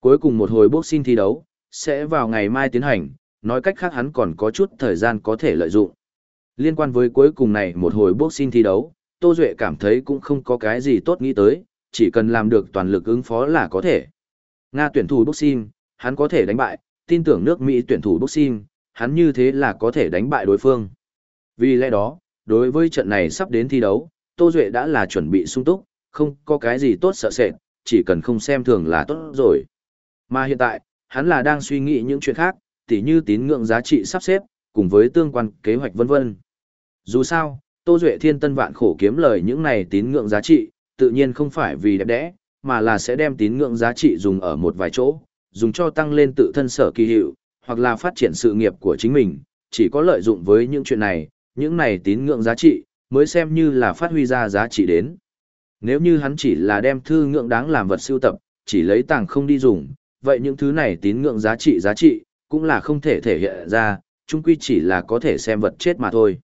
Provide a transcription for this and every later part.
Cuối cùng một hồi boxing thi đấu, sẽ vào ngày mai tiến hành, nói cách khác hắn còn có chút thời gian có thể lợi dụng. Liên quan với cuối cùng này một hồi boxing thi đấu, Tô Duệ cảm thấy cũng không có cái gì tốt nghĩ tới, chỉ cần làm được toàn lực ứng phó là có thể. Nga tuyển thủ boxing, hắn có thể đánh bại, tin tưởng nước Mỹ tuyển thủ boxing, hắn như thế là có thể đánh bại đối phương. Vì lẽ đó, đối với trận này sắp đến thi đấu, Tô Duệ đã là chuẩn bị sung túc, không có cái gì tốt sợ sệt, chỉ cần không xem thường là tốt rồi. Mà hiện tại, hắn là đang suy nghĩ những chuyện khác, tỉ như tín ngưỡng giá trị sắp xếp, cùng với tương quan kế hoạch vân vân. Dù sao, Tô Duệ thiên tân vạn khổ kiếm lời những này tín ngưỡng giá trị, tự nhiên không phải vì đẹp đẽ, mà là sẽ đem tín ngưỡng giá trị dùng ở một vài chỗ, dùng cho tăng lên tự thân sở kỳ hiệu, hoặc là phát triển sự nghiệp của chính mình, chỉ có lợi dụng với những chuyện này, những này tín ngưỡng giá trị, mới xem như là phát huy ra giá trị đến. Nếu như hắn chỉ là đem thư ngưỡng đáng làm vật siêu tập, chỉ lấy tàng không đi dùng, vậy những thứ này tín ngưỡng giá trị giá trị, cũng là không thể thể hiện ra, chung quy chỉ là có thể xem vật chết mà thôi.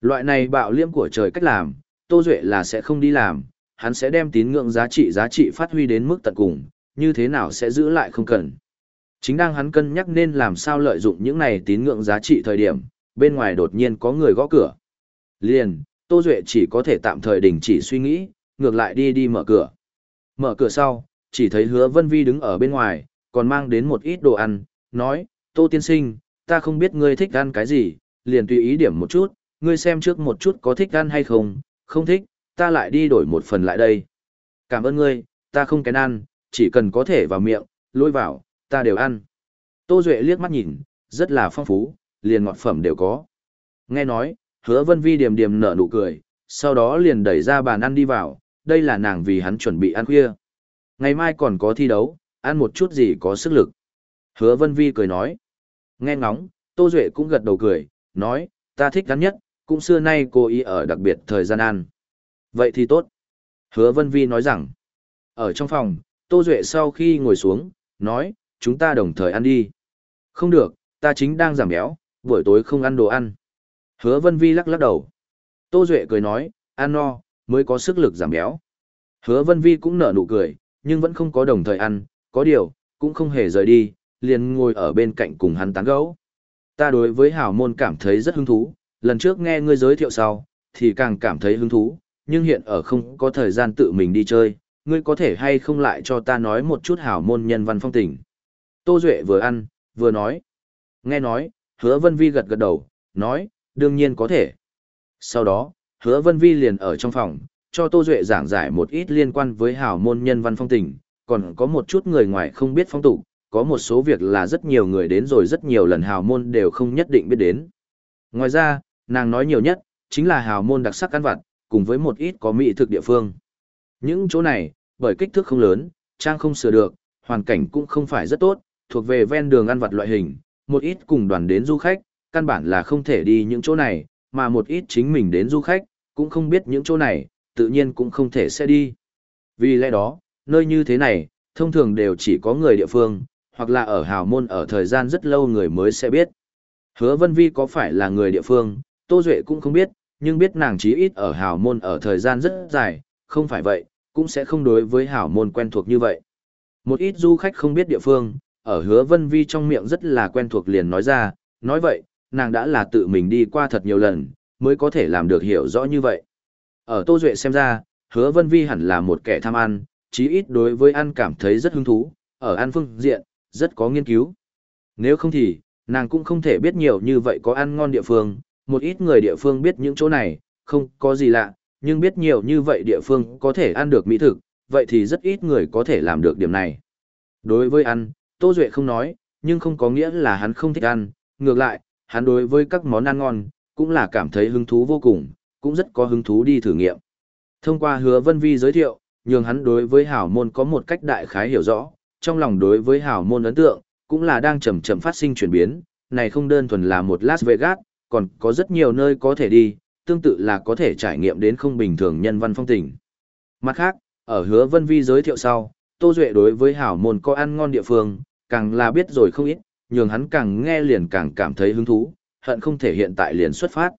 Loại này bạo liêm của trời cách làm, Tô Duệ là sẽ không đi làm, hắn sẽ đem tín ngưỡng giá trị giá trị phát huy đến mức tận cùng, như thế nào sẽ giữ lại không cần. Chính đang hắn cân nhắc nên làm sao lợi dụng những này tín ngưỡng giá trị thời điểm, bên ngoài đột nhiên có người gõ cửa. Liền, Tô Duệ chỉ có thể tạm thời đình chỉ suy nghĩ, ngược lại đi đi mở cửa. Mở cửa sau, chỉ thấy hứa Vân Vi đứng ở bên ngoài, còn mang đến một ít đồ ăn, nói, Tô Tiên Sinh, ta không biết ngươi thích ăn cái gì, liền tùy ý điểm một chút, ngươi xem trước một chút có thích ăn hay không, không thích, ta lại đi đổi một phần lại đây. Cảm ơn ngươi, ta không kén ăn, chỉ cần có thể vào miệng, lôi vào, ta đều ăn. Tô Duệ liếc mắt nhìn, rất là phong phú, liền ngọt phẩm đều có. Nghe nói, hứa vân vi điểm điểm nở nụ cười, sau đó liền đẩy ra bàn ăn đi vào, đây là nàng vì hắn chuẩn bị ăn khuya. Ngày mai còn có thi đấu, ăn một chút gì có sức lực. Hứa vân vi cười nói. Nghe ngóng, Tô Duệ cũng gật đầu cười, nói, ta thích ăn nhất, cũng xưa nay cô ý ở đặc biệt thời gian ăn. Vậy thì tốt. Hứa vân vi nói rằng, ở trong phòng, Tô Duệ sau khi ngồi xuống, nói, chúng ta đồng thời ăn đi. Không được, ta chính đang giảm béo, buổi tối không ăn đồ ăn. Hứa Vân Vi lắc lắc đầu. Tô Duệ cười nói, ăn no, mới có sức lực giảm béo. Hứa Vân Vi cũng nở nụ cười, nhưng vẫn không có đồng thời ăn, có điều, cũng không hề rời đi, liền ngồi ở bên cạnh cùng hắn tán gẫu. Ta đối với hào môn cảm thấy rất hứng thú, lần trước nghe ngươi giới thiệu sau, thì càng cảm thấy hứng thú, nhưng hiện ở không có thời gian tự mình đi chơi, ngươi có thể hay không lại cho ta nói một chút hào môn nhân văn phong tình. Tô Duệ vừa ăn, vừa nói. Nghe nói, hứa Vân Vi gật gật đầu, nói, đương nhiên có thể. Sau đó, hứa Vân Vi liền ở trong phòng, cho Tô Duệ giảng giải một ít liên quan với hào môn nhân văn phong tình, còn có một chút người ngoài không biết phong tục, có một số việc là rất nhiều người đến rồi rất nhiều lần hào môn đều không nhất định biết đến. Ngoài ra, nàng nói nhiều nhất, chính là hào môn đặc sắc căn vặt, cùng với một ít có mỹ thực địa phương. Những chỗ này, bởi kích thước không lớn, trang không sửa được, hoàn cảnh cũng không phải rất tốt, thuộc về ven đường ăn vặt loại hình, một ít cùng đoàn đến du khách, căn bản là không thể đi những chỗ này, mà một ít chính mình đến du khách, cũng không biết những chỗ này, tự nhiên cũng không thể sẽ đi. Vì lẽ đó, nơi như thế này, thông thường đều chỉ có người địa phương, hoặc là ở hào môn ở thời gian rất lâu người mới sẽ biết. Hứa Vân Vi có phải là người địa phương, Tô Duệ cũng không biết, nhưng biết nàng chí ít ở hào môn ở thời gian rất dài, không phải vậy, cũng sẽ không đối với hào môn quen thuộc như vậy. Một ít du khách không biết địa phương, ở hứa Vân Vi trong miệng rất là quen thuộc liền nói ra, nói vậy, nàng đã là tự mình đi qua thật nhiều lần, mới có thể làm được hiểu rõ như vậy. Ở Tô Duệ xem ra, hứa Vân Vi hẳn là một kẻ tham ăn, chí ít đối với ăn cảm thấy rất hứng thú, ở ăn phương diện, rất có nghiên cứu. Nếu không thì, nàng cũng không thể biết nhiều như vậy có ăn ngon địa phương, một ít người địa phương biết những chỗ này, không có gì lạ, nhưng biết nhiều như vậy địa phương có thể ăn được mỹ thực, vậy thì rất ít người có thể làm được điểm này. Đối với ăn, Tô Duệ không nói, nhưng không có nghĩa là hắn không thích ăn, ngược lại, hắn đối với các món ăn ngon, cũng là cảm thấy hứng thú vô cùng, cũng rất có hứng thú đi thử nghiệm. Thông qua hứa Vân Vi giới thiệu, nhường hắn đối với hảo môn có một cách đại khái hiểu rõ, trong lòng đối với hảo môn ấn tượng, cũng là đang chậm chậm phát sinh chuyển biến, này không đơn thuần là một Las Vegas, còn có rất nhiều nơi có thể đi, tương tự là có thể trải nghiệm đến không bình thường nhân văn phong tình. Mặt khác, ở hứa Vân Vi giới thiệu sau, Tô Duệ đối với hảo môn có ăn ngon địa phương, càng là biết rồi không ít, nhường hắn càng nghe liền càng cảm thấy hứng thú, hận không thể hiện tại liền xuất phát.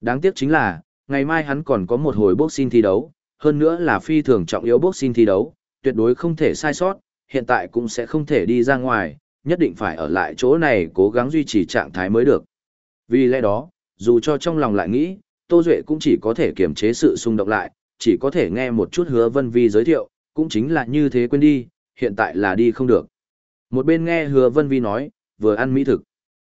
Đáng tiếc chính là, ngày mai hắn còn có một hồi boxing thi đấu, hơn nữa là phi thường trọng yếu boxing thi đấu, tuyệt đối không thể sai sót, hiện tại cũng sẽ không thể đi ra ngoài, nhất định phải ở lại chỗ này cố gắng duy trì trạng thái mới được. Vì lẽ đó, dù cho trong lòng lại nghĩ, Tô Duệ cũng chỉ có thể kiềm chế sự xung động lại, chỉ có thể nghe một chút hứa Vân Vi giới thiệu, cũng chính là như thế quên đi, hiện tại là đi không được. Một bên nghe hứa Vân Vi nói, vừa ăn mỹ thực.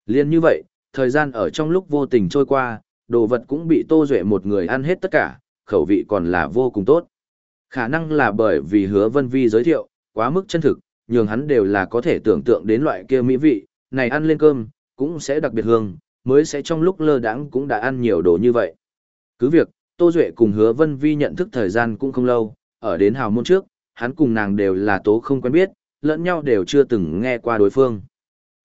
Liên như vậy, thời gian ở trong lúc vô tình trôi qua, đồ vật cũng bị Tô Duệ một người ăn hết tất cả, khẩu vị còn là vô cùng tốt. Khả năng là bởi vì hứa Vân Vi giới thiệu, quá mức chân thực, nhường hắn đều là có thể tưởng tượng đến loại kia mỹ vị, này ăn lên cơm, cũng sẽ đặc biệt hương, mới sẽ trong lúc lơ đãng cũng đã ăn nhiều đồ như vậy. Cứ việc, Tô Duệ cùng hứa Vân Vi nhận thức thời gian cũng không lâu, ở đến hào môn trước, hắn cùng nàng đều là tố không quen biết, lẫn nhau đều chưa từng nghe qua đối phương.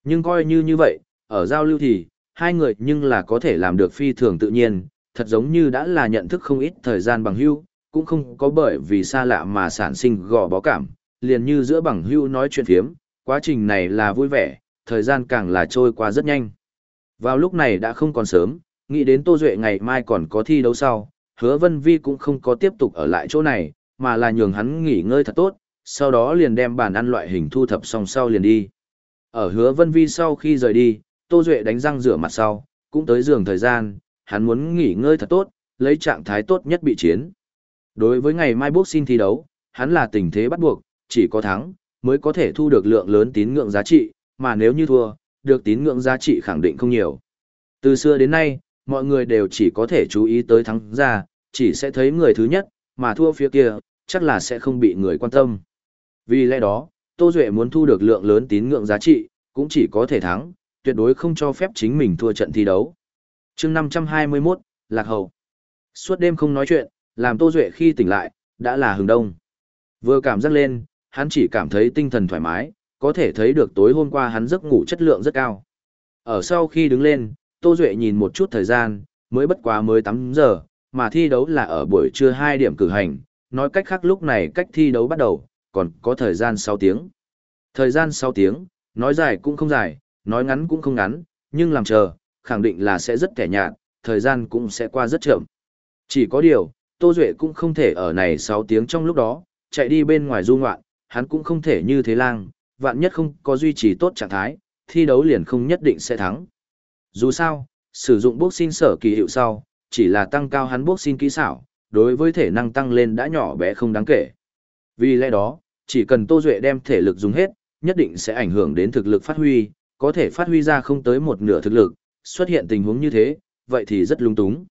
Nhưng coi như như vậy, ở giao lưu thì, hai người nhưng là có thể làm được phi thường tự nhiên, thật giống như đã là nhận thức không ít thời gian bằng hữu, cũng không có bởi vì xa lạ mà sản sinh gò bó cảm, liền như giữa bằng hữu nói chuyện phiếm, quá trình này là vui vẻ, thời gian càng là trôi qua rất nhanh. Vào lúc này đã không còn sớm, nghĩ đến Tô Duệ ngày mai còn có thi đấu sau, hứa Vân Vi cũng không có tiếp tục ở lại chỗ này, mà là nhường hắn nghỉ ngơi thật tốt, sau đó liền đem bàn ăn loại hình thu thập xong sau liền đi. Ở hứa Vân Vi sau khi rời đi, Tô Duệ đánh răng rửa mặt sau, cũng tới giường thời gian, hắn muốn nghỉ ngơi thật tốt, lấy trạng thái tốt nhất bị chiến. Đối với ngày mai boxing thi đấu, hắn là tình thế bắt buộc, chỉ có thắng, mới có thể thu được lượng lớn tín ngưỡng giá trị, mà nếu như thua, được tín ngưỡng giá trị khẳng định không nhiều. Từ xưa đến nay, mọi người đều chỉ có thể chú ý tới thắng ra, chỉ sẽ thấy người thứ nhất, mà thua phía kia, chắc là sẽ không bị người quan tâm. Vì lẽ đó, Tô Duệ muốn thu được lượng lớn tín ngưỡng giá trị, cũng chỉ có thể thắng, tuyệt đối không cho phép chính mình thua trận thi đấu. chương 521, Lạc Hậu. Suốt đêm không nói chuyện, làm Tô Duệ khi tỉnh lại, đã là hừng đông. Vừa cảm giác lên, hắn chỉ cảm thấy tinh thần thoải mái, có thể thấy được tối hôm qua hắn giấc ngủ chất lượng rất cao. Ở sau khi đứng lên, Tô Duệ nhìn một chút thời gian, mới bất quá mới 8 giờ, mà thi đấu là ở buổi trưa 2 điểm cử hành, nói cách khác lúc này cách thi đấu bắt đầu, còn có thời gian 6 tiếng. Thời gian 6 tiếng, nói dài cũng không dài, nói ngắn cũng không ngắn, nhưng làm chờ, khẳng định là sẽ rất kẻ nhạt, thời gian cũng sẽ qua rất chậm. Chỉ có điều, Tô Duệ cũng không thể ở này 6 tiếng trong lúc đó, chạy đi bên ngoài du ngoạn, hắn cũng không thể như thế lang, vạn nhất không có duy trì tốt trạng thái, thi đấu liền không nhất định sẽ thắng. Dù sao, sử dụng boxing sở kỳ hiệu sau, chỉ là tăng cao hắn boxing kỹ xảo, đối với thể năng tăng lên đã nhỏ bé không đáng kể. Vì lẽ đó, chỉ cần Tô Duệ đem thể lực dùng hết, nhất định sẽ ảnh hưởng đến thực lực phát huy, có thể phát huy ra không tới một nửa thực lực, xuất hiện tình huống như thế, vậy thì rất lung túng.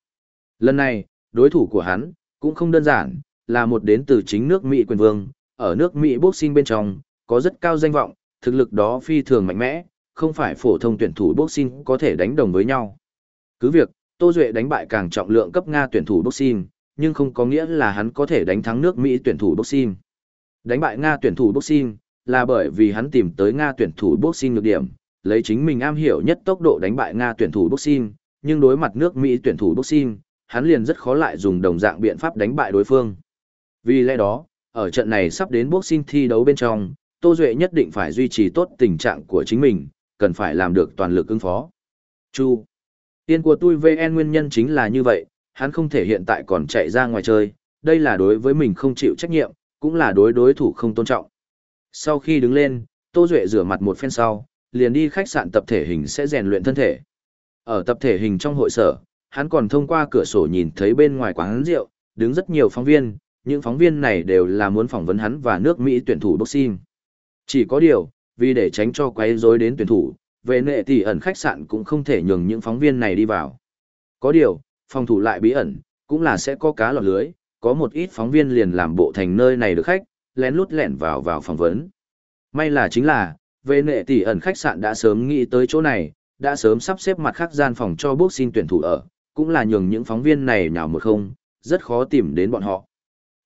Lần này, đối thủ của hắn, cũng không đơn giản, là một đến từ chính nước Mỹ quyền vương, ở nước Mỹ boxing bên trong, có rất cao danh vọng, thực lực đó phi thường mạnh mẽ, không phải phổ thông tuyển thủ boxing có thể đánh đồng với nhau. Cứ việc, Tô Duệ đánh bại càng trọng lượng cấp Nga tuyển thủ boxing, nhưng không có nghĩa là hắn có thể đánh thắng nước Mỹ tuyển thủ boxing. Đánh bại Nga tuyển thủ boxing, là bởi vì hắn tìm tới Nga tuyển thủ boxing nhược điểm, lấy chính mình am hiểu nhất tốc độ đánh bại Nga tuyển thủ boxing, nhưng đối mặt nước Mỹ tuyển thủ boxing, hắn liền rất khó lại dùng đồng dạng biện pháp đánh bại đối phương. Vì lẽ đó, ở trận này sắp đến boxing thi đấu bên trong, Tô Duệ nhất định phải duy trì tốt tình trạng của chính mình, cần phải làm được toàn lực ứng phó. Chu. tiền của tôi VN nguyên nhân chính là như vậy, hắn không thể hiện tại còn chạy ra ngoài chơi, đây là đối với mình không chịu trách nhiệm, cũng là đối đối thủ không tôn trọng. Sau khi đứng lên, Tô Duệ rửa mặt một phen sau, liền đi khách sạn tập thể hình sẽ rèn luyện thân thể. Ở tập thể hình trong hội sở, hắn còn thông qua cửa sổ nhìn thấy bên ngoài quán rượu, đứng rất nhiều phóng viên, những phóng viên này đều là muốn phỏng vấn hắn và nước Mỹ tuyển thủ boxing. Chỉ có điều, vì để tránh cho quấy rối đến tuyển thủ, về nệ tỷ ẩn khách sạn cũng không thể nhường những phóng viên này đi vào. Có điều, phòng thủ lại bí ẩn, cũng là sẽ có cá lọt lưới, có một ít phóng viên liền làm bộ thành nơi này được khách, lén lút lẻn vào vào phỏng vấn. May là chính là, về nệ tỷ ẩn khách sạn đã sớm nghĩ tới chỗ này, đã sớm sắp xếp mặt khác gian phòng cho boxing tuyển thủ ở, cũng là nhường những phóng viên này nhào một không, rất khó tìm đến bọn họ.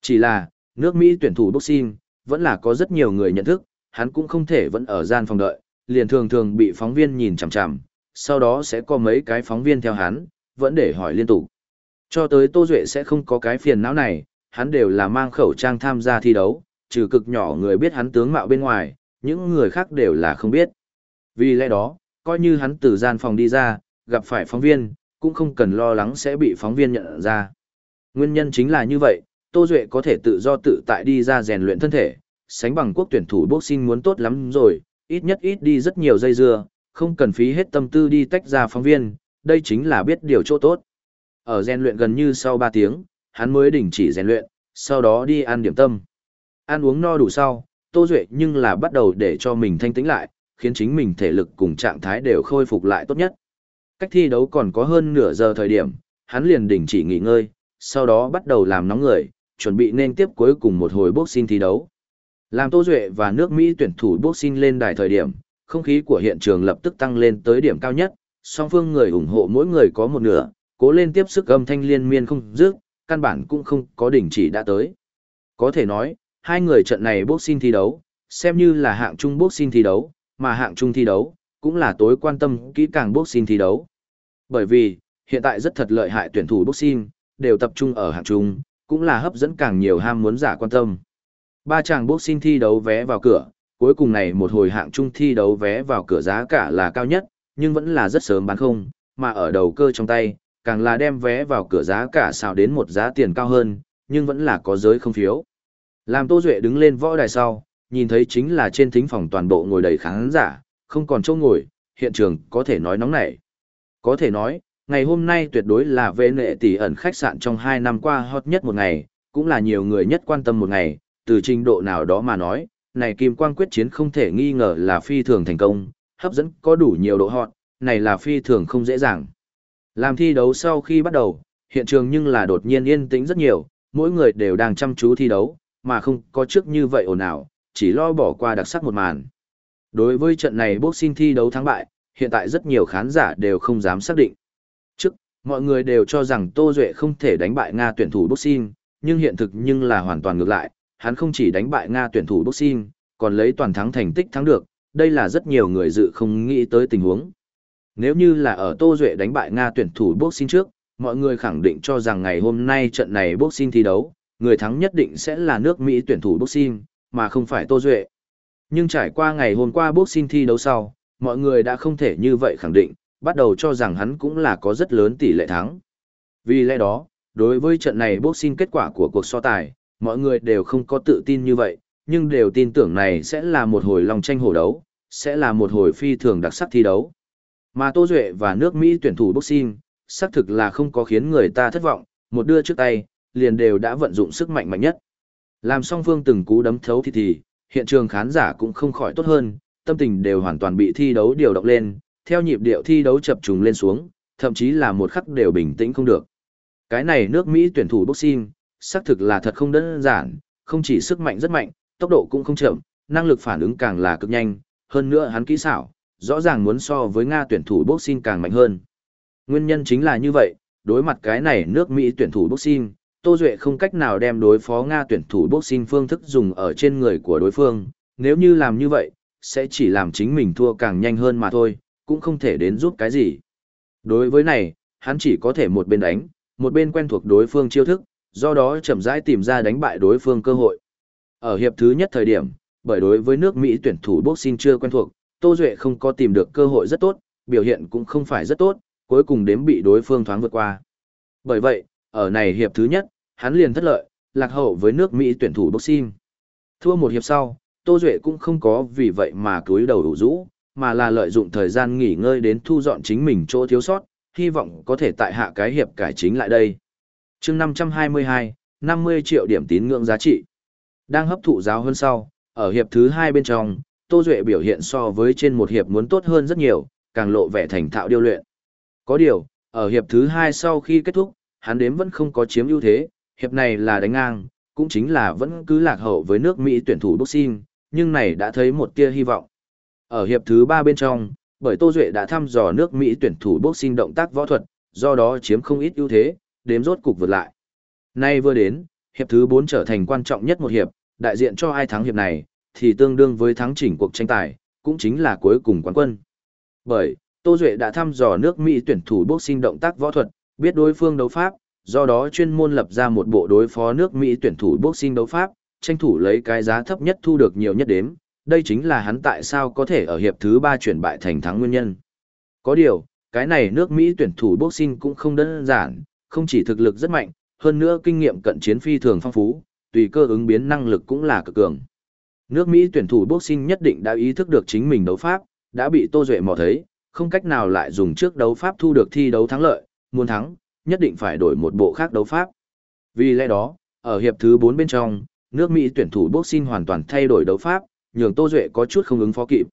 Chỉ là, nước Mỹ tuyển thủ boxing, vẫn là có rất nhiều người nhận thức, hắn cũng không thể vẫn ở gian phòng đợi, liền thường thường bị phóng viên nhìn chằm chằm, sau đó sẽ có mấy cái phóng viên theo hắn, vẫn để hỏi liên tục. Cho tới Tô Duệ sẽ không có cái phiền não này, hắn đều là mang khẩu trang tham gia thi đấu, trừ cực nhỏ người biết hắn tướng mạo bên ngoài, những người khác đều là không biết. Vì lẽ đó, coi như hắn từ gian phòng đi ra, gặp phải phóng viên, cũng không cần lo lắng sẽ bị phóng viên nhận ra. Nguyên nhân chính là như vậy, Tô Duệ có thể tự do tự tại đi ra rèn luyện thân thể, sánh bằng quốc tuyển thủ boxing muốn tốt lắm rồi, ít nhất ít đi rất nhiều dây dưa, không cần phí hết tâm tư đi tách ra phóng viên, đây chính là biết điều chỗ tốt. Ở rèn luyện gần như sau 3 tiếng, hắn mới đình chỉ rèn luyện, sau đó đi ăn điểm tâm. Ăn uống no đủ sau, Tô Duệ nhưng là bắt đầu để cho mình thanh tĩnh lại, khiến chính mình thể lực cùng trạng thái đều khôi phục lại tốt nhất. Cách thi đấu còn có hơn nửa giờ thời điểm, hắn liền đình chỉ nghỉ ngơi, sau đó bắt đầu làm nóng người, chuẩn bị nên tiếp cuối cùng một hồi boxing thi đấu. Làm Tô Duệ và nước Mỹ tuyển thủ boxing lên đài thời điểm, không khí của hiện trường lập tức tăng lên tới điểm cao nhất, song phương người ủng hộ mỗi người có một nửa, cố lên tiếp sức âm thanh liên miên không dứt, căn bản cũng không có đỉnh chỉ đã tới. Có thể nói, hai người trận này boxing thi đấu, xem như là hạng trung boxing thi đấu, mà hạng trung thi đấu, cũng là tối quan tâm kỹ càng boxing thi đấu. Bởi vì, hiện tại rất thật lợi hại tuyển thủ boxing, đều tập trung ở hạng trung, cũng là hấp dẫn càng nhiều ham muốn giả quan tâm. Ba chàng boxing thi đấu vé vào cửa, cuối cùng này một hồi hạng trung thi đấu vé vào cửa giá cả là cao nhất, nhưng vẫn là rất sớm bán không, mà ở đầu cơ trong tay, càng là đem vé vào cửa giá cả xào đến một giá tiền cao hơn, nhưng vẫn là có giới không phiếu. Làm Tô Duệ đứng lên võ đài sau, nhìn thấy chính là trên thính phòng toàn bộ ngồi đầy khán giả, không còn chỗ ngồi, hiện trường có thể nói nóng nảy. Có thể nói, ngày hôm nay tuyệt đối là vệ nệ tỷ ẩn khách sạn trong 2 năm qua hot nhất một ngày, cũng là nhiều người nhất quan tâm một ngày, từ trình độ nào đó mà nói, này kim quang quyết chiến không thể nghi ngờ là phi thường thành công, hấp dẫn có đủ nhiều độ hot, này là phi thường không dễ dàng. Làm thi đấu sau khi bắt đầu, hiện trường nhưng là đột nhiên yên tĩnh rất nhiều, mỗi người đều đang chăm chú thi đấu, mà không có trước như vậy ồn ào, chỉ lo bỏ qua đặc sắc một màn. Đối với trận này boxing thi đấu thắng bại, hiện tại rất nhiều khán giả đều không dám xác định. Trước, mọi người đều cho rằng Tô Duệ không thể đánh bại Nga tuyển thủ boxing, nhưng hiện thực nhưng là hoàn toàn ngược lại, hắn không chỉ đánh bại Nga tuyển thủ boxing, còn lấy toàn thắng thành tích thắng được, đây là rất nhiều người dự không nghĩ tới tình huống. Nếu như là ở Tô Duệ đánh bại Nga tuyển thủ boxing trước, mọi người khẳng định cho rằng ngày hôm nay trận này boxing thi đấu, người thắng nhất định sẽ là nước Mỹ tuyển thủ boxing, mà không phải Tô Duệ. Nhưng trải qua ngày hôm qua boxing thi đấu sau, mọi người đã không thể như vậy khẳng định, bắt đầu cho rằng hắn cũng là có rất lớn tỷ lệ thắng. Vì lẽ đó, đối với trận này boxing kết quả của cuộc so tài, mọi người đều không có tự tin như vậy, nhưng đều tin tưởng này sẽ là một hồi lòng tranh hổ đấu, sẽ là một hồi phi thường đặc sắc thi đấu. Mà Tô Duệ và nước Mỹ tuyển thủ boxing, xác thực là không có khiến người ta thất vọng, một đưa trước tay, liền đều đã vận dụng sức mạnh mạnh nhất. Làm song phương từng cú đấm thấu thì thì, hiện trường khán giả cũng không khỏi tốt hơn, tâm tình đều hoàn toàn bị thi đấu điều động lên, theo nhịp điệu thi đấu chập trùng lên xuống, thậm chí là một khắc đều bình tĩnh không được. Cái này nước Mỹ tuyển thủ boxing, xác thực là thật không đơn giản, không chỉ sức mạnh rất mạnh, tốc độ cũng không chậm, năng lực phản ứng càng là cực nhanh, hơn nữa hắn kỹ xảo, rõ ràng muốn so với Nga tuyển thủ boxing càng mạnh hơn. Nguyên nhân chính là như vậy, đối mặt cái này nước Mỹ tuyển thủ boxing, Tô Duệ không cách nào đem đối phó Nga tuyển thủ boxing phương thức dùng ở trên người của đối phương, nếu như làm như vậy, sẽ chỉ làm chính mình thua càng nhanh hơn mà thôi, cũng không thể đến giúp cái gì. Đối với này, hắn chỉ có thể một bên đánh, một bên quen thuộc đối phương chiêu thức, do đó chậm rãi tìm ra đánh bại đối phương cơ hội. Ở hiệp thứ nhất thời điểm, bởi đối với nước Mỹ tuyển thủ boxing chưa quen thuộc, Tô Duệ không có tìm được cơ hội rất tốt, biểu hiện cũng không phải rất tốt, cuối cùng đếm bị đối phương thoáng vượt qua. Bởi vậy, ở này hiệp thứ nhất, hắn liền thất lợi, lạc hậu với nước Mỹ tuyển thủ boxing. Thua một hiệp sau, Tô Duệ cũng không có vì vậy mà cúi đầu đủ rũ, mà là lợi dụng thời gian nghỉ ngơi đến thu dọn chính mình chỗ thiếu sót, hy vọng có thể tại hạ cái hiệp cải chính lại đây. chương 522, 50 triệu điểm tín ngưỡng giá trị. Đang hấp thụ giáo hơn sau, ở hiệp thứ hai bên trong, Tô Duệ biểu hiện so với trên một hiệp muốn tốt hơn rất nhiều, càng lộ vẻ thành thạo điêu luyện. Có điều, ở hiệp thứ hai sau khi kết thúc, hắn đếm vẫn không có chiếm ưu thế, hiệp này là đánh ngang, cũng chính là vẫn cứ lạc hậu với nước Mỹ tuyển thủ boxing, nhưng này đã thấy một tia hy vọng. Ở hiệp thứ ba bên trong, bởi Tô Duệ đã thăm dò nước Mỹ tuyển thủ boxing động tác võ thuật, do đó chiếm không ít ưu thế, đếm rốt cục vượt lại. Nay vừa đến, hiệp thứ 4 trở thành quan trọng nhất một hiệp, đại diện cho ai thắng hiệp này, thì tương đương với thắng chỉnh cuộc tranh tài, cũng chính là cuối cùng quán quân. Bởi, Tô Duệ đã thăm dò nước Mỹ tuyển thủ boxing động tác võ thuật, biết đối phương đấu pháp, do đó chuyên môn lập ra một bộ đối phó nước Mỹ tuyển thủ boxing đấu pháp, tranh thủ lấy cái giá thấp nhất thu được nhiều nhất đếm, đây chính là hắn tại sao có thể ở hiệp thứ 3 chuyển bại thành thắng nguyên nhân. Có điều, cái này nước Mỹ tuyển thủ boxing cũng không đơn giản, không chỉ thực lực rất mạnh, hơn nữa kinh nghiệm cận chiến phi thường phong phú, tùy cơ ứng biến năng lực cũng là cực cường. Nước Mỹ tuyển thủ boxing nhất định đã ý thức được chính mình đấu pháp, đã bị Tô Duệ mò thấy, không cách nào lại dùng trước đấu pháp thu được thi đấu thắng lợi, muốn thắng, nhất định phải đổi một bộ khác đấu pháp. Vì lẽ đó, ở hiệp thứ 4 bên trong, nước Mỹ tuyển thủ boxing hoàn toàn thay đổi đấu pháp, nhường Tô Duệ có chút không ứng phó kịp.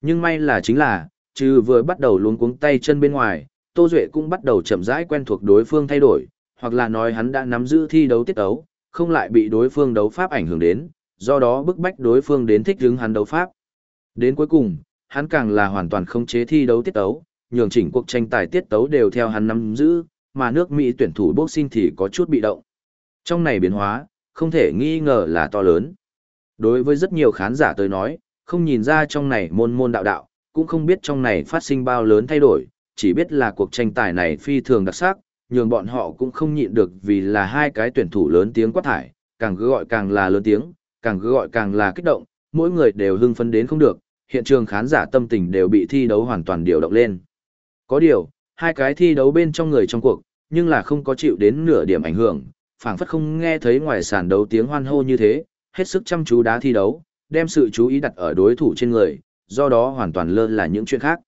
Nhưng may là chính là, trừ vừa bắt đầu luống cuống tay chân bên ngoài, Tô Duệ cũng bắt đầu chậm rãi quen thuộc đối phương thay đổi, hoặc là nói hắn đã nắm giữ thi đấu tiết đấu, không lại bị đối phương đấu pháp ảnh hưởng đến, do đó bức bách đối phương đến thích hứng hắn đấu pháp. Đến cuối cùng, hắn càng là hoàn toàn không chế thi đấu tiết đấu, nhường chỉnh cuộc tranh tài tiết tấu đều theo hắn nắm giữ, mà nước Mỹ tuyển thủ boxing thì có chút bị động. Trong này biến hóa, không thể nghi ngờ là to lớn. Đối với rất nhiều khán giả tới nói, không nhìn ra trong này môn môn đạo đạo, cũng không biết trong này phát sinh bao lớn thay đổi, chỉ biết là cuộc tranh tài này phi thường đặc sắc, nhường bọn họ cũng không nhịn được vì là hai cái tuyển thủ lớn tiếng quát thải, càng cứ gọi càng là lớn tiếng, càng cứ gọi càng là kích động, mỗi người đều hưng phấn đến không được, hiện trường khán giả tâm tình đều bị thi đấu hoàn toàn điều động lên. Có điều, hai cái thi đấu bên trong người trong cuộc, nhưng là không có chịu đến nửa điểm ảnh hưởng, phảng phất không nghe thấy ngoài sàn đấu tiếng hoan hô như thế, hết sức chăm chú đá thi đấu, đem sự chú ý đặt ở đối thủ trên người, do đó hoàn toàn lơ là những chuyện khác.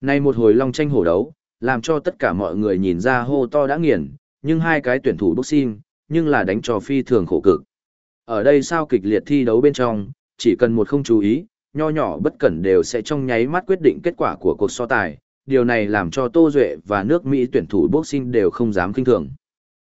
Nay một hồi long tranh hổ đấu, làm cho tất cả mọi người nhìn ra hô to đã nghiền, nhưng hai cái tuyển thủ boxing, nhưng là đánh cho phi thường khổ cực. Ở đây sao kịch liệt thi đấu bên trong, chỉ cần một không chú ý, nho nhỏ bất cẩn đều sẽ trong nháy mắt quyết định kết quả của cuộc so tài. Điều này làm cho Tô Duệ và nước Mỹ tuyển thủ boxing đều không dám kinh thường.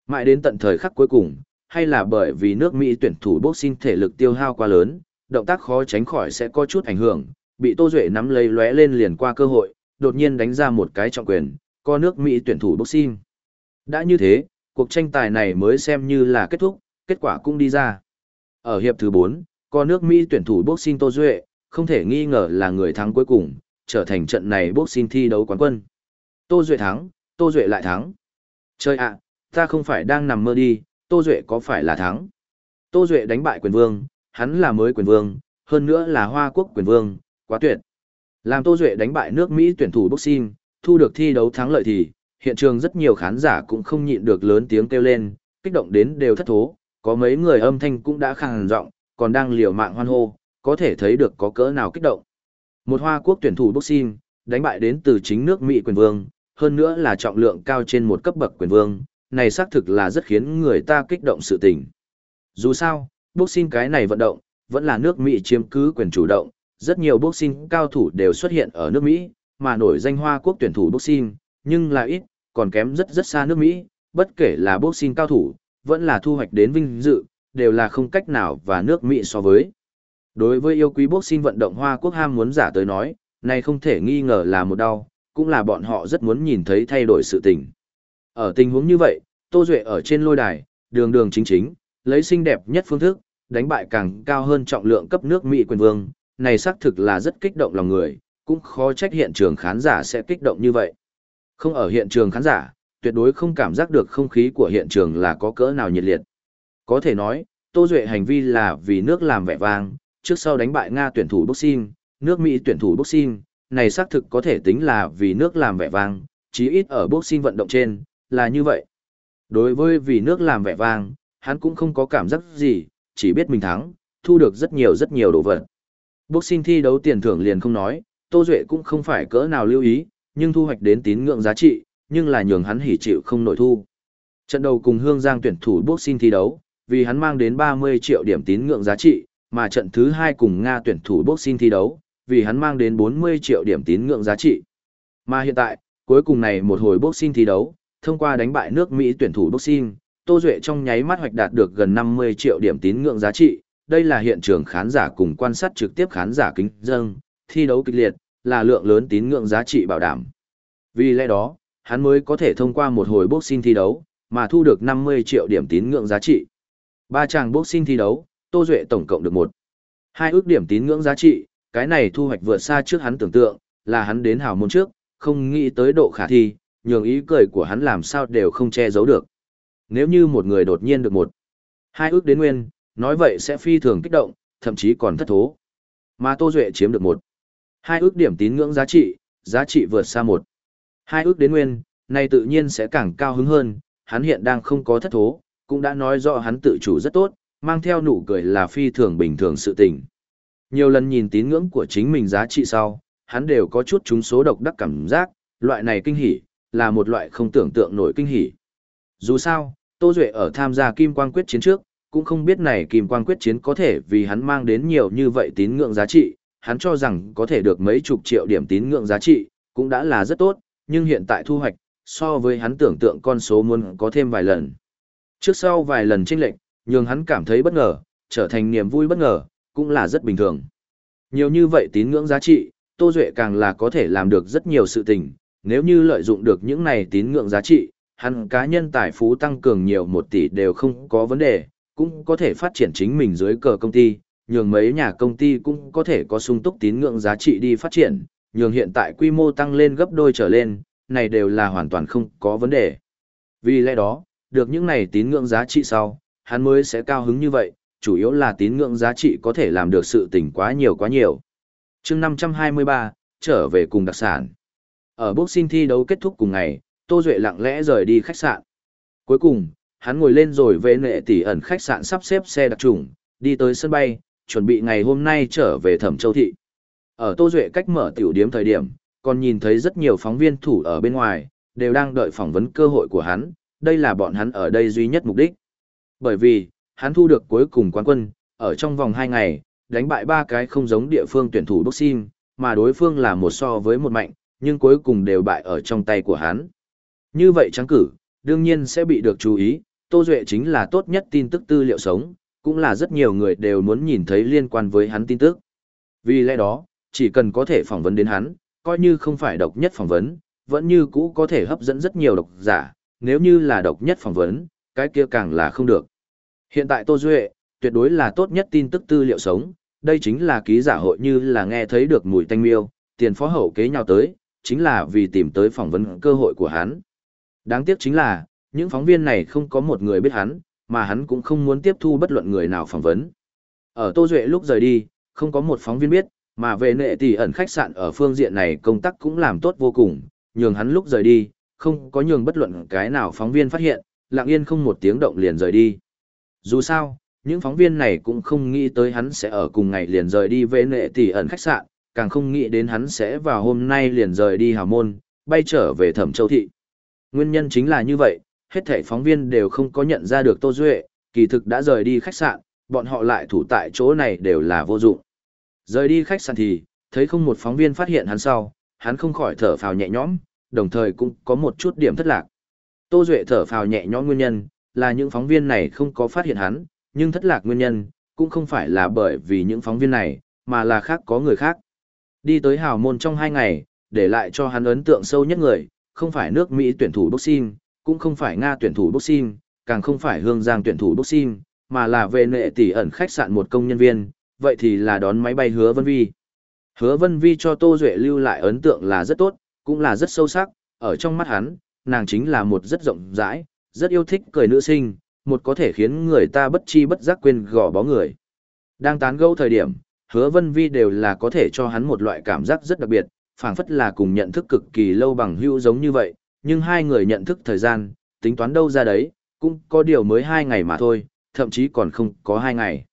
Mãi đến tận thời khắc cuối cùng, hay là bởi vì nước Mỹ tuyển thủ boxing thể lực tiêu hao quá lớn, động tác khó tránh khỏi sẽ có chút ảnh hưởng, bị Tô Duệ nắm lấy lóe lên liền qua cơ hội, đột nhiên đánh ra một cái trọng quyền, co nước Mỹ tuyển thủ boxing. Đã như thế, cuộc tranh tài này mới xem như là kết thúc, kết quả cũng đi ra. Ở hiệp thứ 4, co nước Mỹ tuyển thủ boxing Tô Duệ, không thể nghi ngờ là người thắng cuối cùng, trở thành trận này boxing thi đấu quán quân. Tô Duệ thắng, Tô Duệ lại thắng. Chơi ạ, ta không phải đang nằm mơ đi, Tô Duệ có phải là thắng? Tô Duệ đánh bại quyền vương, hắn là mới quyền vương, hơn nữa là Hoa Quốc quyền vương, quá tuyệt. Làm Tô Duệ đánh bại nước Mỹ tuyển thủ boxing, thu được thi đấu thắng lợi thì, hiện trường rất nhiều khán giả cũng không nhịn được lớn tiếng kêu lên, kích động đến đều thất thố, có mấy người âm thanh cũng đã khàn giọng, còn đang liều mạng hoan hô, có thể thấy được có cỡ nào kích động. Một Hoa Quốc tuyển thủ boxing, đánh bại đến từ chính nước Mỹ quyền vương, hơn nữa là trọng lượng cao trên một cấp bậc quyền vương, này xác thực là rất khiến người ta kích động sự tình. Dù sao, boxing cái này vận động, vẫn là nước Mỹ chiếm cứ quyền chủ động, rất nhiều boxing cao thủ đều xuất hiện ở nước Mỹ, mà nổi danh Hoa Quốc tuyển thủ boxing, nhưng là ít, còn kém rất rất xa nước Mỹ, bất kể là boxing cao thủ, vẫn là thu hoạch đến vinh dự, đều là không cách nào và nước Mỹ so với. Đối với yêu quý boxing vận động Hoa Quốc ham muốn giả tới nói, này không thể nghi ngờ là một đau, cũng là bọn họ rất muốn nhìn thấy thay đổi sự tình. Ở tình huống như vậy, Tô Duệ ở trên lôi đài, đường đường chính chính, lấy xinh đẹp nhất phương thức, đánh bại càng cao hơn trọng lượng cấp nước Mỹ quyền vương, này xác thực là rất kích động lòng người, cũng khó trách hiện trường khán giả sẽ kích động như vậy. Không ở hiện trường khán giả, tuyệt đối không cảm giác được không khí của hiện trường là có cỡ nào nhiệt liệt. Có thể nói, Tô Duệ hành vi là vì nước làm vẻ vang, trước sau đánh bại Nga tuyển thủ boxing, nước Mỹ tuyển thủ boxing, này xác thực có thể tính là vì nước làm vẻ vang, chí ít ở boxing vận động trên, là như vậy. Đối với vì nước làm vẻ vang, hắn cũng không có cảm giác gì, chỉ biết mình thắng, thu được rất nhiều rất nhiều đồ vật. Boxing thi đấu tiền thưởng liền không nói, Tô Duệ cũng không phải cỡ nào lưu ý, nhưng thu hoạch đến tín ngưỡng giá trị, nhưng là nhường hắn hỉ chịu không nổi thu. Trận đầu cùng Hương Giang tuyển thủ boxing thi đấu, vì hắn mang đến 30 triệu điểm tín ngưỡng giá trị, mà trận thứ hai cùng Nga tuyển thủ boxing thi đấu, vì hắn mang đến 40 triệu điểm tín ngưỡng giá trị. Mà hiện tại, cuối cùng này một hồi boxing thi đấu, thông qua đánh bại nước Mỹ tuyển thủ boxing, Tô Duệ trong nháy mắt hoạch đạt được gần 50 triệu điểm tín ngưỡng giá trị. Đây là hiện trường khán giả cùng quan sát trực tiếp khán giả kính dâng, thi đấu kịch liệt, là lượng lớn tín ngưỡng giá trị bảo đảm. Vì lẽ đó, hắn mới có thể thông qua một hồi boxing thi đấu, mà thu được 50 triệu điểm tín ngưỡng giá trị. Ba chàng boxing thi đấu, Tô Duệ tổng cộng được một hai ước điểm tín ngưỡng giá trị, cái này thu hoạch vượt xa trước hắn tưởng tượng, là hắn đến hào môn trước, không nghĩ tới độ khả thi, nhường ý cười của hắn làm sao đều không che giấu được. Nếu như một người đột nhiên được một hai ước đến nguyên, nói vậy sẽ phi thường kích động, thậm chí còn thất thố. Mà Tô Duệ chiếm được một hai ước điểm tín ngưỡng giá trị, giá trị vượt xa một hai ước đến nguyên, nay tự nhiên sẽ càng cao hứng hơn, hắn hiện đang không có thất thố, cũng đã nói rõ hắn tự chủ rất tốt, mang theo nụ cười là phi thường bình thường sự tình. Nhiều lần nhìn tín ngưỡng của chính mình giá trị sau, hắn đều có chút chúng số độc đắc cảm giác, loại này kinh hỉ, là một loại không tưởng tượng nổi kinh hỉ. Dù sao, Tô Duệ ở tham gia Kim Quang Quyết chiến trước, cũng không biết này Kim Quang Quyết chiến có thể vì hắn mang đến nhiều như vậy tín ngưỡng giá trị, hắn cho rằng có thể được mấy chục triệu điểm tín ngưỡng giá trị, cũng đã là rất tốt, nhưng hiện tại thu hoạch, so với hắn tưởng tượng con số muốn có thêm vài lần. Trước sau vài lần chênh lệnh, nhường hắn cảm thấy bất ngờ, trở thành niềm vui bất ngờ, cũng là rất bình thường. Nhiều như vậy tín ngưỡng giá trị, Tô Duệ càng là có thể làm được rất nhiều sự tình, nếu như lợi dụng được những này tín ngưỡng giá trị, hắn cá nhân tài phú tăng cường nhiều một tỷ đều không có vấn đề, cũng có thể phát triển chính mình dưới cờ công ty, nhường mấy nhà công ty cũng có thể có sung túc tín ngưỡng giá trị đi phát triển, nhường hiện tại quy mô tăng lên gấp đôi trở lên, này đều là hoàn toàn không có vấn đề. Vì lẽ đó, được những này tín ngưỡng giá trị sau, hắn mới sẽ cao hứng như vậy, chủ yếu là tín ngưỡng giá trị có thể làm được sự tình quá nhiều quá nhiều. chương 523, trở về cùng đặc sản. Ở boxing thi đấu kết thúc cùng ngày, Tô Duệ lặng lẽ rời đi khách sạn. Cuối cùng, hắn ngồi lên rồi về nệ tỷ ẩn khách sạn sắp xếp xe đặc trùng, đi tới sân bay, chuẩn bị ngày hôm nay trở về Thẩm Châu Thị. Ở Tô Duệ cách mở tiểu điếm thời điểm, còn nhìn thấy rất nhiều phóng viên thủ ở bên ngoài, đều đang đợi phỏng vấn cơ hội của hắn, đây là bọn hắn ở đây duy nhất mục đích. Bởi vì, hắn thu được cuối cùng quán quân, ở trong vòng 2 ngày, đánh bại ba cái không giống địa phương tuyển thủ boxing, mà đối phương là một so với một mạnh, nhưng cuối cùng đều bại ở trong tay của hắn. Như vậy trắng cử, đương nhiên sẽ bị được chú ý, Tô Duệ chính là tốt nhất tin tức tư liệu sống, cũng là rất nhiều người đều muốn nhìn thấy liên quan với hắn tin tức. Vì lẽ đó, chỉ cần có thể phỏng vấn đến hắn, coi như không phải độc nhất phỏng vấn, vẫn như cũ có thể hấp dẫn rất nhiều độc giả, nếu như là độc nhất phỏng vấn, cái kia càng là không được. Hiện tại Tô Duệ, tuyệt đối là tốt nhất tin tức tư liệu sống, đây chính là ký giả hội như là nghe thấy được mùi tanh miêu, tiền phó hậu kế nhau tới, chính là vì tìm tới phỏng vấn cơ hội của hắn. Đáng tiếc chính là, những phóng viên này không có một người biết hắn, mà hắn cũng không muốn tiếp thu bất luận người nào phỏng vấn. Ở Tô Duệ lúc rời đi, không có một phóng viên biết, mà về nệ tỷ ẩn khách sạn ở phương diện này công tác cũng làm tốt vô cùng, nhường hắn lúc rời đi, không có nhường bất luận cái nào phóng viên phát hiện, lặng yên không một tiếng động liền rời đi. Dù sao, những phóng viên này cũng không nghĩ tới hắn sẽ ở cùng ngày liền rời đi về nệ tỷ ẩn khách sạn, càng không nghĩ đến hắn sẽ vào hôm nay liền rời đi hào môn, bay trở về thẩm châu thị. Nguyên nhân chính là như vậy, hết thảy phóng viên đều không có nhận ra được Tô Duệ, kỳ thực đã rời đi khách sạn, bọn họ lại thủ tại chỗ này đều là vô dụng. Rời đi khách sạn thì, thấy không một phóng viên phát hiện hắn sau, hắn không khỏi thở phào nhẹ nhõm, đồng thời cũng có một chút điểm thất lạc. Tô Duệ thở phào nhẹ nhõm nguyên nhân, là những phóng viên này không có phát hiện hắn, nhưng thất lạc nguyên nhân, cũng không phải là bởi vì những phóng viên này, mà là khác có người khác. Đi tới hào môn trong hai ngày, để lại cho hắn ấn tượng sâu nhất người, không phải nước Mỹ tuyển thủ boxing, cũng không phải Nga tuyển thủ boxing, càng không phải Hương Giang tuyển thủ boxing, mà là về nệ tỷ ẩn khách sạn một công nhân viên, vậy thì là đón máy bay hứa Vân Vi. Hứa Vân Vi cho Tô Duệ lưu lại ấn tượng là rất tốt, cũng là rất sâu sắc, ở trong mắt hắn, nàng chính là một rất rộng rãi, rất yêu thích cười nữ sinh, một có thể khiến người ta bất chi bất giác quên gò bó người. Đang tán gẫu thời điểm, hứa vân vi đều là có thể cho hắn một loại cảm giác rất đặc biệt, phảng phất là cùng nhận thức cực kỳ lâu bằng hữu giống như vậy, nhưng hai người nhận thức thời gian, tính toán đâu ra đấy, cũng có điều mới hai ngày mà thôi, thậm chí còn không có hai ngày.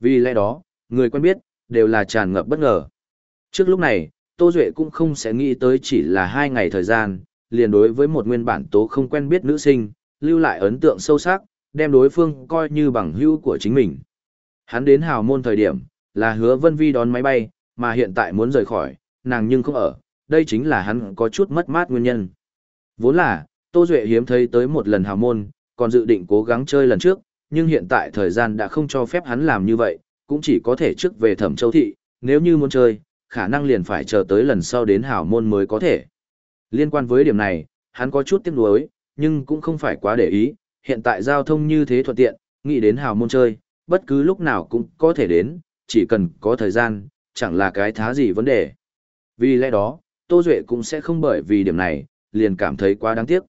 Vì lẽ đó, người quen biết, đều là tràn ngập bất ngờ. Trước lúc này, Tô Duệ cũng không sẽ nghĩ tới chỉ là hai ngày thời gian, liền đối với một nguyên bản tố không quen biết nữ sinh, lưu lại ấn tượng sâu sắc, đem đối phương coi như bằng hữu của chính mình. Hắn đến hào môn thời điểm, là hứa Vân Vi đón máy bay, mà hiện tại muốn rời khỏi, nàng nhưng không ở, đây chính là hắn có chút mất mát nguyên nhân. Vốn là, Tô Duệ hiếm thấy tới một lần hào môn, còn dự định cố gắng chơi lần trước, nhưng hiện tại thời gian đã không cho phép hắn làm như vậy, cũng chỉ có thể trước về thẩm châu thị, nếu như muốn chơi, khả năng liền phải chờ tới lần sau đến hào môn mới có thể. Liên quan với điểm này, hắn có chút tiếc nuối, nhưng cũng không phải quá để ý, hiện tại giao thông như thế thuận tiện, nghĩ đến hào môn chơi, bất cứ lúc nào cũng có thể đến, chỉ cần có thời gian, chẳng là cái thá gì vấn đề. Vì lẽ đó, Tô Duệ cũng sẽ không bởi vì điểm này, liền cảm thấy quá đáng tiếc.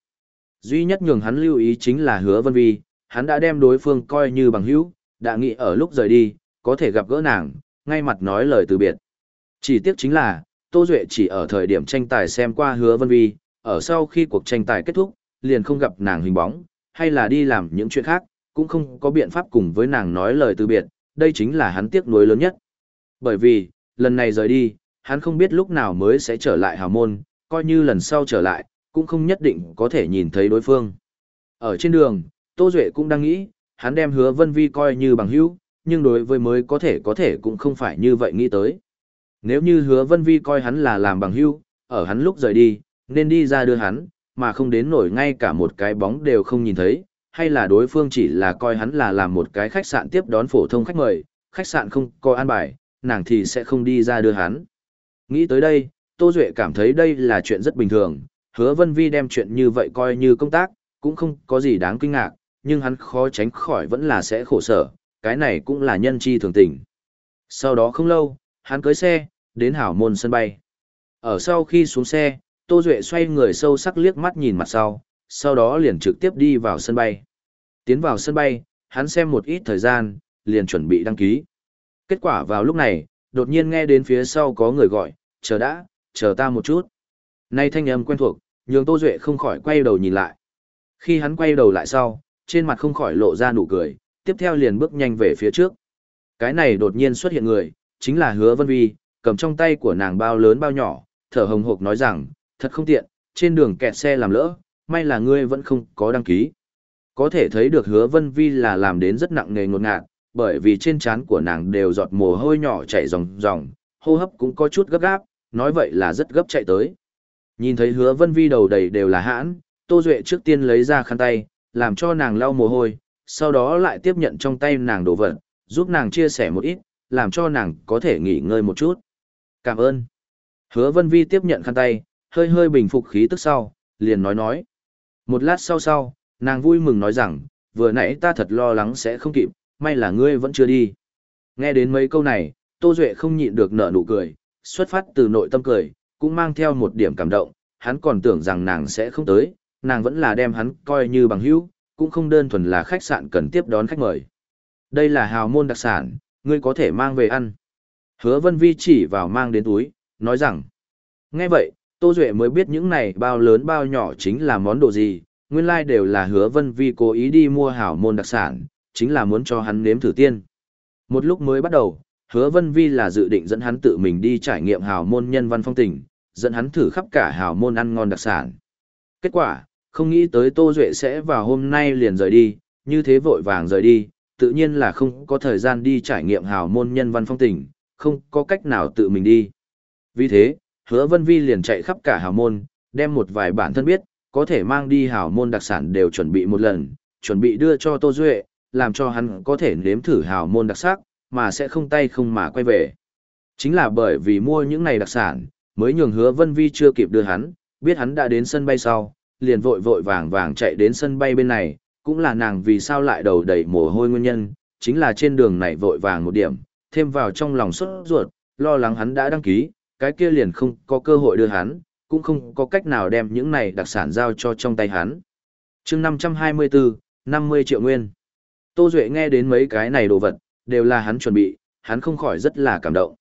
Duy nhất nhường hắn lưu ý chính là hứa vân vi, hắn đã đem đối phương coi như bằng hữu, đã nghĩ ở lúc rời đi, có thể gặp gỡ nàng, ngay mặt nói lời từ biệt. Chỉ tiếc chính là, Tô Duệ chỉ ở thời điểm tranh tài xem qua hứa vân vi, ở sau khi cuộc tranh tài kết thúc, liền không gặp nàng hình bóng, hay là đi làm những chuyện khác, cũng không có biện pháp cùng với nàng nói lời từ biệt, đây chính là hắn tiếc nuối lớn nhất. Bởi vì, lần này rời đi, hắn không biết lúc nào mới sẽ trở lại hào môn, coi như lần sau trở lại, cũng không nhất định có thể nhìn thấy đối phương. Ở trên đường, Tô Duệ cũng đang nghĩ, hắn đem hứa Vân Vi coi như bằng hữu, nhưng đối với mới có thể có thể cũng không phải như vậy nghĩ tới. Nếu như hứa Vân Vi coi hắn là làm bằng hữu, ở hắn lúc rời đi, nên đi ra đưa hắn, mà không đến nổi ngay cả một cái bóng đều không nhìn thấy, hay là đối phương chỉ là coi hắn là làm một cái khách sạn tiếp đón phổ thông khách mời, khách sạn không có an bài, nàng thì sẽ không đi ra đưa hắn. Nghĩ tới đây, Tô Duệ cảm thấy đây là chuyện rất bình thường, hứa Vân Vi đem chuyện như vậy coi như công tác, cũng không có gì đáng kinh ngạc, nhưng hắn khó tránh khỏi vẫn là sẽ khổ sở, cái này cũng là nhân chi thường tình. Sau đó không lâu, hắn cưới xe, đến hảo môn sân bay. Ở sau khi xuống xe, Tô Duệ xoay người sâu sắc liếc mắt nhìn mặt sau, sau đó liền trực tiếp đi vào sân bay. Tiến vào sân bay, hắn xem một ít thời gian, liền chuẩn bị đăng ký. Kết quả vào lúc này, đột nhiên nghe đến phía sau có người gọi, chờ đã, chờ ta một chút. Nay thanh âm quen thuộc, nhường Tô Duệ không khỏi quay đầu nhìn lại. Khi hắn quay đầu lại sau, trên mặt không khỏi lộ ra nụ cười, tiếp theo liền bước nhanh về phía trước. Cái này đột nhiên xuất hiện người, chính là Hứa Vân Vi, cầm trong tay của nàng bao lớn bao nhỏ, thở hồng hộc nói rằng, thật không tiện, trên đường kẹt xe làm lỡ, may là ngươi vẫn không có đăng ký. Có thể thấy được hứa vân vi là làm đến rất nặng nề ngột ngạt, bởi vì trên trán của nàng đều giọt mồ hôi nhỏ chảy ròng ròng, hô hấp cũng có chút gấp gáp, nói vậy là rất gấp chạy tới. Nhìn thấy hứa vân vi đầu đầy đều là hãn, Tô Duệ trước tiên lấy ra khăn tay, làm cho nàng lau mồ hôi, sau đó lại tiếp nhận trong tay nàng đồ vật, giúp nàng chia sẻ một ít, làm cho nàng có thể nghỉ ngơi một chút. Cảm ơn. Hứa Vân Vi tiếp nhận khăn tay, hơi hơi bình phục khí tức sau, liền nói nói. Một lát sau sau, nàng vui mừng nói rằng, vừa nãy ta thật lo lắng sẽ không kịp, may là ngươi vẫn chưa đi. Nghe đến mấy câu này, Tô Duệ không nhịn được nở nụ cười, xuất phát từ nội tâm cười, cũng mang theo một điểm cảm động, hắn còn tưởng rằng nàng sẽ không tới, nàng vẫn là đem hắn coi như bằng hữu, cũng không đơn thuần là khách sạn cần tiếp đón khách mời. Đây là hào môn đặc sản, ngươi có thể mang về ăn. Hứa Vân Vi chỉ vào mang đến túi, nói rằng, nghe vậy, Tô Duệ mới biết những này bao lớn bao nhỏ chính là món đồ gì, nguyên lai like đều là hứa vân vi cố ý đi mua hảo môn đặc sản, chính là muốn cho hắn nếm thử tiên. Một lúc mới bắt đầu, hứa vân vi là dự định dẫn hắn tự mình đi trải nghiệm hảo môn nhân văn phong tình, dẫn hắn thử khắp cả hảo môn ăn ngon đặc sản. Kết quả, không nghĩ tới Tô Duệ sẽ vào hôm nay liền rời đi, như thế vội vàng rời đi, tự nhiên là không có thời gian đi trải nghiệm hảo môn nhân văn phong tình, không có cách nào tự mình đi. Vì thế, hứa vân vi liền chạy khắp cả hào môn, đem một vài bản thân biết, có thể mang đi hào môn đặc sản đều chuẩn bị một lần, chuẩn bị đưa cho Tô Duệ, làm cho hắn có thể nếm thử hào môn đặc sắc, mà sẽ không tay không mà quay về. Chính là bởi vì mua những này đặc sản, mới nhường hứa vân vi chưa kịp đưa hắn, biết hắn đã đến sân bay sau, liền vội vội vàng vàng chạy đến sân bay bên này, cũng là nàng vì sao lại đầu đầy mồ hôi nguyên nhân, chính là trên đường này vội vàng một điểm, thêm vào trong lòng sốt ruột, lo lắng hắn đã đăng ký, cái kia liền không có cơ hội đưa hắn, cũng không có cách nào đem những này đặc sản giao cho trong tay hắn. chương 524, 50 triệu nguyên. Tô Duệ nghe đến mấy cái này đồ vật, đều là hắn chuẩn bị, hắn không khỏi rất là cảm động.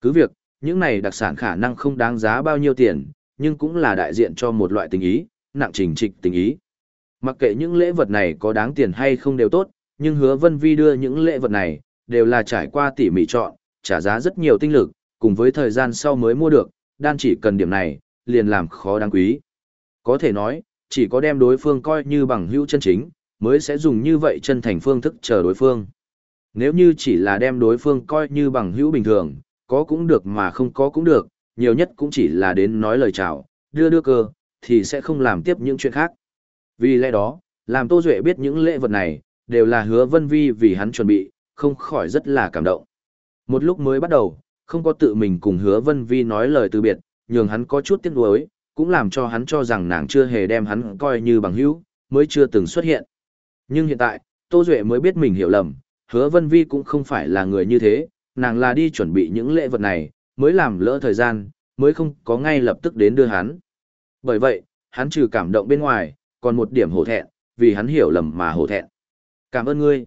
Cứ việc, những này đặc sản khả năng không đáng giá bao nhiêu tiền, nhưng cũng là đại diện cho một loại tình ý, nặng trình trịch tình ý. Mặc kệ những lễ vật này có đáng tiền hay không đều tốt, nhưng hứa Vân Vi đưa những lễ vật này, đều là trải qua tỉ mỉ chọn, trả giá rất nhiều tinh lực, cùng với thời gian sau mới mua được, đan chỉ cần điểm này, liền làm khó đáng quý. Có thể nói, chỉ có đem đối phương coi như bằng hữu chân chính, mới sẽ dùng như vậy chân thành phương thức chờ đối phương. Nếu như chỉ là đem đối phương coi như bằng hữu bình thường, có cũng được mà không có cũng được, nhiều nhất cũng chỉ là đến nói lời chào, đưa đưa cơ, thì sẽ không làm tiếp những chuyện khác. Vì lẽ đó, làm Tô Duệ biết những lễ vật này, đều là hứa vân vi vì hắn chuẩn bị, không khỏi rất là cảm động. Một lúc mới bắt đầu, không có tự mình cùng hứa vân vi nói lời từ biệt, nhường hắn có chút tiếc nuối, cũng làm cho hắn cho rằng nàng chưa hề đem hắn coi như bằng hữu, mới chưa từng xuất hiện. Nhưng hiện tại, Tô Duệ mới biết mình hiểu lầm, hứa vân vi cũng không phải là người như thế, nàng là đi chuẩn bị những lễ vật này, mới làm lỡ thời gian, mới không có ngay lập tức đến đưa hắn. Bởi vậy, hắn trừ cảm động bên ngoài, còn một điểm hổ thẹn, vì hắn hiểu lầm mà hổ thẹn. Cảm ơn ngươi.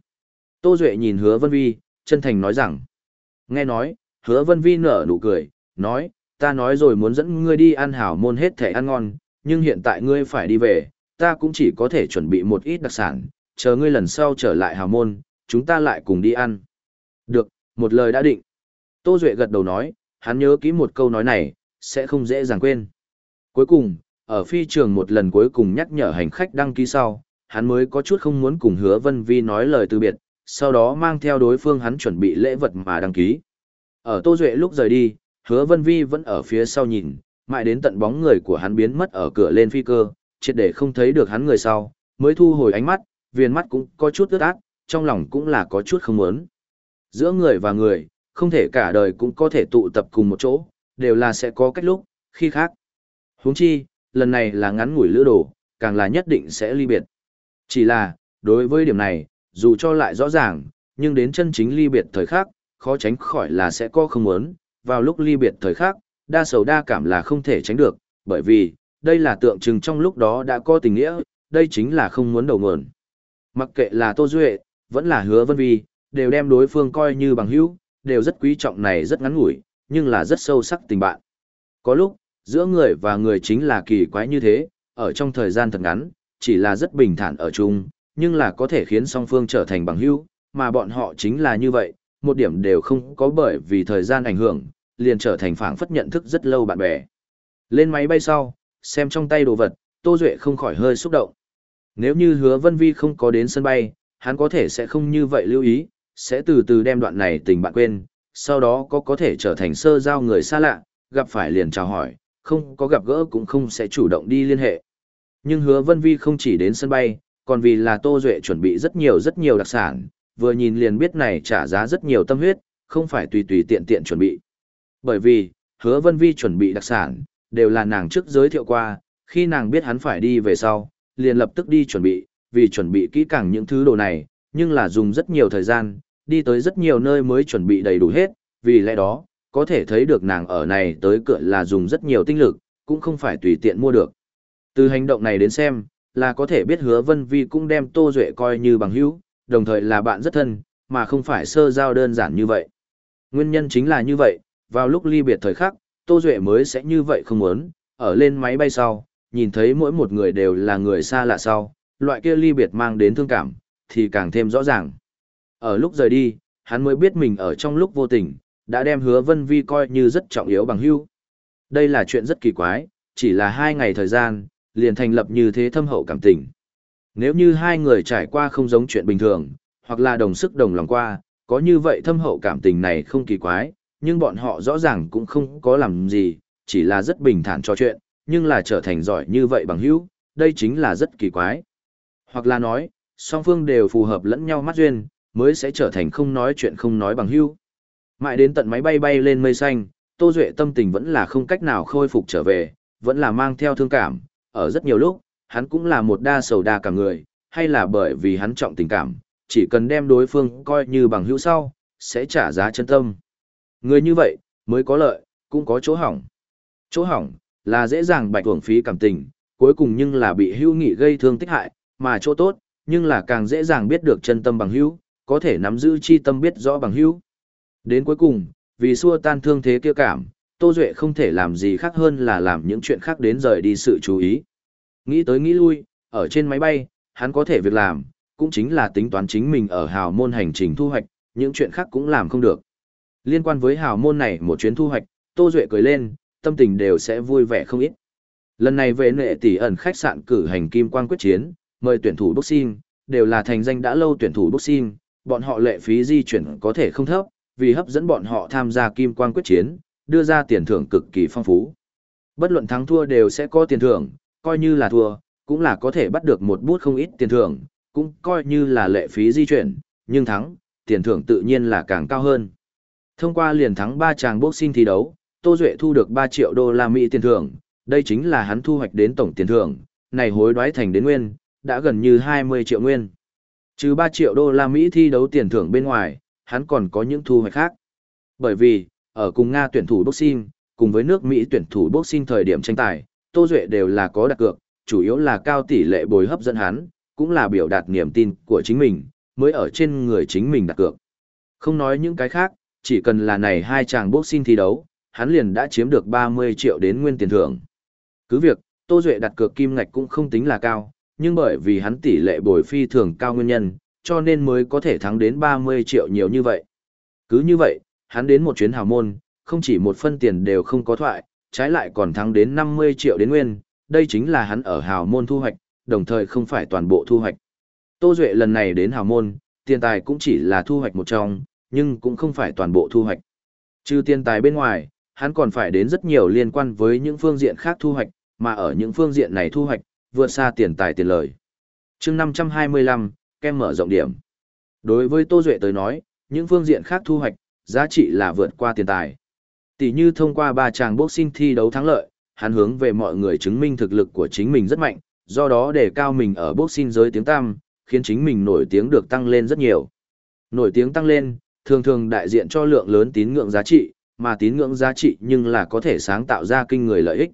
Tô Duệ nhìn hứa vân vi, chân thành nói rằng. Nghe nói, hứa vân vi nở nụ cười, nói, ta nói rồi muốn dẫn ngươi đi ăn hảo môn hết thể ăn ngon, nhưng hiện tại ngươi phải đi về, ta cũng chỉ có thể chuẩn bị một ít đặc sản, chờ ngươi lần sau trở lại hào môn, chúng ta lại cùng đi ăn. Được, một lời đã định. Tô Duệ gật đầu nói, hắn nhớ kỹ một câu nói này, sẽ không dễ dàng quên. Cuối cùng, ở phi trường một lần cuối cùng nhắc nhở hành khách đăng ký sau, hắn mới có chút không muốn cùng hứa Vân Vi nói lời từ biệt, sau đó mang theo đối phương hắn chuẩn bị lễ vật mà đăng ký. Ở Tô Duệ lúc rời đi, hứa Vân Vi vẫn ở phía sau nhìn, mãi đến tận bóng người của hắn biến mất ở cửa lên phi cơ, triệt để không thấy được hắn người sau, mới thu hồi ánh mắt, viền mắt cũng có chút ướt át, trong lòng cũng là có chút không muốn. Giữa người và người, không thể cả đời cũng có thể tụ tập cùng một chỗ, đều là sẽ có cách lúc, khi khác. huống chi, lần này là ngắn ngủi lữ đồ, càng là nhất định sẽ ly biệt. Chỉ là, đối với điểm này, dù cho lại rõ ràng, nhưng đến chân chính ly biệt thời khắc, khó tránh khỏi là sẽ có không muốn, vào lúc ly biệt thời khắc, đa sầu đa cảm là không thể tránh được, bởi vì, đây là tượng trưng trong lúc đó đã có tình nghĩa, đây chính là không muốn đầu nguồn. Mặc kệ là Tô Duệ, vẫn là hứa vân vi, đều đem đối phương coi như bằng hữu, đều rất quý trọng này rất ngắn ngủi, nhưng là rất sâu sắc tình bạn. Có lúc, giữa người và người chính là kỳ quái như thế, ở trong thời gian thật ngắn, chỉ là rất bình thản ở chung, nhưng là có thể khiến song phương trở thành bằng hữu, mà bọn họ chính là như vậy, một điểm đều không có bởi vì thời gian ảnh hưởng, liền trở thành phảng phất nhận thức rất lâu bạn bè. Lên máy bay sau, xem trong tay đồ vật, Tô Duệ không khỏi hơi xúc động. Nếu như hứa Vân Vi không có đến sân bay, hắn có thể sẽ không như vậy lưu ý, sẽ từ từ đem đoạn này tình bạn quên, sau đó có có thể trở thành sơ giao người xa lạ, gặp phải liền chào hỏi, không có gặp gỡ cũng không sẽ chủ động đi liên hệ. Nhưng hứa Vân Vi không chỉ đến sân bay, còn vì là Tô Duệ chuẩn bị rất nhiều rất nhiều đặc sản, vừa nhìn liền biết này trả giá rất nhiều tâm huyết, không phải tùy tùy tiện tiện chuẩn bị. Bởi vì, hứa Vân Vi chuẩn bị đặc sản, đều là nàng trước giới thiệu qua, khi nàng biết hắn phải đi về sau, liền lập tức đi chuẩn bị, vì chuẩn bị kỹ càng những thứ đồ này, nhưng là dùng rất nhiều thời gian, đi tới rất nhiều nơi mới chuẩn bị đầy đủ hết, vì lẽ đó, có thể thấy được nàng ở này tới cửa là dùng rất nhiều tinh lực, cũng không phải tùy tiện mua được. Từ hành động này đến xem, là có thể biết hứa Vân Vi cũng đem Tô Duệ coi như bằng hữu, đồng thời là bạn rất thân, mà không phải sơ giao đơn giản như vậy. Nguyên nhân chính là như vậy, vào lúc ly biệt thời khắc, Tô Duệ mới sẽ như vậy không muốn, ở lên máy bay sau, nhìn thấy mỗi một người đều là người xa lạ sau, loại kia ly biệt mang đến thương cảm, thì càng thêm rõ ràng. Ở lúc rời đi, hắn mới biết mình ở trong lúc vô tình, đã đem hứa vân vi coi như rất trọng yếu bằng hưu. Đây là chuyện rất kỳ quái, chỉ là hai ngày thời gian, liền thành lập như thế thâm hậu cảm tình. Nếu như hai người trải qua không giống chuyện bình thường, hoặc là đồng sức đồng lòng qua, có như vậy thâm hậu cảm tình này không kỳ quái, nhưng bọn họ rõ ràng cũng không có làm gì, chỉ là rất bình thản cho chuyện, nhưng là trở thành giỏi như vậy bằng hữu, đây chính là rất kỳ quái. Hoặc là nói, song phương đều phù hợp lẫn nhau mắt duyên, mới sẽ trở thành không nói chuyện không nói bằng hữu. Mãi đến tận máy bay bay lên mây xanh, Tô Duệ tâm tình vẫn là không cách nào khôi phục trở về, vẫn là mang theo thương cảm, ở rất nhiều lúc, hắn cũng là một đa sầu đa cả người, hay là bởi vì hắn trọng tình cảm, chỉ cần đem đối phương coi như bằng hữu sau, sẽ trả giá chân tâm. Người như vậy, mới có lợi, cũng có chỗ hỏng. Chỗ hỏng, là dễ dàng bạch hưởng phí cảm tình, cuối cùng nhưng là bị hữu nghị gây thương tích hại, mà chỗ tốt, nhưng là càng dễ dàng biết được chân tâm bằng hữu, có thể nắm giữ chi tâm biết rõ bằng hữu. Đến cuối cùng, vì xua tan thương thế kia cảm, Tô Duệ không thể làm gì khác hơn là làm những chuyện khác đến rời đi sự chú ý. Nghĩ tới nghĩ lui, ở trên máy bay, hắn có thể việc làm, cũng chính là tính toán chính mình ở hào môn hành trình thu hoạch, những chuyện khác cũng làm không được. Liên quan với hào môn này một chuyến thu hoạch, Tô Duệ cười lên, tâm tình đều sẽ vui vẻ không ít. Lần này về nệ tỷ ẩn khách sạn cử hành kim quan quyết chiến, mời tuyển thủ boxing, đều là thành danh đã lâu tuyển thủ boxing, bọn họ lệ phí di chuyển có thể không thấp, vì hấp dẫn bọn họ tham gia kim quan quyết chiến, đưa ra tiền thưởng cực kỳ phong phú. Bất luận thắng thua đều sẽ có tiền thưởng, coi như là thua, cũng là có thể bắt được một bút không ít tiền thưởng, cũng coi như là lệ phí di chuyển, nhưng thắng, tiền thưởng tự nhiên là càng cao hơn. Thông qua liền thắng 3 tràng boxing thi đấu, Tô Duệ thu được 3 triệu đô la Mỹ tiền thưởng, đây chính là hắn thu hoạch đến tổng tiền thưởng, này hối đoái thành đến nguyên, đã gần như 20 triệu nguyên. Trừ 3 triệu đô la Mỹ thi đấu tiền thưởng bên ngoài, hắn còn có những thu hoạch khác. Bởi vì, ở cùng Nga tuyển thủ boxing, cùng với nước Mỹ tuyển thủ boxing thời điểm tranh tài, Tô Duệ đều là có đặt cược, chủ yếu là cao tỷ lệ bồi hấp dẫn hắn, cũng là biểu đạt niềm tin của chính mình, mới ở trên người chính mình đặt cược. Không nói những cái khác, chỉ cần là này hai chàng boxing thi đấu, hắn liền đã chiếm được 30 triệu đến nguyên tiền thưởng. Cứ việc, Tô Duệ đặt cược kim ngạch cũng không tính là cao, nhưng bởi vì hắn tỷ lệ bồi phi thường cao nguyên nhân, cho nên mới có thể thắng đến 30 triệu nhiều như vậy. Cứ như vậy, hắn đến một chuyến hào môn, không chỉ một phân tiền đều không có thoại, trái lại còn thắng đến 50 triệu đến nguyên, đây chính là hắn ở hào môn thu hoạch, đồng thời không phải toàn bộ thu hoạch. Tô Duệ lần này đến hào môn, tiền tài cũng chỉ là thu hoạch một trong, nhưng cũng không phải toàn bộ thu hoạch. Trừ tiền tài bên ngoài, hắn còn phải đến rất nhiều liên quan với những phương diện khác thu hoạch, mà ở những phương diện này thu hoạch, vượt xa tiền tài tiền lời. chương 525, kem mở rộng điểm. Đối với Tô Duệ tới nói, những phương diện khác thu hoạch, giá trị là vượt qua tiền tài. Tỷ như thông qua ba chàng boxing thi đấu thắng lợi, hắn hướng về mọi người chứng minh thực lực của chính mình rất mạnh, do đó để cao mình ở boxing giới tiếng tam, khiến chính mình nổi tiếng được tăng lên rất nhiều. Nổi tiếng tăng lên, thường thường đại diện cho lượng lớn tín ngưỡng giá trị, mà tín ngưỡng giá trị nhưng là có thể sáng tạo ra kinh người lợi ích.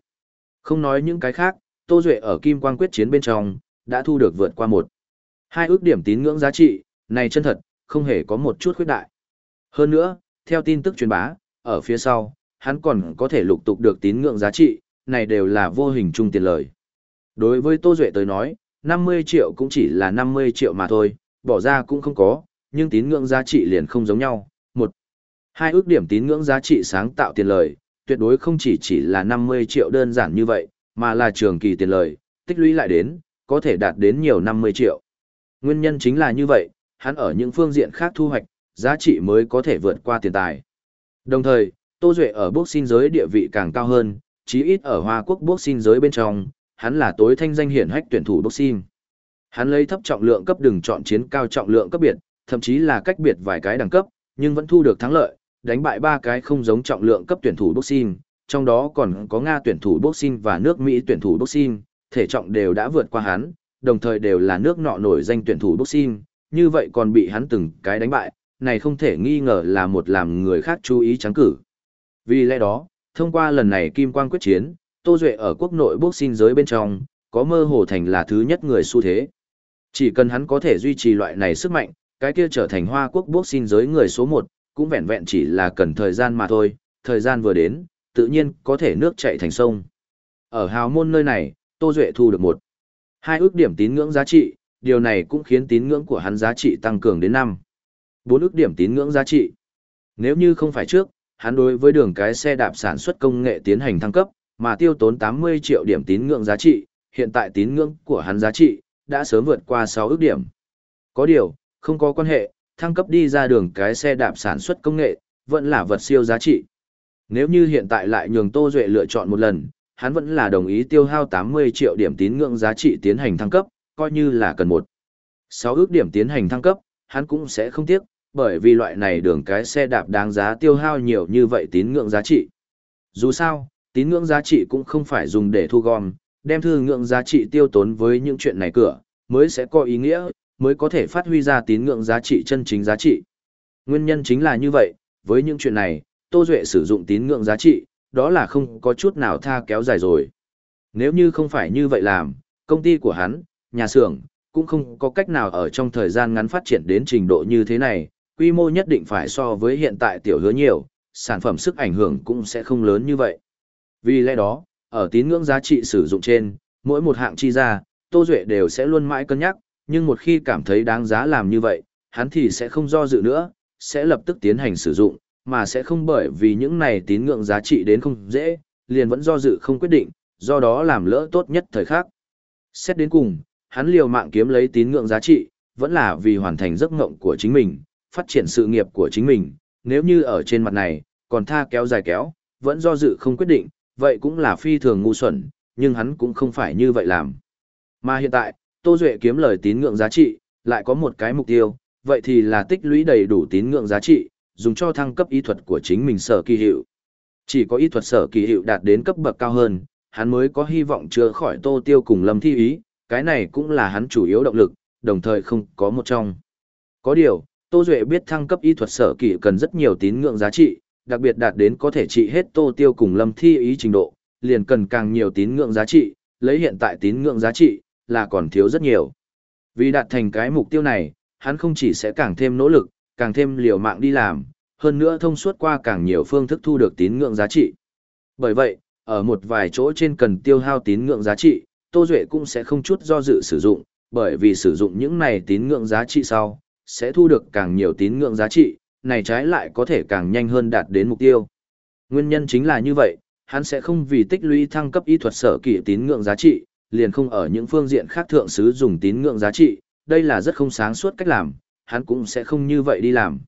Không nói những cái khác, Tô Duệ ở Kim Quang quyết chiến bên trong, đã thu được vượt qua một. Hai ước điểm tín ngưỡng giá trị, này chân thật, không hề có một chút khuyết đại. Hơn nữa, theo tin tức truyền bá, ở phía sau, hắn còn có thể lục tục được tín ngưỡng giá trị, này đều là vô hình trung tiền lời. Đối với Tô Duệ tới nói, 50 triệu cũng chỉ là 50 triệu mà thôi, bỏ ra cũng không có, nhưng tín ngưỡng giá trị liền không giống nhau. Một, hai ước điểm tín ngưỡng giá trị sáng tạo tiền lời, tuyệt đối không chỉ chỉ là 50 triệu đơn giản như vậy, mà là trường kỳ tiền lời, tích lũy lại đến, có thể đạt đến nhiều 50 triệu. Nguyên nhân chính là như vậy, hắn ở những phương diện khác thu hoạch, giá trị mới có thể vượt qua tiền tài. Đồng thời, Tô Duệ ở boxing giới địa vị càng cao hơn, chí ít ở Hoa Quốc boxing giới bên trong, hắn là tối thanh danh hiển hách tuyển thủ boxing. Hắn lấy thấp trọng lượng cấp đừng chọn chiến cao trọng lượng cấp biệt, thậm chí là cách biệt vài cái đẳng cấp, nhưng vẫn thu được thắng lợi, đánh bại ba cái không giống trọng lượng cấp tuyển thủ boxing, trong đó còn có Nga tuyển thủ boxing và nước Mỹ tuyển thủ boxing, thể trọng đều đã vượt qua hắn, đồng thời đều là nước nọ nổi danh tuyển thủ boxing, như vậy còn bị hắn từng cái đánh bại, này không thể nghi ngờ là một làm người khác chú ý trắng cử. Vì lẽ đó, thông qua lần này Kim Quang quyết chiến, Tô Duệ ở quốc nội boxing giới bên trong, có mơ hồ thành là thứ nhất người xu thế. Chỉ cần hắn có thể duy trì loại này sức mạnh, cái kia trở thành hoa quốc boxing giới người số 1, cũng vẹn vẹn chỉ là cần thời gian mà thôi, thời gian vừa đến, tự nhiên có thể nước chạy thành sông. Ở hào môn nơi này, Tô Duệ thu được một hai ước điểm tín ngưỡng giá trị, điều này cũng khiến tín ngưỡng của hắn giá trị tăng cường đến năm bốn ước điểm tín ngưỡng giá trị. Nếu như không phải trước, hắn đối với đường cái xe đạp sản xuất công nghệ tiến hành thăng cấp, mà tiêu tốn 80 triệu điểm tín ngưỡng giá trị, hiện tại tín ngưỡng của hắn giá trị đã sớm vượt qua 6 ước điểm. Có điều, không có quan hệ, thăng cấp đi ra đường cái xe đạp sản xuất công nghệ, vẫn là vật siêu giá trị. Nếu như hiện tại lại nhường Tô Duệ lựa chọn một lần, hắn vẫn là đồng ý tiêu hao 80 triệu điểm tín ngưỡng giá trị tiến hành thăng cấp, coi như là cần một. 6 ước điểm tiến hành thăng cấp, hắn cũng sẽ không tiếc, bởi vì loại này đường cái xe đạp đáng giá tiêu hao nhiều như vậy tín ngưỡng giá trị. Dù sao, tín ngưỡng giá trị cũng không phải dùng để thu gom, đem thư ngưỡng giá trị tiêu tốn với những chuyện này cửa, mới sẽ có ý nghĩa, mới có thể phát huy ra tín ngưỡng giá trị chân chính giá trị. Nguyên nhân chính là như vậy, với những chuyện này, Tô Duệ sử dụng tín ngưỡng giá trị, đó là không có chút nào tha kéo dài rồi. Nếu như không phải như vậy làm, công ty của hắn, nhà xưởng, cũng không có cách nào ở trong thời gian ngắn phát triển đến trình độ như thế này, quy mô nhất định phải so với hiện tại tiểu hứa nhiều, sản phẩm sức ảnh hưởng cũng sẽ không lớn như vậy. Vì lẽ đó, ở tín ngưỡng giá trị sử dụng trên, mỗi một hạng chi ra, Tô Duệ đều sẽ luôn mãi cân nhắc, nhưng một khi cảm thấy đáng giá làm như vậy, hắn thì sẽ không do dự nữa, sẽ lập tức tiến hành sử dụng, mà sẽ không bởi vì những này tín ngưỡng giá trị đến không dễ, liền vẫn do dự không quyết định, do đó làm lỡ tốt nhất thời khắc. Xét đến cùng, hắn liều mạng kiếm lấy tín ngưỡng giá trị, vẫn là vì hoàn thành giấc mộng của chính mình, phát triển sự nghiệp của chính mình, nếu như ở trên mặt này, còn tha kéo dài kéo, vẫn do dự không quyết định, vậy cũng là phi thường ngu xuẩn, nhưng hắn cũng không phải như vậy làm. Mà hiện tại, Tô Duệ kiếm lời tín ngưỡng giá trị, lại có một cái mục tiêu, vậy thì là tích lũy đầy đủ tín ngưỡng giá trị, dùng cho thăng cấp y thuật của chính mình sở kỳ hiệu. Chỉ có y thuật sở kỳ hiệu đạt đến cấp bậc cao hơn, hắn mới có hy vọng chữa khỏi Tô Tiêu cùng Lâm Thi Ý, cái này cũng là hắn chủ yếu động lực, đồng thời không có một trong. Có điều, Tô Duệ biết thăng cấp y thuật sở kỳ cần rất nhiều tín ngưỡng giá trị, đặc biệt đạt đến có thể trị hết Tô Tiêu cùng Lâm Thi Ý trình độ, liền cần càng nhiều tín ngưỡng giá trị, lấy hiện tại tín ngưỡng giá trị, là còn thiếu rất nhiều. Vì đạt thành cái mục tiêu này, hắn không chỉ sẽ càng thêm nỗ lực, càng thêm liều mạng đi làm, hơn nữa thông suốt qua càng nhiều phương thức thu được tín ngưỡng giá trị. Bởi vậy, ở một vài chỗ trên cần tiêu hao tín ngưỡng giá trị, Tô Duệ cũng sẽ không chút do dự sử dụng, bởi vì sử dụng những này tín ngưỡng giá trị sau, sẽ thu được càng nhiều tín ngưỡng giá trị, này trái lại có thể càng nhanh hơn đạt đến mục tiêu. Nguyên nhân chính là như vậy, hắn sẽ không vì tích lũy thăng cấp y thuật sở kỹ tín ngưỡng giá trị, liền không ở những phương diện khác thượng sứ dùng tín ngưỡng giá trị, đây là rất không sáng suốt cách làm, hắn cũng sẽ không như vậy đi làm.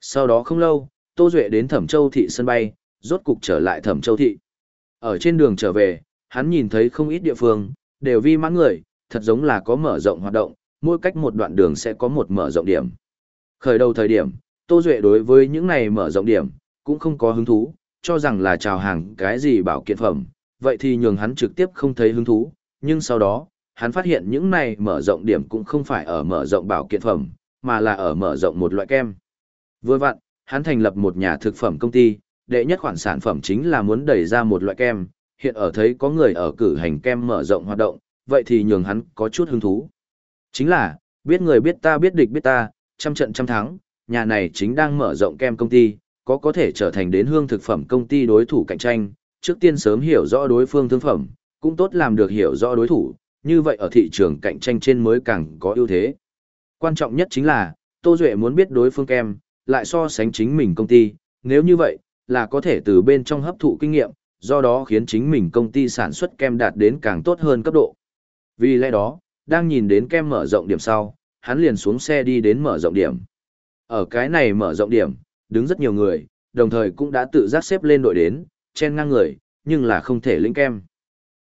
Sau đó không lâu, Tô Duệ đến Thẩm Châu thị sân bay, rốt cục trở lại Thẩm Châu thị. Ở trên đường trở về, hắn nhìn thấy không ít địa phương, đều vi mãn người, thật giống là có mở rộng hoạt động, mỗi cách một đoạn đường sẽ có một mở rộng điểm. Khởi đầu thời điểm, Tô Duệ đối với những này mở rộng điểm, cũng không có hứng thú, cho rằng là chào hàng cái gì bảo kiện phẩm, vậy thì nhường hắn trực tiếp không thấy hứng thú, nhưng sau đó, hắn phát hiện những này mở rộng điểm cũng không phải ở mở rộng bảo kiện phẩm, mà là ở mở rộng một loại kem. Vừa vặn, hắn thành lập một nhà thực phẩm công ty, đệ nhất khoản sản phẩm chính là muốn đẩy ra một loại kem, hiện ở thấy có người ở cử hành kem mở rộng hoạt động, vậy thì nhường hắn có chút hứng thú. Chính là, biết người biết ta biết địch biết ta, trăm trận trăm thắng, nhà này chính đang mở rộng kem công ty, có có thể trở thành đến hương thực phẩm công ty đối thủ cạnh tranh, trước tiên sớm hiểu rõ đối phương thương phẩm, cũng tốt làm được hiểu rõ đối thủ, như vậy ở thị trường cạnh tranh trên mới càng có ưu thế. Quan trọng nhất chính là, Tô Duệ muốn biết đối phương kem, lại so sánh chính mình công ty, nếu như vậy, là có thể từ bên trong hấp thụ kinh nghiệm, do đó khiến chính mình công ty sản xuất kem đạt đến càng tốt hơn cấp độ. Vì lẽ đó, đang nhìn đến kem mở rộng điểm sau, hắn liền xuống xe đi đến mở rộng điểm. Ở cái này mở rộng điểm, đứng rất nhiều người, đồng thời cũng đã tự giác xếp lên đội đến, chen ngang người, nhưng là không thể lĩnh kem.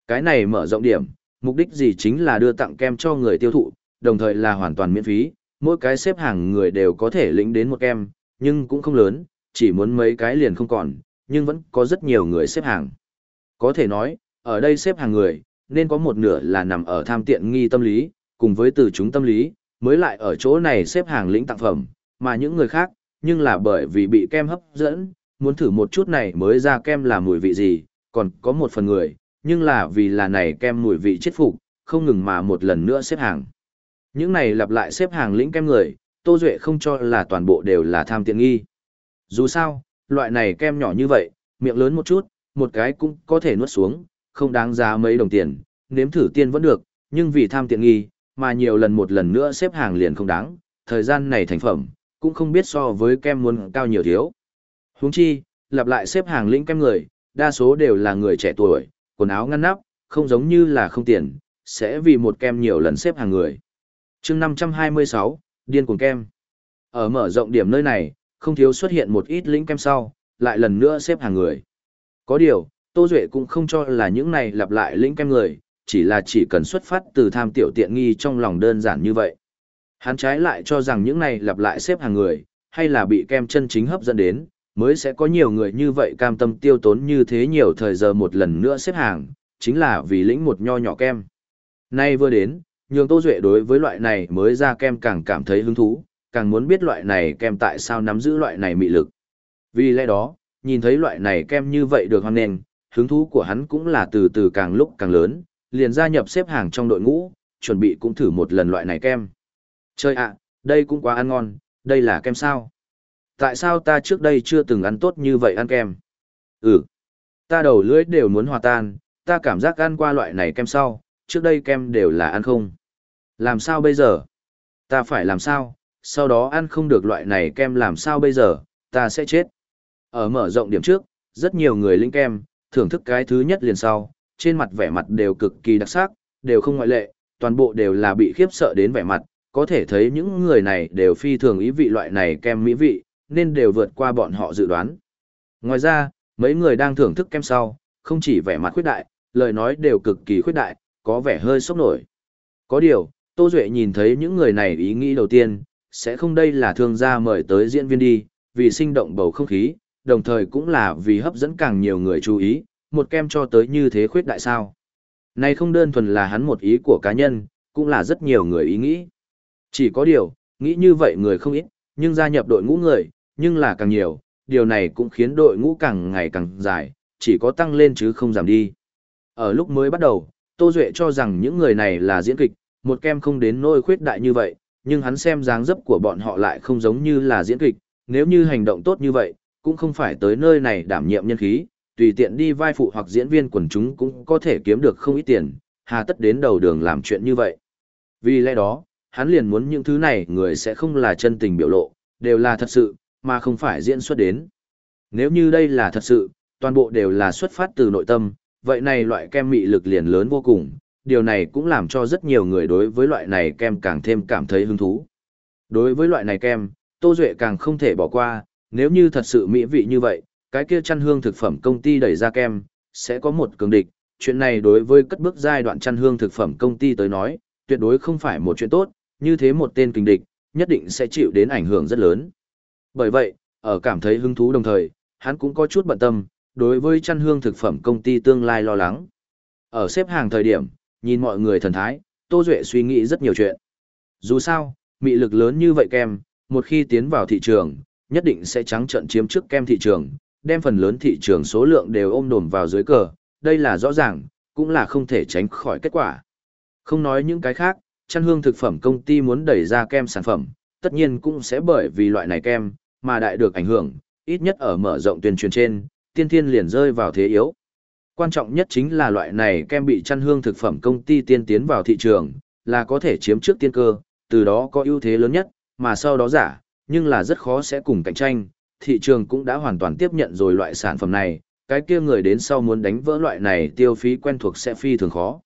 Cái này mở rộng điểm, mục đích gì chính là đưa tặng kem cho người tiêu thụ, đồng thời là hoàn toàn miễn phí, mỗi cái xếp hàng người đều có thể lĩnh đến một kem, nhưng cũng không lớn, chỉ muốn mấy cái liền không còn, nhưng vẫn có rất nhiều người xếp hàng. Có thể nói, ở đây xếp hàng người, nên có một nửa là nằm ở tham tiện nghi tâm lý, cùng với từ chúng tâm lý, mới lại ở chỗ này xếp hàng lĩnh tặng phẩm, mà những người khác, nhưng là bởi vì bị kem hấp dẫn, muốn thử một chút này mới ra kem là mùi vị gì, còn có một phần người, nhưng là vì là này kem mùi vị chết phục, không ngừng mà một lần nữa xếp hàng. Những này lặp lại xếp hàng lĩnh kem người, Tô Duệ không cho là toàn bộ đều là tham tiện nghi. Dù sao, loại này kem nhỏ như vậy, miệng lớn một chút, một cái cũng có thể nuốt xuống, không đáng giá mấy đồng tiền, nếm thử tiên vẫn được, nhưng vì tham tiện nghi, mà nhiều lần một lần nữa xếp hàng liền không đáng, thời gian này thành phẩm, cũng không biết so với kem muốn cao nhiều thiếu. Huống chi, lặp lại xếp hàng lĩnh kem người, đa số đều là người trẻ tuổi, quần áo ngăn nắp, không giống như là không tiền, sẽ vì một kem nhiều lần xếp hàng người. chương 526, điên cuồng kem. Ở mở rộng điểm nơi này, không thiếu xuất hiện một ít lĩnh kem sau, lại lần nữa xếp hàng người. Có điều, Tô Duệ cũng không cho là những này lặp lại lĩnh kem người, chỉ là chỉ cần xuất phát từ tham tiểu tiện nghi trong lòng đơn giản như vậy. Hắn trái lại cho rằng những này lặp lại xếp hàng người, hay là bị kem chân chính hấp dẫn đến, mới sẽ có nhiều người như vậy cam tâm tiêu tốn như thế nhiều thời giờ một lần nữa xếp hàng, chính là vì lĩnh một nho nhỏ kem. Nay vừa đến, nhường Tô Duệ đối với loại này mới ra kem càng cảm thấy hứng thú, càng muốn biết loại này kem tại sao nắm giữ loại này mị lực. Vì lẽ đó, nhìn thấy loại này kem như vậy được hoan nền, hứng thú của hắn cũng là từ từ càng lúc càng lớn, liền gia nhập xếp hàng trong đội ngũ, chuẩn bị cũng thử một lần loại này kem. Chơi ạ, đây cũng quá ăn ngon, đây là kem sao? Tại sao ta trước đây chưa từng ăn tốt như vậy ăn kem? Ừ, ta đầu lưỡi đều muốn hòa tan, ta cảm giác ăn qua loại này kem sau, trước đây kem đều là ăn không. Làm sao bây giờ? Ta phải làm sao? Sau đó ăn không được loại này kem làm sao bây giờ? Ta sẽ chết. Ở mở rộng điểm trước, rất nhiều người linh kem, thưởng thức cái thứ nhất liền sau, trên mặt vẻ mặt đều cực kỳ đặc sắc, đều không ngoại lệ, toàn bộ đều là bị khiếp sợ đến vẻ mặt, có thể thấy những người này đều phi thường ý vị loại này kem mỹ vị, nên đều vượt qua bọn họ dự đoán. Ngoài ra, mấy người đang thưởng thức kem sau, không chỉ vẻ mặt khuyết đại, lời nói đều cực kỳ khuyết đại, có vẻ hơi sốc nổi. Có điều, Tô Duệ nhìn thấy những người này ý nghĩ đầu tiên, sẽ không đây là thương gia mời tới diễn viên đi, vì sinh động bầu không khí, đồng thời cũng là vì hấp dẫn càng nhiều người chú ý, một kem cho tới như thế khuyết đại sao. Này không đơn thuần là hắn một ý của cá nhân, cũng là rất nhiều người ý nghĩ. Chỉ có điều, nghĩ như vậy người không ít, nhưng gia nhập đội ngũ người, nhưng là càng nhiều, điều này cũng khiến đội ngũ càng ngày càng dài, chỉ có tăng lên chứ không giảm đi. Ở lúc mới bắt đầu, Tô Duệ cho rằng những người này là diễn kịch, một kem không đến nỗi khuyết đại như vậy, nhưng hắn xem dáng dấp của bọn họ lại không giống như là diễn kịch, nếu như hành động tốt như vậy, cũng không phải tới nơi này đảm nhiệm nhân khí, tùy tiện đi vai phụ hoặc diễn viên quần chúng cũng có thể kiếm được không ít tiền, hà tất đến đầu đường làm chuyện như vậy. Vì lẽ đó, hắn liền muốn những thứ này người sẽ không là chân tình biểu lộ, đều là thật sự, mà không phải diễn xuất đến. Nếu như đây là thật sự, toàn bộ đều là xuất phát từ nội tâm, vậy này loại kem mị lực liền lớn vô cùng, điều này cũng làm cho rất nhiều người đối với loại này kem càng thêm cảm thấy hứng thú. Đối với loại này kem, Tô Duệ càng không thể bỏ qua, nếu như thật sự mỹ vị như vậy, cái kia chăn hương thực phẩm công ty đẩy ra kem, sẽ có một cường địch. Chuyện này đối với cất bước giai đoạn chăn hương thực phẩm công ty tới nói, tuyệt đối không phải một chuyện tốt, như thế một tên kinh địch, nhất định sẽ chịu đến ảnh hưởng rất lớn. Bởi vậy, ở cảm thấy hứng thú đồng thời, hắn cũng có chút bận tâm, đối với chăn hương thực phẩm công ty tương lai lo lắng. Ở xếp hàng thời điểm, nhìn mọi người thần thái, Tô Duệ suy nghĩ rất nhiều chuyện. Dù sao, mị lực lớn như vậy kem, một khi tiến vào thị trường, nhất định sẽ trắng trận chiếm trước kem thị trường, đem phần lớn thị trường số lượng đều ôm đồm vào dưới cờ, đây là rõ ràng, cũng là không thể tránh khỏi kết quả. Không nói những cái khác, chăn hương thực phẩm công ty muốn đẩy ra kem sản phẩm, tất nhiên cũng sẽ bởi vì loại này kem, mà đại được ảnh hưởng, ít nhất ở mở rộng tuyên truyền trên, tiên thiên liền rơi vào thế yếu. Quan trọng nhất chính là loại này kem bị chăn hương thực phẩm công ty tiên tiến vào thị trường, là có thể chiếm trước tiên cơ, từ đó có ưu thế lớn nhất, mà sau đó giả, nhưng là rất khó sẽ cùng cạnh tranh, thị trường cũng đã hoàn toàn tiếp nhận rồi loại sản phẩm này, cái kia người đến sau muốn đánh vỡ loại này tiêu phí quen thuộc sẽ phi thường khó.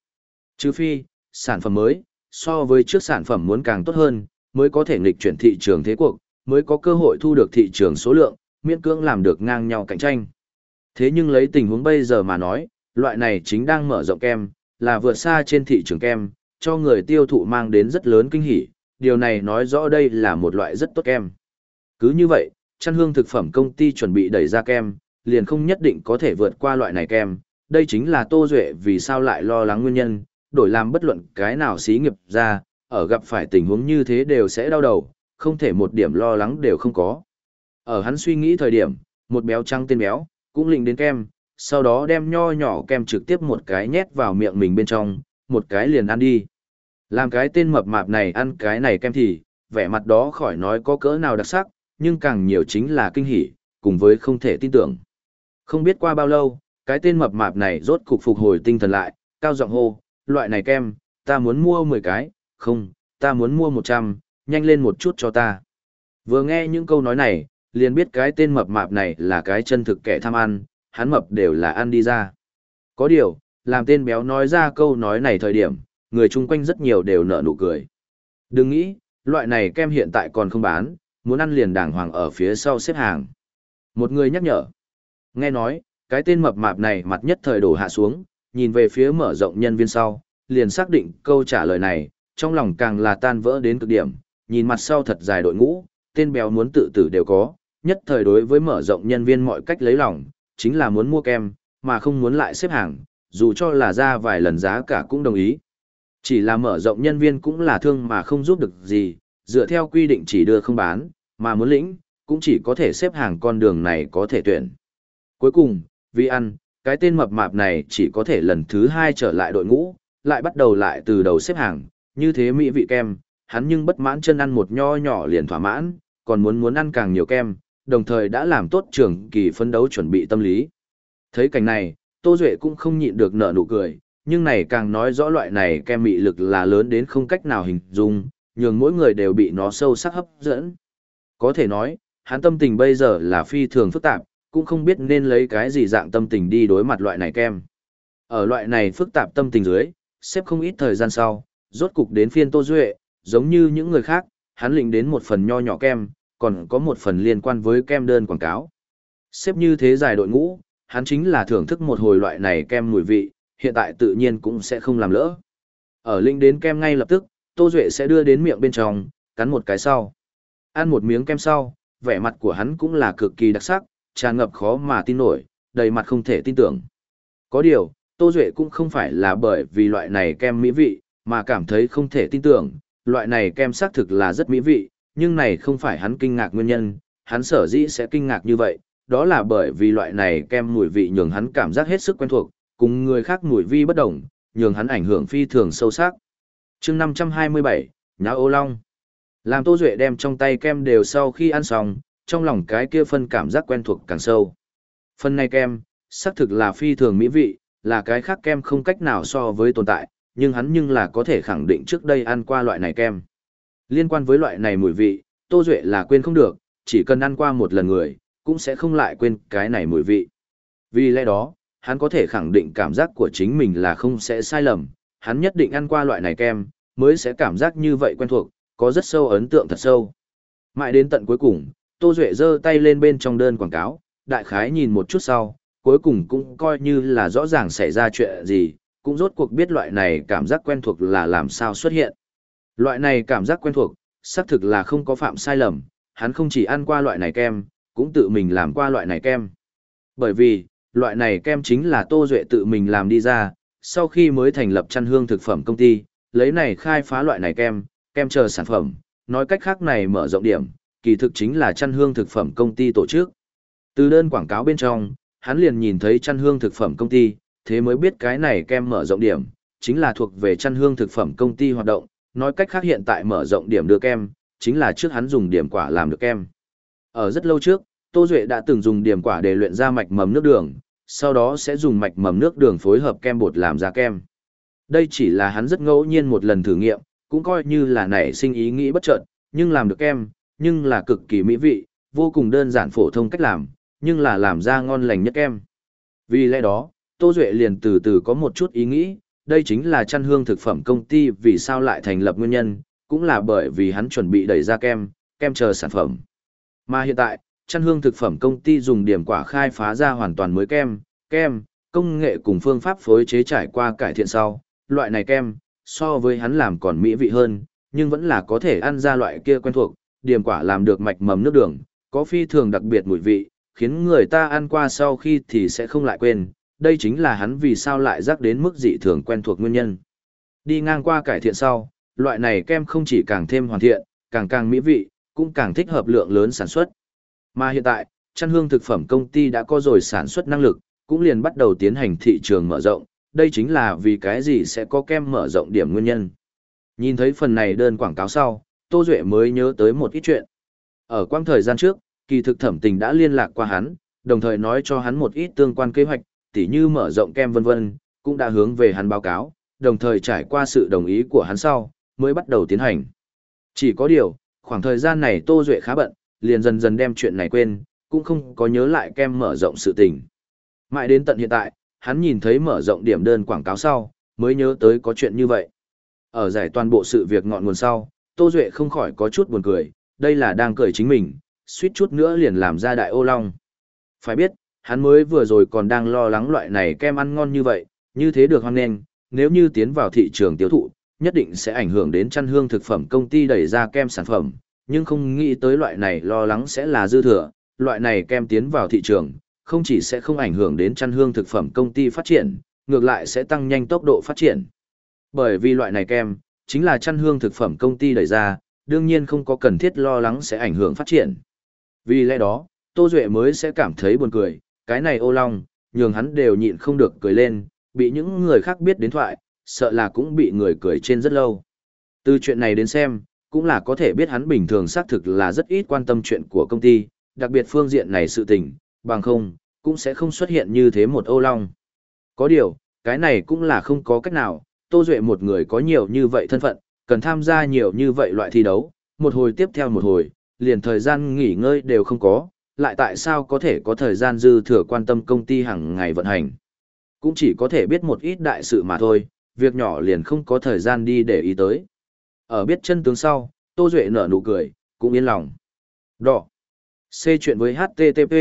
Trừ phi, sản phẩm mới, so với trước sản phẩm muốn càng tốt hơn, mới có thể nghịch chuyển thị trường thế cuộc, mới có cơ hội thu được thị trường số lượng, miễn cưỡng làm được ngang nhau cạnh tranh. Thế nhưng lấy tình huống bây giờ mà nói, loại này chính đang mở rộng kem, là vượt xa trên thị trường kem, cho người tiêu thụ mang đến rất lớn kinh hỉ, điều này nói rõ đây là một loại rất tốt kem. Cứ như vậy, chăn hương thực phẩm công ty chuẩn bị đẩy ra kem, liền không nhất định có thể vượt qua loại này kem, đây chính là Tô Duệ vì sao lại lo lắng nguyên nhân, đổi làm bất luận cái nào xí nghiệp ra, ở gặp phải tình huống như thế đều sẽ đau đầu, không thể một điểm lo lắng đều không có. Ở hắn suy nghĩ thời điểm, một béo trăng tên béo, cũng lịnh đến kem, sau đó đem nho nhỏ kem trực tiếp một cái nhét vào miệng mình bên trong, một cái liền ăn đi. Làm cái tên mập mạp này ăn cái này kem thì, vẻ mặt đó khỏi nói có cỡ nào đặc sắc, nhưng càng nhiều chính là kinh hỉ, cùng với không thể tin tưởng. Không biết qua bao lâu, cái tên mập mạp này rốt cục phục hồi tinh thần lại, cao giọng hô, loại này kem, ta muốn mua 10 cái, không, ta muốn mua 100, nhanh lên một chút cho ta. Vừa nghe những câu nói này, liền biết cái tên mập mạp này là cái chân thực kẻ tham ăn, hắn mập đều là ăn đi ra. Có điều, làm tên béo nói ra câu nói này thời điểm, người chung quanh rất nhiều đều nở nụ cười. Đừng nghĩ, loại này kem hiện tại còn không bán, muốn ăn liền đàng hoàng ở phía sau xếp hàng. Một người nhắc nhở. Nghe nói, cái tên mập mạp này mặt nhất thời đổ hạ xuống, nhìn về phía mở rộng nhân viên sau, liền xác định câu trả lời này, trong lòng càng là tan vỡ đến cực điểm, nhìn mặt sau thật dài đội ngũ, tên béo muốn tự tử đều có, nhất thời đối với mở rộng nhân viên mọi cách lấy lòng, chính là muốn mua kem, mà không muốn lại xếp hàng, dù cho là ra vài lần giá cả cũng đồng ý. Chỉ là mở rộng nhân viên cũng là thương mà không giúp được gì, dựa theo quy định chỉ đưa không bán, mà muốn lĩnh, cũng chỉ có thể xếp hàng con đường này có thể tuyển. Cuối cùng, vì ăn, cái tên mập mạp này chỉ có thể lần thứ hai trở lại đội ngũ, lại bắt đầu lại từ đầu xếp hàng, như thế mỹ vị kem, hắn nhưng bất mãn chân ăn một nho nhỏ liền thỏa mãn, còn muốn muốn ăn càng nhiều kem, đồng thời đã làm tốt trường kỳ phấn đấu chuẩn bị tâm lý. Thấy cảnh này, Tô Duệ cũng không nhịn được nở nụ cười, nhưng này càng nói rõ loại này kem mị lực là lớn đến không cách nào hình dung, nhường mỗi người đều bị nó sâu sắc hấp dẫn. Có thể nói, hắn tâm tình bây giờ là phi thường phức tạp, cũng không biết nên lấy cái gì dạng tâm tình đi đối mặt loại này kem. Ở loại này phức tạp tâm tình dưới, xếp không ít thời gian sau, rốt cục đến phiên Tô Duệ, giống như những người khác, hắn lĩnh đến một phần nho nhỏ kem, còn có một phần liên quan với kem đơn quảng cáo. Xếp như thế dài đội ngũ, hắn chính là thưởng thức một hồi loại này kem mùi vị, hiện tại tự nhiên cũng sẽ không làm lỡ. Ở linh đến kem ngay lập tức, Tô Duệ sẽ đưa đến miệng bên trong, cắn một cái sau. Ăn một miếng kem sau, vẻ mặt của hắn cũng là cực kỳ đặc sắc, tràn ngập khó mà tin nổi, đầy mặt không thể tin tưởng. Có điều, Tô Duệ cũng không phải là bởi vì loại này kem mỹ vị, mà cảm thấy không thể tin tưởng, loại này kem xác thực là rất mỹ vị, nhưng này không phải hắn kinh ngạc nguyên nhân, hắn sở dĩ sẽ kinh ngạc như vậy, đó là bởi vì loại này kem mùi vị nhường hắn cảm giác hết sức quen thuộc, cùng người khác mùi vi bất đồng, nhường hắn ảnh hưởng phi thường sâu sắc. chương 527, Nhã ô long. Làm Tô Duệ đem trong tay kem đều sau khi ăn xong, trong lòng cái kia phân cảm giác quen thuộc càng sâu. Phần này kem, xác thực là phi thường mỹ vị, là cái khác kem không cách nào so với tồn tại, nhưng hắn nhưng là có thể khẳng định trước đây ăn qua loại này kem. Liên quan với loại này mùi vị, Tô Duệ là quên không được, chỉ cần ăn qua một lần người, cũng sẽ không lại quên cái này mùi vị. Vì lẽ đó, hắn có thể khẳng định cảm giác của chính mình là không sẽ sai lầm, hắn nhất định ăn qua loại này kem, mới sẽ cảm giác như vậy quen thuộc, có rất sâu ấn tượng thật sâu. Mãi đến tận cuối cùng, Tô Duệ giơ tay lên bên trong đơn quảng cáo, đại khái nhìn một chút sau, cuối cùng cũng coi như là rõ ràng xảy ra chuyện gì, cũng rốt cuộc biết loại này cảm giác quen thuộc là làm sao xuất hiện. Loại này cảm giác quen thuộc, xác thực là không có phạm sai lầm, hắn không chỉ ăn qua loại này kem, cũng tự mình làm qua loại này kem. Bởi vì, loại này kem chính là Tô Duệ tự mình làm đi ra, sau khi mới thành lập chăn hương thực phẩm công ty, lấy này khai phá loại này kem, kem chờ sản phẩm, nói cách khác này mở rộng điểm, kỳ thực chính là chăn hương thực phẩm công ty tổ chức. Từ đơn quảng cáo bên trong, hắn liền nhìn thấy chăn hương thực phẩm công ty, thế mới biết cái này kem mở rộng điểm, chính là thuộc về chăn hương thực phẩm công ty hoạt động, nói cách khác hiện tại mở rộng điểm đưa kem, chính là trước hắn dùng điểm quả làm được kem. Ở rất lâu trước, Tô Duệ đã từng dùng điểm quả để luyện ra mạch mầm nước đường, sau đó sẽ dùng mạch mầm nước đường phối hợp kem bột làm ra kem. Đây chỉ là hắn rất ngẫu nhiên một lần thử nghiệm, cũng coi như là nảy sinh ý nghĩ bất chợt, nhưng làm được kem, nhưng là cực kỳ mỹ vị, vô cùng đơn giản phổ thông cách làm, nhưng là làm ra ngon lành nhất kem. Vì lẽ đó, Tô Duệ liền từ từ có một chút ý nghĩ, đây chính là chăn hương thực phẩm công ty vì sao lại thành lập nguyên nhân, cũng là bởi vì hắn chuẩn bị đẩy ra kem, kem chờ sản phẩm. Mà hiện tại, chăn hương thực phẩm công ty dùng điểm quả khai phá ra hoàn toàn mới kem, kem, công nghệ cùng phương pháp phối chế trải qua cải thiện sau, loại này kem, so với hắn làm còn mỹ vị hơn, nhưng vẫn là có thể ăn ra loại kia quen thuộc, điểm quả làm được mạch mầm nước đường, có phi thường đặc biệt mùi vị, khiến người ta ăn qua sau khi thì sẽ không lại quên, đây chính là hắn vì sao lại rắc đến mức dị thường quen thuộc nguyên nhân. Đi ngang qua cải thiện sau, loại này kem không chỉ càng thêm hoàn thiện, càng càng mỹ vị, cũng càng thích hợp lượng lớn sản xuất. Mà hiện tại, chăn hương thực phẩm công ty đã có rồi sản xuất năng lực, cũng liền bắt đầu tiến hành thị trường mở rộng, đây chính là vì cái gì sẽ có kem mở rộng điểm nguyên nhân. Nhìn thấy phần này đơn quảng cáo sau, Tô Duệ mới nhớ tới một ít chuyện. Ở quang thời gian trước, kỳ thực thẩm tình đã liên lạc qua hắn, đồng thời nói cho hắn một ít tương quan kế hoạch, tỉ như mở rộng kem vân vân, cũng đã hướng về hắn báo cáo, đồng thời trải qua sự đồng ý của hắn sau, mới bắt đầu tiến hành. Chỉ có điều, khoảng thời gian này Tô Duệ khá bận, liền dần dần đem chuyện này quên, cũng không có nhớ lại kem mở rộng sự tình. Mãi đến tận hiện tại, hắn nhìn thấy mở rộng điểm đơn quảng cáo sau, mới nhớ tới có chuyện như vậy. Ở giải toàn bộ sự việc ngọn nguồn sau, Tô Duệ không khỏi có chút buồn cười, đây là đang cười chính mình, suýt chút nữa liền làm ra đại ô long. Phải biết, hắn mới vừa rồi còn đang lo lắng loại này kem ăn ngon như vậy, như thế được hoan nghênh, nếu như tiến vào thị trường tiêu thụ, nhất định sẽ ảnh hưởng đến chăn hương thực phẩm công ty đẩy ra kem sản phẩm, nhưng không nghĩ tới loại này lo lắng sẽ là dư thừa, loại này kem tiến vào thị trường, không chỉ sẽ không ảnh hưởng đến chăn hương thực phẩm công ty phát triển, ngược lại sẽ tăng nhanh tốc độ phát triển. Bởi vì loại này kem, chính là chăn hương thực phẩm công ty đẩy ra, đương nhiên không có cần thiết lo lắng sẽ ảnh hưởng phát triển. Vì lẽ đó, Tô Duệ mới sẽ cảm thấy buồn cười, cái này ô long, nhường hắn đều nhịn không được cười lên, bị những người khác biết đến thoại, sợ là cũng bị người cười trên rất lâu. Từ chuyện này đến xem, cũng là có thể biết hắn bình thường xác thực là rất ít quan tâm chuyện của công ty, đặc biệt phương diện này sự tình, bằng không, cũng sẽ không xuất hiện như thế một ô long. Có điều, cái này cũng là không có cách nào, Tô Duệ một người có nhiều như vậy thân phận, cần tham gia nhiều như vậy loại thi đấu, một hồi tiếp theo một hồi, liền thời gian nghỉ ngơi đều không có, lại tại sao có thể có thời gian dư thừa quan tâm công ty hàng ngày vận hành. Cũng chỉ có thể biết một ít đại sự mà thôi, việc nhỏ liền không có thời gian đi để ý tới. Ở biết chân tướng sau, Tô Duệ nở nụ cười, cũng yên lòng. Đỏ. C chuyện với HTTP,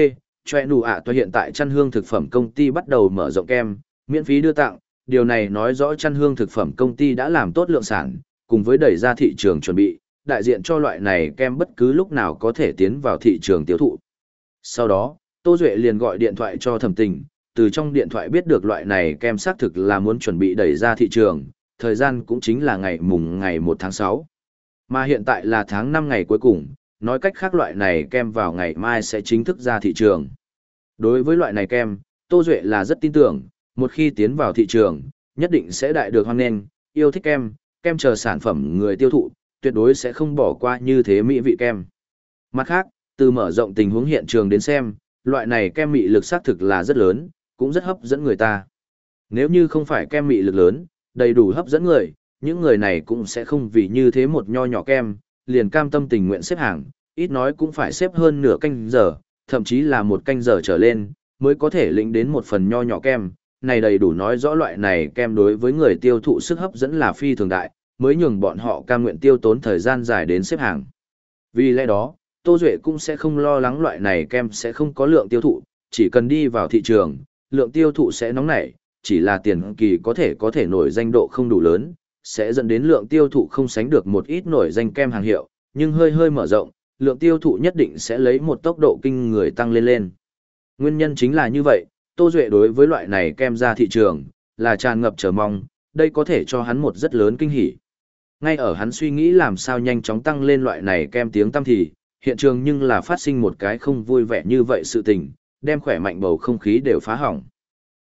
choe nụ ạ à hiện tại chăn hương thực phẩm công ty bắt đầu mở rộng kem, miễn phí đưa tặng, điều này nói rõ chăn hương thực phẩm công ty đã làm tốt lượng sản, cùng với đẩy ra thị trường chuẩn bị, đại diện cho loại này kem bất cứ lúc nào có thể tiến vào thị trường tiêu thụ. Sau đó, Tô Duệ liền gọi điện thoại cho thẩm tình, từ trong điện thoại biết được loại này kem xác thực là muốn chuẩn bị đẩy ra thị trường, thời gian cũng chính là ngày mùng ngày 1 tháng 6. Mà hiện tại là tháng 5 ngày cuối cùng, nói cách khác loại này kem vào ngày mai sẽ chính thức ra thị trường. Đối với loại này kem, Tô Duệ là rất tin tưởng, một khi tiến vào thị trường, nhất định sẽ đại được hoan nghênh, yêu thích kem, kem chờ sản phẩm người tiêu thụ, tuyệt đối sẽ không bỏ qua như thế mỹ vị kem. Mặt khác, từ mở rộng tình huống hiện trường đến xem, loại này kem mị lực xác thực là rất lớn, cũng rất hấp dẫn người ta. Nếu như không phải kem mị lực lớn, đầy đủ hấp dẫn người, những người này cũng sẽ không vì như thế một nho nhỏ kem, liền cam tâm tình nguyện xếp hàng, ít nói cũng phải xếp hơn nửa canh giờ, thậm chí là một canh giờ trở lên, mới có thể lĩnh đến một phần nho nhỏ kem. Này đầy đủ nói rõ loại này kem đối với người tiêu thụ sức hấp dẫn là phi thường đại, mới nhường bọn họ cam nguyện tiêu tốn thời gian dài đến xếp hàng. Vì lẽ đó, Tô Duệ cũng sẽ không lo lắng loại này kem sẽ không có lượng tiêu thụ, chỉ cần đi vào thị trường, lượng tiêu thụ sẽ nóng nảy, chỉ là tiền kỳ có thể có thể nổi danh độ không đủ lớn, sẽ dẫn đến lượng tiêu thụ không sánh được một ít nổi danh kem hàng hiệu, nhưng hơi hơi mở rộng, lượng tiêu thụ nhất định sẽ lấy một tốc độ kinh người tăng lên lên. Nguyên nhân chính là như vậy, Tô Duệ đối với loại này kem ra thị trường, là tràn ngập chờ mong, đây có thể cho hắn một rất lớn kinh hỉ. Ngay ở hắn suy nghĩ làm sao nhanh chóng tăng lên loại này kem tiếng tâm thì, hiện trường nhưng là phát sinh một cái không vui vẻ như vậy sự tình, đem khỏe mạnh bầu không khí đều phá hỏng.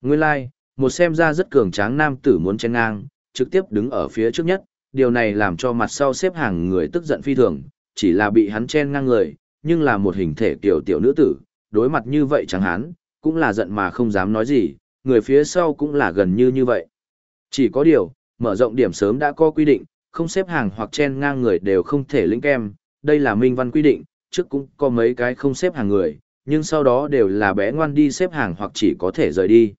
Nguyên lai, like, một xem ra rất cường tráng nam tử muốn chen ngang, trực tiếp đứng ở phía trước nhất, điều này làm cho mặt sau xếp hàng người tức giận phi thường, chỉ là bị hắn chen ngang người, nhưng là một hình thể tiểu tiểu nữ tử, đối mặt như vậy chẳng hắn, cũng là giận mà không dám nói gì, người phía sau cũng là gần như như vậy. Chỉ có điều, mở rộng điểm sớm đã có quy định, không xếp hàng hoặc chen ngang người đều không thể lĩnh kem, đây là minh văn quy định, trước cũng có mấy cái không xếp hàng người, nhưng sau đó đều là bé ngoan đi xếp hàng hoặc chỉ có thể rời đi.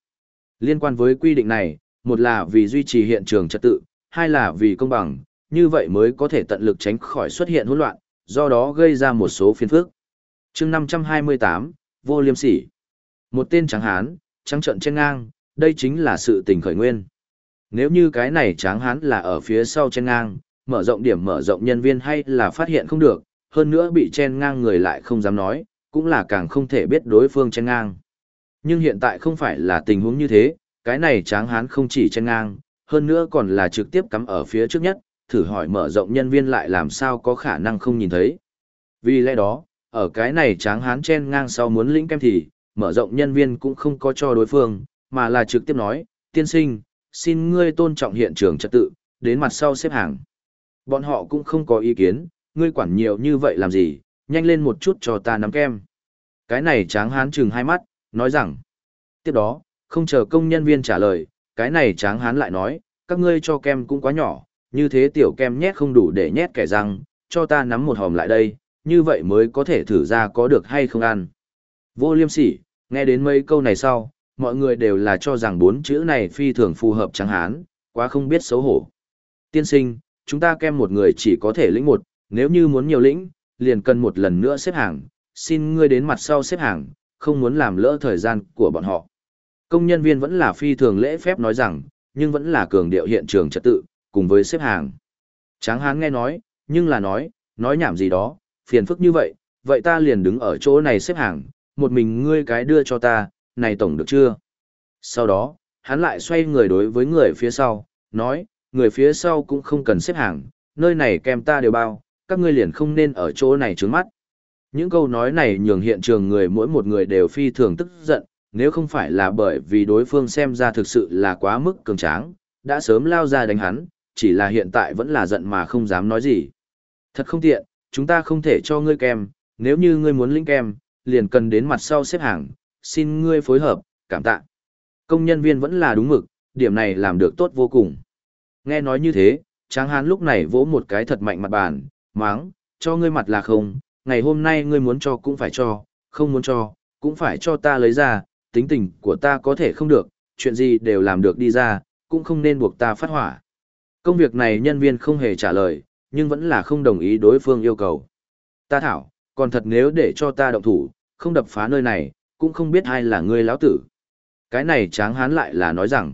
Liên quan với quy định này, một là vì duy trì hiện trường trật tự, hai là vì công bằng, như vậy mới có thể tận lực tránh khỏi xuất hiện hỗn loạn, do đó gây ra một số phiền phức. chương 528, Vô Liêm Sỉ Một tên trắng hán, trắng trận trên ngang, đây chính là sự tình khởi nguyên. Nếu như cái này tráng hán là ở phía sau trên ngang, mở rộng điểm mở rộng nhân viên hay là phát hiện không được, hơn nữa bị chen ngang người lại không dám nói, cũng là càng không thể biết đối phương chen ngang. Nhưng hiện tại không phải là tình huống như thế, cái này tráng hán không chỉ chen ngang, hơn nữa còn là trực tiếp cắm ở phía trước nhất, thử hỏi mở rộng nhân viên lại làm sao có khả năng không nhìn thấy. Vì lẽ đó, ở cái này tráng hán chen ngang sau muốn lĩnh kem thì, mở rộng nhân viên cũng không có cho đối phương, mà là trực tiếp nói, tiên sinh, xin ngươi tôn trọng hiện trường trật tự, đến mặt sau xếp hàng. Bọn họ cũng không có ý kiến, ngươi quản nhiều như vậy làm gì, nhanh lên một chút cho ta nắm kem. Cái này tráng hán chừng hai mắt, nói rằng. Tiếp đó, không chờ công nhân viên trả lời, cái này tráng hán lại nói, các ngươi cho kem cũng quá nhỏ, như thế tiểu kem nhét không đủ để nhét kẻ răng, cho ta nắm một hòm lại đây, như vậy mới có thể thử ra có được hay không ăn. Vô liêm sỉ, nghe đến mấy câu này sau, mọi người đều là cho rằng bốn chữ này phi thường phù hợp tráng hán, quá không biết xấu hổ. Tiên sinh, chúng ta kem một người chỉ có thể lĩnh một, nếu như muốn nhiều lĩnh, liền cần một lần nữa xếp hàng, xin ngươi đến mặt sau xếp hàng, không muốn làm lỡ thời gian của bọn họ. Công nhân viên vẫn là phi thường lễ phép nói rằng, nhưng vẫn là cường điệu hiện trường trật tự, cùng với xếp hàng. Tráng hán nghe nói, nhưng là nói, nói nhảm gì đó, phiền phức như vậy, vậy ta liền đứng ở chỗ này xếp hàng, một mình ngươi cái đưa cho ta, này tổng được chưa? Sau đó, hắn lại xoay người đối với người phía sau, nói, người phía sau cũng không cần xếp hàng, nơi này kèm ta đều bao, các ngươi liền không nên ở chỗ này trướng mắt. Những câu nói này nhường hiện trường người mỗi một người đều phi thường tức giận, nếu không phải là bởi vì đối phương xem ra thực sự là quá mức cường tráng, đã sớm lao ra đánh hắn, chỉ là hiện tại vẫn là giận mà không dám nói gì. Thật không tiện, chúng ta không thể cho ngươi kem, nếu như ngươi muốn lĩnh kem, liền cần đến mặt sau xếp hàng, xin ngươi phối hợp, cảm tạ. Công nhân viên vẫn là đúng mực, điểm này làm được tốt vô cùng. Nghe nói như thế, Tráng Hán lúc này vỗ một cái thật mạnh mặt bàn, máng, cho ngươi mặt là không, ngày hôm nay ngươi muốn cho cũng phải cho, không muốn cho, cũng phải cho ta lấy ra, tính tình của ta có thể không được, chuyện gì đều làm được đi ra, cũng không nên buộc ta phát hỏa. Công việc này nhân viên không hề trả lời, nhưng vẫn là không đồng ý đối phương yêu cầu. Ta thảo, còn thật nếu để cho ta động thủ, không đập phá nơi này, cũng không biết ai là ngươi lão tử. Cái này tráng hán lại là nói rằng,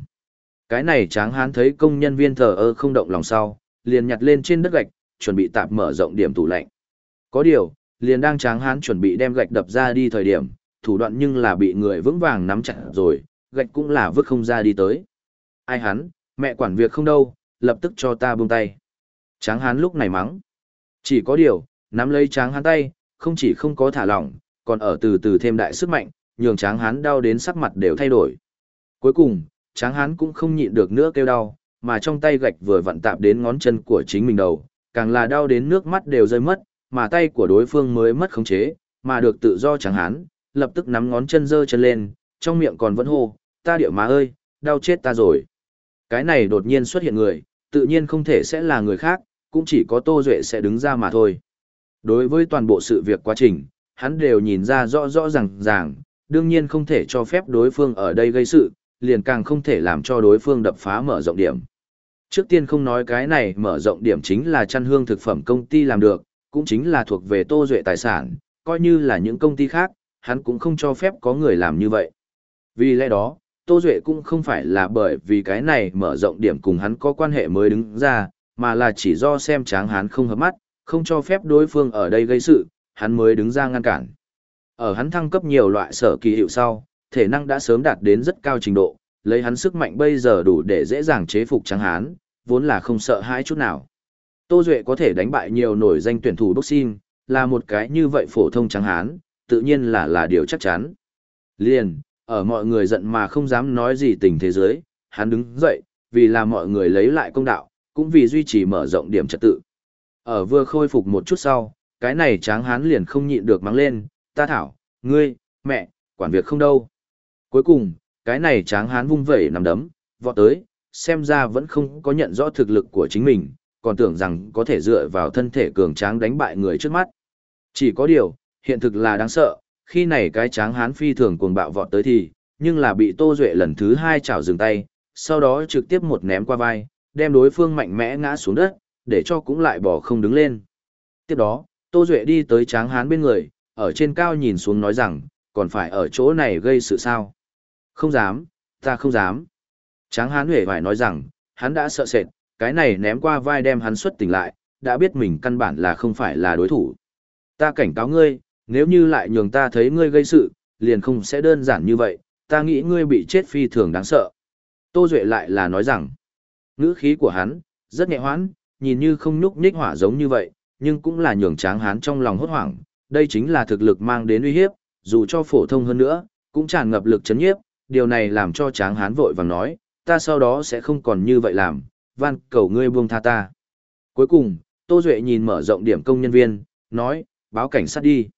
cái này tráng hán thấy công nhân viên thờ ơ không động lòng sau, liền nhặt lên trên đất gạch, chuẩn bị tạp mở rộng điểm tủ lạnh. Có điều, liền đang tráng hán chuẩn bị đem gạch đập ra đi thời điểm, thủ đoạn nhưng là bị người vững vàng nắm chặt rồi, gạch cũng là vứt không ra đi tới. Ai hắn, mẹ quản việc không đâu, lập tức cho ta buông tay. Tráng hán lúc này mắng. Chỉ có điều, nắm lấy tráng hán tay, không chỉ không có thả lỏng, còn ở từ từ thêm đại sức mạnh, nhường tráng hán đau đến sắc mặt đều thay đổi. Cuối cùng, tráng hán cũng không nhịn được nữa kêu đau, mà trong tay gạch vừa vặn tạp đến ngón chân của chính mình đầu, càng là đau đến nước mắt đều rơi mất, mà tay của đối phương mới mất khống chế, mà được tự do chẳng hán, lập tức nắm ngón chân dơ chân lên, trong miệng còn vẫn hô, ta điệu má ơi, đau chết ta rồi. Cái này đột nhiên xuất hiện người, tự nhiên không thể sẽ là người khác, cũng chỉ có Tô Duệ sẽ đứng ra mà thôi. Đối với toàn bộ sự việc quá trình, hắn đều nhìn ra rõ rõ ràng ràng, đương nhiên không thể cho phép đối phương ở đây gây sự, liền càng không thể làm cho đối phương đập phá mở rộng điểm. Trước tiên không nói cái này mở rộng điểm chính là chăn hương thực phẩm công ty làm được, cũng chính là thuộc về Tô Duệ tài sản, coi như là những công ty khác, hắn cũng không cho phép có người làm như vậy. Vì lẽ đó, Tô Duệ cũng không phải là bởi vì cái này mở rộng điểm cùng hắn có quan hệ mới đứng ra, mà là chỉ do xem tráng hắn không hợp mắt, không cho phép đối phương ở đây gây sự, hắn mới đứng ra ngăn cản. Ở hắn thăng cấp nhiều loại sở kỳ hiệu sau, thể năng đã sớm đạt đến rất cao trình độ, lấy hắn sức mạnh bây giờ đủ để dễ dàng chế phục tráng hán, vốn là không sợ hãi chút nào. Tô Duệ có thể đánh bại nhiều nổi danh tuyển thủ boxing, là một cái như vậy phổ thông trắng hán, tự nhiên là là điều chắc chắn. Liền, ở mọi người giận mà không dám nói gì tình thế giới, hắn đứng dậy, vì là mọi người lấy lại công đạo, cũng vì duy trì mở rộng điểm trật tự. Ở vừa khôi phục một chút sau, cái này tráng hán liền không nhịn được mắng lên, ta thảo, ngươi, mẹ, quản việc không đâu. Cuối cùng, cái này tráng hán vung vẩy nằm đấm, vọt tới, xem ra vẫn không có nhận rõ thực lực của chính mình, còn tưởng rằng có thể dựa vào thân thể cường tráng đánh bại người trước mắt. Chỉ có điều, hiện thực là đáng sợ, khi này cái tráng hán phi thường cuồng bạo vọt tới thì, nhưng là bị Tô Duệ lần thứ hai chảo dừng tay, sau đó trực tiếp một ném qua vai, đem đối phương mạnh mẽ ngã xuống đất, để cho cũng lại bỏ không đứng lên. Tiếp đó, Tô Duệ đi tới tráng hán bên người, ở trên cao nhìn xuống nói rằng, còn phải ở chỗ này gây sự sao. Không dám, ta không dám. Tráng hán huệ phải nói rằng, hắn đã sợ sệt, cái này ném qua vai đem hắn xuất tỉnh lại, đã biết mình căn bản là không phải là đối thủ. Ta cảnh cáo ngươi, nếu như lại nhường ta thấy ngươi gây sự, liền không sẽ đơn giản như vậy, ta nghĩ ngươi bị chết phi thường đáng sợ. Tô Duệ lại là nói rằng, ngữ khí của hắn, rất nhẹ hoãn, nhìn như không nhúc nhích hỏa giống như vậy, nhưng cũng là nhường tráng hán trong lòng hốt hoảng, đây chính là thực lực mang đến uy hiếp, dù cho phổ thông hơn nữa, cũng tràn ngập lực chấn nhiếp, điều này làm cho tráng hán vội vàng nói, ta sau đó sẽ không còn như vậy làm, van cầu ngươi buông tha ta. Cuối cùng, Tô Duệ nhìn mở rộng điểm công nhân viên, nói, báo cảnh sát đi.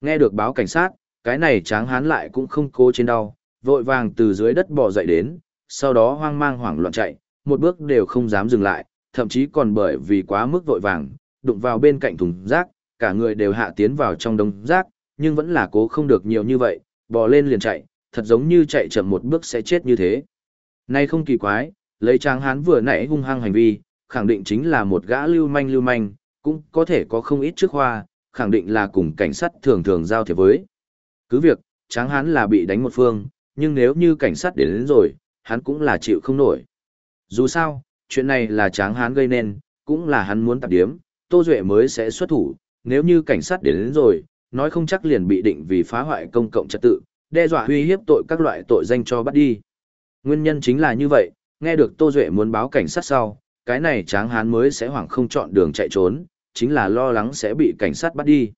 Nghe được báo cảnh sát, cái này tráng hán lại cũng không cố trên đau, vội vàng từ dưới đất bò dậy đến, sau đó hoang mang hoảng loạn chạy, một bước đều không dám dừng lại, thậm chí còn bởi vì quá mức vội vàng, đụng vào bên cạnh thùng rác, cả người đều hạ tiến vào trong đống rác, nhưng vẫn là cố không được nhiều như vậy, bò lên liền chạy, thật giống như chạy chậm một bước sẽ chết như thế. Nay không kỳ quái, lấy tráng hán vừa nãy hung hăng hành vi, khẳng định chính là một gã lưu manh lưu manh, cũng có thể có không ít trước hoa, khẳng định là cùng cảnh sát thường thường giao thiệp với. Cứ việc, tráng hán là bị đánh một phương, nhưng nếu như cảnh sát đến, đến rồi, hắn cũng là chịu không nổi. Dù sao, chuyện này là tráng hán gây nên, cũng là hắn muốn tập điếm, Tô Duệ mới sẽ xuất thủ, nếu như cảnh sát đến, đến rồi, nói không chắc liền bị định vì phá hoại công cộng trật tự, đe dọa uy hiếp tội các loại tội danh cho bắt đi. Nguyên nhân chính là như vậy, nghe được Tô Duệ muốn báo cảnh sát sau, cái này tráng hán mới sẽ hoảng không chọn đường chạy trốn, chính là lo lắng sẽ bị cảnh sát bắt đi.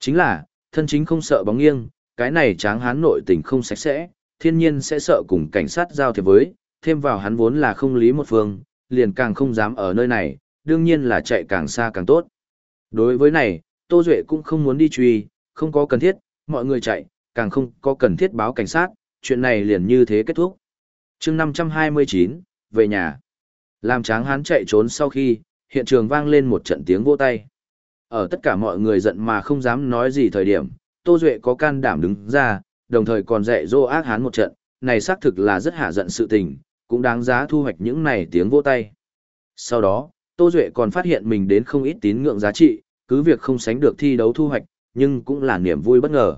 Chính là, thân chính không sợ bóng nghiêng, cái này tráng hán nội tình không sạch sẽ, thiên nhiên sẽ sợ cùng cảnh sát giao thiệp với, thêm vào hắn vốn là không lý một phương, liền càng không dám ở nơi này, đương nhiên là chạy càng xa càng tốt. Đối với này, Tô Duệ cũng không muốn đi truy, không có cần thiết, mọi người chạy, càng không có cần thiết báo cảnh sát, chuyện này liền như thế kết thúc chương 529, về nhà. Làm tráng hán chạy trốn sau khi, hiện trường vang lên một trận tiếng vỗ tay. Ở tất cả mọi người giận mà không dám nói gì thời điểm, Tô Duệ có can đảm đứng ra, đồng thời còn dạy dỗ ác hán một trận, này xác thực là rất hạ giận sự tình, cũng đáng giá thu hoạch những này tiếng vỗ tay. Sau đó, Tô Duệ còn phát hiện mình đến không ít tín ngưỡng giá trị, cứ việc không sánh được thi đấu thu hoạch, nhưng cũng là niềm vui bất ngờ.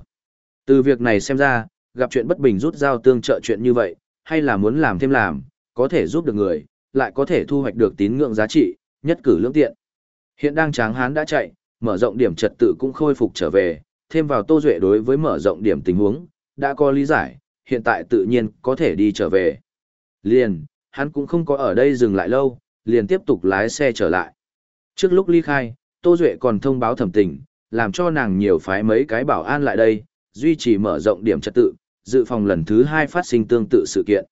Từ việc này xem ra, gặp chuyện bất bình rút dao tương trợ chuyện như vậy, hay là muốn làm thêm làm, có thể giúp được người, lại có thể thu hoạch được tín ngưỡng giá trị, nhất cử lưỡng tiện. Hiện đang tráng hán đã chạy, mở rộng điểm trật tự cũng khôi phục trở về, thêm vào Tô Duệ đối với mở rộng điểm tình huống, đã có lý giải, hiện tại tự nhiên có thể đi trở về. Liền, hắn cũng không có ở đây dừng lại lâu, liền tiếp tục lái xe trở lại. Trước lúc ly khai, Tô Duệ còn thông báo thẩm tình, làm cho nàng nhiều phái mấy cái bảo an lại đây, duy trì mở rộng điểm trật tự, dự phòng lần thứ hai phát sinh tương tự sự kiện.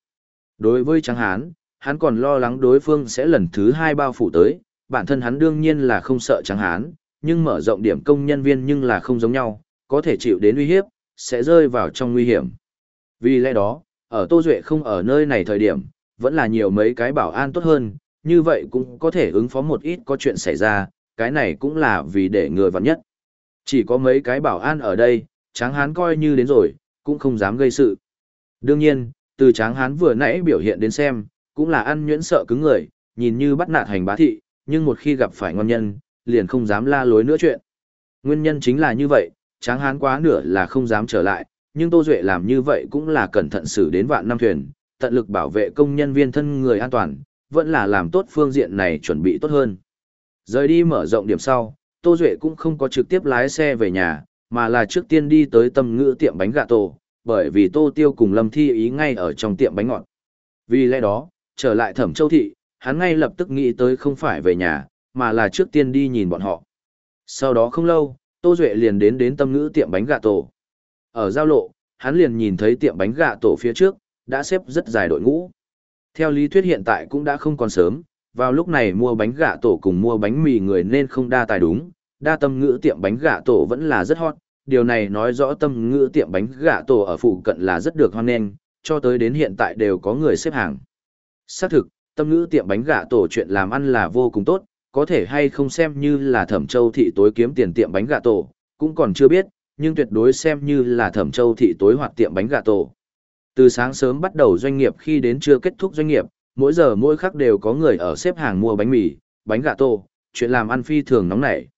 Đối với Tráng Hán, hắn còn lo lắng đối phương sẽ lần thứ hai bao phủ tới, bản thân hắn đương nhiên là không sợ Tráng Hán, nhưng mở rộng điểm công nhân viên nhưng là không giống nhau, có thể chịu đến uy hiếp, sẽ rơi vào trong nguy hiểm. Vì lẽ đó, ở Tô Duệ không ở nơi này thời điểm, vẫn là nhiều mấy cái bảo an tốt hơn, như vậy cũng có thể ứng phó một ít có chuyện xảy ra, cái này cũng là vì để người vặn nhất. Chỉ có mấy cái bảo an ở đây, tráng hán coi như đến rồi, cũng không dám gây sự. Đương nhiên, từ tráng hán vừa nãy biểu hiện đến xem, cũng là ăn nhuyễn sợ cứng người, nhìn như bắt nạt hành bá thị, nhưng một khi gặp phải ngon nhân, liền không dám la lối nữa chuyện. Nguyên nhân chính là như vậy, tráng hán quá nửa là không dám trở lại, nhưng Tô Duệ làm như vậy cũng là cẩn thận xử đến vạn năm thuyền, tận lực bảo vệ công nhân viên thân người an toàn, vẫn là làm tốt phương diện này chuẩn bị tốt hơn. Rời đi mở rộng điểm sau, Tô Duệ cũng không có trực tiếp lái xe về nhà, mà là trước tiên đi tới tâm ngữ tiệm bánh gà tổ, bởi vì Tô Tiêu cùng Lâm Thi ý ngay ở trong tiệm bánh ngọt. Vì lẽ đó, trở lại Thẩm Châu Thị, hắn ngay lập tức nghĩ tới không phải về nhà, mà là trước tiên đi nhìn bọn họ. Sau đó không lâu, Tô Duệ liền đến đến tâm ngữ tiệm bánh gà tổ. Ở giao lộ, hắn liền nhìn thấy tiệm bánh gà tổ phía trước, đã xếp rất dài đội ngũ. Theo lý thuyết hiện tại cũng đã không còn sớm, vào lúc này mua bánh gà tổ cùng mua bánh mì người nên không đa tài đúng, đa tâm ngữ tiệm bánh gà tổ vẫn là rất hot, điều này nói rõ tâm ngữ tiệm bánh gà tổ ở phụ cận là rất được hoan nghênh, cho tới đến hiện tại đều có người xếp hàng. Xác thực, tâm ngữ tiệm bánh gà tổ chuyện làm ăn là vô cùng tốt, có thể hay không xem như là thẩm châu thị tối kiếm tiền tiệm bánh gà tổ, cũng còn chưa biết, nhưng tuyệt đối xem như là thẩm châu thị tối hoạt tiệm bánh gà tổ. Từ sáng sớm bắt đầu doanh nghiệp khi đến trưa kết thúc doanh nghiệp, mỗi giờ mỗi khắc đều có người ở xếp hàng mua bánh mì, bánh gà tổ chuyện làm ăn phi thường nóng nảy.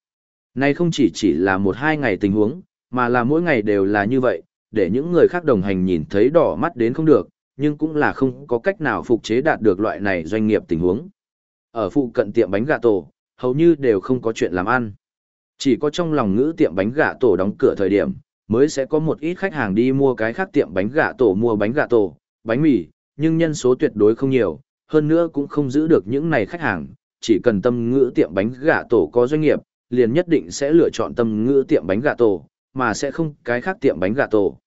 Này không chỉ chỉ là một hai ngày tình huống, mà là mỗi ngày đều là như vậy, để những người khác đồng hành nhìn thấy đỏ mắt đến không được, nhưng cũng là không có cách nào phục chế đạt được loại này doanh nghiệp tình huống. Ở phụ cận tiệm bánh gà tổ, hầu như đều không có chuyện làm ăn. Chỉ có trong lòng ngữ tiệm bánh gà tổ đóng cửa thời điểm, mới sẽ có một ít khách hàng đi mua cái khác tiệm bánh gà tổ mua bánh gà tổ, bánh mì, nhưng nhân số tuyệt đối không nhiều, hơn nữa cũng không giữ được những này khách hàng, chỉ cần tâm ngữ tiệm bánh gà tổ có doanh nghiệp, liền nhất định sẽ lựa chọn tâm ngữ tiệm bánh gà tổ, mà sẽ không cái khác tiệm bánh gà tổ.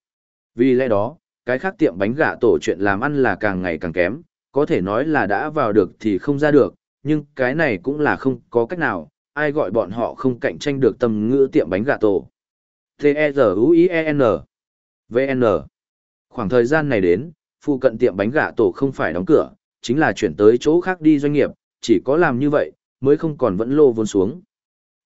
Vì lẽ đó, cái khác tiệm bánh gà tổ chuyện làm ăn là càng ngày càng kém, có thể nói là đã vào được thì không ra được, nhưng cái này cũng là không có cách nào, ai gọi bọn họ không cạnh tranh được tầm ngữ tiệm bánh gà tổ. T-E-Z-U-I-E-N V-N Khoảng thời gian này đến, phụ cận tiệm bánh gà tổ không phải đóng cửa, chính là chuyển tới chỗ khác đi doanh nghiệp, chỉ có làm như vậy, mới không còn vẫn lô vốn xuống.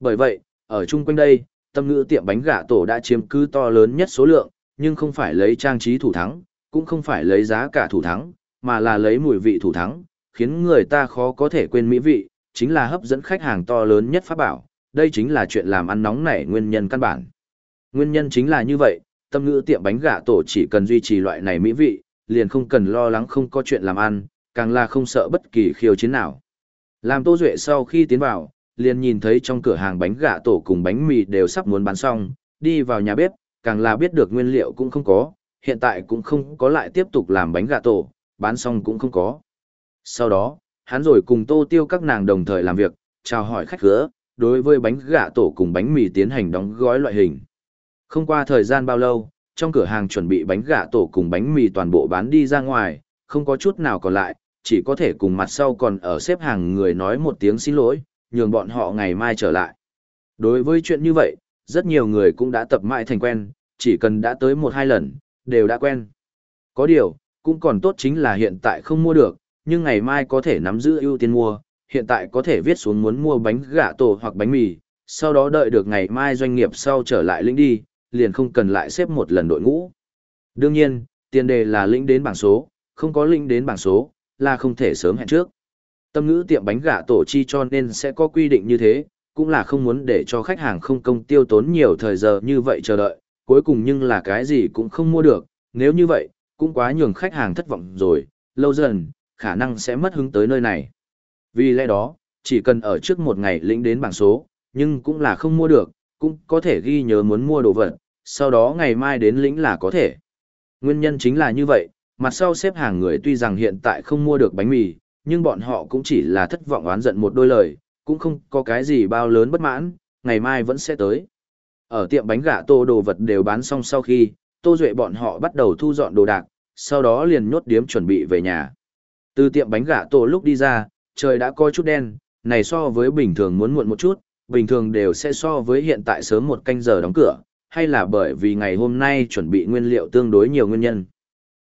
Bởi vậy, ở chung quanh đây, tâm ngữ tiệm bánh gà tổ đã chiếm cứ to lớn nhất số lượng, nhưng không phải lấy trang trí thủ thắng, cũng không phải lấy giá cả thủ thắng, mà là lấy mùi vị thủ thắng, khiến người ta khó có thể quên mỹ vị, chính là hấp dẫn khách hàng to lớn nhất pháp bảo, đây chính là chuyện làm ăn nóng nảy nguyên nhân căn bản. Nguyên nhân chính là như vậy, tâm ngữ tiệm bánh gà tổ chỉ cần duy trì loại này mỹ vị, liền không cần lo lắng không có chuyện làm ăn, càng là không sợ bất kỳ khiêu chiến nào. Làm Tô Duệ sau khi tiến vào, liền nhìn thấy trong cửa hàng bánh gà tổ cùng bánh mì đều sắp muốn bán xong, đi vào nhà bếp, càng là biết được nguyên liệu cũng không có, hiện tại cũng không có lại tiếp tục làm bánh gà tổ, bán xong cũng không có. Sau đó, hắn rồi cùng Tô Tiêu các nàng đồng thời làm việc, chào hỏi khách gỡ, đối với bánh gà tổ cùng bánh mì tiến hành đóng gói loại hình. Không qua thời gian bao lâu, trong cửa hàng chuẩn bị bánh gà tổ cùng bánh mì toàn bộ bán đi ra ngoài, không có chút nào còn lại, chỉ có thể cùng mặt sau còn ở xếp hàng người nói một tiếng xin lỗi, nhường bọn họ ngày mai trở lại. Đối với chuyện như vậy, rất nhiều người cũng đã tập mãi thành quen, chỉ cần đã tới một hai lần, đều đã quen. Có điều, cũng còn tốt chính là hiện tại không mua được, nhưng ngày mai có thể nắm giữ ưu tiên mua, hiện tại có thể viết xuống muốn mua bánh gà tổ hoặc bánh mì, sau đó đợi được ngày mai doanh nghiệp sau trở lại lĩnh đi, liền không cần lại xếp một lần đội ngũ. Đương nhiên, tiền đề là lĩnh đến bảng số, không có lĩnh đến bảng số, là không thể sớm hẹn trước. Tâm ngữ tiệm bánh gà tổ chi cho nên sẽ có quy định như thế, cũng là không muốn để cho khách hàng không công tiêu tốn nhiều thời giờ như vậy chờ đợi, cuối cùng nhưng là cái gì cũng không mua được, nếu như vậy, cũng quá nhường khách hàng thất vọng rồi, lâu dần, khả năng sẽ mất hứng tới nơi này. Vì lẽ đó, chỉ cần ở trước một ngày lĩnh đến bảng số, nhưng cũng là không mua được, cũng có thể ghi nhớ muốn mua đồ vật, sau đó ngày mai đến lĩnh là có thể. Nguyên nhân chính là như vậy, mặt sau xếp hàng người tuy rằng hiện tại không mua được bánh mì, nhưng bọn họ cũng chỉ là thất vọng oán giận một đôi lời, cũng không có cái gì bao lớn bất mãn, ngày mai vẫn sẽ tới. Ở tiệm bánh gà tô đồ vật đều bán xong sau khi, Tô Duệ bọn họ bắt đầu thu dọn đồ đạc, sau đó liền nhốt điếm chuẩn bị về nhà. Từ tiệm bánh gà tô lúc đi ra, trời đã coi chút đen, này so với bình thường muốn muộn một chút, bình thường đều sẽ so với hiện tại sớm một canh giờ đóng cửa, hay là bởi vì ngày hôm nay chuẩn bị nguyên liệu tương đối nhiều nguyên nhân.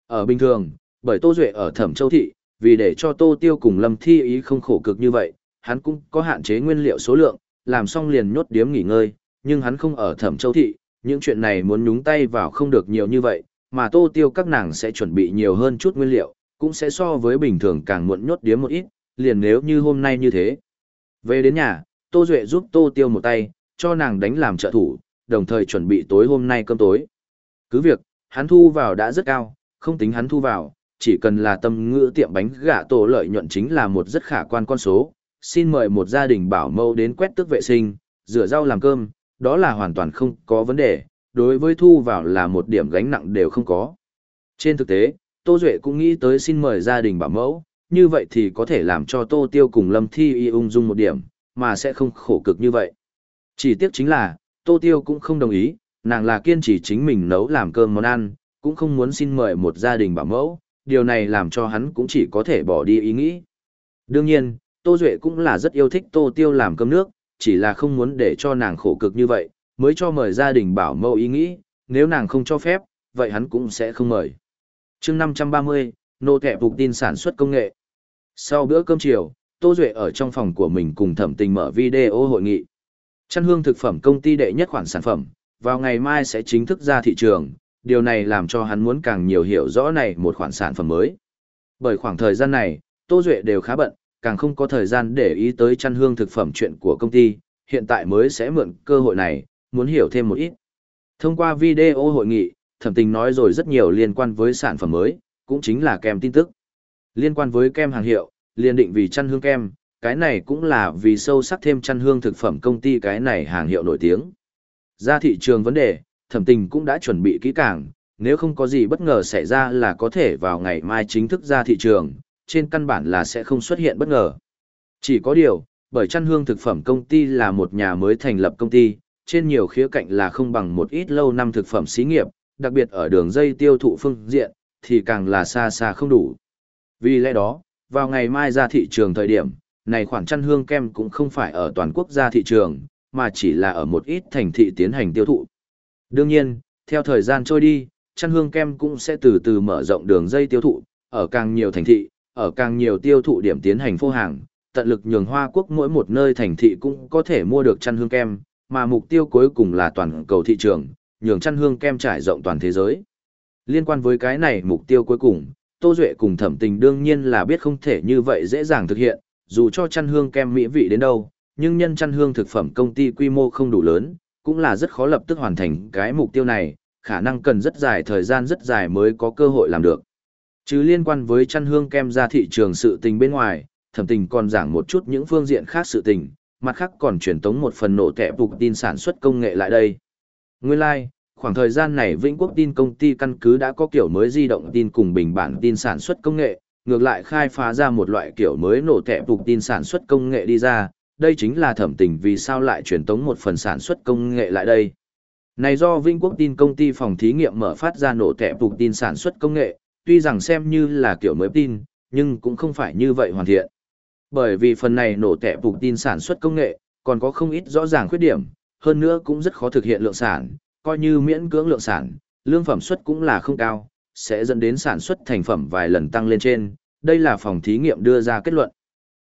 Ở bình thường, bởi Tô Duệ ở Thẩm Châu Thị, vì để cho Tô Tiêu cùng Lâm Thi ý không khổ cực như vậy, hắn cũng có hạn chế nguyên liệu số lượng, làm xong liền nhốt điếm nghỉ ngơi, nhưng hắn không ở thẩm châu thị, những chuyện này muốn nhúng tay vào không được nhiều như vậy, mà tô tiêu các nàng sẽ chuẩn bị nhiều hơn chút nguyên liệu, cũng sẽ so với bình thường càng muộn nhốt điếm một ít, liền nếu như hôm nay như thế. Về đến nhà, Tô Duệ giúp Tô Tiêu một tay, cho nàng đánh làm trợ thủ, đồng thời chuẩn bị tối hôm nay cơm tối. Cứ việc, hắn thu vào đã rất cao, không tính hắn thu vào, chỉ cần là tâm ngữ tiệm bánh gà tổ lợi nhuận chính là một rất khả quan con số. Xin mời một gia đình bảo mâu đến quét tước vệ sinh, rửa rau làm cơm, đó là hoàn toàn không có vấn đề, đối với thu vào là một điểm gánh nặng đều không có. Trên thực tế, Tô Duệ cũng nghĩ tới xin mời gia đình bảo mẫu, như vậy thì có thể làm cho Tô Tiêu cùng Lâm Thi y ung dung một điểm, mà sẽ không khổ cực như vậy. Chỉ tiếc chính là, Tô Tiêu cũng không đồng ý, nàng là kiên trì chính mình nấu làm cơm món ăn, cũng không muốn xin mời một gia đình bảo mẫu, điều này làm cho hắn cũng chỉ có thể bỏ đi ý nghĩ. Đương nhiên, Tô Duệ cũng là rất yêu thích Tô Tiêu làm cơm nước, chỉ là không muốn để cho nàng khổ cực như vậy, mới cho mời gia đình bảo mâu ý nghĩ, nếu nàng không cho phép, vậy hắn cũng sẽ không mời. chương 530, nô kẹp phục tin sản xuất công nghệ. Sau bữa cơm chiều, Tô Duệ ở trong phòng của mình cùng thẩm tình mở video hội nghị. Chăn hương thực phẩm công ty đệ nhất khoản sản phẩm, vào ngày mai sẽ chính thức ra thị trường, điều này làm cho hắn muốn càng nhiều hiểu rõ này một khoản sản phẩm mới. Bởi khoảng thời gian này, Tô Duệ đều khá bận, càng không có thời gian để ý tới chăn hương thực phẩm chuyện của công ty, hiện tại mới sẽ mượn cơ hội này, muốn hiểu thêm một ít. Thông qua video hội nghị, thẩm tình nói rồi rất nhiều liên quan với sản phẩm mới, cũng chính là kem tin tức. Liên quan với kem hàng hiệu, liên định vì chăn hương kem, cái này cũng là vì sâu sắc thêm chăn hương thực phẩm công ty cái này hàng hiệu nổi tiếng. Ra thị trường vấn đề, thẩm tình cũng đã chuẩn bị kỹ càng, nếu không có gì bất ngờ xảy ra là có thể vào ngày mai chính thức ra thị trường, trên căn bản là sẽ không xuất hiện bất ngờ. Chỉ có điều, bởi chăn hương thực phẩm công ty là một nhà mới thành lập công ty, trên nhiều khía cạnh là không bằng một ít lâu năm thực phẩm xí nghiệp, đặc biệt ở đường dây tiêu thụ phương diện, thì càng là xa xa không đủ. Vì lẽ đó, vào ngày mai ra thị trường thời điểm, này khoản chăn hương kem cũng không phải ở toàn quốc ra thị trường, mà chỉ là ở một ít thành thị tiến hành tiêu thụ. Đương nhiên, theo thời gian trôi đi, chăn hương kem cũng sẽ từ từ mở rộng đường dây tiêu thụ, ở càng nhiều thành thị, ở càng nhiều tiêu thụ điểm tiến hành phô hàng, tận lực nhường Hoa Quốc mỗi một nơi thành thị cũng có thể mua được chăn hương kem, mà mục tiêu cuối cùng là toàn cầu thị trường, nhường chăn hương kem trải rộng toàn thế giới. Liên quan với cái này mục tiêu cuối cùng, Tô Duệ cùng thẩm tình đương nhiên là biết không thể như vậy dễ dàng thực hiện, dù cho chăn hương kem mỹ vị đến đâu, nhưng nhân chăn hương thực phẩm công ty quy mô không đủ lớn, cũng là rất khó lập tức hoàn thành cái mục tiêu này, khả năng cần rất dài thời gian rất dài mới có cơ hội làm được. Chứ liên quan với chăn hương kem ra thị trường sự tình bên ngoài, thẩm tình còn giảng một chút những phương diện khác sự tình, mặt khác còn truyền tống một phần nổ tệ phục tin sản xuất công nghệ lại đây. Nguyên lai, like, khoảng thời gian này Vĩnh Quốc tin công ty căn cứ đã có kiểu mới di động tin cùng bình bản tin sản xuất công nghệ, ngược lại khai phá ra một loại kiểu mới nổ tệ phục tin sản xuất công nghệ đi ra, đây chính là thẩm tình vì sao lại truyền tống một phần sản xuất công nghệ lại đây. Này do Vinh Quốc tin công ty phòng thí nghiệm mở phát ra nổ tẹp phục tin sản xuất công nghệ, tuy rằng xem như là kiểu mới tin, nhưng cũng không phải như vậy hoàn thiện. Bởi vì phần này nổ tẹp phục tin sản xuất công nghệ, còn có không ít rõ ràng khuyết điểm, hơn nữa cũng rất khó thực hiện lượng sản, coi như miễn cưỡng lượng sản, lương phẩm suất cũng là không cao, sẽ dẫn đến sản xuất thành phẩm vài lần tăng lên trên, đây là phòng thí nghiệm đưa ra kết luận.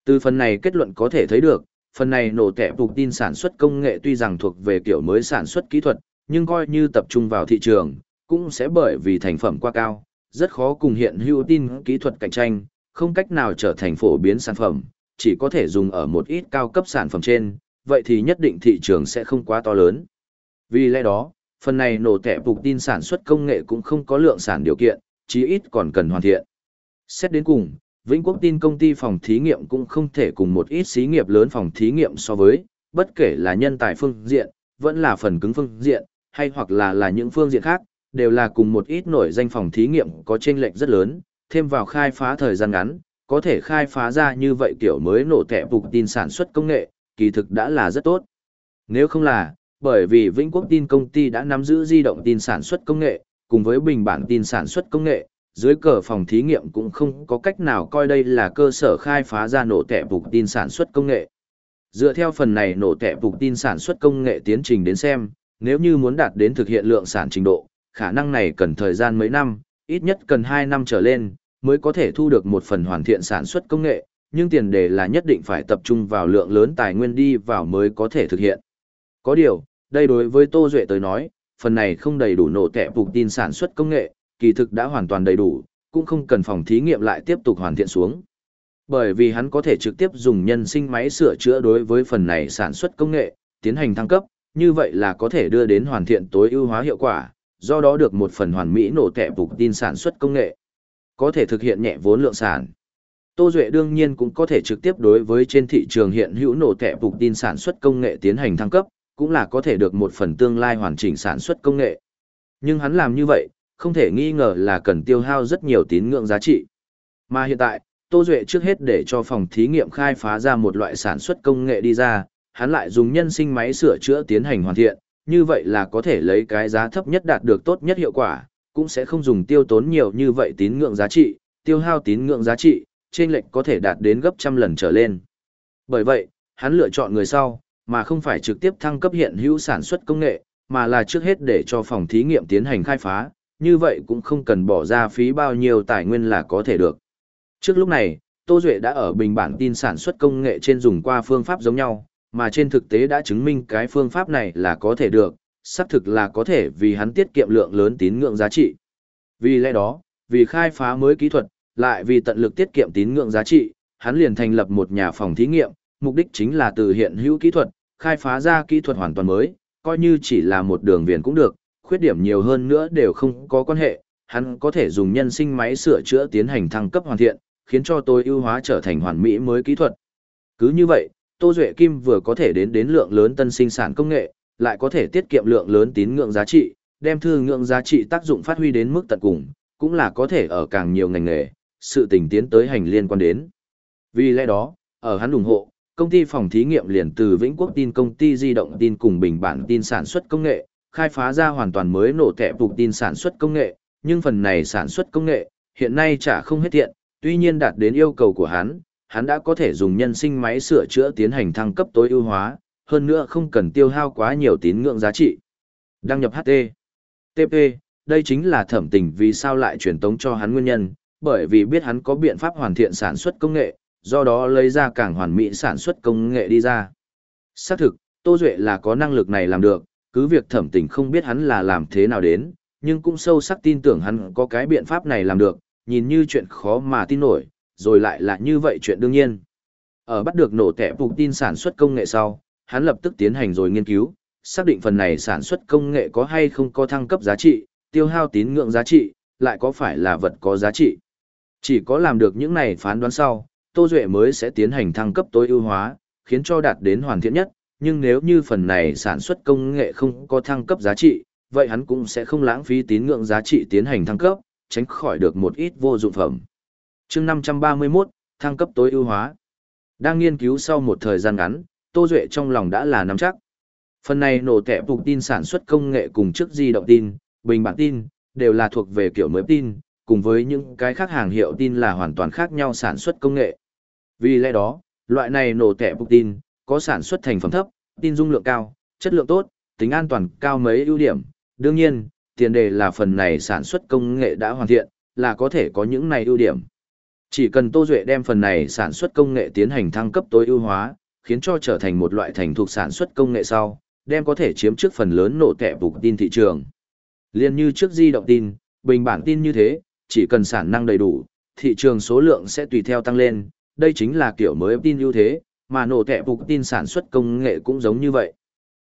Từ phần này kết luận có thể thấy được, phần này nổ tẻ phục tin sản xuất công nghệ tuy rằng thuộc về kiểu mới sản xuất kỹ thuật, nhưng coi như tập trung vào thị trường, cũng sẽ bởi vì thành phẩm quá cao, rất khó cùng hiện hữu tin kỹ thuật cạnh tranh, không cách nào trở thành phổ biến sản phẩm, chỉ có thể dùng ở một ít cao cấp sản phẩm trên, vậy thì nhất định thị trường sẽ không quá to lớn. Vì lẽ đó, phần này nổ tẻ phục tin sản xuất công nghệ cũng không có lượng sản điều kiện, chí ít còn cần hoàn thiện. Xét đến cùng, Vĩnh Quốc tin công ty phòng thí nghiệm cũng không thể cùng một ít xí nghiệp lớn phòng thí nghiệm so với, bất kể là nhân tài phương diện, vẫn là phần cứng phương diện, hay hoặc là là những phương diện khác, đều là cùng một ít nổi danh phòng thí nghiệm có chênh lệch rất lớn, thêm vào khai phá thời gian ngắn, có thể khai phá ra như vậy kiểu mới nổ tệ phục tin sản xuất công nghệ, kỳ thực đã là rất tốt. Nếu không là, bởi vì Vĩnh Quốc tin công ty đã nắm giữ di động tin sản xuất công nghệ, cùng với bình bản tin sản xuất công nghệ, dưới cờ phòng thí nghiệm cũng không có cách nào coi đây là cơ sở khai phá ra nổ tẻ phục tin sản xuất công nghệ. Dựa theo phần này nổ tẻ phục tin sản xuất công nghệ tiến trình đến xem, nếu như muốn đạt đến thực hiện lượng sản trình độ, khả năng này cần thời gian mấy năm, ít nhất cần 2 năm trở lên, mới có thể thu được một phần hoàn thiện sản xuất công nghệ, nhưng tiền đề là nhất định phải tập trung vào lượng lớn tài nguyên đi vào mới có thể thực hiện. Có điều, đây đối với Tô Duệ tới nói, phần này không đầy đủ nổ tẻ phục tin sản xuất công nghệ, kỳ thực đã hoàn toàn đầy đủ, cũng không cần phòng thí nghiệm lại tiếp tục hoàn thiện xuống. Bởi vì hắn có thể trực tiếp dùng nhân sinh máy sửa chữa đối với phần này sản xuất công nghệ, tiến hành thăng cấp, như vậy là có thể đưa đến hoàn thiện tối ưu hóa hiệu quả, do đó được một phần hoàn mỹ nổ tệ phục tin sản xuất công nghệ. Có thể thực hiện nhẹ vốn lượng sản. Tô Duệ đương nhiên cũng có thể trực tiếp đối với trên thị trường hiện hữu nổ tệ phục tin sản xuất công nghệ tiến hành thăng cấp, cũng là có thể được một phần tương lai hoàn chỉnh sản xuất công nghệ. Nhưng hắn làm như vậy, không thể nghi ngờ là cần tiêu hao rất nhiều tín ngưỡng giá trị. Mà hiện tại, Tô Duệ trước hết để cho phòng thí nghiệm khai phá ra một loại sản xuất công nghệ đi ra, hắn lại dùng nhân sinh máy sửa chữa tiến hành hoàn thiện, như vậy là có thể lấy cái giá thấp nhất đạt được tốt nhất hiệu quả, cũng sẽ không dùng tiêu tốn nhiều như vậy tín ngưỡng giá trị, tiêu hao tín ngưỡng giá trị, trên lệnh có thể đạt đến gấp trăm lần trở lên. Bởi vậy, hắn lựa chọn người sau, mà không phải trực tiếp thăng cấp hiện hữu sản xuất công nghệ, mà là trước hết để cho phòng thí nghiệm tiến hành khai phá, như vậy cũng không cần bỏ ra phí bao nhiêu tài nguyên là có thể được. Trước lúc này, Tô Duệ đã ở bình bản tin sản xuất công nghệ trên dùng qua phương pháp giống nhau, mà trên thực tế đã chứng minh cái phương pháp này là có thể được, xác thực là có thể vì hắn tiết kiệm lượng lớn tín ngưỡng giá trị. Vì lẽ đó, vì khai phá mới kỹ thuật, lại vì tận lực tiết kiệm tín ngưỡng giá trị, hắn liền thành lập một nhà phòng thí nghiệm, mục đích chính là từ hiện hữu kỹ thuật, khai phá ra kỹ thuật hoàn toàn mới, coi như chỉ là một đường viền cũng được, khuyết điểm nhiều hơn nữa đều không có quan hệ, hắn có thể dùng nhân sinh máy sửa chữa tiến hành thăng cấp hoàn thiện, khiến cho tôi ưu hóa trở thành hoàn mỹ mới kỹ thuật. Cứ như vậy, Tô Duệ Kim vừa có thể đến đến lượng lớn tân sinh sản công nghệ, lại có thể tiết kiệm lượng lớn tín ngưỡng giá trị, đem thư ngưỡng giá trị tác dụng phát huy đến mức tận cùng, cũng là có thể ở càng nhiều ngành nghề, sự tình tiến tới hành liên quan đến. Vì lẽ đó, ở hắn ủng hộ, công ty phòng thí nghiệm liền từ Vĩnh Quốc tin công ty di động tin cùng bình bản tin sản xuất công nghệ, khai phá ra hoàn toàn mới nổ tệ phục tin sản xuất công nghệ, nhưng phần này sản xuất công nghệ, hiện nay chả không hết tiện, tuy nhiên đạt đến yêu cầu của hắn, hắn đã có thể dùng nhân sinh máy sửa chữa tiến hành thăng cấp tối ưu hóa, hơn nữa không cần tiêu hao quá nhiều tín ngưỡng giá trị. Đăng nhập HT. TP, đây chính là thẩm tình vì sao lại truyền tống cho hắn nguyên nhân, bởi vì biết hắn có biện pháp hoàn thiện sản xuất công nghệ, do đó lấy ra càng hoàn mỹ sản xuất công nghệ đi ra. Xác thực, Tô Duệ là có năng lực này làm được, cứ việc thẩm tình không biết hắn là làm thế nào đến, nhưng cũng sâu sắc tin tưởng hắn có cái biện pháp này làm được, nhìn như chuyện khó mà tin nổi, rồi lại là như vậy chuyện đương nhiên. Ở bắt được nổ tẻ phục tin sản xuất công nghệ sau, hắn lập tức tiến hành rồi nghiên cứu, xác định phần này sản xuất công nghệ có hay không có thăng cấp giá trị, tiêu hao tín ngưỡng giá trị, lại có phải là vật có giá trị. Chỉ có làm được những này phán đoán sau, Tô Duệ mới sẽ tiến hành thăng cấp tối ưu hóa, khiến cho đạt đến hoàn thiện nhất, nhưng nếu như phần này sản xuất công nghệ không có thăng cấp giá trị, vậy hắn cũng sẽ không lãng phí tín ngưỡng giá trị tiến hành thăng cấp, tránh khỏi được một ít vô dụng phẩm. chương 531, thăng cấp tối ưu hóa. Đang nghiên cứu sau một thời gian ngắn, Tô Duệ trong lòng đã là nắm chắc. Phần này nổ tẻ phục tin sản xuất công nghệ cùng trước di động tin, bình bản tin, đều là thuộc về kiểu mới tin, cùng với những cái khác hàng hiệu tin là hoàn toàn khác nhau sản xuất công nghệ. Vì lẽ đó, loại này nổ tẻ phục tin, có sản xuất thành phẩm thấp, tin dung lượng cao, chất lượng tốt, tính an toàn cao mấy ưu điểm. Đương nhiên, tiền đề là phần này sản xuất công nghệ đã hoàn thiện, là có thể có những này ưu điểm. Chỉ cần Tô Duệ đem phần này sản xuất công nghệ tiến hành thăng cấp tối ưu hóa, khiến cho trở thành một loại thành thuộc sản xuất công nghệ sau, đem có thể chiếm trước phần lớn nổ tệ vụ tin thị trường. Liên như trước di động tin, bình bản tin như thế, chỉ cần sản năng đầy đủ, thị trường số lượng sẽ tùy theo tăng lên, đây chính là kiểu mới tin ưu thế, mà nổ tẻ phục tin sản xuất công nghệ cũng giống như vậy.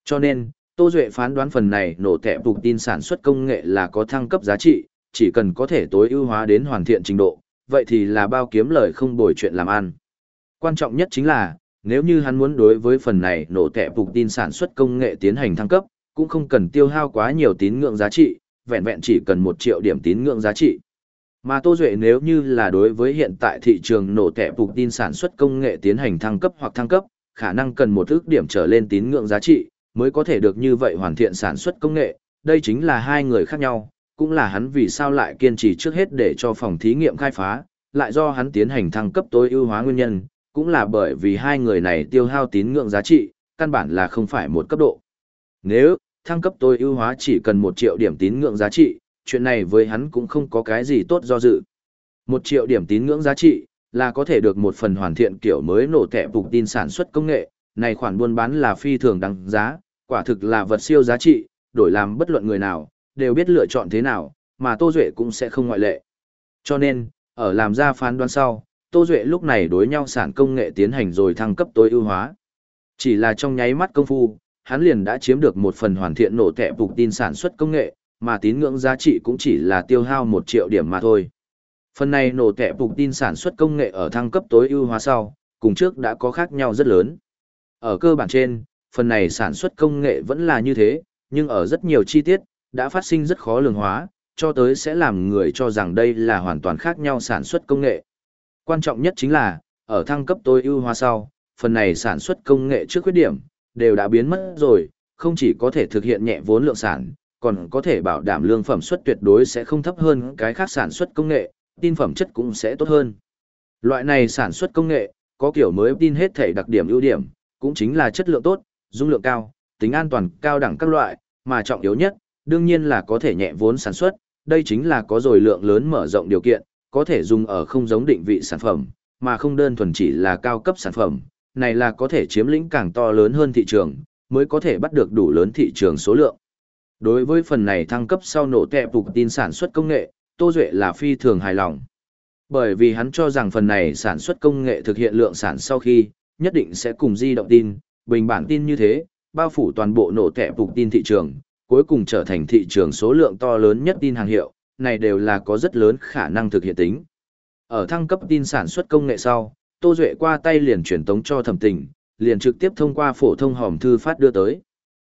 Cho nên, Tô Duệ phán đoán phần này nổ tẻ phục tin sản xuất công nghệ là có thăng cấp giá trị, chỉ cần có thể tối ưu hóa đến hoàn thiện trình độ, vậy thì là bao kiếm lời không bồi chuyện làm ăn. Quan trọng nhất chính là, nếu như hắn muốn đối với phần này nổ tẻ phục tin sản xuất công nghệ tiến hành thăng cấp, cũng không cần tiêu hao quá nhiều tín ngưỡng giá trị, vẹn vẹn chỉ cần 1 triệu điểm tín ngưỡng giá trị. Mà Tô Duệ nếu như là đối với hiện tại thị trường nổ tẻ phục tin sản xuất công nghệ tiến hành thăng cấp hoặc thăng cấp, khả năng cần một ước điểm trở lên tín ngưỡng giá trị, mới có thể được như vậy hoàn thiện sản xuất công nghệ, đây chính là hai người khác nhau, cũng là hắn vì sao lại kiên trì trước hết để cho phòng thí nghiệm khai phá, lại do hắn tiến hành thăng cấp tối ưu hóa nguyên nhân, cũng là bởi vì hai người này tiêu hao tín ngưỡng giá trị, căn bản là không phải một cấp độ. Nếu thăng cấp tối ưu hóa chỉ cần một triệu điểm tín ngưỡng giá trị, chuyện này với hắn cũng không có cái gì tốt do dự. Một triệu điểm tín ngưỡng giá trị, là có thể được một phần hoàn thiện kiểu mới nổ tẻ phục tin sản xuất công nghệ, này khoản buôn bán là phi thường đăng giá, quả thực là vật siêu giá trị, đổi làm bất luận người nào, đều biết lựa chọn thế nào, mà Tô Duệ cũng sẽ không ngoại lệ. Cho nên, ở làm ra phán đoán sau, Tô Duệ lúc này đối nhau sản công nghệ tiến hành rồi thăng cấp tối ưu hóa. Chỉ là trong nháy mắt công phu, hắn liền đã chiếm được một phần hoàn thiện nổ tệ phục tin sản xuất công nghệ, mà tín ngưỡng giá trị cũng chỉ là tiêu hao một triệu điểm mà thôi. Phần này nổ tệ phục tin sản xuất công nghệ ở thăng cấp tối ưu hóa sau, cùng trước đã có khác nhau rất lớn. Ở cơ bản trên, phần này sản xuất công nghệ vẫn là như thế, nhưng ở rất nhiều chi tiết, đã phát sinh rất khó lường hóa, cho tới sẽ làm người cho rằng đây là hoàn toàn khác nhau sản xuất công nghệ. Quan trọng nhất chính là, ở thăng cấp tối ưu hóa sau, phần này sản xuất công nghệ trước khuyết điểm, đều đã biến mất rồi, không chỉ có thể thực hiện nhẹ vốn lượng sản, còn có thể bảo đảm lương phẩm suất tuyệt đối sẽ không thấp hơn cái khác sản xuất công nghệ, tin phẩm chất cũng sẽ tốt hơn. Loại này sản xuất công nghệ, có kiểu mới tin hết thể đặc điểm ưu điểm, cũng chính là chất lượng tốt, dung lượng cao, tính an toàn cao đẳng các loại, mà trọng yếu nhất, đương nhiên là có thể nhẹ vốn sản xuất, đây chính là có rồi lượng lớn mở rộng điều kiện, có thể dùng ở không giống định vị sản phẩm, mà không đơn thuần chỉ là cao cấp sản phẩm, này là có thể chiếm lĩnh càng to lớn hơn thị trường, mới có thể bắt được đủ lớn thị trường số lượng. Đối với phần này thăng cấp sau nổ tẹp phục tin sản xuất công nghệ, Tô Duệ là phi thường hài lòng. Bởi vì hắn cho rằng phần này sản xuất công nghệ thực hiện lượng sản sau khi, nhất định sẽ cùng di động tin, bình bản tin như thế, bao phủ toàn bộ nổ tẹp phục tin thị trường, cuối cùng trở thành thị trường số lượng to lớn nhất tin hàng hiệu, này đều là có rất lớn khả năng thực hiện tính. Ở thăng cấp tin sản xuất công nghệ sau, Tô Duệ qua tay liền chuyển tống cho thẩm tình, liền trực tiếp thông qua phổ thông hòm thư phát đưa tới.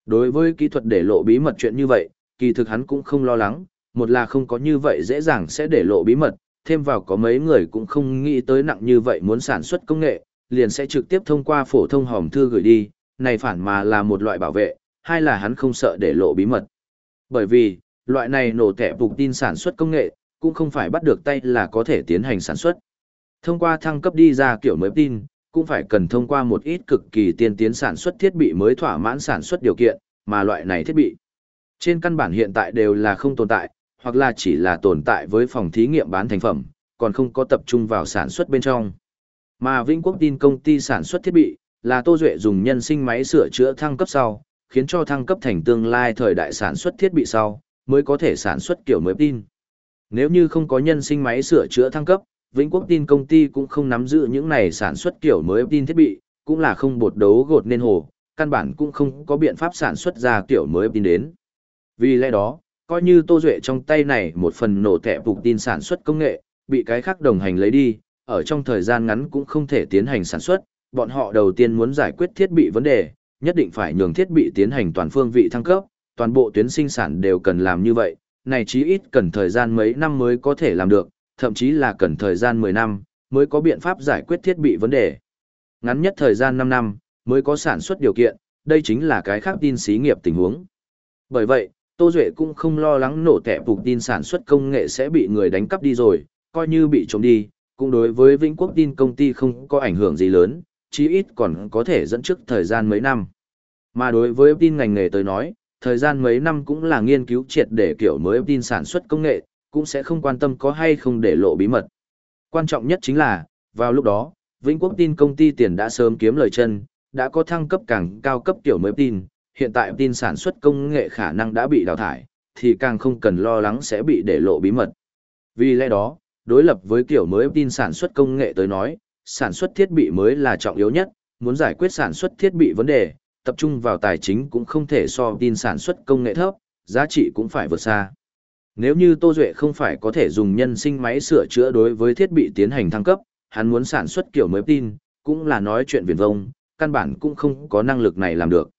Đối với kỹ thuật để lộ bí mật chuyện như vậy, kỳ thực hắn cũng không lo lắng, một là không có như vậy dễ dàng sẽ để lộ bí mật, thêm vào có mấy người cũng không nghĩ tới nặng như vậy muốn sản xuất công nghệ, liền sẽ trực tiếp thông qua phổ thông hòm thư gửi đi, này phản mà là một loại bảo vệ, hai là hắn không sợ để lộ bí mật. Bởi vì, loại này nổ tẻ phục tin sản xuất công nghệ, cũng không phải bắt được tay là có thể tiến hành sản xuất. Thông qua thăng cấp đi ra kiểu mới tin, cũng phải cần thông qua một ít cực kỳ tiên tiến sản xuất thiết bị mới thỏa mãn sản xuất điều kiện, mà loại này thiết bị. Trên căn bản hiện tại đều là không tồn tại, hoặc là chỉ là tồn tại với phòng thí nghiệm bán thành phẩm, còn không có tập trung vào sản xuất bên trong. Mà Vĩnh Quốc tin công ty sản xuất thiết bị, là Tô Duệ dùng nhân sinh máy sửa chữa thăng cấp sau, khiến cho thăng cấp thành tương lai thời đại sản xuất thiết bị sau, mới có thể sản xuất kiểu mới tin. Nếu như không có nhân sinh máy sửa chữa thăng cấp, Vĩnh Quốc tin công ty cũng không nắm giữ những này sản xuất kiểu mới tin thiết bị, cũng là không bột đấu gột nên hồ, căn bản cũng không có biện pháp sản xuất ra kiểu mới tin đến. Vì lẽ đó, coi như Tô Duệ trong tay này một phần nổ thẻ phục tin sản xuất công nghệ, bị cái khác đồng hành lấy đi, ở trong thời gian ngắn cũng không thể tiến hành sản xuất, bọn họ đầu tiên muốn giải quyết thiết bị vấn đề, nhất định phải nhường thiết bị tiến hành toàn phương vị thăng cấp, toàn bộ tuyến sinh sản đều cần làm như vậy, này chí ít cần thời gian mấy năm mới có thể làm được, thậm chí là cần thời gian 10 năm, mới có biện pháp giải quyết thiết bị vấn đề. Ngắn nhất thời gian 5 năm, mới có sản xuất điều kiện, đây chính là cái khác tin xí nghiệp tình huống. Bởi vậy, Tô Duệ cũng không lo lắng nổ tẻ phục tin sản xuất công nghệ sẽ bị người đánh cắp đi rồi, coi như bị trộm đi, cũng đối với Vĩnh Quốc tin công ty không có ảnh hưởng gì lớn, chí ít còn có thể dẫn trước thời gian mấy năm. Mà đối với tin ngành nghề tới nói, thời gian mấy năm cũng là nghiên cứu triệt để kiểu mới tin sản xuất công nghệ, cũng sẽ không quan tâm có hay không để lộ bí mật. Quan trọng nhất chính là, vào lúc đó, Vĩnh Quốc tin công ty tiền đã sớm kiếm lời chân, đã có thăng cấp càng cao cấp kiểu mới tin, hiện tại tin sản xuất công nghệ khả năng đã bị đào thải, thì càng không cần lo lắng sẽ bị để lộ bí mật. Vì lẽ đó, đối lập với kiểu mới tin sản xuất công nghệ tới nói, sản xuất thiết bị mới là trọng yếu nhất, muốn giải quyết sản xuất thiết bị vấn đề, tập trung vào tài chính cũng không thể so tin sản xuất công nghệ thấp, giá trị cũng phải vượt xa. Nếu như Tô Duệ không phải có thể dùng nhân sinh máy sửa chữa đối với thiết bị tiến hành thăng cấp, hắn muốn sản xuất kiểu mới tin, cũng là nói chuyện viển vông, căn bản cũng không có năng lực này làm được.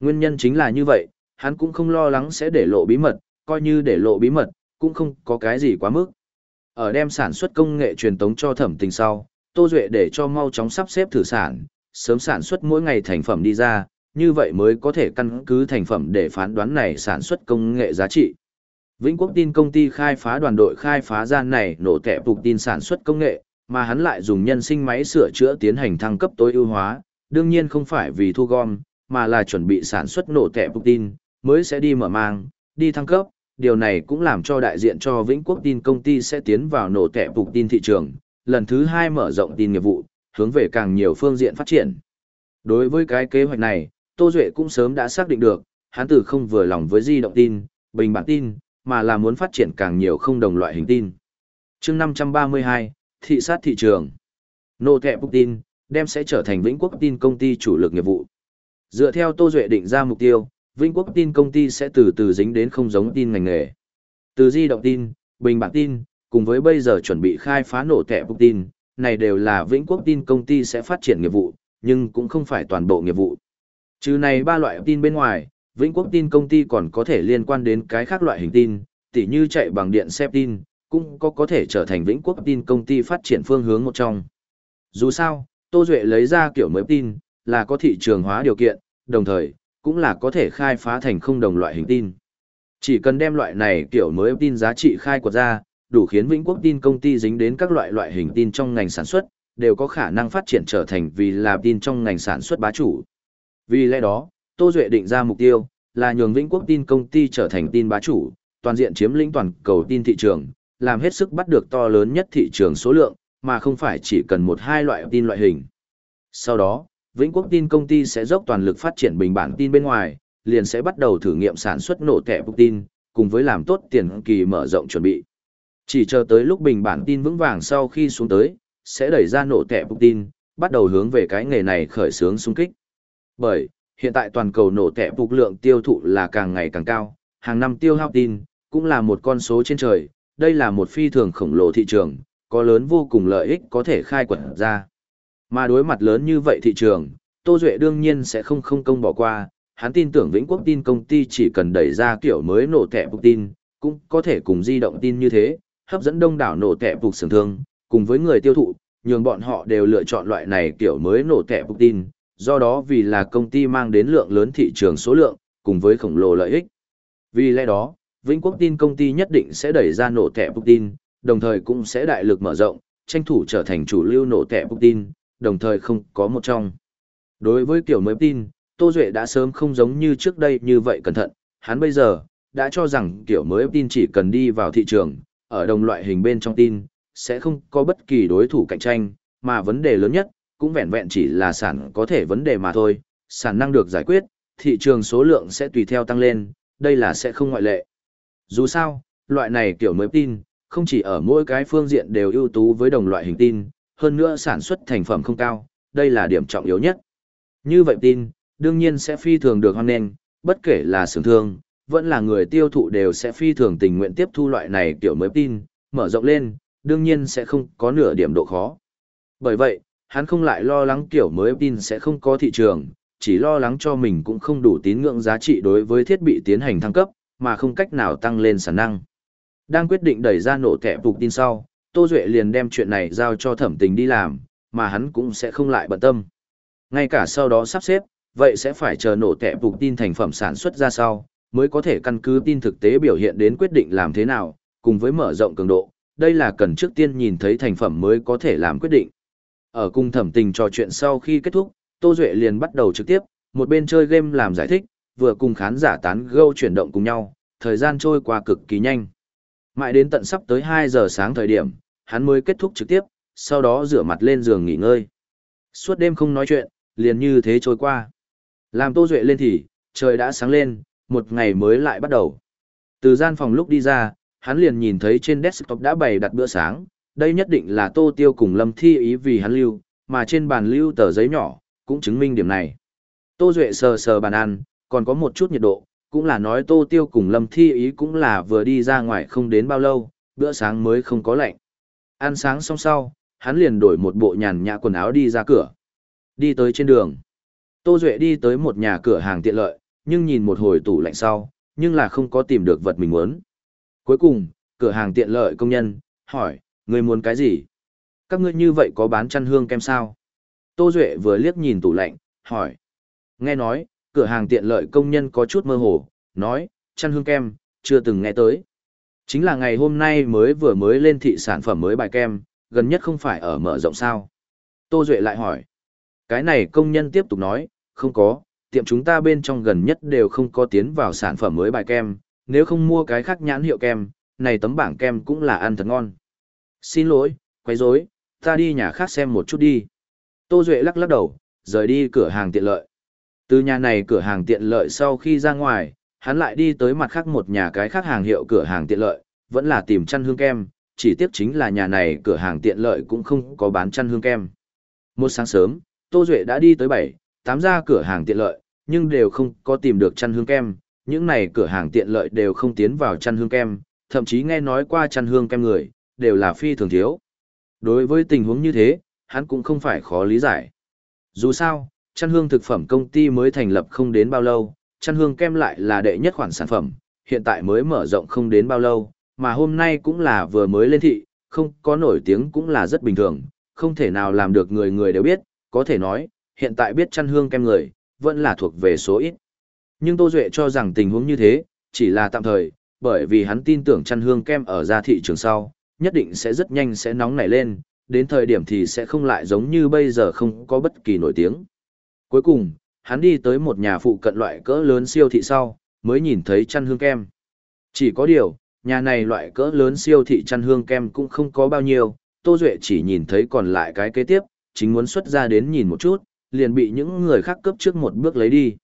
Nguyên nhân chính là như vậy, hắn cũng không lo lắng sẽ để lộ bí mật, coi như để lộ bí mật, cũng không có cái gì quá mức. Ở đem sản xuất công nghệ truyền tống cho thẩm tình sau, Tô Duệ để cho mau chóng sắp xếp thử sản, sớm sản xuất mỗi ngày thành phẩm đi ra, như vậy mới có thể căn cứ thành phẩm để phán đoán này sản xuất công nghệ giá trị. Vĩnh Quốc tin công ty khai phá đoàn đội khai phá gian này nổ kẹp phục tin sản xuất công nghệ, mà hắn lại dùng nhân sinh máy sửa chữa tiến hành thăng cấp tối ưu hóa, đương nhiên không phải vì thu gom, mà là chuẩn bị sản xuất nổ kẹp phục tin, mới sẽ đi mở mang, đi thăng cấp. Điều này cũng làm cho đại diện cho Vĩnh Quốc tin công ty sẽ tiến vào nổ kẹp phục tin thị trường, lần thứ hai mở rộng tin nghiệp vụ, hướng về càng nhiều phương diện phát triển. Đối với cái kế hoạch này, Tô Duệ cũng sớm đã xác định được, hắn từ không vừa lòng với di động tin, bình bản tin, mà là muốn phát triển càng nhiều không đồng loại hình tin. chương 532, thị sát thị trường. Nô kẹ tin, đem sẽ trở thành Vĩnh Quốc tin công ty chủ lực nghiệp vụ. Dựa theo Tô Duệ định ra mục tiêu, Vĩnh Quốc tin công ty sẽ từ từ dính đến không giống tin ngành nghề. Từ di động tin, bình bản tin, cùng với bây giờ chuẩn bị khai phá nổ thẻ tin, này đều là Vĩnh Quốc tin công ty sẽ phát triển nghiệp vụ, nhưng cũng không phải toàn bộ nghiệp vụ. Trừ này ba loại tin bên ngoài, Vĩnh Quốc tin công ty còn có thể liên quan đến cái khác loại hình tin, tỉ như chạy bằng điện xe tin, cũng có có thể trở thành Vĩnh Quốc tin công ty phát triển phương hướng một trong. Dù sao, Tô Duệ lấy ra kiểu mới tin, là có thị trường hóa điều kiện, đồng thời, cũng là có thể khai phá thành không đồng loại hình tin. Chỉ cần đem loại này kiểu mới tin giá trị khai quật ra, đủ khiến Vĩnh Quốc tin công ty dính đến các loại loại hình tin trong ngành sản xuất, đều có khả năng phát triển trở thành vì là tin trong ngành sản xuất bá chủ. Vì lẽ đó, Tô Duệ định ra mục tiêu là nhường Vĩnh Quốc tin công ty trở thành tin bá chủ, toàn diện chiếm lĩnh toàn cầu tin thị trường, làm hết sức bắt được to lớn nhất thị trường số lượng, mà không phải chỉ cần một hai loại tin loại hình. Sau đó, Vĩnh Quốc tin công ty sẽ dốc toàn lực phát triển bình bản tin bên ngoài, liền sẽ bắt đầu thử nghiệm sản xuất nổ tẻ tin, cùng với làm tốt tiền kỳ mở rộng chuẩn bị. Chỉ chờ tới lúc bình bản tin vững vàng sau khi xuống tới, sẽ đẩy ra nổ tẻ tin, bắt đầu hướng về cái nghề này khởi xướng xung kích. Bởi, hiện tại toàn cầu nổ tẻ phục lượng tiêu thụ là càng ngày càng cao, hàng năm tiêu hao tin, cũng là một con số trên trời, đây là một phi thường khổng lồ thị trường, có lớn vô cùng lợi ích có thể khai quật ra. Mà đối mặt lớn như vậy thị trường, Tô Duệ đương nhiên sẽ không không công bỏ qua, hắn tin tưởng Vĩnh Quốc tin công ty chỉ cần đẩy ra kiểu mới nổ tẻ phục tin, cũng có thể cùng di động tin như thế, hấp dẫn đông đảo nổ tẻ phục sưởng thương, cùng với người tiêu thụ, nhường bọn họ đều lựa chọn loại này kiểu mới nổ tẻ phục tin, do đó vì là công ty mang đến lượng lớn thị trường số lượng, cùng với khổng lồ lợi ích. Vì lẽ đó, Vĩnh Quốc tin công ty nhất định sẽ đẩy ra nổ thẻ Putin, đồng thời cũng sẽ đại lực mở rộng, tranh thủ trở thành chủ lưu nổ thẻ Putin, đồng thời không có một trong. Đối với kiểu mới tin, Tô Duệ đã sớm không giống như trước đây như vậy cẩn thận, hắn bây giờ, đã cho rằng kiểu mới tin chỉ cần đi vào thị trường, ở đồng loại hình bên trong tin, sẽ không có bất kỳ đối thủ cạnh tranh, mà vấn đề lớn nhất, cũng vẹn vẹn chỉ là sản có thể vấn đề mà thôi, sản năng được giải quyết, thị trường số lượng sẽ tùy theo tăng lên, đây là sẽ không ngoại lệ. Dù sao, loại này kiểu mới tin, không chỉ ở mỗi cái phương diện đều ưu tú với đồng loại hình tin, hơn nữa sản xuất thành phẩm không cao, đây là điểm trọng yếu nhất. Như vậy tin, đương nhiên sẽ phi thường được hoan nghênh, bất kể là xưởng thương, vẫn là người tiêu thụ đều sẽ phi thường tình nguyện tiếp thu loại này kiểu mới tin, mở rộng lên, đương nhiên sẽ không có nửa điểm độ khó. Bởi vậy, hắn không lại lo lắng kiểu mới tin sẽ không có thị trường, chỉ lo lắng cho mình cũng không đủ tín ngưỡng giá trị đối với thiết bị tiến hành thăng cấp, mà không cách nào tăng lên sản năng. Đang quyết định đẩy ra nổ kẹp phục tin sau, Tô Duệ liền đem chuyện này giao cho thẩm tình đi làm, mà hắn cũng sẽ không lại bận tâm. Ngay cả sau đó sắp xếp, vậy sẽ phải chờ nổ kẹp phục tin thành phẩm sản xuất ra sau, mới có thể căn cứ tin thực tế biểu hiện đến quyết định làm thế nào, cùng với mở rộng cường độ, đây là cần trước tiên nhìn thấy thành phẩm mới có thể làm quyết định. Ở cung thẩm tình trò chuyện sau khi kết thúc, Tô Duệ liền bắt đầu trực tiếp, một bên chơi game làm giải thích, vừa cùng khán giả tán gâu chuyển động cùng nhau, thời gian trôi qua cực kỳ nhanh. Mãi đến tận sắp tới 2 giờ sáng thời điểm, hắn mới kết thúc trực tiếp, sau đó rửa mặt lên giường nghỉ ngơi. Suốt đêm không nói chuyện, liền như thế trôi qua. Làm Tô Duệ lên thì, trời đã sáng lên, một ngày mới lại bắt đầu. Từ gian phòng lúc đi ra, hắn liền nhìn thấy trên desktop đã bày đặt bữa sáng, đây nhất định là Tô Tiêu cùng Lâm Thi ý vì hắn lưu, mà trên bàn lưu tờ giấy nhỏ, cũng chứng minh điểm này. Tô Duệ sờ sờ bàn ăn, còn có một chút nhiệt độ, cũng là nói Tô Tiêu cùng Lâm Thi ý cũng là vừa đi ra ngoài không đến bao lâu, bữa sáng mới không có lạnh. Ăn sáng xong sau, hắn liền đổi một bộ nhàn nhã quần áo đi ra cửa. Đi tới trên đường. Tô Duệ đi tới một nhà cửa hàng tiện lợi, nhưng nhìn một hồi tủ lạnh sau, nhưng là không có tìm được vật mình muốn. Cuối cùng, cửa hàng tiện lợi công nhân, hỏi, người muốn cái gì? Các ngươi như vậy có bán chăn hương kem sao? Tô Duệ vừa liếc nhìn tủ lạnh, hỏi. Nghe nói, cửa hàng tiện lợi công nhân có chút mơ hồ, nói, chăn hương kem, chưa từng nghe tới. Chính là ngày hôm nay mới vừa mới lên thị sản phẩm mới bài kem, gần nhất không phải ở mở rộng sao. Tô Duệ lại hỏi. Cái này công nhân tiếp tục nói, không có, tiệm chúng ta bên trong gần nhất đều không có tiến vào sản phẩm mới bài kem, nếu không mua cái khác nhãn hiệu kem, này tấm bảng kem cũng là ăn thật ngon. Xin lỗi, quấy rối, ta đi nhà khác xem một chút đi. Tô Duệ lắc lắc đầu, rời đi cửa hàng tiện lợi. Từ nhà này cửa hàng tiện lợi sau khi ra ngoài, hắn lại đi tới mặt khác một nhà cái khác hàng hiệu cửa hàng tiện lợi, vẫn là tìm chăn hương kem, chỉ tiếc chính là nhà này cửa hàng tiện lợi cũng không có bán chăn hương kem. Một sáng sớm, Tô Duệ đã đi tới 7, 8 ra cửa hàng tiện lợi, nhưng đều không có tìm được chăn hương kem, những này cửa hàng tiện lợi đều không tiến vào chăn hương kem, thậm chí nghe nói qua chăn hương kem người, đều là phi thường thiếu. Đối với tình huống như thế, hắn cũng không phải khó lý giải. Dù sao, chăn hương thực phẩm công ty mới thành lập không đến bao lâu, chăn hương kem lại là đệ nhất khoản sản phẩm, hiện tại mới mở rộng không đến bao lâu, mà hôm nay cũng là vừa mới lên thị, không có nổi tiếng cũng là rất bình thường, không thể nào làm được người người đều biết, có thể nói, hiện tại biết chăn hương kem người, vẫn là thuộc về số ít. Nhưng Tô Duệ cho rằng tình huống như thế, chỉ là tạm thời, bởi vì hắn tin tưởng chăn hương kem ở ra thị trường sau, nhất định sẽ rất nhanh sẽ nóng nảy lên, đến thời điểm thì sẽ không lại giống như bây giờ không có bất kỳ nổi tiếng. Cuối cùng, hắn đi tới một nhà phụ cận loại cỡ lớn siêu thị sau, mới nhìn thấy chăn hương kem. Chỉ có điều, nhà này loại cỡ lớn siêu thị chăn hương kem cũng không có bao nhiêu, Tô Duệ chỉ nhìn thấy còn lại cái kế tiếp, chính muốn xuất ra đến nhìn một chút, liền bị những người khác cướp trước một bước lấy đi.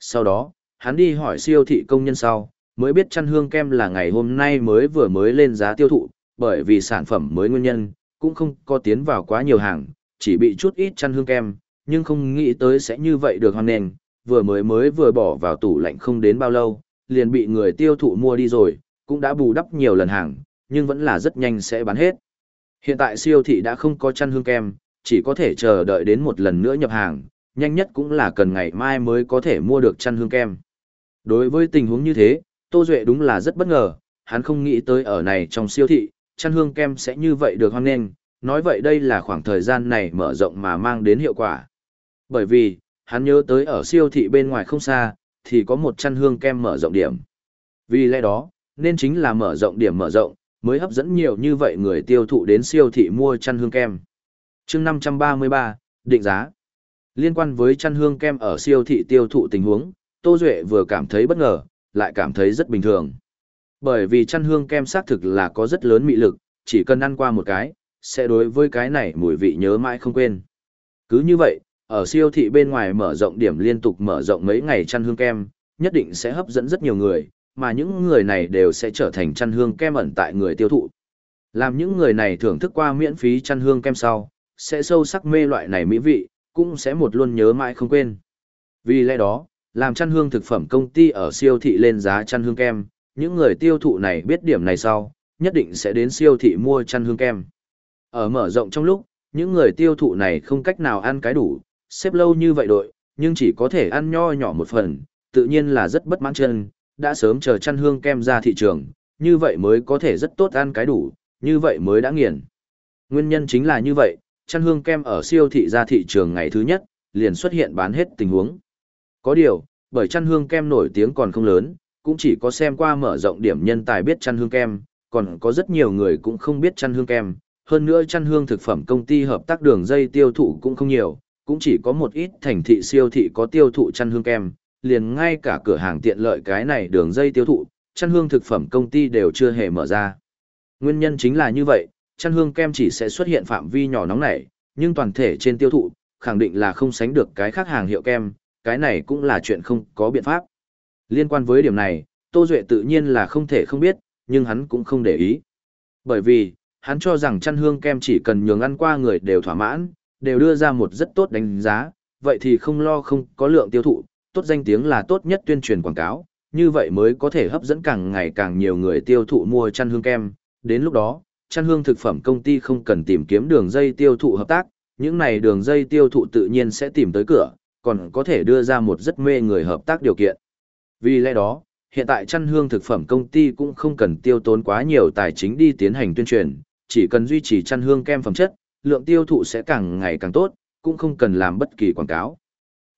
Sau đó, hắn đi hỏi siêu thị công nhân sau, mới biết chăn hương kem là ngày hôm nay mới vừa mới lên giá tiêu thụ, bởi vì sản phẩm mới nguyên nhân, cũng không có tiến vào quá nhiều hàng, chỉ bị chút ít chăn hương kem, nhưng không nghĩ tới sẽ như vậy được hoàn nền, vừa mới mới vừa bỏ vào tủ lạnh không đến bao lâu, liền bị người tiêu thụ mua đi rồi, cũng đã bù đắp nhiều lần hàng, nhưng vẫn là rất nhanh sẽ bán hết. Hiện tại siêu thị đã không có chăn hương kem, chỉ có thể chờ đợi đến một lần nữa nhập hàng, nhanh nhất cũng là cần ngày mai mới có thể mua được chăn hương kem. Đối với tình huống như thế, Tô Duệ đúng là rất bất ngờ, hắn không nghĩ tới ở này trong siêu thị, chăn hương kem sẽ như vậy được hoan nghênh, nói vậy đây là khoảng thời gian này mở rộng mà mang đến hiệu quả. Bởi vì, hắn nhớ tới ở siêu thị bên ngoài không xa, thì có một chăn hương kem mở rộng điểm. Vì lẽ đó, nên chính là mở rộng điểm mở rộng, mới hấp dẫn nhiều như vậy người tiêu thụ đến siêu thị mua chăn hương kem. chương 533, định giá. Liên quan với chăn hương kem ở siêu thị tiêu thụ tình huống, Tô Duệ vừa cảm thấy bất ngờ, lại cảm thấy rất bình thường. Bởi vì chăn hương kem xác thực là có rất lớn mị lực, chỉ cần ăn qua một cái, sẽ đối với cái này mùi vị nhớ mãi không quên. Cứ như vậy, ở siêu thị bên ngoài mở rộng điểm liên tục mở rộng mấy ngày chăn hương kem, nhất định sẽ hấp dẫn rất nhiều người, mà những người này đều sẽ trở thành chăn hương kem ẩn tại người tiêu thụ. Làm những người này thưởng thức qua miễn phí chăn hương kem sau, sẽ sâu sắc mê loại này mỹ vị, cũng sẽ một luôn nhớ mãi không quên. Vì lẽ đó, làm chăn hương thực phẩm công ty ở siêu thị lên giá chăn hương kem, những người tiêu thụ này biết điểm này sau, nhất định sẽ đến siêu thị mua chăn hương kem. Ở mở rộng trong lúc, những người tiêu thụ này không cách nào ăn cái đủ, xếp lâu như vậy đội, nhưng chỉ có thể ăn nho nhỏ một phần, tự nhiên là rất bất mãn chân, đã sớm chờ chăn hương kem ra thị trường, như vậy mới có thể rất tốt ăn cái đủ, như vậy mới đã nghiền. Nguyên nhân chính là như vậy, chăn hương kem ở siêu thị ra thị trường ngày thứ nhất, liền xuất hiện bán hết tình huống. Có điều, bởi chăn hương kem nổi tiếng còn không lớn, cũng chỉ có xem qua mở rộng điểm nhân tài biết chăn hương kem, còn có rất nhiều người cũng không biết chăn hương kem. Hơn nữa chăn hương thực phẩm công ty hợp tác đường dây tiêu thụ cũng không nhiều, cũng chỉ có một ít thành thị siêu thị có tiêu thụ chăn hương kem, liền ngay cả cửa hàng tiện lợi cái này đường dây tiêu thụ, chăn hương thực phẩm công ty đều chưa hề mở ra. Nguyên nhân chính là như vậy, chăn hương kem chỉ sẽ xuất hiện phạm vi nhỏ nóng này, nhưng toàn thể trên tiêu thụ, khẳng định là không sánh được cái khác hàng hiệu kem, cái này cũng là chuyện không có biện pháp. Liên quan với điểm này, Tô Duệ tự nhiên là không thể không biết, nhưng hắn cũng không để ý. Bởi vì, hắn cho rằng chăn hương kem chỉ cần nhường ăn qua người đều thỏa mãn, đều đưa ra một rất tốt đánh giá, vậy thì không lo không có lượng tiêu thụ, tốt danh tiếng là tốt nhất tuyên truyền quảng cáo, như vậy mới có thể hấp dẫn càng ngày càng nhiều người tiêu thụ mua chăn hương kem. Đến lúc đó, chăn hương thực phẩm công ty không cần tìm kiếm đường dây tiêu thụ hợp tác, những này đường dây tiêu thụ tự nhiên sẽ tìm tới cửa, còn có thể đưa ra một rất mê người hợp tác điều kiện. Vì lẽ đó, hiện tại chăn hương thực phẩm công ty cũng không cần tiêu tốn quá nhiều tài chính đi tiến hành tuyên truyền, chỉ cần duy trì chăn hương kem phẩm chất, lượng tiêu thụ sẽ càng ngày càng tốt, cũng không cần làm bất kỳ quảng cáo.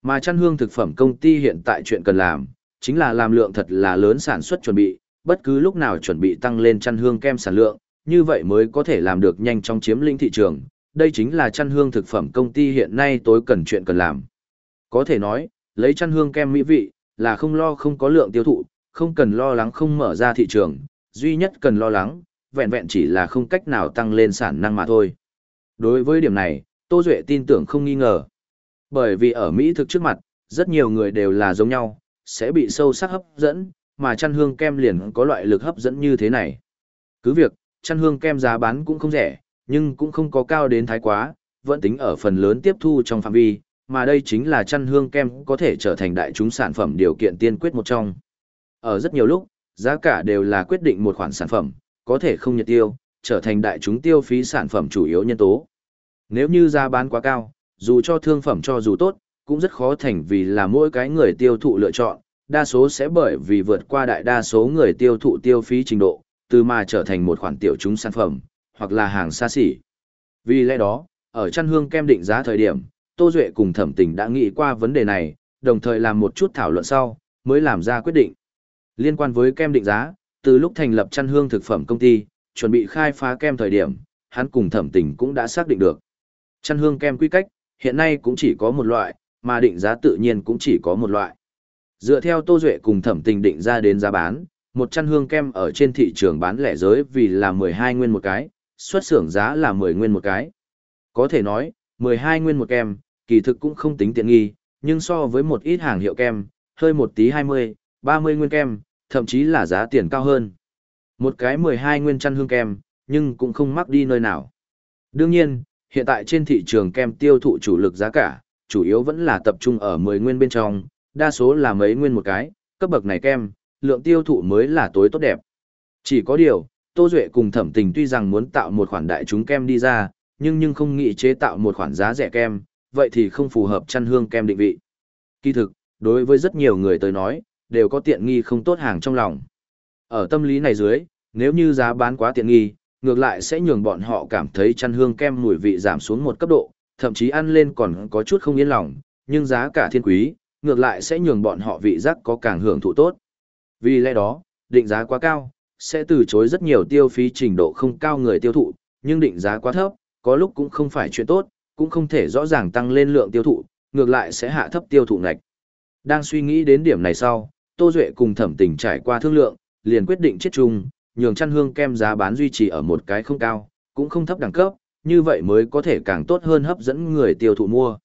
Mà chăn hương thực phẩm công ty hiện tại chuyện cần làm, chính là làm lượng thật là lớn sản xuất chuẩn bị, bất cứ lúc nào chuẩn bị tăng lên chăn hương kem sản lượng, như vậy mới có thể làm được nhanh trong chiếm lĩnh thị trường. Đây chính là chăn hương thực phẩm công ty hiện nay tối cần chuyện cần làm. Có thể nói, lấy chăn hương kem mỹ vị, là không lo không có lượng tiêu thụ, không cần lo lắng không mở ra thị trường, duy nhất cần lo lắng, vẹn vẹn chỉ là không cách nào tăng lên sản năng mà thôi. Đối với điểm này, Tô Duệ tin tưởng không nghi ngờ. Bởi vì ở Mỹ thực trước mặt, rất nhiều người đều là giống nhau, sẽ bị sâu sắc hấp dẫn, mà chăn hương kem liền có loại lực hấp dẫn như thế này. Cứ việc, chăn hương kem giá bán cũng không rẻ, nhưng cũng không có cao đến thái quá, vẫn tính ở phần lớn tiếp thu trong phạm vi, mà đây chính là chăn hương kem có thể trở thành đại chúng sản phẩm điều kiện tiên quyết một trong. Ở rất nhiều lúc, giá cả đều là quyết định một khoản sản phẩm, có thể không nhiệt tiêu, trở thành đại chúng tiêu phí sản phẩm chủ yếu nhân tố. Nếu như giá bán quá cao, dù cho thương phẩm cho dù tốt, cũng rất khó thành vì là mỗi cái người tiêu thụ lựa chọn, đa số sẽ bởi vì vượt qua đại đa số người tiêu thụ tiêu phí trình độ, từ mà trở thành một khoản tiểu chúng sản phẩm, hoặc là hàng xa xỉ. Vì lẽ đó, ở chăn hương kem định giá thời điểm, Tô Duệ cùng thẩm tình đã nghĩ qua vấn đề này, đồng thời làm một chút thảo luận sau, mới làm ra quyết định. Liên quan với kem định giá, từ lúc thành lập chăn hương thực phẩm công ty, chuẩn bị khai phá kem thời điểm, hắn cùng thẩm tình cũng đã xác định được. Chăn hương kem quy cách, hiện nay cũng chỉ có một loại, mà định giá tự nhiên cũng chỉ có một loại. Dựa theo Tô Duệ cùng thẩm tình định ra đến giá bán, một chăn hương kem ở trên thị trường bán lẻ giới vì là 12 nguyên một cái, xuất xưởng giá là 10 nguyên một cái. Có thể nói, 12 nguyên một kem, kỳ thực cũng không tính tiện nghi, nhưng so với một ít hàng hiệu kem, hơi một tí 20, 30 nguyên kem, thậm chí là giá tiền cao hơn. Một cái 12 nguyên chăn hương kem, nhưng cũng không mắc đi nơi nào. Đương nhiên, hiện tại trên thị trường kem tiêu thụ chủ lực giá cả, chủ yếu vẫn là tập trung ở 10 nguyên bên trong, đa số là mấy nguyên một cái, cấp bậc này kem, lượng tiêu thụ mới là tối tốt đẹp. Chỉ có điều, Tô Duệ cùng thẩm tình tuy rằng muốn tạo một khoản đại chúng kem đi ra, nhưng nhưng không nghĩ chế tạo một khoản giá rẻ kem, vậy thì không phù hợp chăn hương kem định vị. Kỳ thực, đối với rất nhiều người tới nói, đều có tiện nghi không tốt hàng trong lòng. Ở tâm lý này dưới, nếu như giá bán quá tiện nghi, ngược lại sẽ nhường bọn họ cảm thấy chăn hương kem mùi vị giảm xuống một cấp độ, thậm chí ăn lên còn có chút không yên lòng, nhưng giá cả thiên quý, ngược lại sẽ nhường bọn họ vị giác có càng hưởng thụ tốt. Vì lẽ đó, định giá quá cao, sẽ từ chối rất nhiều tiêu phí trình độ không cao người tiêu thụ, nhưng định giá quá thấp, có lúc cũng không phải chuyện tốt, cũng không thể rõ ràng tăng lên lượng tiêu thụ, ngược lại sẽ hạ thấp tiêu thụ ngạch. Đang suy nghĩ đến điểm này sau, Tô Duệ cùng thẩm tình trải qua thương lượng, liền quyết định chết chung, nhường chăn hương kem giá bán duy trì ở một cái không cao, cũng không thấp đẳng cấp, như vậy mới có thể càng tốt hơn hấp dẫn người tiêu thụ mua.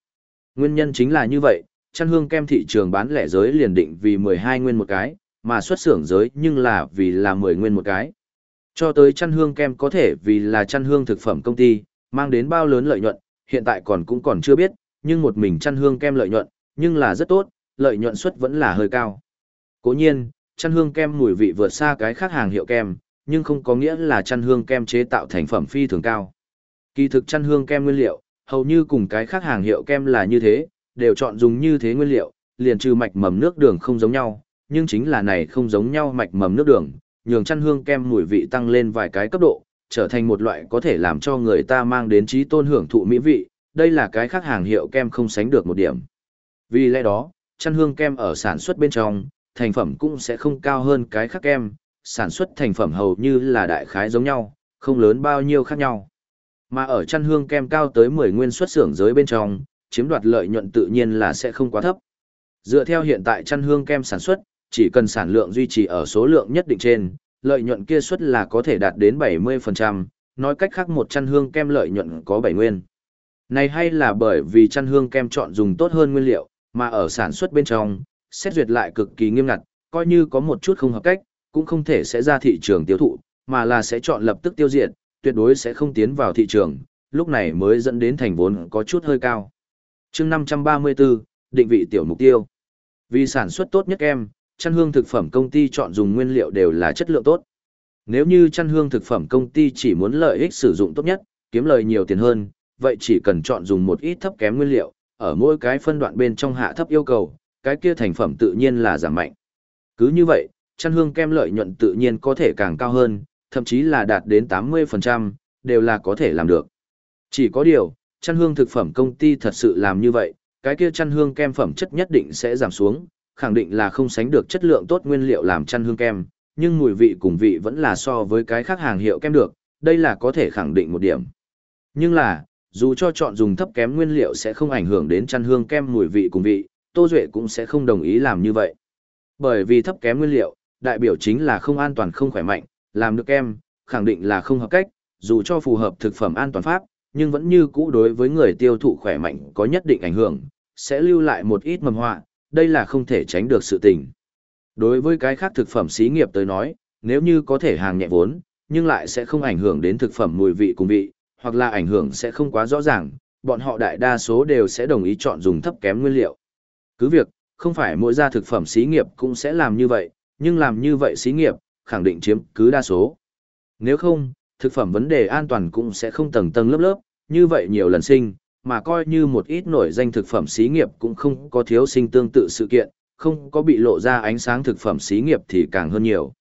Nguyên nhân chính là như vậy, chăn hương kem thị trường bán lẻ giới liền định vì 12 nguyên một cái, mà xuất xưởng giới nhưng là vì là 10 nguyên một cái. Cho tới chăn hương kem có thể vì là chăn hương thực phẩm công ty, mang đến bao lớn lợi nhuận, hiện tại còn cũng còn chưa biết, nhưng một mình chăn hương kem lợi nhuận, nhưng là rất tốt, lợi nhuận suất vẫn là hơi cao. Cố nhiên, chăn hương kem mùi vị vượt xa cái khác hàng hiệu kem, nhưng không có nghĩa là chăn hương kem chế tạo thành phẩm phi thường cao. Kỳ thực chăn hương kem nguyên liệu, hầu như cùng cái khác hàng hiệu kem là như thế, đều chọn dùng như thế nguyên liệu, liền trừ mạch mầm nước đường không giống nhau, nhưng chính là này không giống nhau mạch mầm nước đường, nhường chăn hương kem mùi vị tăng lên vài cái cấp độ, trở thành một loại có thể làm cho người ta mang đến trí tôn hưởng thụ mỹ vị, đây là cái khác hàng hiệu kem không sánh được một điểm. Vì lẽ đó, chăn hương kem ở sản xuất bên trong, thành phẩm cũng sẽ không cao hơn cái khác kem, sản xuất thành phẩm hầu như là đại khái giống nhau, không lớn bao nhiêu khác nhau. Mà ở chăn hương kem cao tới 10 nguyên xuất xưởng giới bên trong, chiếm đoạt lợi nhuận tự nhiên là sẽ không quá thấp. Dựa theo hiện tại chăn hương kem sản xuất, chỉ cần sản lượng duy trì ở số lượng nhất định trên, lợi nhuận kia suất là có thể đạt đến 70%, nói cách khác một chăn hương kem lợi nhuận có 7 nguyên. Này hay là bởi vì chăn hương kem chọn dùng tốt hơn nguyên liệu, mà ở sản xuất bên trong, xét duyệt lại cực kỳ nghiêm ngặt, coi như có một chút không hợp cách, cũng không thể sẽ ra thị trường tiêu thụ, mà là sẽ chọn lập tức tiêu diệt, tuyệt đối sẽ không tiến vào thị trường, lúc này mới dẫn đến thành vốn có chút hơi cao. chương 534, định vị tiểu mục tiêu. Vì sản xuất tốt nhất em, chăn hương thực phẩm công ty chọn dùng nguyên liệu đều là chất lượng tốt. Nếu như chăn hương thực phẩm công ty chỉ muốn lợi ích sử dụng tốt nhất, kiếm lời nhiều tiền hơn, vậy chỉ cần chọn dùng một ít thấp kém nguyên liệu, ở mỗi cái phân đoạn bên trong hạ thấp yêu cầu, cái kia thành phẩm tự nhiên là giảm mạnh. Cứ như vậy, chăn hương kem lợi nhuận tự nhiên có thể càng cao hơn, thậm chí là đạt đến 80%, đều là có thể làm được. Chỉ có điều, chăn hương thực phẩm công ty thật sự làm như vậy, cái kia chăn hương kem phẩm chất nhất định sẽ giảm xuống, khẳng định là không sánh được chất lượng tốt nguyên liệu làm chăn hương kem, nhưng mùi vị cùng vị vẫn là so với cái khác hàng hiệu kem được, đây là có thể khẳng định một điểm. Nhưng là, dù cho chọn dùng thấp kém nguyên liệu sẽ không ảnh hưởng đến chăn hương kem mùi vị cùng vị, Tô Duệ cũng sẽ không đồng ý làm như vậy. Bởi vì thấp kém nguyên liệu, đại biểu chính là không an toàn không khỏe mạnh, làm được kem, khẳng định là không hợp cách, dù cho phù hợp thực phẩm an toàn pháp, nhưng vẫn như cũ đối với người tiêu thụ khỏe mạnh có nhất định ảnh hưởng, sẽ lưu lại một ít mầm họa, đây là không thể tránh được sự tình. Đối với cái khác thực phẩm xí nghiệp tới nói, nếu như có thể hàng nhẹ vốn, nhưng lại sẽ không ảnh hưởng đến thực phẩm mùi vị cùng vị, hoặc là ảnh hưởng sẽ không quá rõ ràng, bọn họ đại đa số đều sẽ đồng ý chọn dùng thấp kém nguyên liệu. Cứ việc, không phải mỗi gia thực phẩm xí nghiệp cũng sẽ làm như vậy, nhưng làm như vậy xí nghiệp, khẳng định chiếm cứ đa số. Nếu không, thực phẩm vấn đề an toàn cũng sẽ không tầng tầng lớp lớp, như vậy nhiều lần sinh, mà coi như một ít nổi danh thực phẩm xí nghiệp cũng không có thiếu sinh tương tự sự kiện, không có bị lộ ra ánh sáng thực phẩm xí nghiệp thì càng hơn nhiều.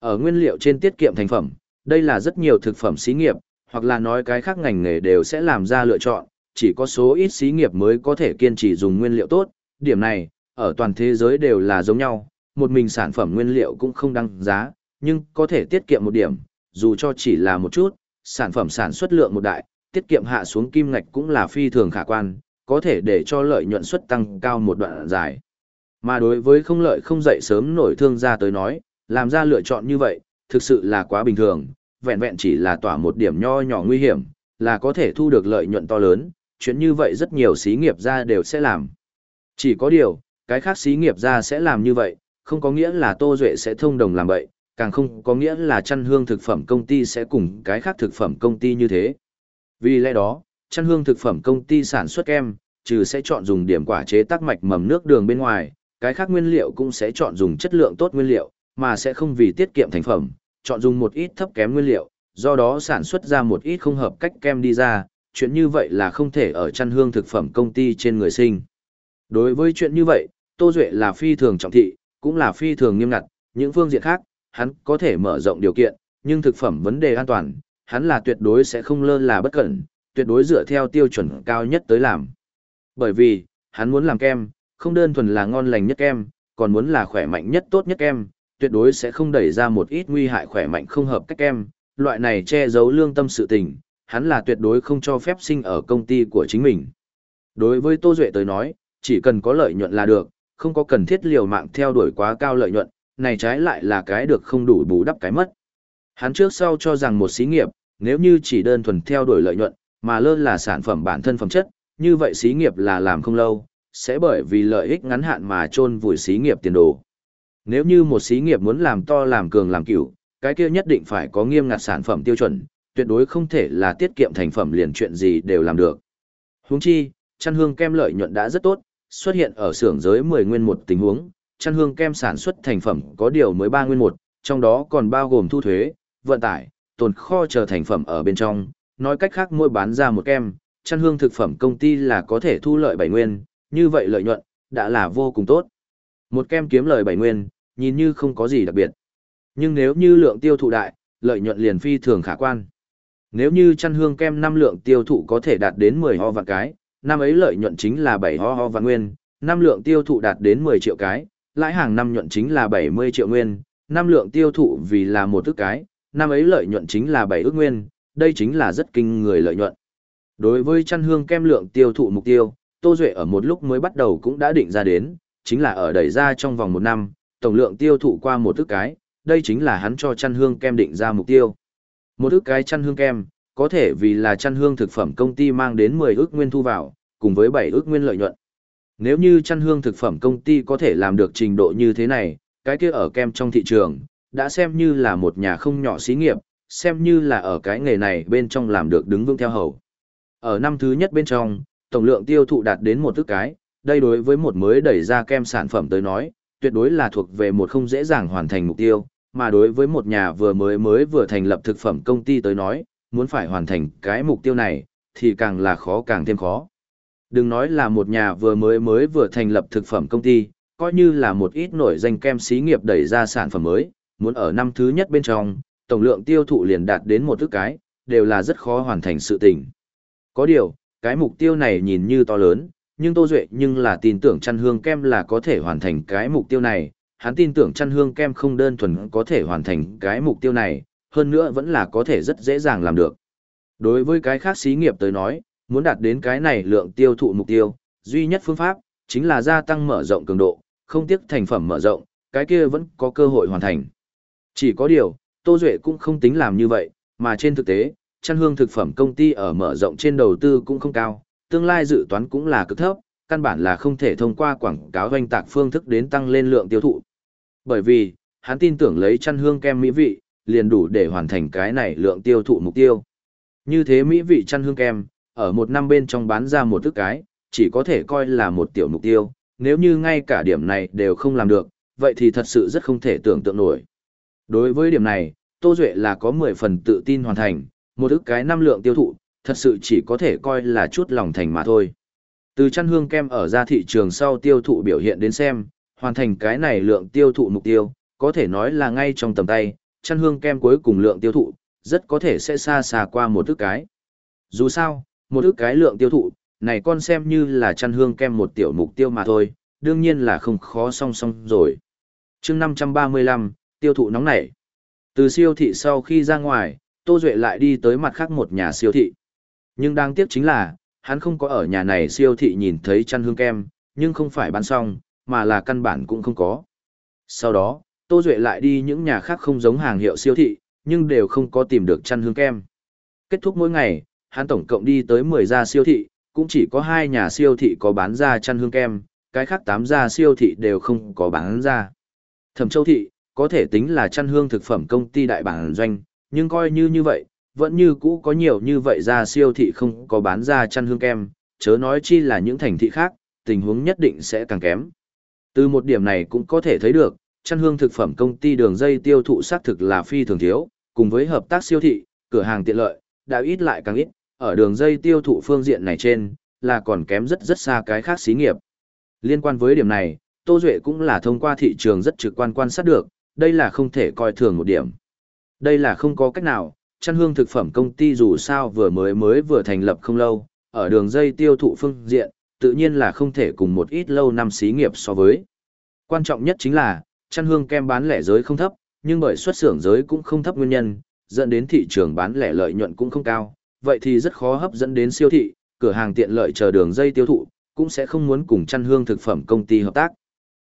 Ở nguyên liệu trên tiết kiệm thành phẩm, đây là rất nhiều thực phẩm xí nghiệp, hoặc là nói cái khác ngành nghề đều sẽ làm ra lựa chọn, chỉ có số ít xí nghiệp mới có thể kiên trì dùng nguyên liệu tốt, điểm này, ở toàn thế giới đều là giống nhau, một mình sản phẩm nguyên liệu cũng không đăng giá, nhưng có thể tiết kiệm một điểm, dù cho chỉ là một chút, sản phẩm sản xuất lượng một đại, tiết kiệm hạ xuống kim ngạch cũng là phi thường khả quan, có thể để cho lợi nhuận suất tăng cao một đoạn dài. Mà đối với không lợi không dậy sớm nổi thương gia tới nói, làm ra lựa chọn như vậy, thực sự là quá bình thường, vẹn vẹn chỉ là tỏa một điểm nho nhỏ nguy hiểm, là có thể thu được lợi nhuận to lớn, chuyện như vậy rất nhiều xí nghiệp gia đều sẽ làm. Chỉ có điều, cái khác xí nghiệp gia sẽ làm như vậy, không có nghĩa là Tô Duệ sẽ thông đồng làm vậy, càng không có nghĩa là chăn hương thực phẩm công ty sẽ cùng cái khác thực phẩm công ty như thế. Vì lẽ đó, chăn hương thực phẩm công ty sản xuất kem, trừ sẽ chọn dùng điểm quả chế tác mạch mầm nước đường bên ngoài, cái khác nguyên liệu cũng sẽ chọn dùng chất lượng tốt nguyên liệu, mà sẽ không vì tiết kiệm thành phẩm, chọn dùng một ít thấp kém nguyên liệu, do đó sản xuất ra một ít không hợp cách kem đi ra, chuyện như vậy là không thể ở chăn hương thực phẩm công ty trên người sinh. Đối với chuyện như vậy, Tô Duệ là phi thường trọng thị, cũng là phi thường nghiêm ngặt, những phương diện khác, hắn có thể mở rộng điều kiện, nhưng thực phẩm vấn đề an toàn, hắn là tuyệt đối sẽ không lơ là bất cẩn, tuyệt đối dựa theo tiêu chuẩn cao nhất tới làm. Bởi vì, hắn muốn làm kem, không đơn thuần là ngon lành nhất kem, còn muốn là khỏe mạnh nhất tốt nhất kem, tuyệt đối sẽ không đẩy ra một ít nguy hại khỏe mạnh không hợp cách kem, loại này che giấu lương tâm sự tình, hắn là tuyệt đối không cho phép sinh ở công ty của chính mình. Đối với Tô Duệ tới nói, chỉ cần có lợi nhuận là được, không có cần thiết liều mạng theo đuổi quá cao lợi nhuận, này trái lại là cái được không đủ bù đắp cái mất. Hắn trước sau cho rằng một xí nghiệp, nếu như chỉ đơn thuần theo đuổi lợi nhuận, mà lơ là sản phẩm bản thân phẩm chất, như vậy xí nghiệp là làm không lâu, sẽ bởi vì lợi ích ngắn hạn mà chôn vùi xí nghiệp tiền đồ. Nếu như một xí nghiệp muốn làm to làm cường làm cửu, cái kia nhất định phải có nghiêm ngặt sản phẩm tiêu chuẩn, tuyệt đối không thể là tiết kiệm thành phẩm liền chuyện gì đều làm được. Huống chi, chăn hương kem lợi nhuận đã rất tốt, xuất hiện ở xưởng giới 10 nguyên một tình huống, chăn hương kem sản xuất thành phẩm có điều mới 3 nguyên một, trong đó còn bao gồm thu thuế, vận tải, tồn kho chờ thành phẩm ở bên trong, nói cách khác mỗi bán ra một kem, chăn hương thực phẩm công ty là có thể thu lợi bảy nguyên, như vậy lợi nhuận, đã là vô cùng tốt. Một kem kiếm lợi bảy nguyên, nhìn như không có gì đặc biệt. Nhưng nếu như lượng tiêu thụ đại, lợi nhuận liền phi thường khả quan. Nếu như chăn hương kem năm lượng tiêu thụ có thể đạt đến 10 ho vạn cái, năm ấy lợi nhuận chính là 7 ho ho vạn nguyên, năm lượng tiêu thụ đạt đến 10 triệu cái, lãi hàng năm nhuận chính là 70 triệu nguyên, năm lượng tiêu thụ vì là một ức cái, năm ấy lợi nhuận chính là 7 ước nguyên, đây chính là rất kinh người lợi nhuận. Đối với chăn hương kem lượng tiêu thụ mục tiêu, Tô Duệ ở một lúc mới bắt đầu cũng đã định ra đến, chính là ở đẩy ra trong vòng một năm, tổng lượng tiêu thụ qua một ức cái, đây chính là hắn cho chăn hương kem định ra mục tiêu. Một ức cái chăn hương kem, có thể vì là chăn hương thực phẩm công ty mang đến 10 ức nguyên thu vào, cùng với 7 ức nguyên lợi nhuận. Nếu như chăn hương thực phẩm công ty có thể làm được trình độ như thế này, cái kia ở kem trong thị trường, đã xem như là một nhà không nhỏ xí nghiệp, xem như là ở cái nghề này bên trong làm được đứng vững theo hầu. Ở năm thứ nhất bên trong, tổng lượng tiêu thụ đạt đến một tức cái, đây đối với một mới đẩy ra kem sản phẩm tới nói, tuyệt đối là thuộc về một không dễ dàng hoàn thành mục tiêu, mà đối với một nhà vừa mới mới vừa thành lập thực phẩm công ty tới nói, muốn phải hoàn thành cái mục tiêu này, thì càng là khó càng thêm khó. Đừng nói là một nhà vừa mới mới vừa thành lập thực phẩm công ty, coi như là một ít nổi danh kem xí nghiệp đẩy ra sản phẩm mới, muốn ở năm thứ nhất bên trong, tổng lượng tiêu thụ liền đạt đến một ức cái, đều là rất khó hoàn thành sự tình. Có điều, cái mục tiêu này nhìn như to lớn, nhưng Tô Duệ nhưng là tin tưởng chăn hương kem là có thể hoàn thành cái mục tiêu này, hắn tin tưởng chăn hương kem không đơn thuần có thể hoàn thành cái mục tiêu này, hơn nữa vẫn là có thể rất dễ dàng làm được. Đối với cái khác xí nghiệp tới nói, muốn đạt đến cái này lượng tiêu thụ mục tiêu, duy nhất phương pháp, chính là gia tăng mở rộng cường độ, không tiếc thành phẩm mở rộng, cái kia vẫn có cơ hội hoàn thành. Chỉ có điều, Tô Duệ cũng không tính làm như vậy, mà trên thực tế, chăn hương thực phẩm công ty ở mở rộng trên đầu tư cũng không cao, tương lai dự toán cũng là cực thấp, căn bản là không thể thông qua quảng cáo doanh tạc phương thức đến tăng lên lượng tiêu thụ. Bởi vì, hắn tin tưởng lấy chăn hương kem mỹ vị, liền đủ để hoàn thành cái này lượng tiêu thụ mục tiêu. Như thế mỹ vị chăn hương kem, ở một năm bên trong bán ra một thức cái, chỉ có thể coi là một tiểu mục tiêu, nếu như ngay cả điểm này đều không làm được, vậy thì thật sự rất không thể tưởng tượng nổi. Đối với điểm này, Tô Duệ là có 10 phần tự tin hoàn thành, một ức cái năm lượng tiêu thụ, thật sự chỉ có thể coi là chút lòng thành mà thôi. Từ chăn hương kem ở ra thị trường sau tiêu thụ biểu hiện đến xem, hoàn thành cái này lượng tiêu thụ mục tiêu, có thể nói là ngay trong tầm tay, chăn hương kem cuối cùng lượng tiêu thụ, rất có thể sẽ xa xa qua một ức cái. Dù sao, một ức cái lượng tiêu thụ, này con xem như là chăn hương kem một tiểu mục tiêu mà thôi, đương nhiên là không khó song song rồi. chương 535, tiêu thụ nóng nảy. Từ siêu thị sau khi ra ngoài, Tô Duệ lại đi tới mặt khác một nhà siêu thị. Nhưng đáng tiếc chính là, hắn không có ở nhà này siêu thị nhìn thấy chăn hương kem, nhưng không phải bán xong, mà là căn bản cũng không có. Sau đó, Tô Duệ lại đi những nhà khác không giống hàng hiệu siêu thị, nhưng đều không có tìm được chăn hương kem. Kết thúc mỗi ngày, hắn tổng cộng đi tới 10 gia siêu thị, cũng chỉ có hai nhà siêu thị có bán ra chăn hương kem, cái khác 8 gia siêu thị đều không có bán ra. Thẩm Châu thị, có thể tính là chăn hương thực phẩm công ty đại bản doanh, nhưng coi như như vậy, vẫn như cũ có nhiều như vậy ra siêu thị không có bán ra chăn hương kem, chớ nói chi là những thành thị khác, tình huống nhất định sẽ càng kém. Từ một điểm này cũng có thể thấy được, chăn hương thực phẩm công ty đường dây tiêu thụ xác thực là phi thường thiếu, cùng với hợp tác siêu thị, cửa hàng tiện lợi, đã ít lại càng ít, ở đường dây tiêu thụ phương diện này trên, là còn kém rất rất xa cái khác xí nghiệp. Liên quan với điểm này, Tô Duệ cũng là thông qua thị trường rất trực quan quan sát được, đây là không thể coi thường một điểm. Đây là không có cách nào, chăn hương thực phẩm công ty dù sao vừa mới mới vừa thành lập không lâu, ở đường dây tiêu thụ phương diện, tự nhiên là không thể cùng một ít lâu năm xí nghiệp so với. Quan trọng nhất chính là, chăn hương kem bán lẻ giới không thấp, nhưng bởi xuất xưởng giới cũng không thấp nguyên nhân, dẫn đến thị trường bán lẻ lợi nhuận cũng không cao, vậy thì rất khó hấp dẫn đến siêu thị, cửa hàng tiện lợi chờ đường dây tiêu thụ, cũng sẽ không muốn cùng chăn hương thực phẩm công ty hợp tác.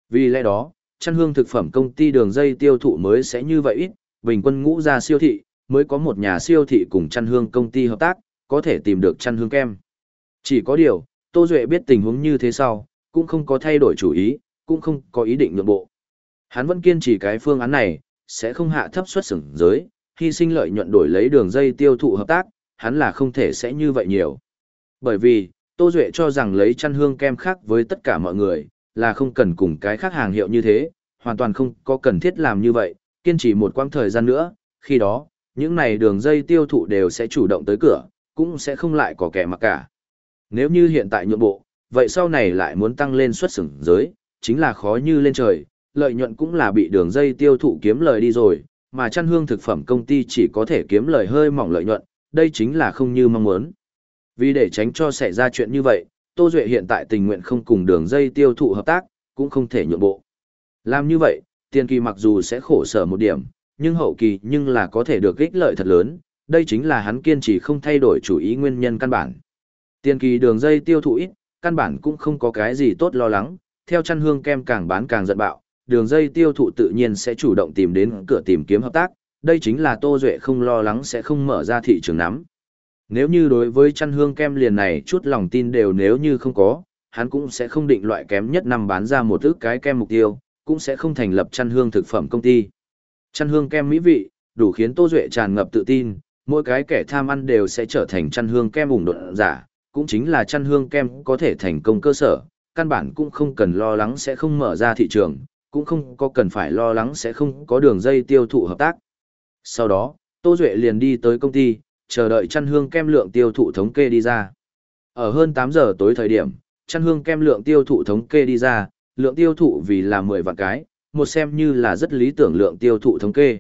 Vì lẽ đó, chăn hương thực phẩm công ty đường dây tiêu thụ mới sẽ như vậy ít, bình quân ngũ ra siêu thị, mới có một nhà siêu thị cùng chăn hương công ty hợp tác, có thể tìm được chăn hương kem. Chỉ có điều, Tô Duệ biết tình huống như thế sau, cũng không có thay đổi chủ ý, cũng không có ý định nhượng bộ. Hắn vẫn kiên trì cái phương án này, sẽ không hạ thấp suất sửng giới, hy sinh lợi nhuận đổi lấy đường dây tiêu thụ hợp tác, hắn là không thể sẽ như vậy nhiều. Bởi vì, Tô Duệ cho rằng lấy chăn hương kem khác với tất cả mọi người, là không cần cùng cái khác hàng hiệu như thế, hoàn toàn không có cần thiết làm như vậy, kiên trì một quãng thời gian nữa, khi đó, những này đường dây tiêu thụ đều sẽ chủ động tới cửa, cũng sẽ không lại có kẻ mặc cả. Nếu như hiện tại nhượng bộ, vậy sau này lại muốn tăng lên xuất xưởng giới, chính là khó như lên trời, lợi nhuận cũng là bị đường dây tiêu thụ kiếm lời đi rồi, mà chăn hương thực phẩm công ty chỉ có thể kiếm lời hơi mỏng lợi nhuận, đây chính là không như mong muốn. Vì để tránh cho xảy ra chuyện như vậy, Tô Duệ hiện tại tình nguyện không cùng đường dây tiêu thụ hợp tác, cũng không thể nhượng bộ. Làm như vậy, tiền kỳ mặc dù sẽ khổ sở một điểm, nhưng hậu kỳ nhưng là có thể được ích lợi thật lớn, đây chính là hắn kiên trì không thay đổi chủ ý nguyên nhân căn bản. Tiền kỳ đường dây tiêu thụ ít, căn bản cũng không có cái gì tốt lo lắng, theo chăn hương kem càng bán càng giận bạo, đường dây tiêu thụ tự nhiên sẽ chủ động tìm đến cửa tìm kiếm hợp tác, đây chính là Tô Duệ không lo lắng sẽ không mở ra thị trường nắm. Nếu như đối với chăn hương kem liền này chút lòng tin đều nếu như không có, hắn cũng sẽ không định loại kém nhất năm bán ra một ước cái kem mục tiêu, cũng sẽ không thành lập chăn hương thực phẩm công ty. Chăn hương kem mỹ vị, đủ khiến Tô Duệ tràn ngập tự tin, mỗi cái kẻ tham ăn đều sẽ trở thành chăn hương kem ủng đột giả, cũng chính là chăn hương kem có thể thành công cơ sở, căn bản cũng không cần lo lắng sẽ không mở ra thị trường, cũng không có cần phải lo lắng sẽ không có đường dây tiêu thụ hợp tác. Sau đó, Tô Duệ liền đi tới công ty, chờ đợi chăn hương kem lượng tiêu thụ thống kê đi ra. Ở hơn 8 giờ tối thời điểm, chăn hương kem lượng tiêu thụ thống kê đi ra, lượng tiêu thụ vì là 10 vạn cái, một xem như là rất lý tưởng lượng tiêu thụ thống kê.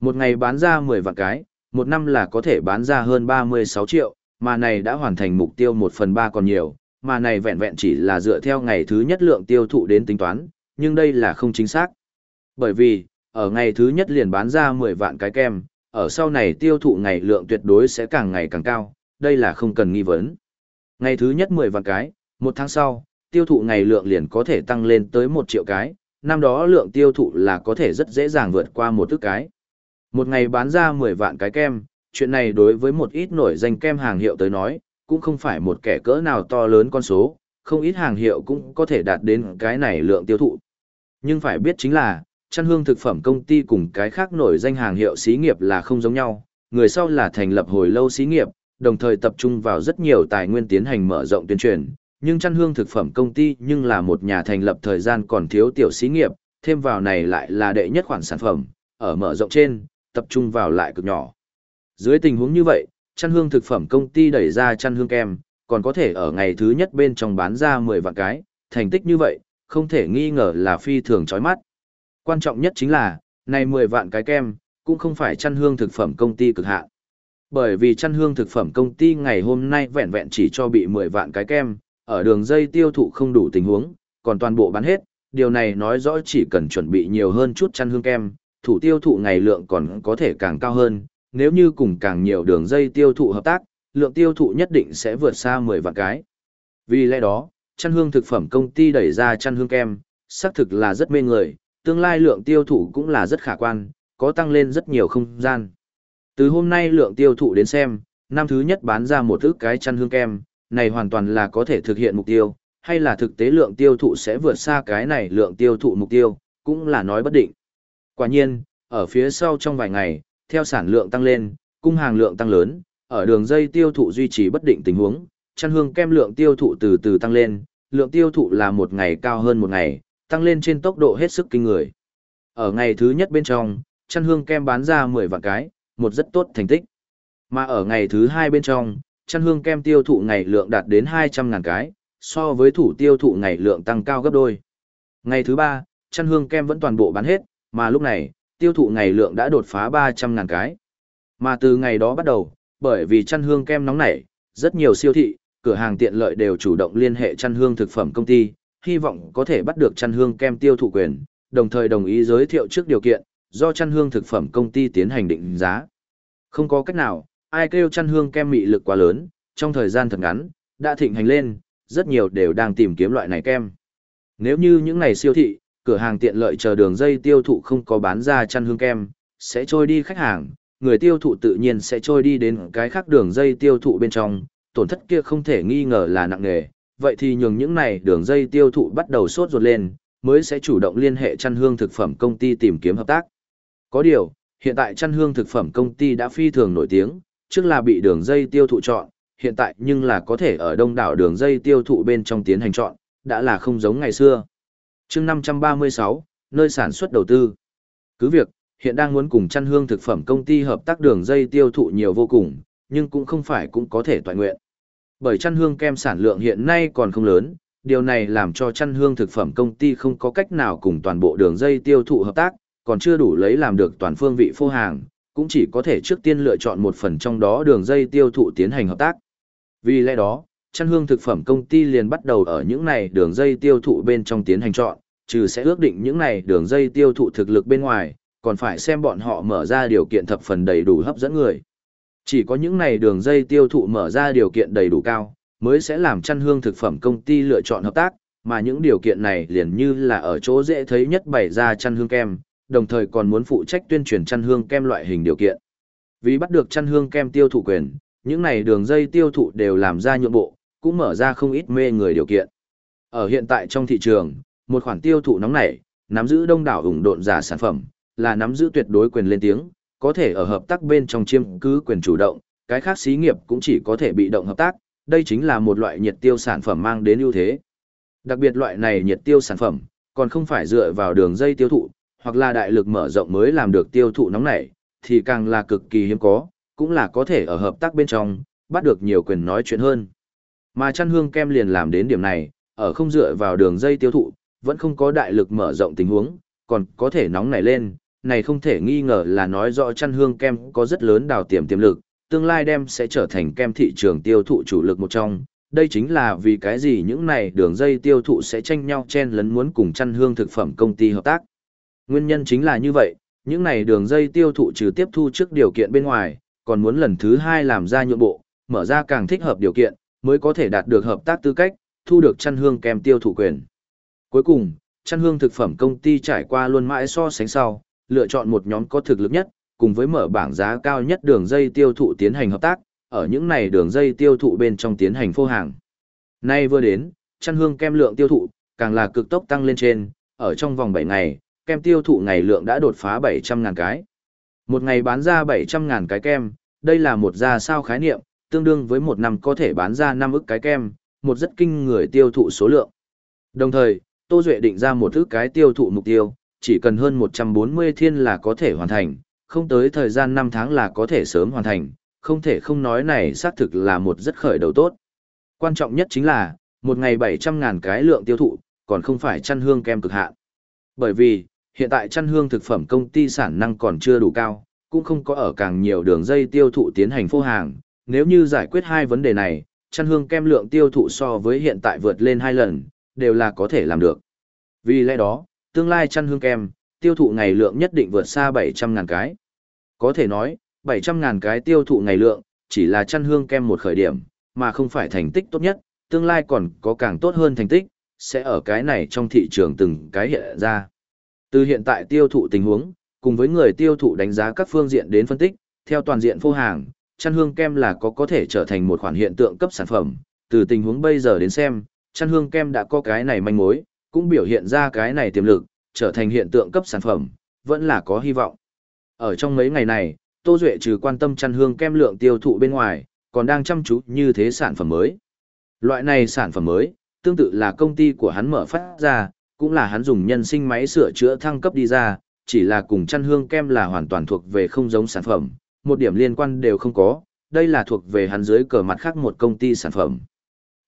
Một ngày bán ra 10 vạn cái, một năm là có thể bán ra hơn 36 triệu, mà này đã hoàn thành mục tiêu 1 phần 3 còn nhiều, mà này vẹn vẹn chỉ là dựa theo ngày thứ nhất lượng tiêu thụ đến tính toán, nhưng đây là không chính xác. Bởi vì, ở ngày thứ nhất liền bán ra 10 vạn cái kem, ở sau này tiêu thụ ngày lượng tuyệt đối sẽ càng ngày càng cao, đây là không cần nghi vấn. Ngày thứ nhất 10 vạn cái, một tháng sau, tiêu thụ ngày lượng liền có thể tăng lên tới 1 triệu cái, năm đó lượng tiêu thụ là có thể rất dễ dàng vượt qua một tức cái. Một ngày bán ra 10 vạn cái kem, chuyện này đối với một ít nổi danh kem hàng hiệu tới nói, cũng không phải một kẻ cỡ nào to lớn con số, không ít hàng hiệu cũng có thể đạt đến cái này lượng tiêu thụ. Nhưng phải biết chính là, chăn hương thực phẩm công ty cùng cái khác nổi danh hàng hiệu xí nghiệp là không giống nhau, người sau là thành lập hồi lâu xí nghiệp, đồng thời tập trung vào rất nhiều tài nguyên tiến hành mở rộng tuyên truyền, nhưng chăn hương thực phẩm công ty nhưng là một nhà thành lập thời gian còn thiếu tiểu xí nghiệp, thêm vào này lại là đệ nhất khoản sản phẩm, ở mở rộng trên, tập trung vào lại cực nhỏ. Dưới tình huống như vậy, chăn hương thực phẩm công ty đẩy ra chăn hương kem, còn có thể ở ngày thứ nhất bên trong bán ra 10 vạn cái, thành tích như vậy, không thể nghi ngờ là phi thường chói mắt. Quan trọng nhất chính là, này 10 vạn cái kem, cũng không phải chăn hương thực phẩm công ty cực hạn. Bởi vì chăn hương thực phẩm công ty ngày hôm nay vẹn vẹn chỉ cho bị 10 vạn cái kem, ở đường dây tiêu thụ không đủ tình huống, còn toàn bộ bán hết, điều này nói rõ chỉ cần chuẩn bị nhiều hơn chút chăn hương kem, thủ tiêu thụ ngày lượng còn có thể càng cao hơn, nếu như cùng càng nhiều đường dây tiêu thụ hợp tác, lượng tiêu thụ nhất định sẽ vượt xa 10 vạn cái. Vì lẽ đó, chăn hương thực phẩm công ty đẩy ra chăn hương kem, xác thực là rất mê người, tương lai lượng tiêu thụ cũng là rất khả quan, có tăng lên rất nhiều không gian. Từ hôm nay lượng tiêu thụ đến xem, năm thứ nhất bán ra một ức cái chăn hương kem, này hoàn toàn là có thể thực hiện mục tiêu, hay là thực tế lượng tiêu thụ sẽ vượt xa cái này lượng tiêu thụ mục tiêu, cũng là nói bất định. Quả nhiên, ở phía sau trong vài ngày, theo sản lượng tăng lên, cung hàng lượng tăng lớn, ở đường dây tiêu thụ duy trì bất định tình huống, chăn hương kem lượng tiêu thụ từ từ tăng lên, lượng tiêu thụ là một ngày cao hơn một ngày, tăng lên trên tốc độ hết sức kinh người. Ở ngày thứ nhất bên trong, chăn hương kem bán ra 10 vạn cái, một rất tốt thành tích. Mà ở ngày thứ hai bên trong, chăn hương kem tiêu thụ ngày lượng đạt đến 200 ngàn cái, so với thủ tiêu thụ ngày lượng tăng cao gấp đôi. Ngày thứ ba, chăn hương kem vẫn toàn bộ bán hết, mà lúc này, tiêu thụ ngày lượng đã đột phá 300 ngàn cái. Mà từ ngày đó bắt đầu, bởi vì chăn hương kem nóng nảy, rất nhiều siêu thị, cửa hàng tiện lợi đều chủ động liên hệ chăn hương thực phẩm công ty, hy vọng có thể bắt được chăn hương kem tiêu thụ quyền, đồng thời đồng ý giới thiệu trước điều kiện, do chăn hương thực phẩm công ty tiến hành định giá. Không có cách nào, ai kêu chăn hương kem mị lực quá lớn, trong thời gian thật ngắn, đã thịnh hành lên, rất nhiều đều đang tìm kiếm loại này kem. Nếu như những ngày siêu thị, cửa hàng tiện lợi chờ đường dây tiêu thụ không có bán ra chăn hương kem, sẽ trôi đi khách hàng, người tiêu thụ tự nhiên sẽ trôi đi đến cái khác đường dây tiêu thụ bên trong, tổn thất kia không thể nghi ngờ là nặng nề, vậy thì nhường những này đường dây tiêu thụ bắt đầu sốt ruột lên, mới sẽ chủ động liên hệ chăn hương thực phẩm công ty tìm kiếm hợp tác. Có điều, hiện tại chăn hương thực phẩm công ty đã phi thường nổi tiếng, trước là bị đường dây tiêu thụ chọn, hiện tại nhưng là có thể ở đông đảo đường dây tiêu thụ bên trong tiến hành chọn, đã là không giống ngày xưa. chương 536, nơi sản xuất đầu tư. Cứ việc, hiện đang muốn cùng chăn hương thực phẩm công ty hợp tác đường dây tiêu thụ nhiều vô cùng, nhưng cũng không phải cũng có thể toàn nguyện. Bởi chăn hương kem sản lượng hiện nay còn không lớn, điều này làm cho chăn hương thực phẩm công ty không có cách nào cùng toàn bộ đường dây tiêu thụ hợp tác, còn chưa đủ lấy làm được toàn phương vị phô hàng, cũng chỉ có thể trước tiên lựa chọn một phần trong đó đường dây tiêu thụ tiến hành hợp tác. Vì lẽ đó, chăn hương thực phẩm công ty liền bắt đầu ở những này đường dây tiêu thụ bên trong tiến hành chọn, trừ sẽ ước định những này đường dây tiêu thụ thực lực bên ngoài, còn phải xem bọn họ mở ra điều kiện thập phần đầy đủ hấp dẫn người. Chỉ có những này đường dây tiêu thụ mở ra điều kiện đầy đủ cao, mới sẽ làm chăn hương thực phẩm công ty lựa chọn hợp tác, mà những điều kiện này liền như là ở chỗ dễ thấy nhất bày ra chăn hương kem, đồng thời còn muốn phụ trách tuyên truyền chăn hương kem loại hình điều kiện. Vì bắt được chăn hương kem tiêu thụ quyền, những này đường dây tiêu thụ đều làm ra nhượng bộ, cũng mở ra không ít mê người điều kiện. Ở hiện tại trong thị trường, một khoản tiêu thụ nóng nảy, nắm giữ đông đảo ủng độn giả sản phẩm, là nắm giữ tuyệt đối quyền lên tiếng, có thể ở hợp tác bên trong chiêm cứ quyền chủ động, cái khác xí nghiệp cũng chỉ có thể bị động hợp tác, đây chính là một loại nhiệt tiêu sản phẩm mang đến ưu thế. Đặc biệt loại này nhiệt tiêu sản phẩm, còn không phải dựa vào đường dây tiêu thụ, hoặc là đại lực mở rộng mới làm được tiêu thụ nóng nảy, thì càng là cực kỳ hiếm có, cũng là có thể ở hợp tác bên trong, bắt được nhiều quyền nói chuyện hơn. Mà chăn hương kem liền làm đến điểm này, ở không dựa vào đường dây tiêu thụ, vẫn không có đại lực mở rộng tình huống, còn có thể nóng nảy lên, này không thể nghi ngờ là nói rõ chăn hương kem có rất lớn đào tiềm tiềm lực, tương lai đem sẽ trở thành kem thị trường tiêu thụ chủ lực một trong. Đây chính là vì cái gì những này đường dây tiêu thụ sẽ tranh nhau chen lấn muốn cùng chăn hương thực phẩm công ty hợp tác. Nguyên nhân chính là như vậy, những này đường dây tiêu thụ trừ tiếp thu trước điều kiện bên ngoài, còn muốn lần thứ hai làm ra nhượng bộ, mở ra càng thích hợp điều kiện, mới có thể đạt được hợp tác tư cách, thu được chăn hương kèm tiêu thụ quyền. Cuối cùng, chăn hương thực phẩm công ty trải qua luôn mãi so sánh sau, lựa chọn một nhóm có thực lực nhất, cùng với mở bảng giá cao nhất đường dây tiêu thụ tiến hành hợp tác, ở những này đường dây tiêu thụ bên trong tiến hành phô hàng. Nay vừa đến, chăn hương kem lượng tiêu thụ, càng là cực tốc tăng lên trên, ở trong vòng 7 ngày, kem tiêu thụ ngày lượng đã đột phá 700.000 cái. Một ngày bán ra 700.000 cái kem, đây là một ra sao khái niệm, tương đương với một năm có thể bán ra 5 ức cái kem, một rất kinh người tiêu thụ số lượng. Đồng thời, Tô Duệ định ra một thứ cái tiêu thụ mục tiêu, chỉ cần hơn 140 thiên là có thể hoàn thành, không tới thời gian 5 tháng là có thể sớm hoàn thành, không thể không nói này xác thực là một rất khởi đầu tốt. Quan trọng nhất chính là, một ngày 700.000 cái lượng tiêu thụ, còn không phải chăn hương kem cực hạn. Bởi vì, hiện tại chăn hương thực phẩm công ty sản năng còn chưa đủ cao, cũng không có ở càng nhiều đường dây tiêu thụ tiến hành phô hàng. Nếu như giải quyết hai vấn đề này, chăn hương kem lượng tiêu thụ so với hiện tại vượt lên hai lần, đều là có thể làm được. Vì lẽ đó, tương lai chăn hương kem, tiêu thụ ngày lượng nhất định vượt xa 700.000 cái. Có thể nói, 700.000 cái tiêu thụ ngày lượng, chỉ là chăn hương kem một khởi điểm, mà không phải thành tích tốt nhất, tương lai còn có càng tốt hơn thành tích, sẽ ở cái này trong thị trường từng cái hiện ra. Từ hiện tại tiêu thụ tình huống, cùng với người tiêu thụ đánh giá các phương diện đến phân tích, theo toàn diện phô hàng, chăn hương kem là có có thể trở thành một khoản hiện tượng cấp sản phẩm. Từ tình huống bây giờ đến xem, chăn hương kem đã có cái này manh mối, cũng biểu hiện ra cái này tiềm lực, trở thành hiện tượng cấp sản phẩm, vẫn là có hy vọng. Ở trong mấy ngày này, Tô Duệ trừ quan tâm chăn hương kem lượng tiêu thụ bên ngoài, còn đang chăm chú như thế sản phẩm mới. Loại này sản phẩm mới, tương tự là công ty của hắn mở phát ra, cũng là hắn dùng nhân sinh máy sửa chữa thăng cấp đi ra, chỉ là cùng chăn hương kem là hoàn toàn thuộc về không giống sản phẩm, một điểm liên quan đều không có, đây là thuộc về hắn dưới cờ mặt khác một công ty sản phẩm.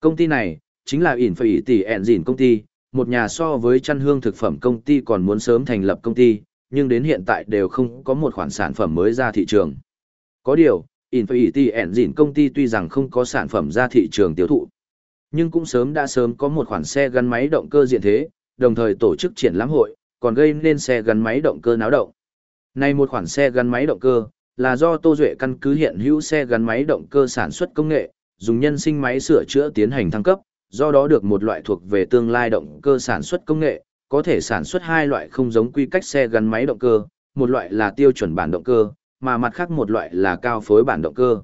Công ty này, chính là ỉn phải tỷ ẹn công ty, một nhà so với chăn hương thực phẩm công ty còn muốn sớm thành lập công ty, nhưng đến hiện tại đều không có một khoản sản phẩm mới ra thị trường. Có điều, Infinity Engine công ty tuy rằng không có sản phẩm ra thị trường tiêu thụ, nhưng cũng sớm đã sớm có một khoản xe gắn máy động cơ diện thế, đồng thời tổ chức triển lãm hội, còn gây nên xe gắn máy động cơ náo động. Nay một khoản xe gắn máy động cơ, là do Tô Duệ căn cứ hiện hữu xe gắn máy động cơ sản xuất công nghệ, dùng nhân sinh máy sửa chữa tiến hành thăng cấp, do đó được một loại thuộc về tương lai động cơ sản xuất công nghệ, có thể sản xuất hai loại không giống quy cách xe gắn máy động cơ, một loại là tiêu chuẩn bản động cơ, mà mặt khác một loại là cao phối bản động cơ.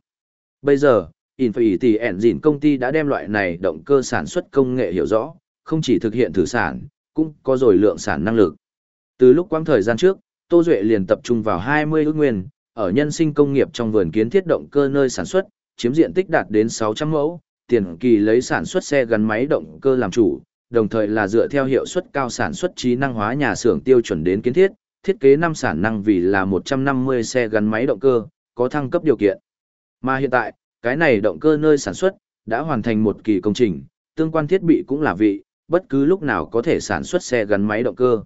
Bây giờ, Infinity Engine công ty đã đem loại này động cơ sản xuất công nghệ hiểu rõ, không chỉ thực hiện thử sản, cũng có rồi lượng sản năng lực. Từ lúc quãng thời gian trước, Tô Duệ liền tập trung vào 20 ước nguyên, ở nhân sinh công nghiệp trong vườn kiến thiết động cơ nơi sản xuất, chiếm diện tích đạt đến 600 mẫu, tiền kỳ lấy sản xuất xe gắn máy động cơ làm chủ, đồng thời là dựa theo hiệu suất cao sản xuất trí năng hóa nhà xưởng tiêu chuẩn đến kiến thiết, thiết kế năm sản năng vì là 150 xe gắn máy động cơ, có thăng cấp điều kiện. Mà hiện tại, cái này động cơ nơi sản xuất, đã hoàn thành một kỳ công trình, tương quan thiết bị cũng là vị, bất cứ lúc nào có thể sản xuất xe gắn máy động cơ.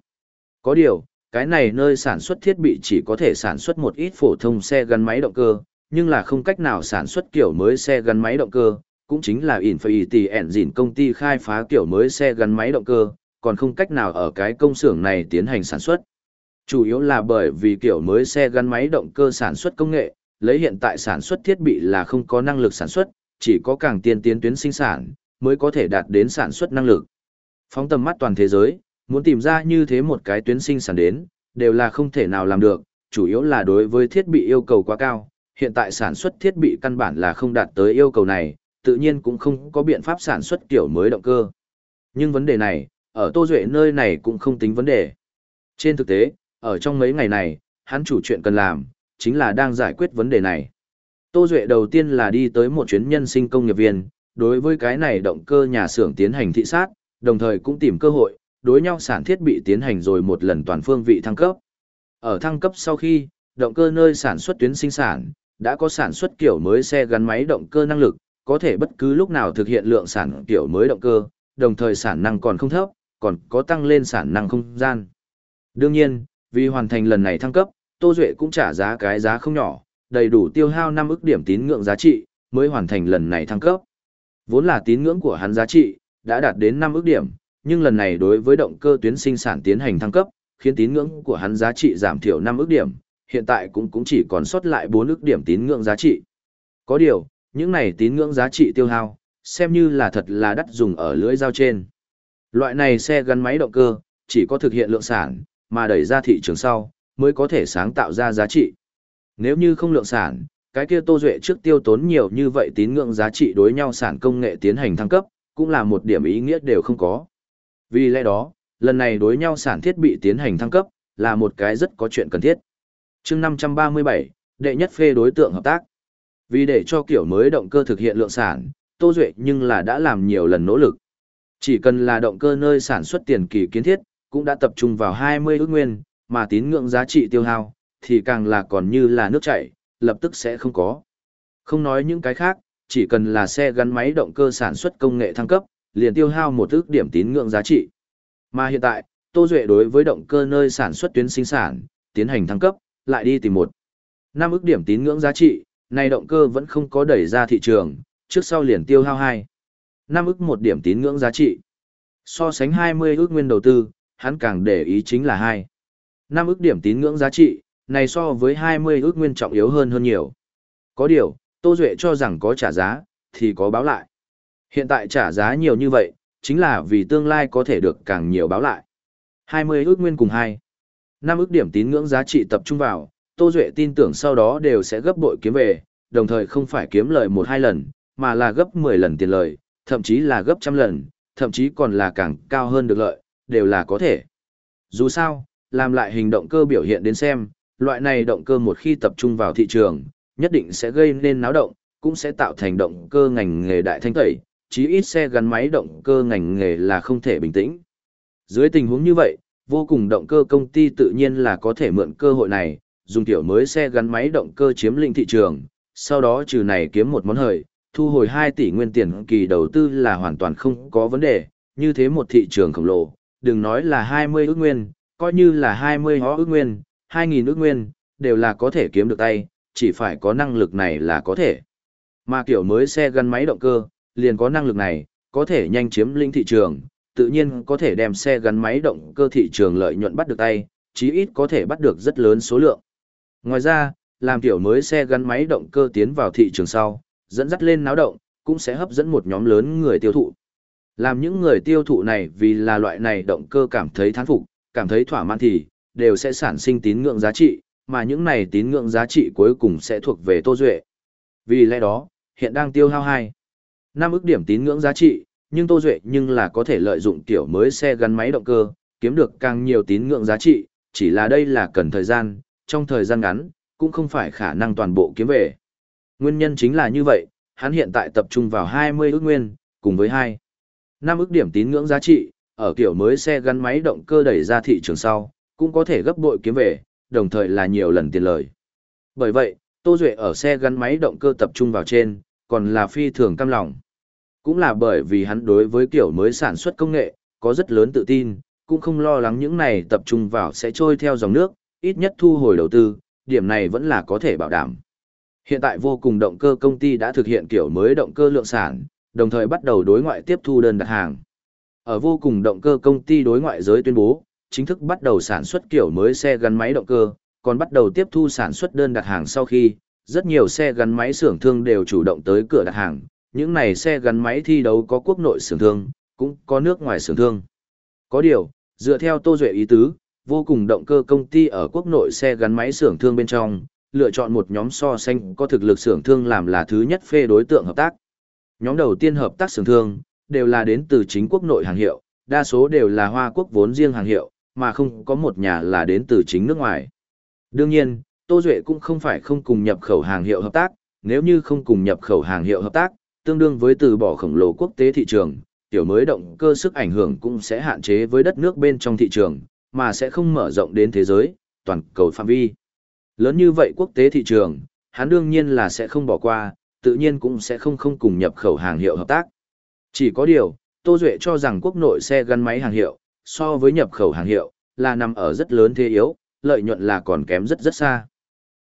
Có điều, cái này nơi sản xuất thiết bị chỉ có thể sản xuất một ít phổ thông xe gắn máy động cơ, nhưng là không cách nào sản xuất kiểu mới xe gắn máy động cơ, cũng chính là Infinity Engine công ty khai phá kiểu mới xe gắn máy động cơ, còn không cách nào ở cái công xưởng này tiến hành sản xuất. Chủ yếu là bởi vì kiểu mới xe gắn máy động cơ sản xuất công nghệ, lấy hiện tại sản xuất thiết bị là không có năng lực sản xuất, chỉ có càng tiên tiến tuyến sinh sản, mới có thể đạt đến sản xuất năng lực. Phóng tầm mắt toàn thế giới, muốn tìm ra như thế một cái tuyến sinh sản đến, đều là không thể nào làm được, chủ yếu là đối với thiết bị yêu cầu quá cao, hiện tại sản xuất thiết bị căn bản là không đạt tới yêu cầu này, tự nhiên cũng không có biện pháp sản xuất kiểu mới động cơ. Nhưng vấn đề này, ở Tô Duệ nơi này cũng không tính vấn đề. Trên thực tế, ở trong mấy ngày này, hắn chủ chuyện cần làm, chính là đang giải quyết vấn đề này. Tô Duệ đầu tiên là đi tới một chuyến nhân sinh công nghiệp viên, đối với cái này động cơ nhà xưởng tiến hành thị sát, đồng thời cũng tìm cơ hội, đối nhau sản thiết bị tiến hành rồi một lần toàn phương vị thăng cấp. Ở thăng cấp sau khi, động cơ nơi sản xuất tuyến sinh sản, đã có sản xuất kiểu mới xe gắn máy động cơ năng lực, có thể bất cứ lúc nào thực hiện lượng sản kiểu mới động cơ, đồng thời sản năng còn không thấp, còn có tăng lên sản năng không gian. Đương nhiên, vì hoàn thành lần này thăng cấp, Tô Duệ cũng trả giá cái giá không nhỏ, đầy đủ tiêu hao 5 ức điểm tín ngưỡng giá trị, mới hoàn thành lần này thăng cấp. Vốn là tín ngưỡng của hắn giá trị, đã đạt đến 5 ức điểm, nhưng lần này đối với động cơ tuyến sinh sản tiến hành thăng cấp, khiến tín ngưỡng của hắn giá trị giảm thiểu 5 ức điểm, hiện tại cũng cũng chỉ còn sót lại 4 ức điểm tín ngưỡng giá trị. Có điều, những này tín ngưỡng giá trị tiêu hao, xem như là thật là đắt dùng ở lưỡi dao trên. Loại này xe gắn máy động cơ, chỉ có thực hiện lượng sản, mà đẩy ra thị trường sau, mới có thể sáng tạo ra giá trị. Nếu như không lượng sản, cái kia Tô Duệ trước tiêu tốn nhiều như vậy tín ngưỡng giá trị đối nhau sản công nghệ tiến hành thăng cấp, cũng là một điểm ý nghĩa đều không có. Vì lẽ đó, lần này đối nhau sản thiết bị tiến hành thăng cấp, là một cái rất có chuyện cần thiết. chương 537, đệ nhất phê đối tượng hợp tác. Vì để cho kiểu mới động cơ thực hiện lượng sản, Tô Duệ nhưng là đã làm nhiều lần nỗ lực. Chỉ cần là động cơ nơi sản xuất tiền kỳ kiến thiết, cũng đã tập trung vào 20 ước nguyên, mà tín ngưỡng giá trị tiêu hao, thì càng là còn như là nước chảy, lập tức sẽ không có. Không nói những cái khác, chỉ cần là xe gắn máy động cơ sản xuất công nghệ thăng cấp, liền tiêu hao một ước điểm tín ngưỡng giá trị. Mà hiện tại, Tô Duệ đối với động cơ nơi sản xuất tuyến sinh sản, tiến hành thăng cấp, lại đi tìm một. năm ước điểm tín ngưỡng giá trị, nay động cơ vẫn không có đẩy ra thị trường, trước sau liền tiêu hao 2. 5 ức một điểm tín ngưỡng giá trị. So sánh 20 ước nguyên đầu tư, hắn càng để ý chính là 2. 5 ước điểm tín ngưỡng giá trị, này so với 20 ước nguyên trọng yếu hơn hơn nhiều. Có điều, Tô Duệ cho rằng có trả giá, thì có báo lại. Hiện tại trả giá nhiều như vậy, chính là vì tương lai có thể được càng nhiều báo lại. 20 ước nguyên cùng 2. 5 ước điểm tín ngưỡng giá trị tập trung vào, Tô Duệ tin tưởng sau đó đều sẽ gấp bội kiếm về, đồng thời không phải kiếm lời một hai lần, mà là gấp 10 lần tiền lời, thậm chí là gấp trăm lần, thậm chí còn là càng cao hơn được lợi, đều là có thể. Dù sao, làm lại hình động cơ biểu hiện đến xem, loại này động cơ một khi tập trung vào thị trường, nhất định sẽ gây nên náo động, cũng sẽ tạo thành động cơ ngành nghề đại thanh tẩy, chí ít xe gắn máy động cơ ngành nghề là không thể bình tĩnh. Dưới tình huống như vậy, vô cùng động cơ công ty tự nhiên là có thể mượn cơ hội này, dùng tiểu mới xe gắn máy động cơ chiếm lĩnh thị trường, sau đó trừ này kiếm một món hời, thu hồi 2 tỷ nguyên tiền kỳ đầu tư là hoàn toàn không có vấn đề, như thế một thị trường khổng lồ, đừng nói là 20 ước nguyên, coi như là 20 hó ước nguyên, 2.000 ước nguyên, đều là có thể kiếm được tay, chỉ phải có năng lực này là có thể. Mà kiểu mới xe gắn máy động cơ, liền có năng lực này, có thể nhanh chiếm lĩnh thị trường, tự nhiên có thể đem xe gắn máy động cơ thị trường lợi nhuận bắt được tay, chí ít có thể bắt được rất lớn số lượng. Ngoài ra, làm tiểu mới xe gắn máy động cơ tiến vào thị trường sau, dẫn dắt lên náo động, cũng sẽ hấp dẫn một nhóm lớn người tiêu thụ. Làm những người tiêu thụ này vì là loại này động cơ cảm thấy thán phục, cảm thấy thỏa mãn thì, đều sẽ sản sinh tín ngưỡng giá trị, mà những này tín ngưỡng giá trị cuối cùng sẽ thuộc về Tô Duệ. Vì lẽ đó, hiện đang tiêu hao 2. năm ức điểm tín ngưỡng giá trị, nhưng Tô Duệ nhưng là có thể lợi dụng tiểu mới xe gắn máy động cơ, kiếm được càng nhiều tín ngưỡng giá trị, chỉ là đây là cần thời gian, trong thời gian ngắn, cũng không phải khả năng toàn bộ kiếm về. Nguyên nhân chính là như vậy, hắn hiện tại tập trung vào 20 ước nguyên, cùng với 2. năm ước điểm tín ngưỡng giá trị, ở kiểu mới xe gắn máy động cơ đẩy ra thị trường sau, cũng có thể gấp bội kiếm về, đồng thời là nhiều lần tiền lời. Bởi vậy, Tô Duệ ở xe gắn máy động cơ tập trung vào trên, còn là phi thường cam lòng. Cũng là bởi vì hắn đối với kiểu mới sản xuất công nghệ, có rất lớn tự tin, cũng không lo lắng những này tập trung vào sẽ trôi theo dòng nước, ít nhất thu hồi đầu tư, điểm này vẫn là có thể bảo đảm. Hiện tại vô cùng động cơ công ty đã thực hiện kiểu mới động cơ lượng sản, đồng thời bắt đầu đối ngoại tiếp thu đơn đặt hàng. Ở vô cùng động cơ công ty đối ngoại giới tuyên bố, chính thức bắt đầu sản xuất kiểu mới xe gắn máy động cơ, còn bắt đầu tiếp thu sản xuất đơn đặt hàng sau khi, rất nhiều xe gắn máy xưởng thương đều chủ động tới cửa đặt hàng, những này xe gắn máy thi đấu có quốc nội xưởng thương, cũng có nước ngoài xưởng thương. Có điều, dựa theo Tô Duệ ý tứ, vô cùng động cơ công ty ở quốc nội xe gắn máy xưởng thương bên trong, lựa chọn một nhóm so sánh có thực lực xưởng thương làm là thứ nhất phê đối tượng hợp tác. Nhóm đầu tiên hợp tác xưởng thương, đều là đến từ chính quốc nội hàng hiệu, đa số đều là Hoa Quốc vốn riêng hàng hiệu, mà không có một nhà là đến từ chính nước ngoài. Đương nhiên, Tô Duệ cũng không phải không cùng nhập khẩu hàng hiệu hợp tác, nếu như không cùng nhập khẩu hàng hiệu hợp tác, tương đương với từ bỏ khổng lồ quốc tế thị trường, tiểu mới động cơ sức ảnh hưởng cũng sẽ hạn chế với đất nước bên trong thị trường, mà sẽ không mở rộng đến thế giới, toàn cầu phạm vi. Lớn như vậy quốc tế thị trường, hắn đương nhiên là sẽ không bỏ qua, tự nhiên cũng sẽ không không cùng nhập khẩu hàng hiệu hợp tác. Chỉ có điều, Tô Duệ cho rằng quốc nội xe gắn máy hàng hiệu, so với nhập khẩu hàng hiệu, là nằm ở rất lớn thế yếu, lợi nhuận là còn kém rất rất xa.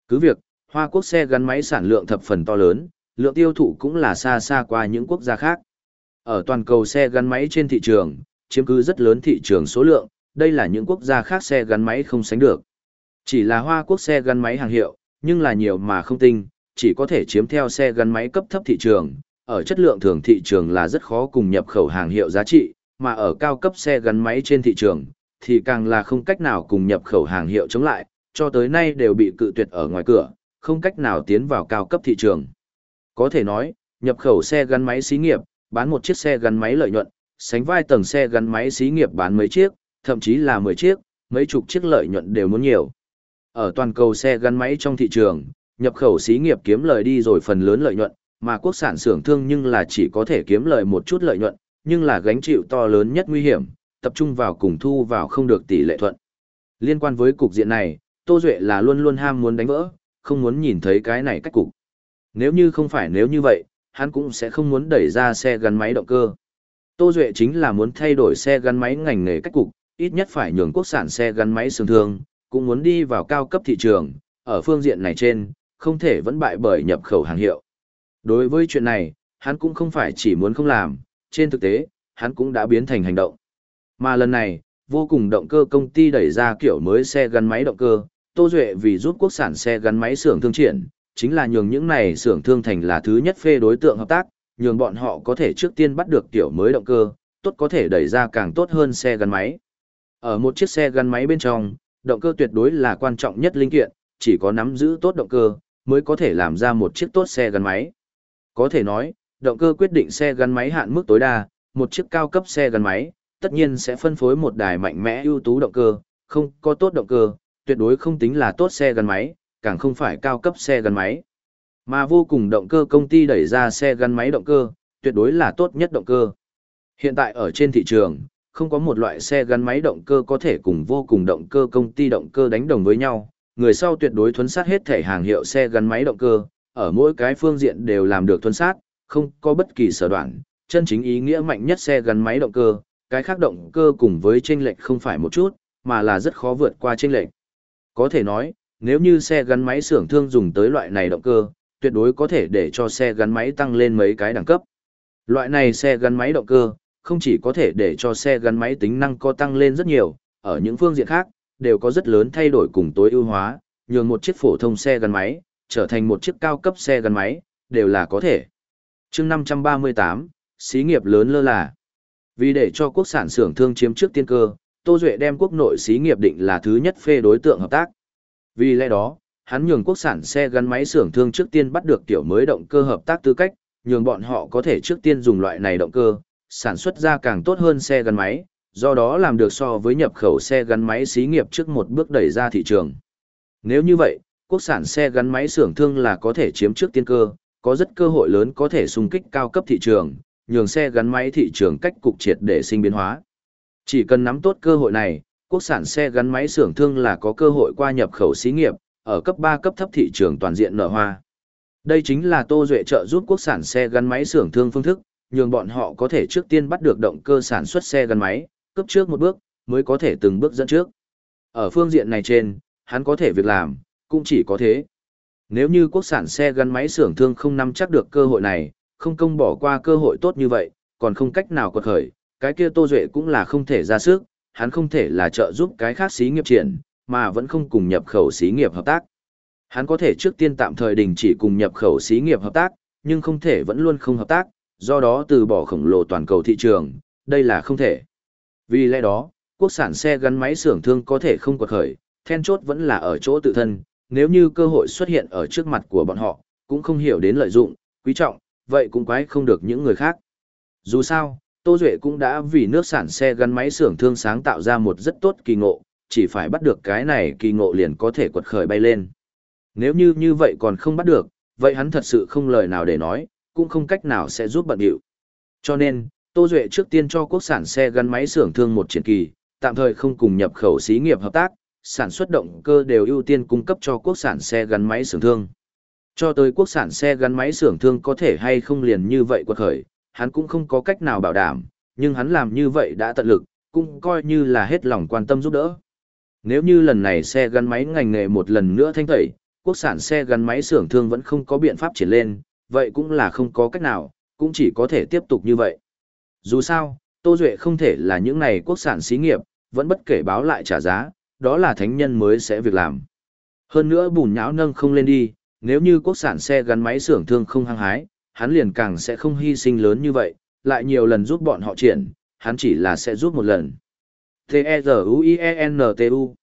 Cứ việc, Hoa Quốc xe gắn máy sản lượng thập phần to lớn, lượng tiêu thụ cũng là xa xa qua những quốc gia khác. Ở toàn cầu xe gắn máy trên thị trường, chiếm cứ rất lớn thị trường số lượng, đây là những quốc gia khác xe gắn máy không sánh được. Chỉ là Hoa Quốc xe gắn máy hàng hiệu, nhưng là nhiều mà không tinh, chỉ có thể chiếm theo xe gắn máy cấp thấp thị trường, ở chất lượng thường thị trường là rất khó cùng nhập khẩu hàng hiệu giá trị, mà ở cao cấp xe gắn máy trên thị trường, thì càng là không cách nào cùng nhập khẩu hàng hiệu chống lại, cho tới nay đều bị cự tuyệt ở ngoài cửa, không cách nào tiến vào cao cấp thị trường. Có thể nói, nhập khẩu xe gắn máy xí nghiệp, bán một chiếc xe gắn máy lợi nhuận, sánh vai tầng xe gắn máy xí nghiệp bán mấy chiếc, thậm chí là 10 chiếc, mấy chục chiếc lợi nhuận đều muốn nhiều. Ở toàn cầu xe gắn máy trong thị trường, nhập khẩu xí nghiệp kiếm lời đi rồi phần lớn lợi nhuận, mà quốc sản xưởng thương nhưng là chỉ có thể kiếm lời một chút lợi nhuận, nhưng là gánh chịu to lớn nhất nguy hiểm, tập trung vào cùng thu vào không được tỷ lệ thuận. Liên quan với cục diện này, Tô Duệ là luôn luôn ham muốn đánh vỡ, không muốn nhìn thấy cái này cách cục. Nếu như không phải nếu như vậy, hắn cũng sẽ không muốn đẩy ra xe gắn máy động cơ. Tô Duệ chính là muốn thay đổi xe gắn máy ngành nghề cách cục, ít nhất phải nhường quốc sản xe gắn máy sương thương, cũng muốn đi vào cao cấp thị trường, ở phương diện này trên, không thể vẫn bại bởi nhập khẩu hàng hiệu. Đối với chuyện này, hắn cũng không phải chỉ muốn không làm, trên thực tế, hắn cũng đã biến thành hành động. Mà lần này, vô cùng động cơ công ty đẩy ra kiểu mới xe gắn máy động cơ, Tô Duệ vì giúp quốc sản xe gắn máy xưởng thương triển, chính là nhường những này xưởng thương thành là thứ nhất phê đối tượng hợp tác, nhường bọn họ có thể trước tiên bắt được kiểu mới động cơ, tốt có thể đẩy ra càng tốt hơn xe gắn máy. Ở một chiếc xe gắn máy bên trong, động cơ tuyệt đối là quan trọng nhất linh kiện, chỉ có nắm giữ tốt động cơ, mới có thể làm ra một chiếc tốt xe gắn máy. Có thể nói, động cơ quyết định xe gắn máy hạn mức tối đa, một chiếc cao cấp xe gắn máy, tất nhiên sẽ phân phối một đài mạnh mẽ ưu tú động cơ, không có tốt động cơ, tuyệt đối không tính là tốt xe gắn máy, càng không phải cao cấp xe gắn máy. Mà vô cùng động cơ công ty đẩy ra xe gắn máy động cơ, tuyệt đối là tốt nhất động cơ. Hiện tại ở trên thị trường, không có một loại xe gắn máy động cơ có thể cùng vô cùng động cơ công ty động cơ đánh đồng với nhau. Người sau tuyệt đối thuấn sát hết thể hàng hiệu xe gắn máy động cơ, ở mỗi cái phương diện đều làm được thuấn sát, không có bất kỳ sở đoạn, chân chính ý nghĩa mạnh nhất xe gắn máy động cơ, cái khác động cơ cùng với chênh lệch không phải một chút, mà là rất khó vượt qua chênh lệch. Có thể nói, nếu như xe gắn máy xưởng thương dùng tới loại này động cơ, tuyệt đối có thể để cho xe gắn máy tăng lên mấy cái đẳng cấp. Loại này xe gắn máy động cơ, không chỉ có thể để cho xe gắn máy tính năng có tăng lên rất nhiều, ở những phương diện khác, đều có rất lớn thay đổi cùng tối ưu hóa, nhường một chiếc phổ thông xe gắn máy, trở thành một chiếc cao cấp xe gắn máy, đều là có thể. chương 538, xí nghiệp lớn lơ là. Vì để cho quốc sản xưởng thương chiếm trước tiên cơ, Tô Duệ đem quốc nội xí nghiệp định là thứ nhất phê đối tượng hợp tác. Vì lẽ đó, hắn nhường quốc sản xe gắn máy xưởng thương trước tiên bắt được tiểu mới động cơ hợp tác tư cách, nhường bọn họ có thể trước tiên dùng loại này động cơ, sản xuất ra càng tốt hơn xe gắn máy, do đó làm được so với nhập khẩu xe gắn máy xí nghiệp trước một bước đẩy ra thị trường. Nếu như vậy, quốc sản xe gắn máy xưởng thương là có thể chiếm trước tiên cơ, có rất cơ hội lớn có thể xung kích cao cấp thị trường, nhường xe gắn máy thị trường cách cục triệt để sinh biến hóa. Chỉ cần nắm tốt cơ hội này, quốc sản xe gắn máy xưởng thương là có cơ hội qua nhập khẩu xí nghiệp, ở cấp 3 cấp thấp thị trường toàn diện nở hoa. Đây chính là Tô Duệ trợ giúp quốc sản xe gắn máy xưởng thương phương thức, nhường bọn họ có thể trước tiên bắt được động cơ sản xuất xe gắn máy, cấp trước một bước, mới có thể từng bước dẫn trước. Ở phương diện này trên, hắn có thể việc làm, cũng chỉ có thế. Nếu như quốc sản xe gắn máy xưởng thương không nắm chắc được cơ hội này, không công bỏ qua cơ hội tốt như vậy, còn không cách nào quật khởi, cái kia Tô Duệ cũng là không thể ra sức, hắn không thể là trợ giúp cái khác xí nghiệp triển, mà vẫn không cùng nhập khẩu xí nghiệp hợp tác. Hắn có thể trước tiên tạm thời đình chỉ cùng nhập khẩu xí nghiệp hợp tác, nhưng không thể vẫn luôn không hợp tác, do đó từ bỏ khổng lồ toàn cầu thị trường, đây là không thể. Vì lẽ đó, quốc sản xe gắn máy xưởng thương có thể không quật khởi, then chốt vẫn là ở chỗ tự thân, nếu như cơ hội xuất hiện ở trước mặt của bọn họ, cũng không hiểu đến lợi dụng, quý trọng, vậy cũng quái không được những người khác. Dù sao, Tô Duệ cũng đã vì nước sản xe gắn máy xưởng thương sáng tạo ra một rất tốt kỳ ngộ, chỉ phải bắt được cái này kỳ ngộ liền có thể quật khởi bay lên. Nếu như như vậy còn không bắt được, vậy hắn thật sự không lời nào để nói, cũng không cách nào sẽ giúp bận điệu. Cho nên, Tô Duệ trước tiên cho quốc sản xe gắn máy xưởng thương một triển kỳ, tạm thời không cùng nhập khẩu xí nghiệp hợp tác, sản xuất động cơ đều ưu tiên cung cấp cho quốc sản xe gắn máy xưởng thương. Cho tới quốc sản xe gắn máy xưởng thương có thể hay không liền như vậy quật khởi, hắn cũng không có cách nào bảo đảm, nhưng hắn làm như vậy đã tận lực, cũng coi như là hết lòng quan tâm giúp đỡ. Nếu như lần này xe gắn máy ngành nghề một lần nữa thanh tẩy, quốc sản xe gắn máy xưởng thương vẫn không có biện pháp triển lên, vậy cũng là không có cách nào, cũng chỉ có thể tiếp tục như vậy. Dù sao, Tô Duệ không thể là những này quốc sản xí nghiệp, vẫn bất kể báo lại trả giá, đó là thánh nhân mới sẽ việc làm. Hơn nữa bùn nhão nâng không lên đi, nếu như quốc sản xe gắn máy xưởng thương không hăng hái, hắn liền càng sẽ không hy sinh lớn như vậy, lại nhiều lần giúp bọn họ triển, hắn chỉ là sẽ giúp một lần. T-E-Z-U-I-E-N-T-U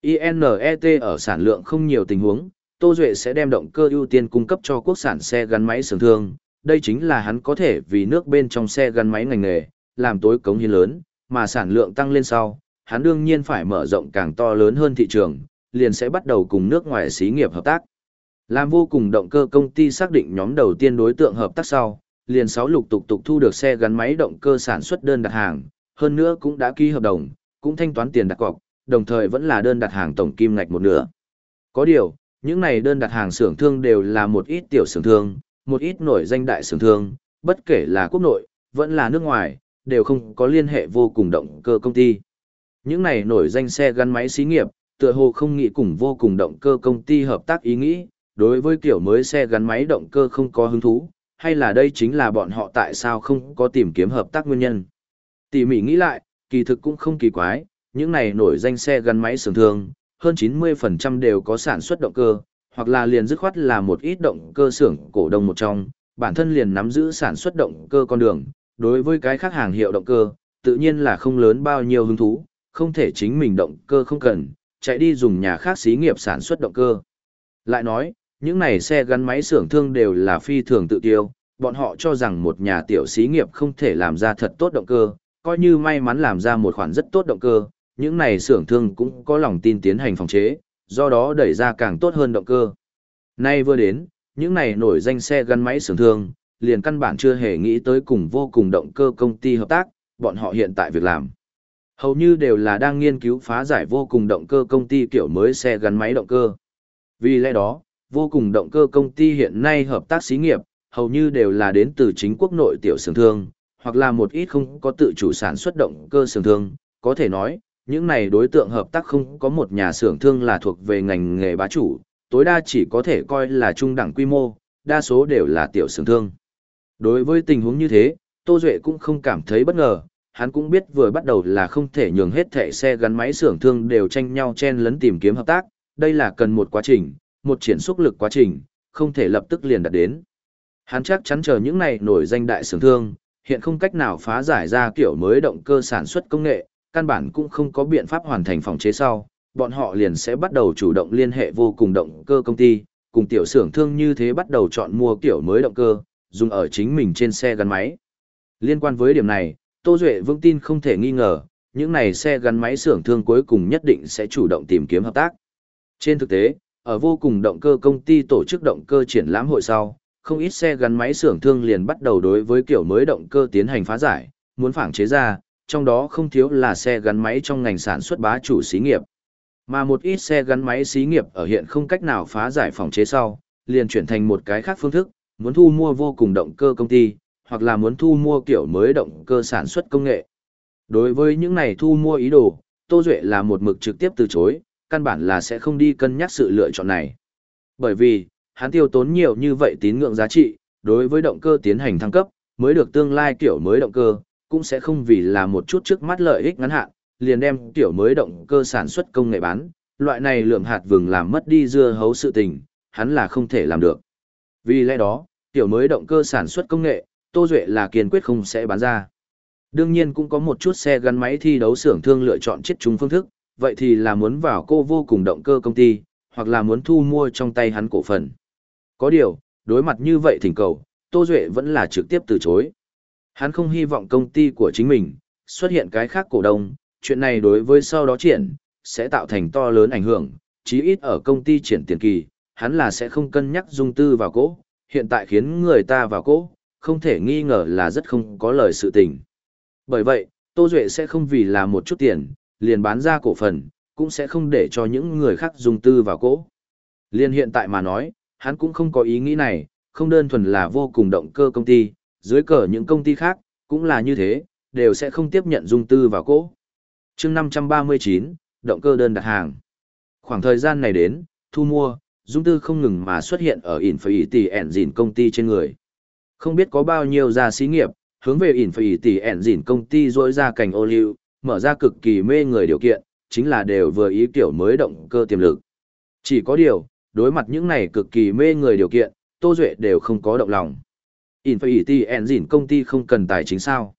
INET ở sản lượng không nhiều tình huống, Tô Duệ sẽ đem động cơ ưu tiên cung cấp cho quốc sản xe gắn máy xưởng thương, đây chính là hắn có thể vì nước bên trong xe gắn máy ngành nghề, làm tối cống hiến lớn, mà sản lượng tăng lên sau, hắn đương nhiên phải mở rộng càng to lớn hơn thị trường, liền sẽ bắt đầu cùng nước ngoài xí nghiệp hợp tác. Làm vô cùng động cơ công ty xác định nhóm đầu tiên đối tượng hợp tác sau, liền sáu lục tục tục thu được xe gắn máy động cơ sản xuất đơn đặt hàng, hơn nữa cũng đã ký hợp đồng, cũng thanh toán tiền đặt cọc, đồng thời vẫn là đơn đặt hàng tổng kim ngạch một nửa. Có điều, những này đơn đặt hàng xưởng thương đều là một ít tiểu xưởng thương, một ít nổi danh đại xưởng thương, bất kể là quốc nội, vẫn là nước ngoài, đều không có liên hệ vô cùng động cơ công ty. Những này nổi danh xe gắn máy xí nghiệp, tựa hồ không nghĩ cùng vô cùng động cơ công ty hợp tác ý nghĩ, đối với kiểu mới xe gắn máy động cơ không có hứng thú, hay là đây chính là bọn họ tại sao không có tìm kiếm hợp tác nguyên nhân. Tỉ mỉ nghĩ lại, kỳ thực cũng không kỳ quái, những này nổi danh xe gắn máy sưởng thương, hơn 90% đều có sản xuất động cơ, hoặc là liền dứt khoát là một ít động cơ xưởng cổ đông một trong, bản thân liền nắm giữ sản xuất động cơ con đường, đối với cái khác hàng hiệu động cơ, tự nhiên là không lớn bao nhiêu hứng thú, không thể chính mình động cơ không cần, chạy đi dùng nhà khác xí nghiệp sản xuất động cơ. Lại nói, những này xe gắn máy xưởng thương đều là phi thường tự tiêu, bọn họ cho rằng một nhà tiểu xí nghiệp không thể làm ra thật tốt động cơ, coi như may mắn làm ra một khoản rất tốt động cơ, những này xưởng thương cũng có lòng tin tiến hành phòng chế, do đó đẩy ra càng tốt hơn động cơ. Nay vừa đến, những này nổi danh xe gắn máy xưởng thương, liền căn bản chưa hề nghĩ tới cùng vô cùng động cơ công ty hợp tác, bọn họ hiện tại việc làm. Hầu như đều là đang nghiên cứu phá giải vô cùng động cơ công ty kiểu mới xe gắn máy động cơ. Vì lẽ đó, vô cùng động cơ công ty hiện nay hợp tác xí nghiệp, hầu như đều là đến từ chính quốc nội tiểu xưởng thương, hoặc là một ít không có tự chủ sản xuất động cơ xưởng thương, có thể nói, những này đối tượng hợp tác không có một nhà xưởng thương là thuộc về ngành nghề bá chủ, tối đa chỉ có thể coi là trung đẳng quy mô, đa số đều là tiểu xưởng thương. Đối với tình huống như thế, Tô Duệ cũng không cảm thấy bất ngờ, hắn cũng biết vừa bắt đầu là không thể nhường hết thẻ xe gắn máy xưởng thương đều tranh nhau chen lấn tìm kiếm hợp tác, đây là cần một quá trình, một triển xúc lực quá trình, không thể lập tức liền đạt đến. Hắn chắc chắn chờ những này nổi danh đại xưởng thương, hiện không cách nào phá giải ra kiểu mới động cơ sản xuất công nghệ, căn bản cũng không có biện pháp hoàn thành phòng chế sau, bọn họ liền sẽ bắt đầu chủ động liên hệ vô cùng động cơ công ty, cùng tiểu xưởng thương như thế bắt đầu chọn mua kiểu mới động cơ, dùng ở chính mình trên xe gắn máy. Liên quan với điểm này, Tô Duệ vững tin không thể nghi ngờ, những này xe gắn máy xưởng thương cuối cùng nhất định sẽ chủ động tìm kiếm hợp tác. Trên thực tế, ở vô cùng động cơ công ty tổ chức động cơ triển lãm hội sau, không ít xe gắn máy xưởng thương liền bắt đầu đối với kiểu mới động cơ tiến hành phá giải, muốn phản chế ra, trong đó không thiếu là xe gắn máy trong ngành sản xuất bá chủ xí nghiệp. Mà một ít xe gắn máy xí nghiệp ở hiện không cách nào phá giải phòng chế sau, liền chuyển thành một cái khác phương thức, muốn thu mua vô cùng động cơ công ty, hoặc là muốn thu mua kiểu mới động cơ sản xuất công nghệ. Đối với những này thu mua ý đồ, Tô Duệ là một mực trực tiếp từ chối, căn bản là sẽ không đi cân nhắc sự lựa chọn này. Bởi vì, hắn tiêu tốn nhiều như vậy tín ngưỡng giá trị, đối với động cơ tiến hành thăng cấp, mới được tương lai kiểu mới động cơ, cũng sẽ không vì là một chút trước mắt lợi ích ngắn hạn, liền đem Tiểu mới động cơ sản xuất công nghệ bán, loại này lượng hạt vừng làm mất đi dưa hấu sự tình, hắn là không thể làm được. Vì lẽ đó, Tiểu mới động cơ sản xuất công nghệ, Tô Duệ là kiên quyết không sẽ bán ra. Đương nhiên cũng có một chút xe gắn máy thi đấu xưởng thương lựa chọn chết chúng phương thức, vậy thì là muốn vào cô vô cùng động cơ công ty, hoặc là muốn thu mua trong tay hắn cổ phần. Có điều, đối mặt như vậy thỉnh cầu, Tô Duệ vẫn là trực tiếp từ chối. Hắn không hy vọng công ty của chính mình xuất hiện cái khác cổ đông, chuyện này đối với sau đó triển, sẽ tạo thành to lớn ảnh hưởng, chí ít ở công ty triển tiền kỳ, hắn là sẽ không cân nhắc dung tư vào cỗ, hiện tại khiến người ta vào cỗ, không thể nghi ngờ là rất không có lời sự tình. Bởi vậy, Tô Duệ sẽ không vì là một chút tiền, liền bán ra cổ phần, cũng sẽ không để cho những người khác dung tư vào cỗ. Liên hiện tại mà nói, hắn cũng không có ý nghĩ này, không đơn thuần là vô cùng động cơ công ty, dưới cờ những công ty khác, cũng là như thế, đều sẽ không tiếp nhận dung tư vào cỗ. chương 539, động cơ đơn đặt hàng. Khoảng thời gian này đến, thu mua, dung tư không ngừng mà xuất hiện ở ỉn phải tỷ ẻn dìn công ty trên người. Không biết có bao nhiêu gia xí nghiệp, hướng về ỉn phải tỷ ẻn dìn công ty rỗi ra cành ô liu, mở ra cực kỳ mê người điều kiện, chính là đều vừa ý kiểu mới động cơ tiềm lực. Chỉ có điều, đối mặt những này cực kỳ mê người điều kiện, Tô Duệ đều không có động lòng. Infinity Engine công ty không cần tài chính sao?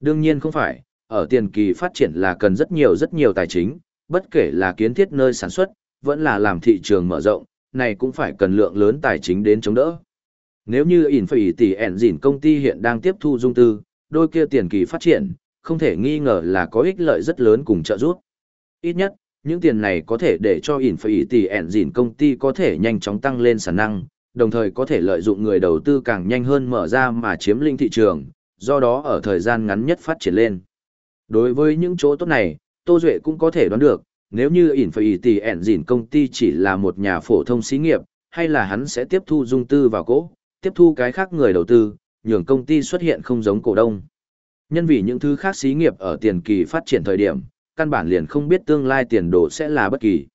Đương nhiên không phải, ở tiền kỳ phát triển là cần rất nhiều rất nhiều tài chính, bất kể là kiến thiết nơi sản xuất, vẫn là làm thị trường mở rộng, này cũng phải cần lượng lớn tài chính đến chống đỡ. Nếu như Infinity Engine công ty hiện đang tiếp thu dung tư, đôi kia tiền kỳ phát triển, không thể nghi ngờ là có ích lợi rất lớn cùng trợ giúp. Ít nhất, những tiền này có thể để cho Infinity Engine công ty có thể nhanh chóng tăng lên sản năng, đồng thời có thể lợi dụng người đầu tư càng nhanh hơn mở ra mà chiếm lĩnh thị trường, do đó ở thời gian ngắn nhất phát triển lên. Đối với những chỗ tốt này, Tô Duệ cũng có thể đoán được, nếu như Infinity Engine công ty chỉ là một nhà phổ thông xí nghiệp, hay là hắn sẽ tiếp thu dung tư vào cỗ, tiếp thu cái khác người đầu tư, nhường công ty xuất hiện không giống cổ đông. Nhân vì những thứ khác xí nghiệp ở tiền kỳ phát triển thời điểm, căn bản liền không biết tương lai tiền đồ sẽ là bất kỳ.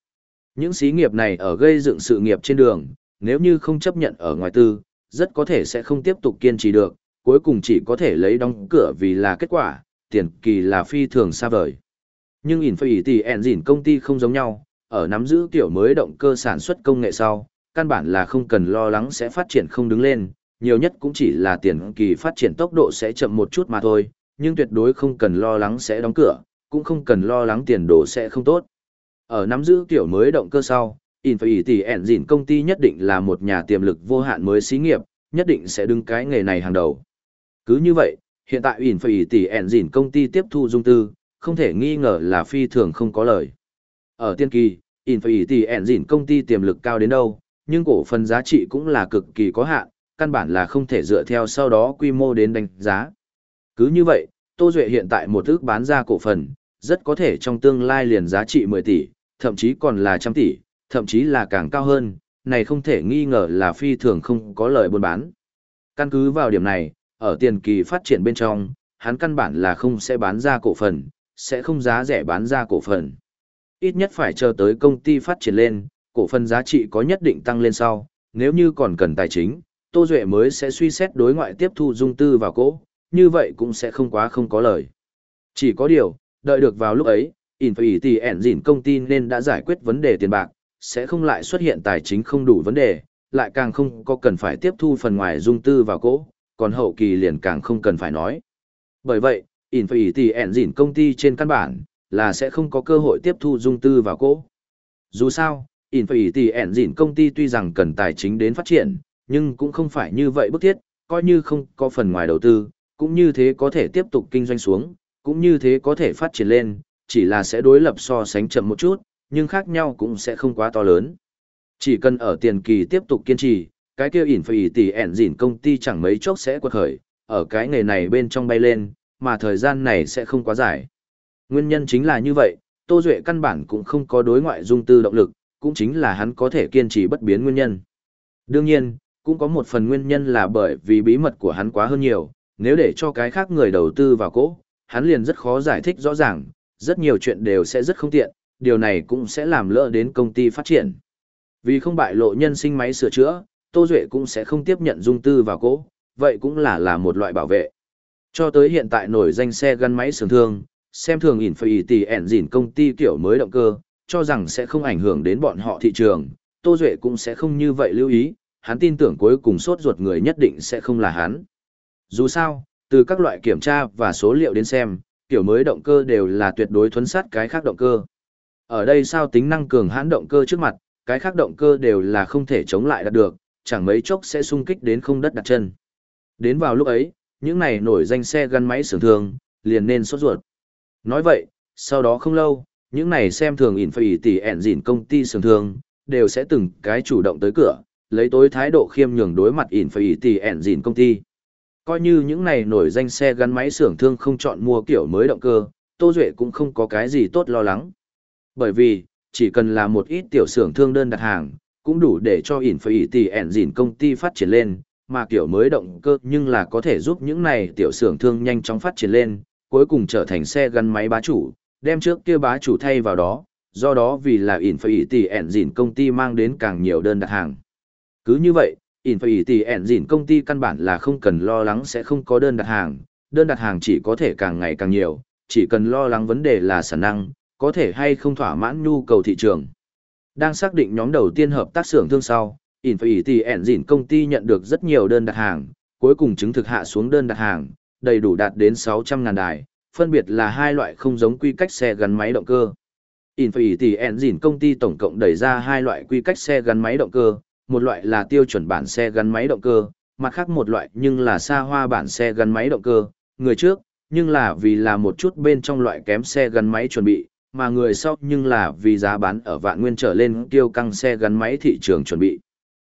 Những xí nghiệp này ở gây dựng sự nghiệp trên đường, nếu như không chấp nhận ở ngoài tư, rất có thể sẽ không tiếp tục kiên trì được, cuối cùng chỉ có thể lấy đóng cửa vì là kết quả, tiền kỳ là phi thường xa vời. Nhưng Infinity Engine công ty không giống nhau, ở nắm giữ kiểu mới động cơ sản xuất công nghệ sau, căn bản là không cần lo lắng sẽ phát triển không đứng lên, nhiều nhất cũng chỉ là tiền kỳ phát triển tốc độ sẽ chậm một chút mà thôi, nhưng tuyệt đối không cần lo lắng sẽ đóng cửa, cũng không cần lo lắng tiền đồ sẽ không tốt. Ở nắm giữ kiểu mới động cơ sau, Infinity Engine công ty nhất định là một nhà tiềm lực vô hạn mới xí nghiệp, nhất định sẽ đứng cái nghề này hàng đầu. Cứ như vậy, hiện tại Infinity Engine công ty tiếp thu dung tư, không thể nghi ngờ là phi thường không có lời. Ở tiên kỳ, Infinity Engine công ty tiềm lực cao đến đâu, nhưng cổ phần giá trị cũng là cực kỳ có hạn, căn bản là không thể dựa theo sau đó quy mô đến đánh giá. Cứ như vậy, Tô Duệ hiện tại một ước bán ra cổ phần, rất có thể trong tương lai liền giá trị 10 tỷ, thậm chí còn là trăm tỷ, thậm chí là càng cao hơn, này không thể nghi ngờ là phi thường không có lời buôn bán. Căn cứ vào điểm này, ở tiền kỳ phát triển bên trong, hắn căn bản là không sẽ bán ra cổ phần, sẽ không giá rẻ bán ra cổ phần. Ít nhất phải chờ tới công ty phát triển lên, cổ phần giá trị có nhất định tăng lên sau, nếu như còn cần tài chính, Tô Duệ mới sẽ suy xét đối ngoại tiếp thu dung tư vào cổ, như vậy cũng sẽ không quá không có lời. Chỉ có điều, đợi được vào lúc ấy, Infinity Engine công ty nên đã giải quyết vấn đề tiền bạc, sẽ không lại xuất hiện tài chính không đủ vấn đề, lại càng không có cần phải tiếp thu phần ngoài dung tư vào cỗ, còn hậu kỳ liền càng không cần phải nói. Bởi vậy, Infinity Engine công ty trên căn bản, là sẽ không có cơ hội tiếp thu dung tư vào cỗ. Dù sao, Infinity Engine công ty tuy rằng cần tài chính đến phát triển, nhưng cũng không phải như vậy bức thiết, coi như không có phần ngoài đầu tư, cũng như thế có thể tiếp tục kinh doanh xuống, cũng như thế có thể phát triển lên, chỉ là sẽ đối lập so sánh chậm một chút, nhưng khác nhau cũng sẽ không quá to lớn. Chỉ cần ở tiền kỳ tiếp tục kiên trì, cái kia ỉn phải tỷ ẻn dỉn công ty chẳng mấy chốc sẽ quật khởi, ở cái nghề này bên trong bay lên, mà thời gian này sẽ không quá dài. Nguyên nhân chính là như vậy, Tô Duệ căn bản cũng không có đối ngoại dung tư động lực, cũng chính là hắn có thể kiên trì bất biến nguyên nhân. Đương nhiên, cũng có một phần nguyên nhân là bởi vì bí mật của hắn quá hơn nhiều, nếu để cho cái khác người đầu tư vào cỗ, hắn liền rất khó giải thích rõ ràng, rất nhiều chuyện đều sẽ rất không tiện, điều này cũng sẽ làm lỡ đến công ty phát triển. Vì không bại lộ nhân sinh máy sửa chữa, Tô Duệ cũng sẽ không tiếp nhận dung tư vào cố, vậy cũng là là một loại bảo vệ. Cho tới hiện tại nổi danh xe gắn máy sửa thương, xem thường Infinity Engine công ty kiểu mới động cơ, cho rằng sẽ không ảnh hưởng đến bọn họ thị trường, Tô Duệ cũng sẽ không như vậy lưu ý, hắn tin tưởng cuối cùng sốt ruột người nhất định sẽ không là hắn. Dù sao, từ các loại kiểm tra và số liệu đến xem, kiểu mới động cơ đều là tuyệt đối thuấn sát cái khác động cơ. Ở đây sao tính năng cường hãn động cơ trước mặt, cái khác động cơ đều là không thể chống lại đạt được, chẳng mấy chốc sẽ xung kích đến không đất đặt chân. Đến vào lúc ấy, những này nổi danh xe gắn máy sưởng thường, liền nên sốt ruột. Nói vậy, sau đó không lâu, những này xem thường ỉn phải tỷ ẻn dỉn công ty sưởng thường, đều sẽ từng cái chủ động tới cửa, lấy tối thái độ khiêm nhường đối mặt ỉn phải tỷ ẻn dỉn công ty. Coi như những này nổi danh xe gắn máy sưởng thương không chọn mua kiểu mới động cơ, Tô Duệ cũng không có cái gì tốt lo lắng. Bởi vì, chỉ cần là một ít tiểu xưởng thương đơn đặt hàng, cũng đủ để cho ỉn phải tỷ ẻn dỉn công ty phát triển lên, mà kiểu mới động cơ nhưng là có thể giúp những này tiểu xưởng thương nhanh chóng phát triển lên, cuối cùng trở thành xe gắn máy bá chủ, đem trước kia bá chủ thay vào đó, do đó vì là ỉn phải tỷ ẻn dìn công ty mang đến càng nhiều đơn đặt hàng. Cứ như vậy, ỉn phải tỷ ẻn dìn công ty căn bản là không cần lo lắng sẽ không có đơn đặt hàng, đơn đặt hàng chỉ có thể càng ngày càng nhiều, chỉ cần lo lắng vấn đề là sản năng, có thể hay không thỏa mãn nhu cầu thị trường. Đang xác định nhóm đầu tiên hợp tác xưởng thương sau, Infinity Engine công ty nhận được rất nhiều đơn đặt hàng, cuối cùng chứng thực hạ xuống đơn đặt hàng, đầy đủ đạt đến 600.000 đài, phân biệt là hai loại không giống quy cách xe gắn máy động cơ. Infinity Engine công ty tổng cộng đẩy ra hai loại quy cách xe gắn máy động cơ, một loại là tiêu chuẩn bản xe gắn máy động cơ, mặt khác một loại nhưng là xa hoa bản xe gắn máy động cơ, người trước, nhưng là vì là một chút bên trong loại kém xe gắn máy chuẩn bị, mà người sau nhưng là vì giá bán ở vạn nguyên trở lên tiêu căng xe gắn máy thị trường chuẩn bị.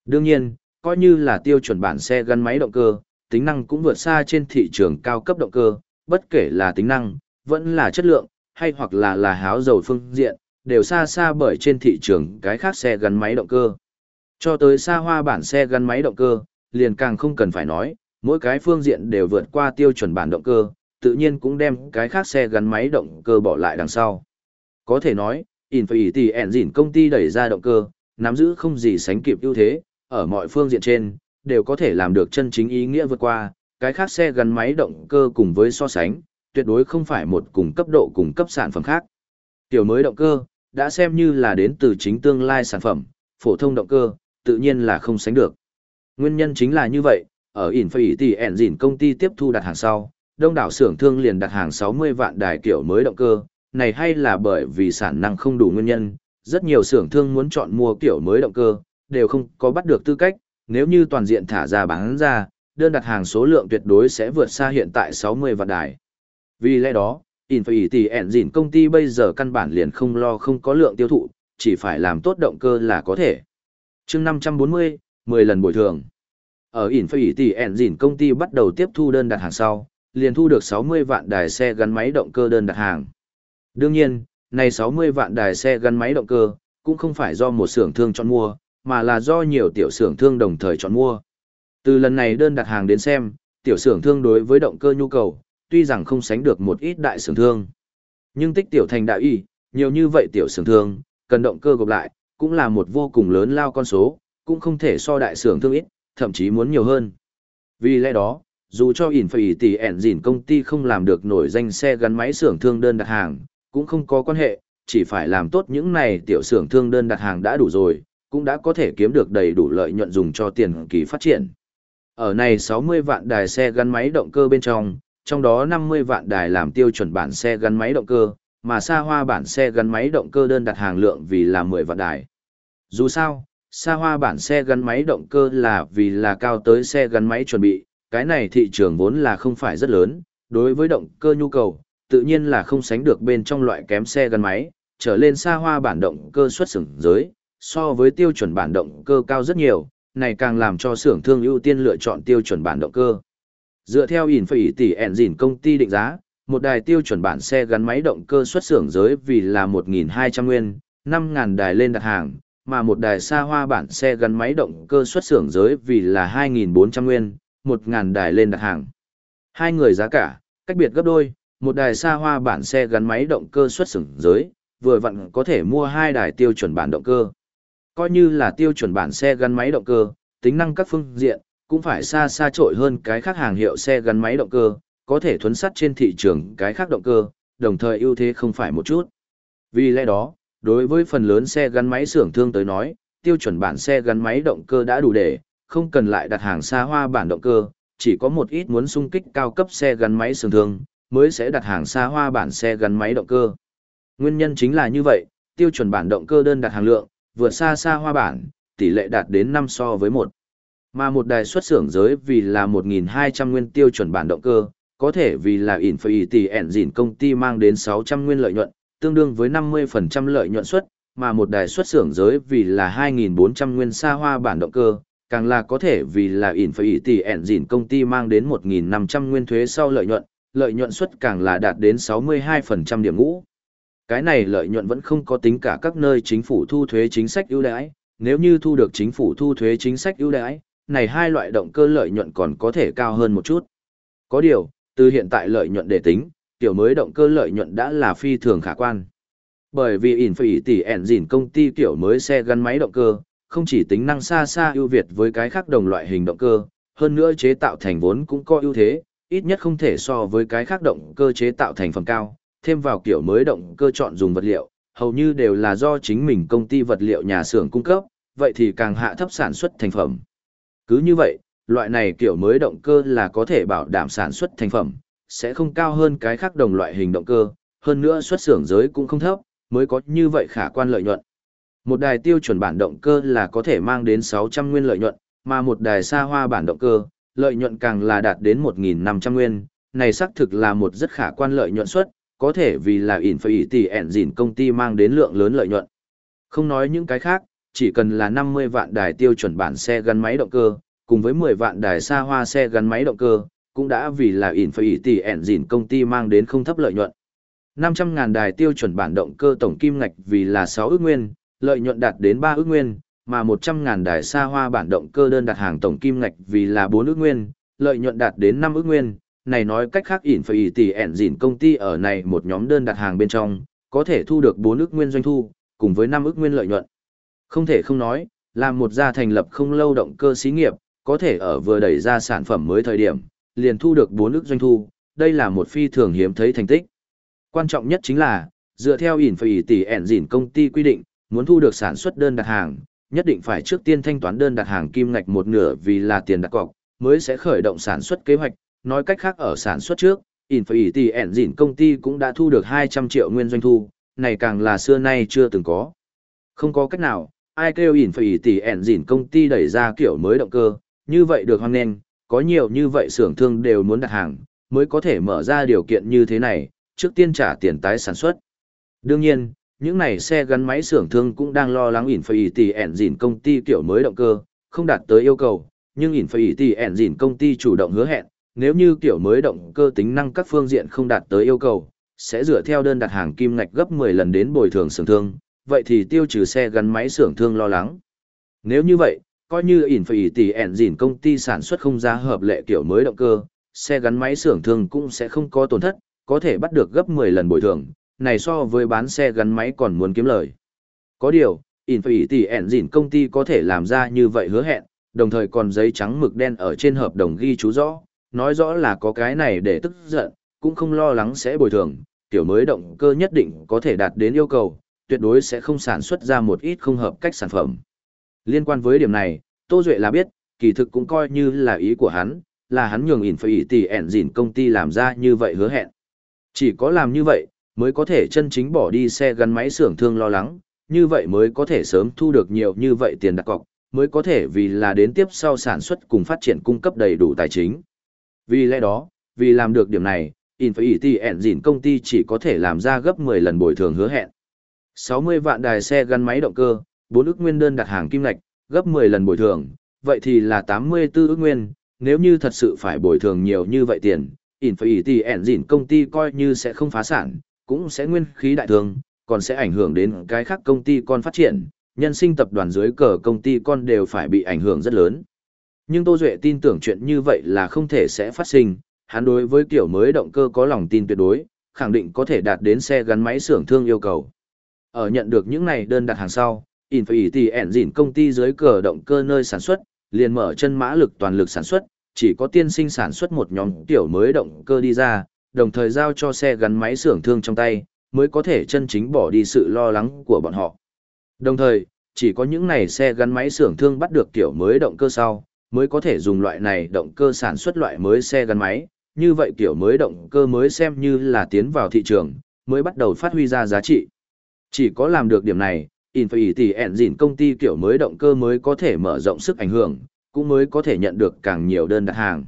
Đương nhiên, coi như là tiêu chuẩn bản xe gắn máy động cơ, tính năng cũng vượt xa trên thị trường cao cấp động cơ, bất kể là tính năng, vẫn là chất lượng, hay hoặc là là háo dầu phương diện, đều xa xa bởi trên thị trường cái khác xe gắn máy động cơ. Cho tới xa hoa bản xe gắn máy động cơ, liền càng không cần phải nói, mỗi cái phương diện đều vượt qua tiêu chuẩn bản động cơ, tự nhiên cũng đem cái khác xe gắn máy động cơ bỏ lại đằng sau. Có thể nói, Infinity Engine công ty đẩy ra động cơ, nắm giữ không gì sánh kịp ưu thế, ở mọi phương diện trên, đều có thể làm được chân chính ý nghĩa vượt qua, cái khác xe gắn máy động cơ cùng với so sánh, tuyệt đối không phải một cùng cấp độ cùng cấp sản phẩm khác. Tiểu mới động cơ, đã xem như là đến từ chính tương lai sản phẩm, phổ thông động cơ, tự nhiên là không sánh được. Nguyên nhân chính là như vậy, ở Infinity Engine công ty tiếp thu đặt hàng sau, đông đảo xưởng thương liền đặt hàng 60 vạn đài kiểu mới động cơ, này hay là bởi vì sản năng không đủ nguyên nhân, rất nhiều xưởng thương muốn chọn mua kiểu mới động cơ, đều không có bắt được tư cách, nếu như toàn diện thả ra bán ra, đơn đặt hàng số lượng tuyệt đối sẽ vượt xa hiện tại 60 vạn đài. Vì lẽ đó, Infinity Engine công ty bây giờ căn bản liền không lo không có lượng tiêu thụ, chỉ phải làm tốt động cơ là có thể. chương 540, 10 lần bồi thường. Ở Infinity Engine công ty bắt đầu tiếp thu đơn đặt hàng sau, liền thu được 60 vạn đài xe gắn máy động cơ đơn đặt hàng. Đương nhiên, này 60 vạn đài xe gắn máy động cơ, cũng không phải do một xưởng thương chọn mua, mà là do nhiều tiểu xưởng thương đồng thời chọn mua. Từ lần này đơn đặt hàng đến xem, tiểu xưởng thương đối với động cơ nhu cầu, tuy rằng không sánh được một ít đại xưởng thương. Nhưng tích tiểu thành đại y, nhiều như vậy tiểu xưởng thương, cần động cơ gộp lại, cũng là một vô cùng lớn lao con số, cũng không thể so đại xưởng thương ít, thậm chí muốn nhiều hơn. Vì lẽ đó, dù cho ỉn phải tỷ ẻn dỉn công ty không làm được nổi danh xe gắn máy xưởng thương đơn đặt hàng, cũng không có quan hệ, chỉ phải làm tốt những này tiểu xưởng thương đơn đặt hàng đã đủ rồi, cũng đã có thể kiếm được đầy đủ lợi nhuận dùng cho tiền kỳ phát triển. Ở này 60 vạn đài xe gắn máy động cơ bên trong, trong đó 50 vạn đài làm tiêu chuẩn bản xe gắn máy động cơ, mà xa hoa bản xe gắn máy động cơ đơn đặt hàng lượng vì là 10 vạn đài. Dù sao, xa hoa bản xe gắn máy động cơ là vì là cao tới xe gắn máy chuẩn bị, cái này thị trường vốn là không phải rất lớn, đối với động cơ nhu cầu, tự nhiên là không sánh được bên trong loại kém xe gắn máy, trở lên xa hoa bản động cơ xuất xưởng giới, so với tiêu chuẩn bản động cơ cao rất nhiều, này càng làm cho xưởng thương ưu tiên lựa chọn tiêu chuẩn bản động cơ. Dựa theo ỉn phải tỷ engine công ty định giá, một đài tiêu chuẩn bản xe gắn máy động cơ xuất xưởng giới vì là 1.200 nguyên, 5.000 đài lên đặt hàng, mà một đài xa hoa bản xe gắn máy động cơ xuất xưởng giới vì là 2.400 nguyên, 1.000 đài lên đặt hàng. Hai người giá cả, cách biệt gấp đôi, một đài xa hoa bản xe gắn máy động cơ xuất xưởng giới, vừa vặn có thể mua hai đài tiêu chuẩn bản động cơ. Coi như là tiêu chuẩn bản xe gắn máy động cơ, tính năng các phương diện, cũng phải xa xa trội hơn cái khác hàng hiệu xe gắn máy động cơ, có thể thuấn sắt trên thị trường cái khác động cơ, đồng thời ưu thế không phải một chút. Vì lẽ đó, đối với phần lớn xe gắn máy xưởng thương tới nói, tiêu chuẩn bản xe gắn máy động cơ đã đủ để, không cần lại đặt hàng xa hoa bản động cơ, chỉ có một ít muốn sung kích cao cấp xe gắn máy xưởng thương, mới sẽ đặt hàng xa hoa bản xe gắn máy động cơ. Nguyên nhân chính là như vậy, tiêu chuẩn bản động cơ đơn đặt hàng lượng, vượt xa xa hoa bản, tỷ lệ đạt đến 5 so với 1. Mà một đài xuất xưởng giới vì là 1.200 nguyên tiêu chuẩn bản động cơ, có thể vì là Infinity Engine công ty mang đến 600 nguyên lợi nhuận, tương đương với 50% lợi nhuận suất, mà một đài xuất xưởng giới vì là 2.400 nguyên xa hoa bản động cơ, càng là có thể vì là Infinity Engine công ty mang đến 1.500 nguyên thuế sau lợi nhuận, lợi nhuận suất càng là đạt đến 62% điểm ngũ. Cái này lợi nhuận vẫn không có tính cả các nơi chính phủ thu thuế chính sách ưu đãi, nếu như thu được chính phủ thu thuế chính sách ưu đãi, này hai loại động cơ lợi nhuận còn có thể cao hơn một chút. Có điều, từ hiện tại lợi nhuận để tính, tiểu mới động cơ lợi nhuận đã là phi thường khả quan. Bởi vì Infinity Engine công ty tiểu mới xe gắn máy động cơ, không chỉ tính năng xa xa ưu việt với cái khác đồng loại hình động cơ, hơn nữa chế tạo thành vốn cũng có ưu thế, ít nhất không thể so với cái khác động cơ chế tạo thành phẩm cao, thêm vào kiểu mới động cơ chọn dùng vật liệu, hầu như đều là do chính mình công ty vật liệu nhà xưởng cung cấp, vậy thì càng hạ thấp sản xuất thành phẩm. Cứ như vậy, loại này kiểu mới động cơ là có thể bảo đảm sản xuất thành phẩm, sẽ không cao hơn cái khác đồng loại hình động cơ, hơn nữa xuất xưởng giới cũng không thấp, mới có như vậy khả quan lợi nhuận. Một đài tiêu chuẩn bản động cơ là có thể mang đến 600 nguyên lợi nhuận, mà một đài xa hoa bản động cơ, lợi nhuận càng là đạt đến 1.500 nguyên, này xác thực là một rất khả quan lợi nhuận suất, có thể vì là Infinity Engine công ty mang đến lượng lớn lợi nhuận. Không nói những cái khác, chỉ cần là 50 vạn đài tiêu chuẩn bản xe gắn máy động cơ, cùng với 10 vạn đài xa hoa xe gắn máy động cơ, cũng đã vì là Infinity Engine công ty mang đến không thấp lợi nhuận. 500.000 đài tiêu chuẩn bản động cơ tổng kim ngạch vì là 6 ước nguyên, lợi nhuận đạt đến 3 ước nguyên, mà 100.000 đài xa hoa bản động cơ đơn đặt hàng tổng kim ngạch vì là 4 ước nguyên, lợi nhuận đạt đến 5 ước nguyên. Này nói cách khác ỉn phải tỷ ẻn dỉn công ty ở này một nhóm đơn đặt hàng bên trong, có thể thu được 4 ước nguyên doanh thu, cùng với 5 ước nguyên lợi nhuận. Không thể không nói, là một gia thành lập không lâu động cơ xí nghiệp, có thể ở vừa đẩy ra sản phẩm mới thời điểm, liền thu được 4 ước doanh thu, đây là một phi thường hiếm thấy thành tích. Quan trọng nhất chính là, dựa theo ỉn phải tỷ ẻn dỉn công ty quy định, muốn thu được sản xuất đơn đặt hàng, nhất định phải trước tiên thanh toán đơn đặt hàng kim ngạch một nửa vì là tiền đặt cọc, mới sẽ khởi động sản xuất kế hoạch. Nói cách khác ở sản xuất trước, Infinity Engine công ty cũng đã thu được 200 triệu nguyên doanh thu, này càng là xưa nay chưa từng có. Không có cách nào, ai kêu Infinity Engine công ty đẩy ra kiểu mới động cơ, như vậy được hoan nghênh, có nhiều như vậy xưởng thương đều muốn đặt hàng, mới có thể mở ra điều kiện như thế này, trước tiên trả tiền tái sản xuất. Đương nhiên, những này xe gắn máy xưởng thương cũng đang lo lắng ỉn phải tỷ ẻn dìn công ty kiểu mới động cơ, không đạt tới yêu cầu, nhưng ỉn phải tỷ ẻn dìn công ty chủ động hứa hẹn, nếu như kiểu mới động cơ tính năng các phương diện không đạt tới yêu cầu, sẽ dựa theo đơn đặt hàng kim ngạch gấp 10 lần đến bồi thường xưởng thương, vậy thì tiêu trừ xe gắn máy xưởng thương lo lắng. Nếu như vậy, coi như ỉn phải tỷ ẻn dìn công ty sản xuất không ra hợp lệ kiểu mới động cơ, xe gắn máy xưởng thương cũng sẽ không có tổn thất, có thể bắt được gấp 10 lần bồi thường, này so với bán xe gắn máy còn muốn kiếm lời. Có điều, Infinity Engine công ty có thể làm ra như vậy hứa hẹn, đồng thời còn giấy trắng mực đen ở trên hợp đồng ghi chú rõ, nói rõ là có cái này để tức giận, cũng không lo lắng sẽ bồi thường, tiểu mới động cơ nhất định có thể đạt đến yêu cầu, tuyệt đối sẽ không sản xuất ra một ít không hợp cách sản phẩm. Liên quan với điểm này, Tô Duệ là biết, kỳ thực cũng coi như là ý của hắn, là hắn nhường Infinity Engine công ty làm ra như vậy hứa hẹn. Chỉ có làm như vậy, mới có thể chân chính bỏ đi xe gắn máy xưởng thương lo lắng, như vậy mới có thể sớm thu được nhiều như vậy tiền đặt cọc, mới có thể vì là đến tiếp sau sản xuất cùng phát triển cung cấp đầy đủ tài chính. Vì lẽ đó, vì làm được điểm này, Infinity Engine công ty chỉ có thể làm ra gấp 10 lần bồi thường hứa hẹn. 60 vạn đài xe gắn máy động cơ, 4 ức nguyên đơn đặt hàng kim lạch, gấp 10 lần bồi thường, vậy thì là 84 ức nguyên, nếu như thật sự phải bồi thường nhiều như vậy tiền, Infinity Engine công ty coi như sẽ không phá sản, cũng sẽ nguyên khí đại thương, còn sẽ ảnh hưởng đến cái khác công ty con phát triển, nhân sinh tập đoàn dưới cờ công ty con đều phải bị ảnh hưởng rất lớn. Nhưng Tô Duệ tin tưởng chuyện như vậy là không thể sẽ phát sinh, hắn đối với kiểu mới động cơ có lòng tin tuyệt đối, khẳng định có thể đạt đến xe gắn máy xưởng thương yêu cầu. Ở nhận được những này đơn đặt hàng sau, Infinity Engine công ty dưới cờ động cơ nơi sản xuất, liền mở chân mã lực toàn lực sản xuất, chỉ có tiên sinh sản xuất một nhóm tiểu mới động cơ đi ra, đồng thời giao cho xe gắn máy xưởng thương trong tay, mới có thể chân chính bỏ đi sự lo lắng của bọn họ. Đồng thời, chỉ có những này xe gắn máy xưởng thương bắt được kiểu mới động cơ sau, mới có thể dùng loại này động cơ sản xuất loại mới xe gắn máy, như vậy kiểu mới động cơ mới xem như là tiến vào thị trường, mới bắt đầu phát huy ra giá trị. Chỉ có làm được điểm này, Infinity Engine công ty kiểu mới động cơ mới có thể mở rộng sức ảnh hưởng, cũng mới có thể nhận được càng nhiều đơn đặt hàng.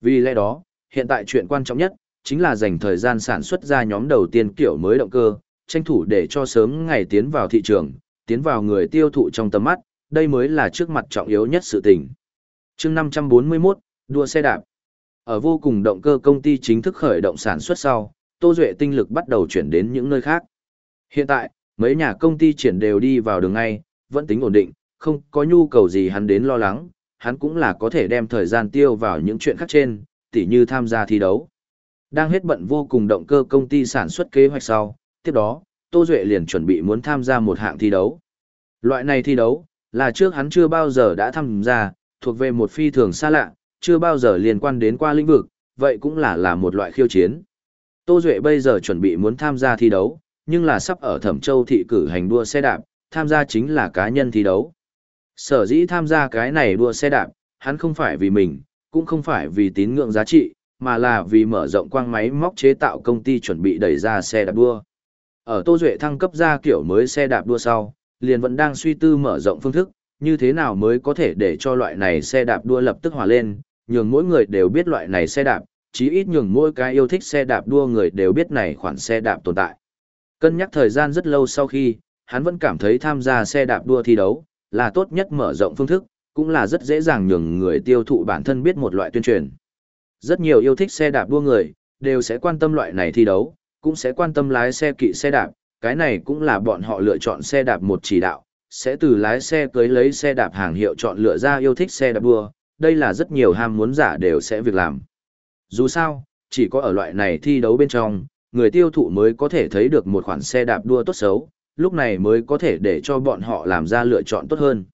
Vì lẽ đó, hiện tại chuyện quan trọng nhất, chính là dành thời gian sản xuất ra nhóm đầu tiên kiểu mới động cơ, tranh thủ để cho sớm ngày tiến vào thị trường, tiến vào người tiêu thụ trong tầm mắt, đây mới là trước mặt trọng yếu nhất sự tình. chương 541, đua xe đạp. Ở vô cùng động cơ công ty chính thức khởi động sản xuất sau, Tô Duệ tinh lực bắt đầu chuyển đến những nơi khác. Hiện tại, mấy nhà công ty triển đều đi vào đường ngay, vẫn tính ổn định, không có nhu cầu gì hắn đến lo lắng, hắn cũng là có thể đem thời gian tiêu vào những chuyện khác trên, tỉ như tham gia thi đấu. Đang hết bận vô cùng động cơ công ty sản xuất kế hoạch sau, tiếp đó, Tô Duệ liền chuẩn bị muốn tham gia một hạng thi đấu. Loại này thi đấu, là trước hắn chưa bao giờ đã tham gia, thuộc về một phi thường xa lạ, chưa bao giờ liên quan đến qua lĩnh vực, vậy cũng là là một loại khiêu chiến. Tô Duệ bây giờ chuẩn bị muốn tham gia thi đấu, nhưng là sắp ở Thẩm Châu thị cử hành đua xe đạp, tham gia chính là cá nhân thi đấu. Sở dĩ tham gia cái này đua xe đạp, hắn không phải vì mình, cũng không phải vì tín ngưỡng giá trị, mà là vì mở rộng quang máy móc chế tạo công ty chuẩn bị đẩy ra xe đạp đua. Ở Tô Duệ thăng cấp ra kiểu mới xe đạp đua sau, liền vẫn đang suy tư mở rộng phương thức, như thế nào mới có thể để cho loại này xe đạp đua lập tức hòa lên, nhường mỗi người đều biết loại này xe đạp, chí ít nhường mỗi cái yêu thích xe đạp đua người đều biết này khoản xe đạp tồn tại. Cân nhắc thời gian rất lâu sau khi, hắn vẫn cảm thấy tham gia xe đạp đua thi đấu là tốt nhất mở rộng phương thức, cũng là rất dễ dàng nhường người tiêu thụ bản thân biết một loại tuyên truyền. Rất nhiều yêu thích xe đạp đua người, đều sẽ quan tâm loại này thi đấu, cũng sẽ quan tâm lái xe kỵ xe đạp, cái này cũng là bọn họ lựa chọn xe đạp một chỉ đạo, sẽ từ lái xe cưới lấy xe đạp hàng hiệu chọn lựa ra yêu thích xe đạp đua, đây là rất nhiều ham muốn giả đều sẽ việc làm. Dù sao, chỉ có ở loại này thi đấu bên trong, người tiêu thụ mới có thể thấy được một khoản xe đạp đua tốt xấu, lúc này mới có thể để cho bọn họ làm ra lựa chọn tốt hơn.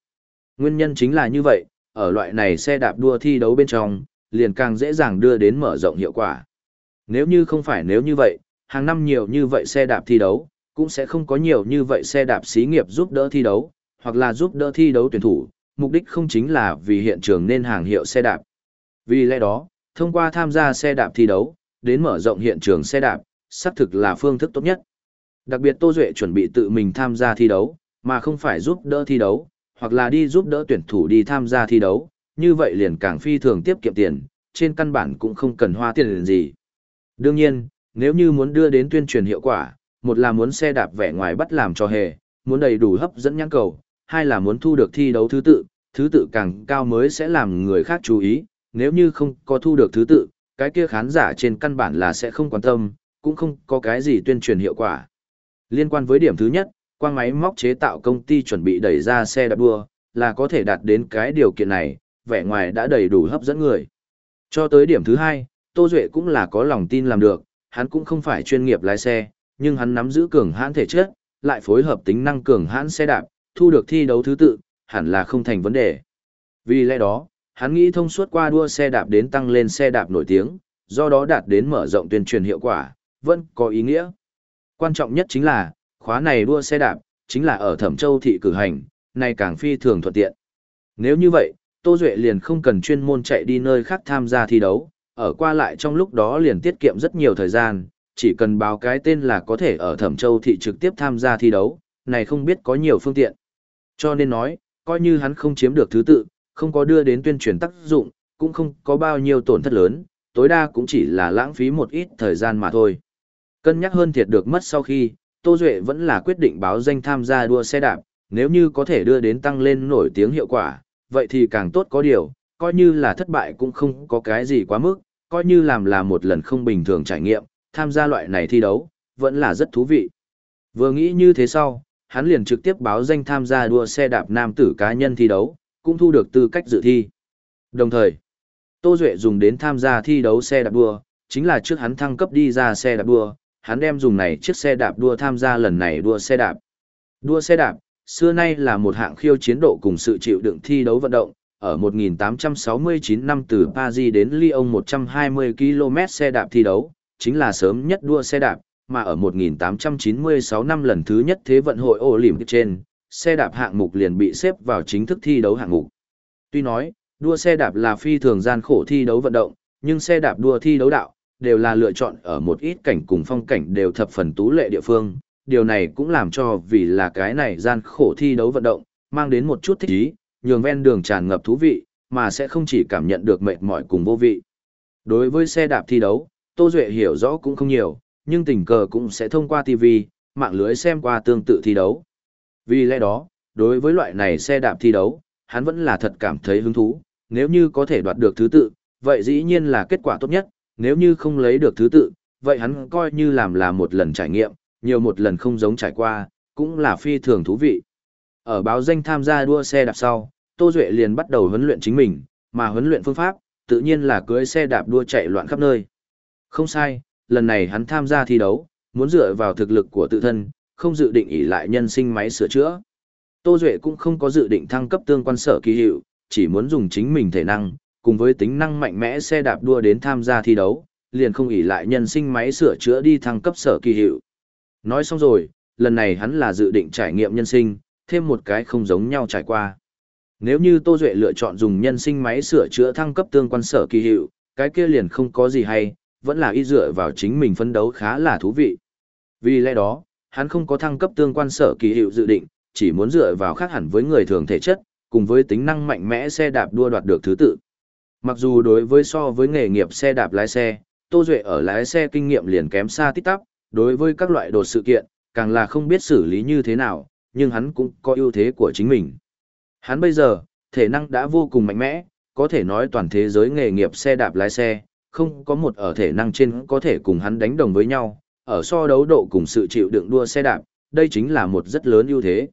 Nguyên nhân chính là như vậy, ở loại này xe đạp đua thi đấu bên trong, liền càng dễ dàng đưa đến mở rộng hiệu quả. Nếu như không phải nếu như vậy, hàng năm nhiều như vậy xe đạp thi đấu, cũng sẽ không có nhiều như vậy xe đạp xí nghiệp giúp đỡ thi đấu, hoặc là giúp đỡ thi đấu tuyển thủ, mục đích không chính là vì hiện trường nên hàng hiệu xe đạp. Vì lẽ đó, thông qua tham gia xe đạp thi đấu, đến mở rộng hiện trường xe đạp, xác thực là phương thức tốt nhất. Đặc biệt Tô Duệ chuẩn bị tự mình tham gia thi đấu, mà không phải giúp đỡ thi đấu, hoặc là đi giúp đỡ tuyển thủ đi tham gia thi đấu, như vậy liền càng phi thường tiết kiệm tiền, trên căn bản cũng không cần hoa tiền gì. Đương nhiên, nếu như muốn đưa đến tuyên truyền hiệu quả, một là muốn xe đạp vẻ ngoài bắt làm cho hề, muốn đầy đủ hấp dẫn nhãn cầu, hai là muốn thu được thi đấu thứ tự, thứ tự càng cao mới sẽ làm người khác chú ý, nếu như không có thu được thứ tự, cái kia khán giả trên căn bản là sẽ không quan tâm, cũng không có cái gì tuyên truyền hiệu quả. Liên quan với điểm thứ nhất, quang máy móc chế tạo công ty chuẩn bị đẩy ra xe đạp đua, là có thể đạt đến cái điều kiện này, vẻ ngoài đã đầy đủ hấp dẫn người. Cho tới điểm thứ hai, Tô Duệ cũng là có lòng tin làm được, hắn cũng không phải chuyên nghiệp lái xe, nhưng hắn nắm giữ cường hãn thể chất, lại phối hợp tính năng cường hãn xe đạp, thu được thi đấu thứ tự, hẳn là không thành vấn đề. Vì lẽ đó, hắn nghĩ thông suốt qua đua xe đạp đến tăng lên xe đạp nổi tiếng, do đó đạt đến mở rộng tuyên truyền hiệu quả, vẫn có ý nghĩa. Quan trọng nhất chính là, khóa này đua xe đạp, chính là ở Thẩm Châu thị cử hành, này càng phi thường thuận tiện. Nếu như vậy, Tô Duệ liền không cần chuyên môn chạy đi nơi khác tham gia thi đấu, ở qua lại trong lúc đó liền tiết kiệm rất nhiều thời gian, chỉ cần báo cái tên là có thể ở Thẩm Châu thị trực tiếp tham gia thi đấu, này không biết có nhiều phương tiện. Cho nên nói, coi như hắn không chiếm được thứ tự, không có đưa đến tuyên truyền tác dụng, cũng không có bao nhiêu tổn thất lớn, tối đa cũng chỉ là lãng phí một ít thời gian mà thôi. Cân nhắc hơn thiệt được mất sau khi, Tô Duệ vẫn là quyết định báo danh tham gia đua xe đạp, nếu như có thể đưa đến tăng lên nổi tiếng hiệu quả, vậy thì càng tốt có điều, coi như là thất bại cũng không có cái gì quá mức, coi như làm là một lần không bình thường trải nghiệm, tham gia loại này thi đấu, vẫn là rất thú vị. Vừa nghĩ như thế sau, hắn liền trực tiếp báo danh tham gia đua xe đạp nam tử cá nhân thi đấu, cũng thu được tư cách dự thi. Đồng thời, Tô Duệ dùng đến tham gia thi đấu xe đạp đua, chính là trước hắn thăng cấp đi ra xe đạp đua, hắn đem dùng này chiếc xe đạp đua tham gia lần này đua xe đạp. Đua xe đạp, xưa nay là một hạng khiêu chiến độ cùng sự chịu đựng thi đấu vận động, ở 1869 năm từ Paris đến Lyon 120 km xe đạp thi đấu, chính là sớm nhất đua xe đạp, mà ở 1896 năm lần thứ nhất Thế vận hội Olympic trên, xe đạp hạng mục liền bị xếp vào chính thức thi đấu hạng mục. Tuy nói, đua xe đạp là phi thường gian khổ thi đấu vận động, nhưng xe đạp đua thi đấu đạo, đều là lựa chọn ở một ít cảnh cùng phong cảnh đều thập phần tú lệ địa phương. Điều này cũng làm cho vì là cái này gian khổ thi đấu vận động, mang đến một chút thích ý, nhường ven đường tràn ngập thú vị, mà sẽ không chỉ cảm nhận được mệt mỏi cùng vô vị. Đối với xe đạp thi đấu, Tô Duệ hiểu rõ cũng không nhiều, nhưng tình cờ cũng sẽ thông qua TV, mạng lưới xem qua tương tự thi đấu. Vì lẽ đó, đối với loại này xe đạp thi đấu, hắn vẫn là thật cảm thấy hứng thú, nếu như có thể đoạt được thứ tự, vậy dĩ nhiên là kết quả tốt nhất, nếu như không lấy được thứ tự, vậy hắn coi như làm là một lần trải nghiệm, nhiều một lần không giống trải qua, cũng là phi thường thú vị. Ở báo danh tham gia đua xe đạp sau, Tô Duệ liền bắt đầu huấn luyện chính mình, mà huấn luyện phương pháp, tự nhiên là cưới xe đạp đua chạy loạn khắp nơi. Không sai, lần này hắn tham gia thi đấu, muốn dựa vào thực lực của tự thân, không dự định ỷ lại nhân sinh máy sửa chữa. Tô Duệ cũng không có dự định thăng cấp tương quan sở kỳ hiệu, chỉ muốn dùng chính mình thể năng, cùng với tính năng mạnh mẽ xe đạp đua đến tham gia thi đấu, liền không ỷ lại nhân sinh máy sửa chữa đi thăng cấp sở kỳ hiệu. Nói xong rồi, lần này hắn là dự định trải nghiệm nhân sinh, thêm một cái không giống nhau trải qua. Nếu như Tô Duệ lựa chọn dùng nhân sinh máy sửa chữa thăng cấp tương quan sở kỳ hiệu, cái kia liền không có gì hay, vẫn là y dựa vào chính mình phấn đấu khá là thú vị. Vì lẽ đó, hắn không có thăng cấp tương quan sở kỳ hiệu dự định, chỉ muốn dựa vào khác hẳn với người thường thể chất, cùng với tính năng mạnh mẽ xe đạp đua đoạt được thứ tự. Mặc dù đối với so với nghề nghiệp xe đạp lái xe, Tô Duệ ở lái xe kinh nghiệm liền kém xa tít tắp, đối với các loại đột sự kiện, càng là không biết xử lý như thế nào, nhưng hắn cũng có ưu thế của chính mình. Hắn bây giờ, thể năng đã vô cùng mạnh mẽ, có thể nói toàn thế giới nghề nghiệp xe đạp lái xe, không có một ở thể năng trên có thể cùng hắn đánh đồng với nhau, ở so đấu độ cùng sự chịu đựng đua xe đạp, đây chính là một rất lớn ưu thế.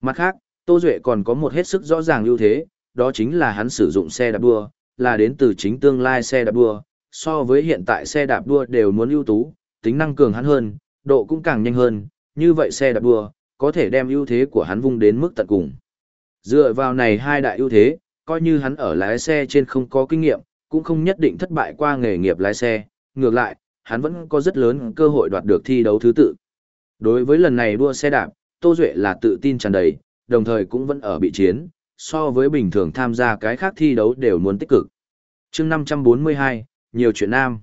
Mặt khác, Tô Duệ còn có một hết sức rõ ràng ưu thế, đó chính là hắn sử dụng xe đạp đua, là đến từ chính tương lai xe đạp đua, so với hiện tại xe đạp đua đều muốn ưu tú, tính năng cường hắn hơn, độ cũng càng nhanh hơn, như vậy xe đạp đua, có thể đem ưu thế của hắn vung đến mức tận cùng. Dựa vào này hai đại ưu thế, coi như hắn ở lái xe trên không có kinh nghiệm, cũng không nhất định thất bại qua nghề nghiệp lái xe, ngược lại, hắn vẫn có rất lớn cơ hội đoạt được thi đấu thứ tự. Đối với lần này đua xe đạp, Tô Duệ là tự tin tràn đầy, đồng thời cũng vẫn ở bị chiến, so với bình thường tham gia cái khác thi đấu đều muốn tích cực. chương 542, nhiều chuyện nam.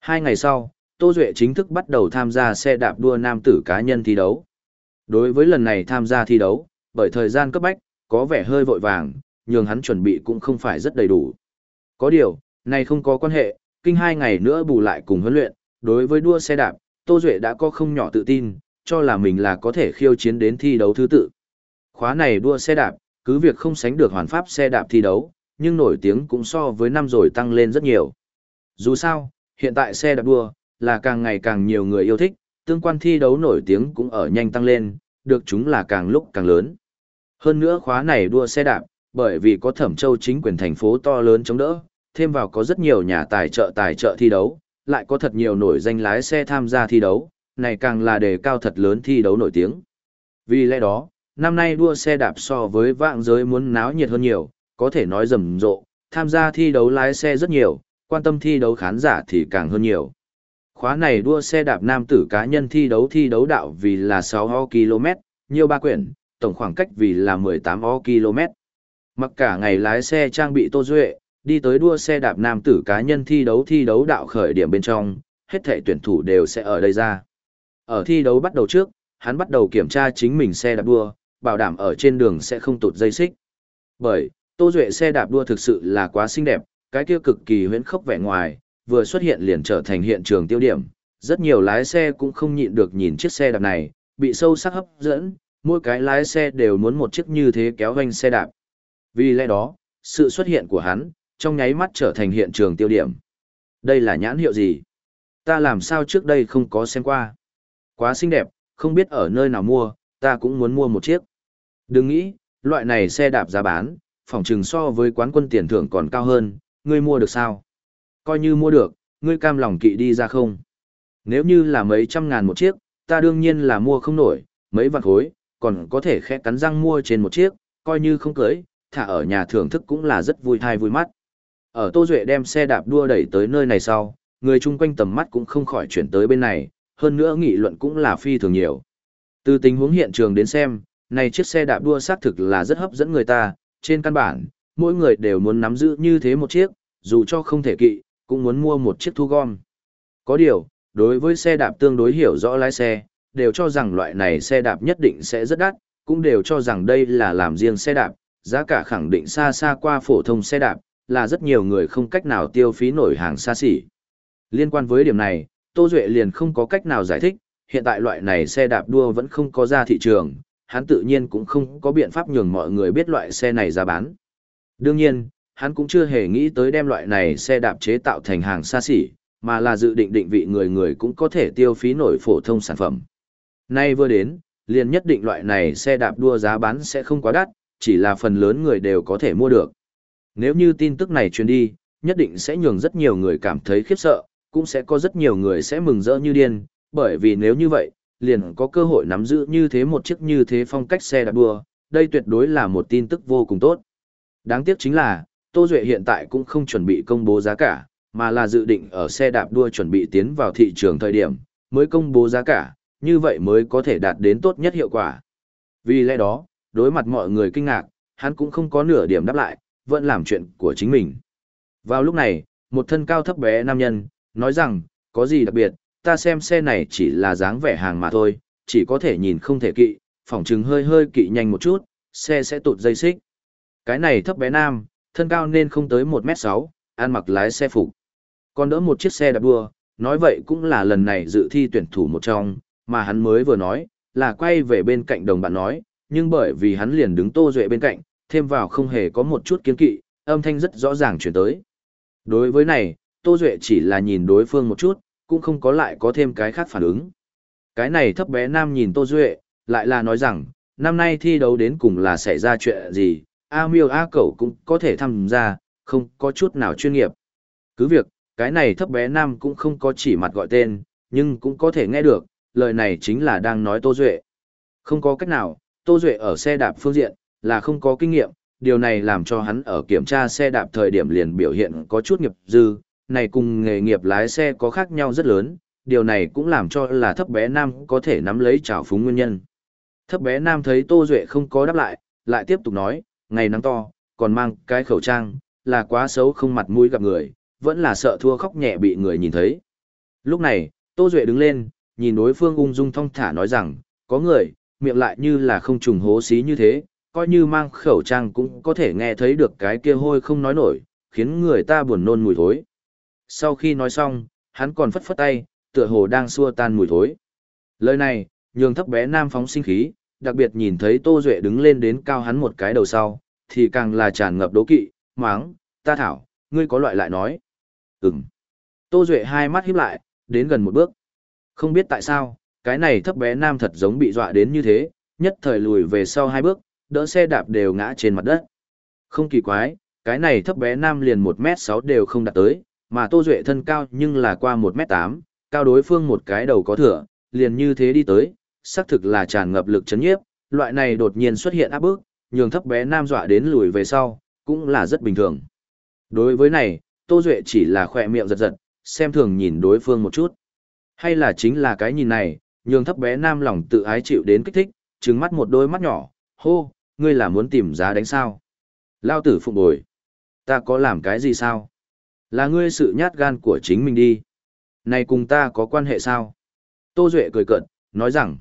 Hai ngày sau, Tô Duệ chính thức bắt đầu tham gia xe đạp đua nam tử cá nhân thi đấu. Đối với lần này tham gia thi đấu, bởi thời gian cấp bách, có vẻ hơi vội vàng, nhường hắn chuẩn bị cũng không phải rất đầy đủ. Có điều, này không có quan hệ, kinh hai ngày nữa bù lại cùng huấn luyện, đối với đua xe đạp, Tô Duệ đã có không nhỏ tự tin, cho là mình là có thể khiêu chiến đến thi đấu thứ tự. Khóa này đua xe đạp, cứ việc không sánh được hoàn pháp xe đạp thi đấu, nhưng nổi tiếng cũng so với năm rồi tăng lên rất nhiều. Dù sao, hiện tại xe đạp đua, là càng ngày càng nhiều người yêu thích, tương quan thi đấu nổi tiếng cũng ở nhanh tăng lên, được chúng là càng lúc càng lớn. Hơn nữa khóa này đua xe đạp, bởi vì có thẩm châu chính quyền thành phố to lớn chống đỡ, thêm vào có rất nhiều nhà tài trợ tài trợ thi đấu, lại có thật nhiều nổi danh lái xe tham gia thi đấu, này càng là đề cao thật lớn thi đấu nổi tiếng. Vì lẽ đó, năm nay đua xe đạp so với vạng giới muốn náo nhiệt hơn nhiều, có thể nói rầm rộ, tham gia thi đấu lái xe rất nhiều, quan tâm thi đấu khán giả thì càng hơn nhiều. Khóa này đua xe đạp nam tử cá nhân thi đấu thi đấu đạo vì là 6 km, nhiều ba quyển, tổng khoảng cách vì là 18 km. Mặc cả ngày lái xe trang bị Tô Duệ, đi tới đua xe đạp nam tử cá nhân thi đấu thi đấu đạo khởi điểm bên trong, hết thể tuyển thủ đều sẽ ở đây ra. Ở thi đấu bắt đầu trước, hắn bắt đầu kiểm tra chính mình xe đạp đua, bảo đảm ở trên đường sẽ không tụt dây xích. Bởi, Tô Duệ xe đạp đua thực sự là quá xinh đẹp, cái kia cực kỳ huyễn khốc vẻ ngoài, vừa xuất hiện liền trở thành hiện trường tiêu điểm. Rất nhiều lái xe cũng không nhịn được nhìn chiếc xe đạp này, bị sâu sắc hấp dẫn, mỗi cái lái xe đều muốn một chiếc như thế kéo vanh xe đạp. Vì lẽ đó, sự xuất hiện của hắn, trong nháy mắt trở thành hiện trường tiêu điểm. Đây là nhãn hiệu gì? Ta làm sao trước đây không có xem qua? Quá xinh đẹp, không biết ở nơi nào mua, ta cũng muốn mua một chiếc. Đừng nghĩ, loại này xe đạp giá bán, phòng trừng so với quán quân tiền thưởng còn cao hơn, ngươi mua được sao? Coi như mua được, ngươi cam lòng kỵ đi ra không? Nếu như là mấy trăm ngàn một chiếc, ta đương nhiên là mua không nổi, mấy vạn khối, còn có thể khẽ cắn răng mua trên một chiếc, coi như không cưới, thả ở nhà thưởng thức cũng là rất vui thai vui mắt. Ở Tô Duệ đem xe đạp đua đẩy tới nơi này sau, người chung quanh tầm mắt cũng không khỏi chuyển tới bên này, hơn nữa nghị luận cũng là phi thường nhiều. Từ tình huống hiện trường đến xem, này chiếc xe đạp đua xác thực là rất hấp dẫn người ta, trên căn bản, mỗi người đều muốn nắm giữ như thế một chiếc, dù cho không thể kỵ, cũng muốn mua một chiếc thu gom. Có điều, đối với xe đạp tương đối hiểu rõ lái xe, đều cho rằng loại này xe đạp nhất định sẽ rất đắt, cũng đều cho rằng đây là làm riêng xe đạp, giá cả khẳng định xa xa qua phổ thông xe đạp, là rất nhiều người không cách nào tiêu phí nổi hàng xa xỉ. Liên quan với điểm này, Tô Duệ liền không có cách nào giải thích, hiện tại loại này xe đạp đua vẫn không có ra thị trường, hắn tự nhiên cũng không có biện pháp nhường mọi người biết loại xe này ra bán. Đương nhiên, hắn cũng chưa hề nghĩ tới đem loại này xe đạp chế tạo thành hàng xa xỉ, mà là dự định định vị người người cũng có thể tiêu phí nổi phổ thông sản phẩm. Nay vừa đến, liền nhất định loại này xe đạp đua giá bán sẽ không quá đắt, chỉ là phần lớn người đều có thể mua được. Nếu như tin tức này truyền đi, nhất định sẽ nhường rất nhiều người cảm thấy khiếp sợ, cũng sẽ có rất nhiều người sẽ mừng rỡ như điên, bởi vì nếu như vậy, liền có cơ hội nắm giữ như thế một chiếc như thế phong cách xe đạp đua, đây tuyệt đối là một tin tức vô cùng tốt. Đáng tiếc chính là, Tô Duệ hiện tại cũng không chuẩn bị công bố giá cả, mà là dự định ở xe đạp đua chuẩn bị tiến vào thị trường thời điểm, mới công bố giá cả, như vậy mới có thể đạt đến tốt nhất hiệu quả. Vì lẽ đó, đối mặt mọi người kinh ngạc, hắn cũng không có nửa điểm đáp lại, vẫn làm chuyện của chính mình. Vào lúc này, một thân cao thấp bé nam nhân, nói rằng, có gì đặc biệt, ta xem xe này chỉ là dáng vẻ hàng mà thôi, chỉ có thể nhìn không thể kỵ, phỏng chừng hơi hơi kỵ nhanh một chút, xe sẽ tụt dây xích. Cái này thấp bé nam, thân cao nên không tới 1m6, ăn mặc lái xe phục. Còn đỡ một chiếc xe đạp đua, nói vậy cũng là lần này dự thi tuyển thủ một trong, mà hắn mới vừa nói, là quay về bên cạnh đồng bạn nói, nhưng bởi vì hắn liền đứng Tô Duệ bên cạnh, thêm vào không hề có một chút kiến kỵ, âm thanh rất rõ ràng chuyển tới. Đối với này, Tô Duệ chỉ là nhìn đối phương một chút, cũng không có lại có thêm cái khác phản ứng. Cái này thấp bé nam nhìn Tô Duệ, lại là nói rằng, năm nay thi đấu đến cùng là xảy ra chuyện gì, A miêu A cẩu cũng có thể tham gia, không có chút nào chuyên nghiệp. Cứ việc, cái này thấp bé nam cũng không có chỉ mặt gọi tên, nhưng cũng có thể nghe được, lời này chính là đang nói Tô Duệ. Không có cách nào, Tô Duệ ở xe đạp phương diện, là không có kinh nghiệm, điều này làm cho hắn ở kiểm tra xe đạp thời điểm liền biểu hiện có chút nghiệp dư, này cùng nghề nghiệp lái xe có khác nhau rất lớn, điều này cũng làm cho là thấp bé nam có thể nắm lấy trào phúng nguyên nhân. Thấp bé nam thấy Tô Duệ không có đáp lại, lại tiếp tục nói, ngày nắng to, còn mang cái khẩu trang, là quá xấu không mặt mũi gặp người, vẫn là sợ thua khóc nhẹ bị người nhìn thấy. Lúc này, Tô Duệ đứng lên, nhìn đối phương ung dung thong thả nói rằng, có người, miệng lại như là không trùng hố xí như thế, coi như mang khẩu trang cũng có thể nghe thấy được cái kia hôi không nói nổi, khiến người ta buồn nôn mùi thối. Sau khi nói xong, hắn còn phất phất tay, tựa hồ đang xua tan mùi thối. Lời này, nhường thấp bé nam phóng sinh khí, đặc biệt nhìn thấy Tô Duệ đứng lên đến cao hắn một cái đầu sau, thì càng là tràn ngập đố kỵ, máng, ta thảo, ngươi có loại lại nói. Ừm. Tô Duệ hai mắt híp lại, đến gần một bước. Không biết tại sao, cái này thấp bé nam thật giống bị dọa đến như thế, nhất thời lùi về sau hai bước, đỡ xe đạp đều ngã trên mặt đất. Không kỳ quái, cái này thấp bé nam liền 1m6 đều không đạt tới, mà Tô Duệ thân cao nhưng là qua 1m8, cao đối phương một cái đầu có thừa, liền như thế đi tới, xác thực là tràn ngập lực chấn nhiếp, loại này đột nhiên xuất hiện áp bức, nhường thấp bé nam dọa đến lùi về sau, cũng là rất bình thường. Đối với này, Tô Duệ chỉ là khỏe miệng giật giật, xem thường nhìn đối phương một chút. Hay là chính là cái nhìn này, nhường thấp bé nam lòng tự ái chịu đến kích thích, trừng mắt một đôi mắt nhỏ, hô, ngươi là muốn tìm giá đánh sao? Lao tử phụng bồi. Ta có làm cái gì sao? Là ngươi sự nhát gan của chính mình đi. Này cùng ta có quan hệ sao? Tô Duệ cười cợt, nói rằng,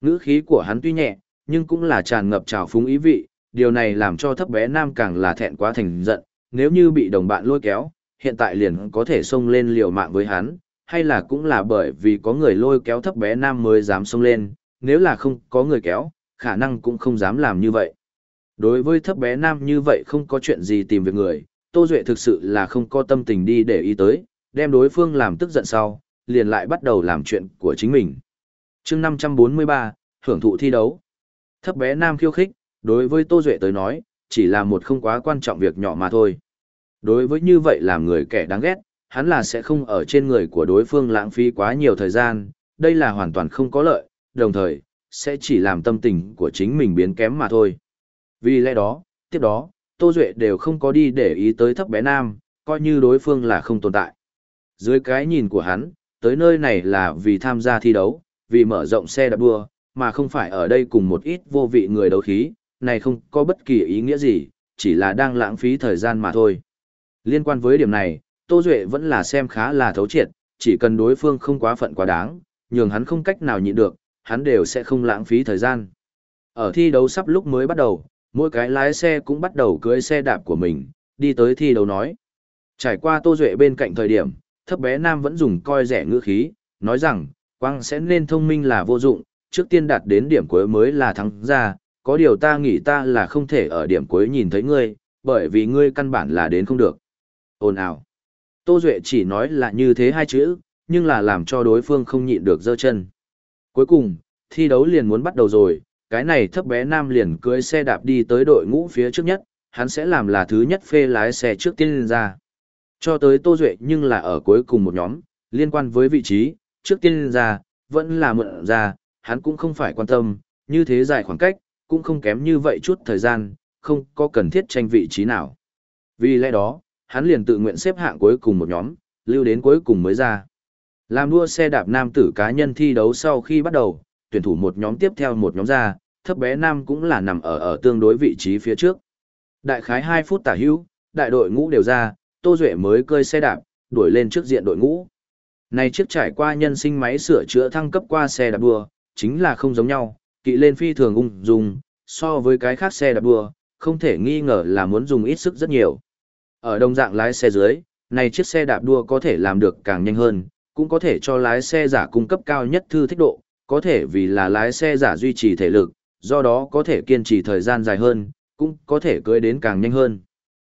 ngữ khí của hắn tuy nhẹ, nhưng cũng là tràn ngập trào phúng ý vị, điều này làm cho thấp bé nam càng là thẹn quá thành giận, nếu như bị đồng bạn lôi kéo, hiện tại liền có thể xông lên liều mạng với hắn, hay là cũng là bởi vì có người lôi kéo thấp bé nam mới dám xông lên, nếu là không có người kéo, khả năng cũng không dám làm như vậy. Đối với thấp bé nam như vậy không có chuyện gì tìm việc người, Tô Duệ thực sự là không có tâm tình đi để ý tới, đem đối phương làm tức giận sau, liền lại bắt đầu làm chuyện của chính mình chương 543, hưởng thụ thi đấu. Thấp bé nam khiêu khích, đối với Tô Duệ tới nói, chỉ là một không quá quan trọng việc nhỏ mà thôi. Đối với như vậy làm người kẻ đáng ghét, hắn là sẽ không ở trên người của đối phương lãng phí quá nhiều thời gian, đây là hoàn toàn không có lợi, đồng thời, sẽ chỉ làm tâm tình của chính mình biến kém mà thôi. Vì lẽ đó, tiếp đó, Tô Duệ đều không có đi để ý tới thấp bé nam, coi như đối phương là không tồn tại. Dưới cái nhìn của hắn, tới nơi này là vì tham gia thi đấu, vì mở rộng xe đạp đua, mà không phải ở đây cùng một ít vô vị người đấu khí, này không có bất kỳ ý nghĩa gì, chỉ là đang lãng phí thời gian mà thôi. Liên quan với điểm này, Tô Duệ vẫn là xem khá là thấu triệt, chỉ cần đối phương không quá phận quá đáng, nhường hắn không cách nào nhịn được, hắn đều sẽ không lãng phí thời gian. Ở thi đấu sắp lúc mới bắt đầu, mỗi cái lái xe cũng bắt đầu cưới xe đạp của mình, đi tới thi đấu nói. Trải qua Tô Duệ bên cạnh thời điểm, thấp bé nam vẫn dùng coi rẻ ngữ khí, nói rằng, quang sẽ nên thông minh là vô dụng, trước tiên đạt đến điểm cuối mới là thắng ra, có điều ta nghĩ ta là không thể ở điểm cuối nhìn thấy ngươi, bởi vì ngươi căn bản là đến không được. Ồn ào. Tô Duệ chỉ nói là như thế hai chữ, nhưng là làm cho đối phương không nhịn được dơ chân. Cuối cùng, thi đấu liền muốn bắt đầu rồi, cái này thấp bé nam liền cưới xe đạp đi tới đội ngũ phía trước nhất, hắn sẽ làm là thứ nhất phê lái xe trước tiên lên ra. Cho tới Tô Duệ nhưng là ở cuối cùng một nhóm, liên quan với vị trí, trước tiên ra, vẫn là mượn ra, hắn cũng không phải quan tâm, như thế dài khoảng cách, cũng không kém như vậy chút thời gian, không có cần thiết tranh vị trí nào. Vì lẽ đó, hắn liền tự nguyện xếp hạng cuối cùng một nhóm, lưu đến cuối cùng mới ra. Làm đua xe đạp nam tử cá nhân thi đấu sau khi bắt đầu, tuyển thủ một nhóm tiếp theo một nhóm ra, thấp bé nam cũng là nằm ở ở tương đối vị trí phía trước. Đại khái 2 phút tả hữu, đại đội ngũ đều ra, Tô Duệ mới cơi xe đạp, đuổi lên trước diện đội ngũ. Này chiếc trải qua nhân sinh máy sửa chữa thăng cấp qua xe đạp đua, chính là không giống nhau, kỵ lên phi thường ung dung, so với cái khác xe đạp đua, không thể nghi ngờ là muốn dùng ít sức rất nhiều. Ở đồng dạng lái xe dưới, này chiếc xe đạp đua có thể làm được càng nhanh hơn, cũng có thể cho lái xe giả cung cấp cao nhất thư thích độ, có thể vì là lái xe giả duy trì thể lực, do đó có thể kiên trì thời gian dài hơn, cũng có thể cưỡi đến càng nhanh hơn.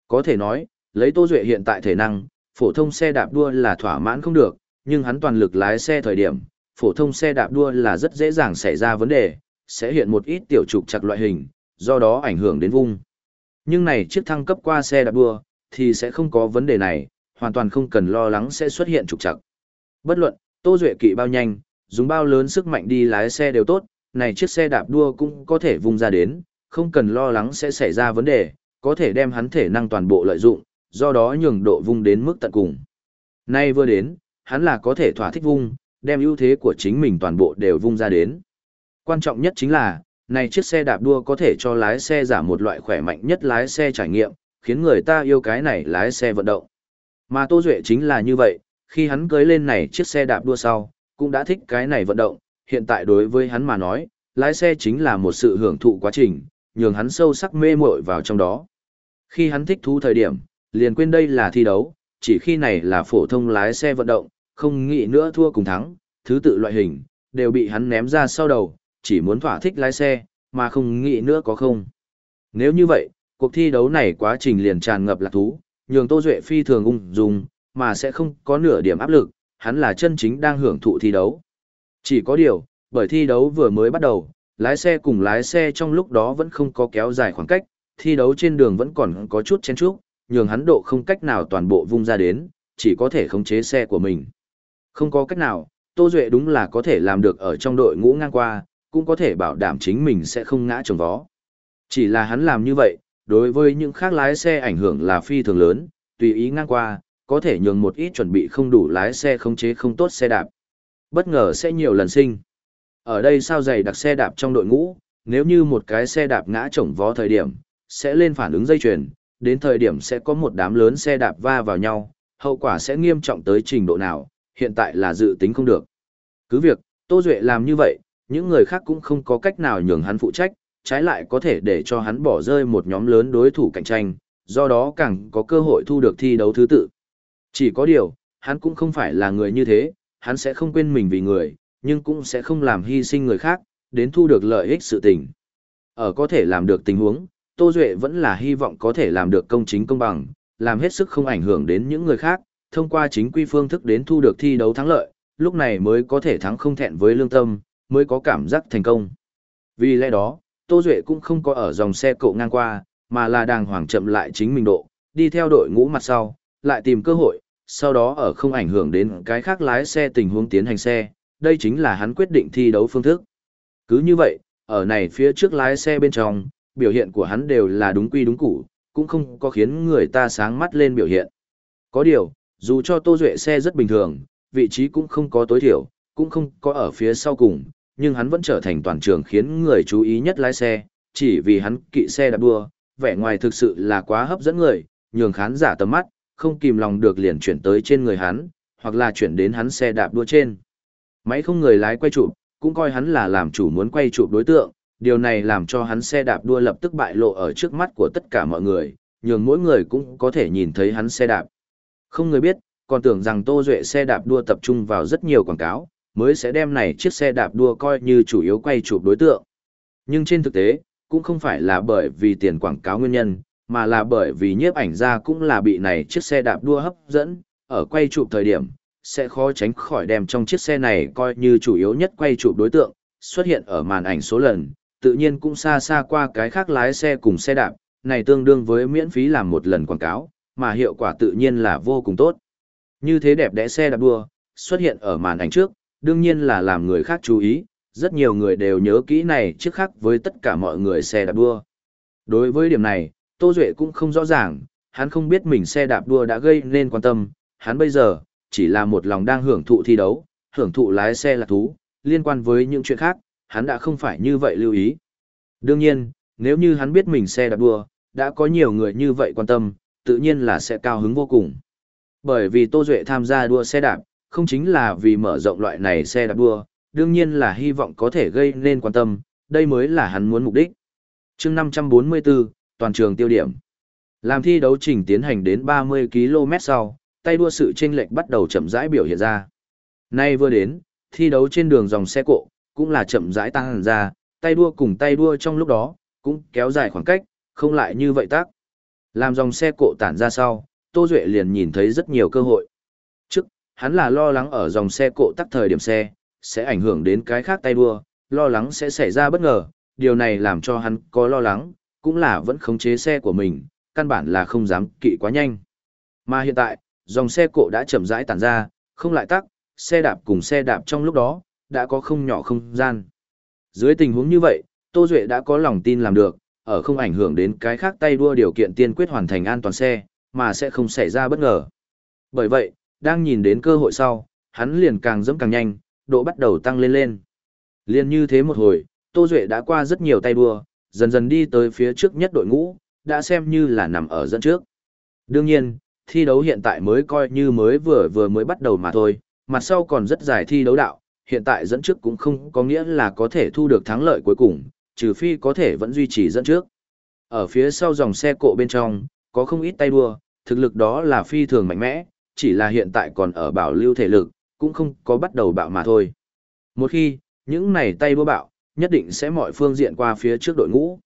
Có thể nói, lấy Tô Duệ hiện tại thể năng, phổ thông xe đạp đua là thỏa mãn không được, nhưng hắn toàn lực lái xe thời điểm, phổ thông xe đạp đua là rất dễ dàng xảy ra vấn đề, sẽ hiện một ít tiểu trục chặt loại hình, do đó ảnh hưởng đến vung. Nhưng này chiếc thăng cấp qua xe đạp đua, thì sẽ không có vấn đề này, hoàn toàn không cần lo lắng sẽ xuất hiện trục chặt. Bất luận, Tô Duệ kỵ bao nhanh, dùng bao lớn sức mạnh đi lái xe đều tốt, này chiếc xe đạp đua cũng có thể vung ra đến, không cần lo lắng sẽ xảy ra vấn đề, có thể đem hắn thể năng toàn bộ lợi dụng, do đó nhường độ vung đến mức tận cùng. Nay vừa đến, hắn là có thể thỏa thích vung, đem ưu thế của chính mình toàn bộ đều vung ra đến. Quan trọng nhất chính là, này chiếc xe đạp đua có thể cho lái xe giảm một loại khỏe mạnh nhất lái xe trải nghiệm, khiến người ta yêu cái này lái xe vận động. Mà Tô Duệ chính là như vậy, khi hắn cưới lên này chiếc xe đạp đua sau, cũng đã thích cái này vận động, hiện tại đối với hắn mà nói, lái xe chính là một sự hưởng thụ quá trình, nhường hắn sâu sắc mê muội vào trong đó. Khi hắn thích thú thời điểm, liền quên đây là thi đấu, chỉ khi này là phổ thông lái xe vận động, không nghĩ nữa thua cùng thắng, thứ tự loại hình, đều bị hắn ném ra sau đầu, chỉ muốn thỏa thích lái xe, mà không nghĩ nữa có không. Nếu như vậy, cuộc thi đấu này quá trình liền tràn ngập lạc thú, nhường Tô Duệ phi thường ung dung, mà sẽ không có nửa điểm áp lực, hắn là chân chính đang hưởng thụ thi đấu. Chỉ có điều, bởi thi đấu vừa mới bắt đầu, lái xe cùng lái xe trong lúc đó vẫn không có kéo dài khoảng cách, thi đấu trên đường vẫn còn có chút chen chúc, nhường hắn độ không cách nào toàn bộ vung ra đến, chỉ có thể khống chế xe của mình. Không có cách nào, Tô Duệ đúng là có thể làm được ở trong đội ngũ ngang qua, cũng có thể bảo đảm chính mình sẽ không ngã trồng vó. Chỉ là hắn làm như vậy, đối với những khác lái xe ảnh hưởng là phi thường lớn, tùy ý ngang qua, có thể nhường một ít chuẩn bị không đủ lái xe khống chế không tốt xe đạp. Bất ngờ sẽ nhiều lần sinh. Ở đây sao dày đặc xe đạp trong đội ngũ, nếu như một cái xe đạp ngã trồng vó thời điểm, sẽ lên phản ứng dây chuyền, đến thời điểm sẽ có một đám lớn xe đạp va vào nhau, hậu quả sẽ nghiêm trọng tới trình độ nào, hiện tại là dự tính không được. Cứ việc, Tô Duệ làm như vậy, những người khác cũng không có cách nào nhường hắn phụ trách, trái lại có thể để cho hắn bỏ rơi một nhóm lớn đối thủ cạnh tranh, do đó càng có cơ hội thu được thi đấu thứ tự. Chỉ có điều, hắn cũng không phải là người như thế, hắn sẽ không quên mình vì người, nhưng cũng sẽ không làm hy sinh người khác, đến thu được lợi ích sự tình. Ở có thể làm được tình huống, Tô Duệ vẫn là hy vọng có thể làm được công chính công bằng, làm hết sức không ảnh hưởng đến những người khác, thông qua chính quy phương thức đến thu được thi đấu thắng lợi, lúc này mới có thể thắng không thẹn với lương tâm, mới có cảm giác thành công. Vì lẽ đó, Tô Duệ cũng không có ở dòng xe cộ ngang qua, mà là đàng hoàng chậm lại chính mình độ, đi theo đội ngũ mặt sau, lại tìm cơ hội, sau đó ở không ảnh hưởng đến cái khác lái xe tình huống tiến hành xe, đây chính là hắn quyết định thi đấu phương thức. Cứ như vậy, ở này phía trước lái xe bên trong, biểu hiện của hắn đều là đúng quy đúng củ, cũng không có khiến người ta sáng mắt lên biểu hiện. Có điều, dù cho Tô Duệ xe rất bình thường, vị trí cũng không có tối thiểu, cũng không có ở phía sau cùng, nhưng hắn vẫn trở thành toàn trường khiến người chú ý nhất lái xe, chỉ vì hắn kỵ xe đạp đua, vẻ ngoài thực sự là quá hấp dẫn người, nhường khán giả tầm mắt, không kìm lòng được liền chuyển tới trên người hắn, hoặc là chuyển đến hắn xe đạp đua trên. Máy không người lái quay chụp, cũng coi hắn là làm chủ muốn quay chụp đối tượng, điều này làm cho hắn xe đạp đua lập tức bại lộ ở trước mắt của tất cả mọi người, nhường mỗi người cũng có thể nhìn thấy hắn xe đạp. Không người biết, còn tưởng rằng Tô Duệ xe đạp đua tập trung vào rất nhiều quảng cáo, mới sẽ đem này chiếc xe đạp đua coi như chủ yếu quay chụp đối tượng. Nhưng trên thực tế, cũng không phải là bởi vì tiền quảng cáo nguyên nhân, mà là bởi vì nhiếp ảnh ra cũng là bị này chiếc xe đạp đua hấp dẫn, ở quay chụp thời điểm, sẽ khó tránh khỏi đem trong chiếc xe này coi như chủ yếu nhất quay chụp đối tượng, xuất hiện ở màn ảnh số lần, tự nhiên cũng xa xa qua cái khác lái xe cùng xe đạp, này tương đương với miễn phí làm một lần quảng cáo, mà hiệu quả tự nhiên là vô cùng tốt. Như thế đẹp đẽ xe đạp đua, xuất hiện ở màn ảnh trước, đương nhiên là làm người khác chú ý, rất nhiều người đều nhớ kỹ này trước khác với tất cả mọi người xe đạp đua. Đối với điểm này, Tô Duệ cũng không rõ ràng, hắn không biết mình xe đạp đua đã gây nên quan tâm, hắn bây giờ, chỉ là một lòng đang hưởng thụ thi đấu, hưởng thụ lái xe là thú, liên quan với những chuyện khác, hắn đã không phải như vậy lưu ý. Đương nhiên, nếu như hắn biết mình xe đạp đua, đã có nhiều người như vậy quan tâm, tự nhiên là sẽ cao hứng vô cùng. Bởi vì Tô Duệ tham gia đua xe đạp, không chính là vì mở rộng loại này xe đạp đua, đương nhiên là hy vọng có thể gây nên quan tâm, đây mới là hắn muốn mục đích. chương 544, toàn trường tiêu điểm. Làm thi đấu trình tiến hành đến 30 km sau, tay đua sự chênh lệch bắt đầu chậm rãi biểu hiện ra. Nay vừa đến, thi đấu trên đường dòng xe cộ, cũng là chậm rãi tăng hẳn ra, tay đua cùng tay đua trong lúc đó, cũng kéo dài khoảng cách, không lại như vậy tác. Làm dòng xe cộ tản ra sau, Tô Duệ liền nhìn thấy rất nhiều cơ hội. Trước, hắn là lo lắng ở dòng xe cộ tắc thời điểm xe, sẽ ảnh hưởng đến cái khác tay đua, lo lắng sẽ xảy ra bất ngờ, điều này làm cho hắn có lo lắng, cũng là vẫn khống chế xe của mình, căn bản là không dám kỵ quá nhanh. Mà hiện tại, dòng xe cộ đã chậm rãi tản ra, không lại tắc, xe đạp cùng xe đạp trong lúc đó, đã có không nhỏ không gian. Dưới tình huống như vậy, Tô Duệ đã có lòng tin làm được, ở không ảnh hưởng đến cái khác tay đua điều kiện tiên quyết hoàn thành an toàn xe, mà sẽ không xảy ra bất ngờ. Bởi vậy, đang nhìn đến cơ hội sau, hắn liền càng dẫm càng nhanh, độ bắt đầu tăng lên lên. Liên như thế một hồi, Tô Duệ đã qua rất nhiều tay đua, dần dần đi tới phía trước nhất đội ngũ, đã xem như là nằm ở dẫn trước. Đương nhiên, thi đấu hiện tại mới coi như mới vừa vừa mới bắt đầu mà thôi, mặt sau còn rất dài thi đấu đạo, hiện tại dẫn trước cũng không có nghĩa là có thể thu được thắng lợi cuối cùng, trừ phi có thể vẫn duy trì dẫn trước. Ở phía sau dòng xe cộ bên trong, có không ít tay đua, thực lực đó là phi thường mạnh mẽ, chỉ là hiện tại còn ở bảo lưu thể lực, cũng không có bắt đầu bạo mà thôi. Một khi, những này tay đua bạo, nhất định sẽ mọi phương diện qua phía trước đội ngũ.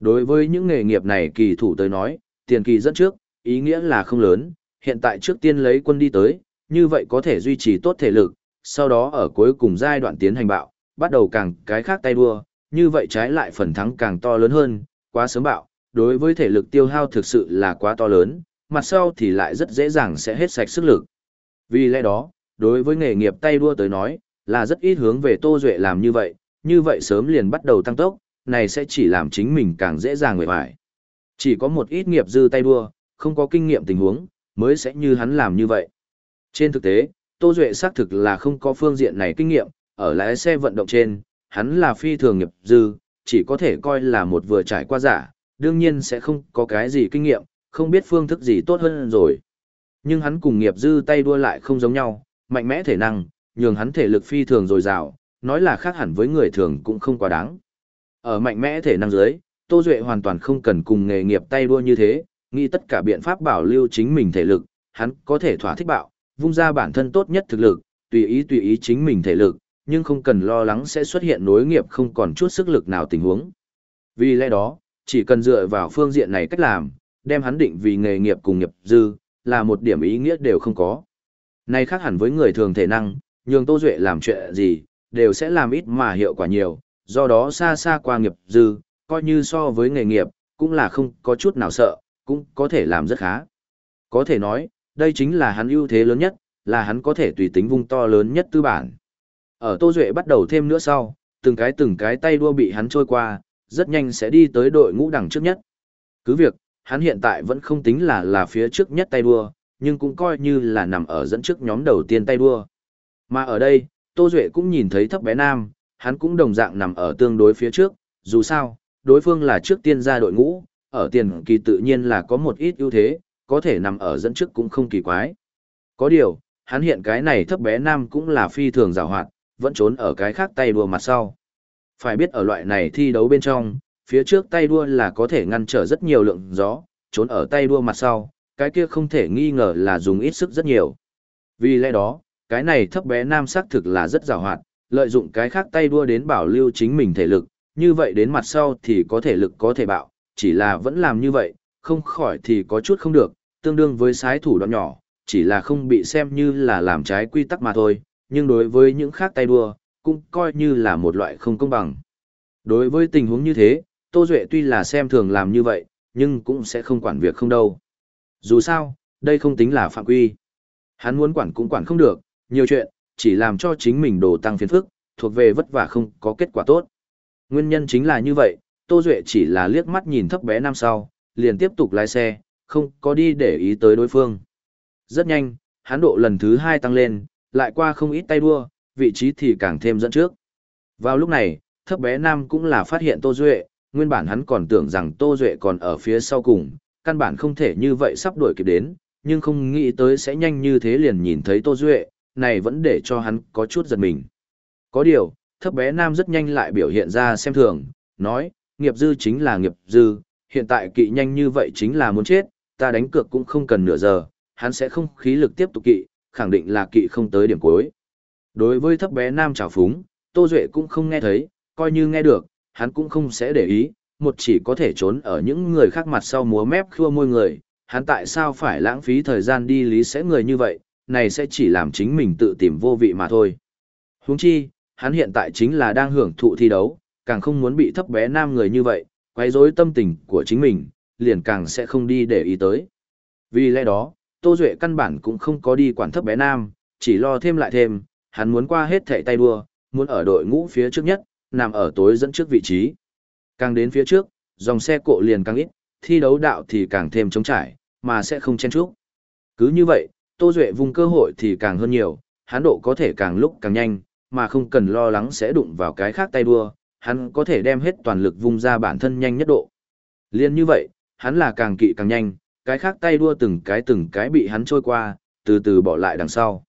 Đối với những nghề nghiệp này kỳ thủ tới nói, tiền kỳ dẫn trước, ý nghĩa là không lớn, hiện tại trước tiên lấy quân đi tới, như vậy có thể duy trì tốt thể lực, sau đó ở cuối cùng giai đoạn tiến hành bạo, bắt đầu càng cái khác tay đua, như vậy trái lại phần thắng càng to lớn hơn, quá sớm bạo, đối với thể lực tiêu hao thực sự là quá to lớn, mặt sau thì lại rất dễ dàng sẽ hết sạch sức lực. Vì lẽ đó, đối với nghề nghiệp tay đua tới nói, là rất ít hướng về Tô Duệ làm như vậy, như vậy sớm liền bắt đầu tăng tốc, này sẽ chỉ làm chính mình càng dễ dàng người bại. Chỉ có một ít nghiệp dư tay đua, không có kinh nghiệm tình huống, mới sẽ như hắn làm như vậy. Trên thực tế, Tô Duệ xác thực là không có phương diện này kinh nghiệm, ở lái xe vận động trên, hắn là phi thường nghiệp dư, chỉ có thể coi là một vừa trải qua giả, đương nhiên sẽ không có cái gì kinh nghiệm, không biết phương thức gì tốt hơn rồi. Nhưng hắn cùng nghiệp dư tay đua lại không giống nhau, mạnh mẽ thể năng, nhường hắn thể lực phi thường dồi dào, nói là khác hẳn với người thường cũng không quá đáng. Ở mạnh mẽ thể năng dưới, Tô Duệ hoàn toàn không cần cùng nghề nghiệp tay đua như thế, nghĩ tất cả biện pháp bảo lưu chính mình thể lực, hắn có thể thỏa thích bạo, vung ra bản thân tốt nhất thực lực, tùy ý tùy ý chính mình thể lực, nhưng không cần lo lắng sẽ xuất hiện nối nghiệp không còn chút sức lực nào tình huống. Vì lẽ đó, chỉ cần dựa vào phương diện này cách làm, đem hắn định vì nghề nghiệp cùng nghiệp dư, là một điểm ý nghĩa đều không có. Này khác hẳn với người thường thể năng, nhường Tô Duệ làm chuyện gì, đều sẽ làm ít mà hiệu quả nhiều, do đó xa xa qua nghiệp dư, coi như so với nghề nghiệp, cũng là không có chút nào sợ, cũng có thể làm rất khá. Có thể nói, đây chính là hắn ưu thế lớn nhất, là hắn có thể tùy tính vung to lớn nhất tư bản. Ở Tô Duệ bắt đầu thêm nữa sau, từng cái từng cái tay đua bị hắn trôi qua, rất nhanh sẽ đi tới đội ngũ đằng trước nhất. Cứ việc, hắn hiện tại vẫn không tính là là phía trước nhất tay đua, nhưng cũng coi như là nằm ở dẫn trước nhóm đầu tiên tay đua. Mà ở đây, Tô Duệ cũng nhìn thấy thấp bé nam, hắn cũng đồng dạng nằm ở tương đối phía trước, dù sao, đối phương là trước tiên ra đội ngũ, ở tiền kỳ tự nhiên là có một ít ưu thế, có thể nằm ở dẫn trước cũng không kỳ quái. Có điều, hắn hiện cái này thấp bé nam cũng là phi thường rào hoạt, vẫn trốn ở cái khác tay đua mặt sau. Phải biết ở loại này thi đấu bên trong, phía trước tay đua là có thể ngăn trở rất nhiều lượng gió, trốn ở tay đua mặt sau, cái kia không thể nghi ngờ là dùng ít sức rất nhiều. Vì lẽ đó, cái này thấp bé nam xác thực là rất rào hoạt, lợi dụng cái khác tay đua đến bảo lưu chính mình thể lực, như vậy đến mặt sau thì có thể lực có thể bạo, chỉ là vẫn làm như vậy, không khỏi thì có chút không được, tương đương với sái thủ đoạn nhỏ, chỉ là không bị xem như là làm trái quy tắc mà thôi, nhưng đối với những khác tay đua, cũng coi như là một loại không công bằng. Đối với tình huống như thế, Tô Duệ tuy là xem thường làm như vậy, nhưng cũng sẽ không quản việc không đâu. Dù sao, đây không tính là phạm quy. Hắn muốn quản cũng quản không được, nhiều chuyện, chỉ làm cho chính mình đồ tăng phiền phức, thuộc về vất vả không có kết quả tốt. Nguyên nhân chính là như vậy, Tô Duệ chỉ là liếc mắt nhìn thấp bé năm sau, liền tiếp tục lái xe, không có đi để ý tới đối phương. Rất nhanh, hắn độ lần thứ hai tăng lên, lại qua không ít tay đua, vị trí thì càng thêm dẫn trước. Vào lúc này, thấp bé nam cũng là phát hiện Tô Duệ, nguyên bản hắn còn tưởng rằng Tô Duệ còn ở phía sau cùng, căn bản không thể như vậy sắp đuổi kịp đến, nhưng không nghĩ tới sẽ nhanh như thế liền nhìn thấy Tô Duệ, này vẫn để cho hắn có chút giật mình. Có điều, thấp bé nam rất nhanh lại biểu hiện ra xem thường, nói, nghiệp dư chính là nghiệp dư, hiện tại kỵ nhanh như vậy chính là muốn chết, ta đánh cược cũng không cần nửa giờ, hắn sẽ không khí lực tiếp tục kỵ, khẳng định là kỵ không tới điểm cuối. Đối với thấp bé nam trào phúng, Tô Duệ cũng không nghe thấy, coi như nghe được, hắn cũng không sẽ để ý, một chỉ có thể trốn ở những người khác mặt sau múa mép khua môi người, hắn tại sao phải lãng phí thời gian đi lý sẽ người như vậy, này sẽ chỉ làm chính mình tự tìm vô vị mà thôi. Huống chi, hắn hiện tại chính là đang hưởng thụ thi đấu, càng không muốn bị thấp bé nam người như vậy, quấy rối tâm tình của chính mình, liền càng sẽ không đi để ý tới. Vì lẽ đó, Tô Duệ căn bản cũng không có đi quản thấp bé nam, chỉ lo thêm lại thêm, hắn muốn qua hết thẻ tay đua, muốn ở đội ngũ phía trước nhất, nằm ở tối dẫn trước vị trí. Càng đến phía trước, dòng xe cộ liền càng ít, thi đấu đạo thì càng thêm trống trải, mà sẽ không chen chúc. Cứ như vậy, Tô Duệ vùng cơ hội thì càng hơn nhiều, hắn độ có thể càng lúc càng nhanh, mà không cần lo lắng sẽ đụng vào cái khác tay đua, hắn có thể đem hết toàn lực vung ra bản thân nhanh nhất độ. Liên như vậy, hắn là càng kỵ càng nhanh, cái khác tay đua từng cái từng cái bị hắn trôi qua, từ từ bỏ lại đằng sau.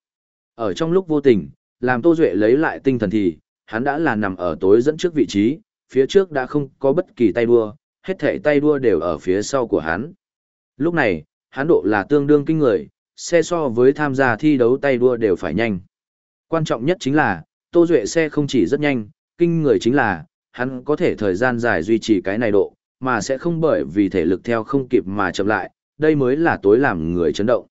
Ở trong lúc vô tình, làm Tô Duệ lấy lại tinh thần thì, hắn đã là nằm ở tối dẫn trước vị trí, phía trước đã không có bất kỳ tay đua, hết thể tay đua đều ở phía sau của hắn. Lúc này, hắn độ là tương đương kinh người, xe so với tham gia thi đấu tay đua đều phải nhanh. Quan trọng nhất chính là, Tô Duệ xe không chỉ rất nhanh, kinh người chính là, hắn có thể thời gian dài duy trì cái này độ, mà sẽ không bởi vì thể lực theo không kịp mà chậm lại, đây mới là tối làm người chấn động.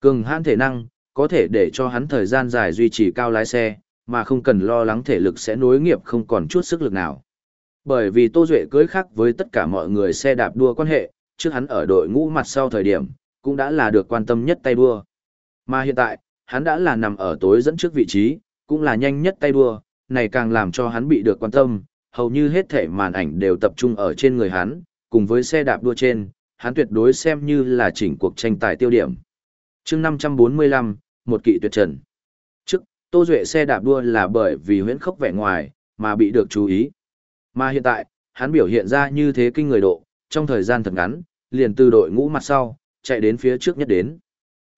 Cường hãn thể năng, có thể để cho hắn thời gian dài duy trì cao lái xe, mà không cần lo lắng thể lực sẽ nối nghiệp không còn chút sức lực nào. Bởi vì Tô Duệ cưới khác với tất cả mọi người xe đạp đua quan hệ, trước hắn ở đội ngũ mặt sau thời điểm, cũng đã là được quan tâm nhất tay đua. Mà hiện tại, hắn đã là nằm ở tối dẫn trước vị trí, cũng là nhanh nhất tay đua, này càng làm cho hắn bị được quan tâm, hầu như hết thể màn ảnh đều tập trung ở trên người hắn, cùng với xe đạp đua trên, hắn tuyệt đối xem như là chỉnh cuộc tranh tài tiêu điểm. chương 545, một kỵ tuyệt trần. Trước, Tô Duệ xe đạp đua là bởi vì huyễn khốc vẻ ngoài, mà bị được chú ý. Mà hiện tại, hắn biểu hiện ra như thế kinh người độ, trong thời gian thật ngắn, liền từ đội ngũ mặt sau, chạy đến phía trước nhất đến.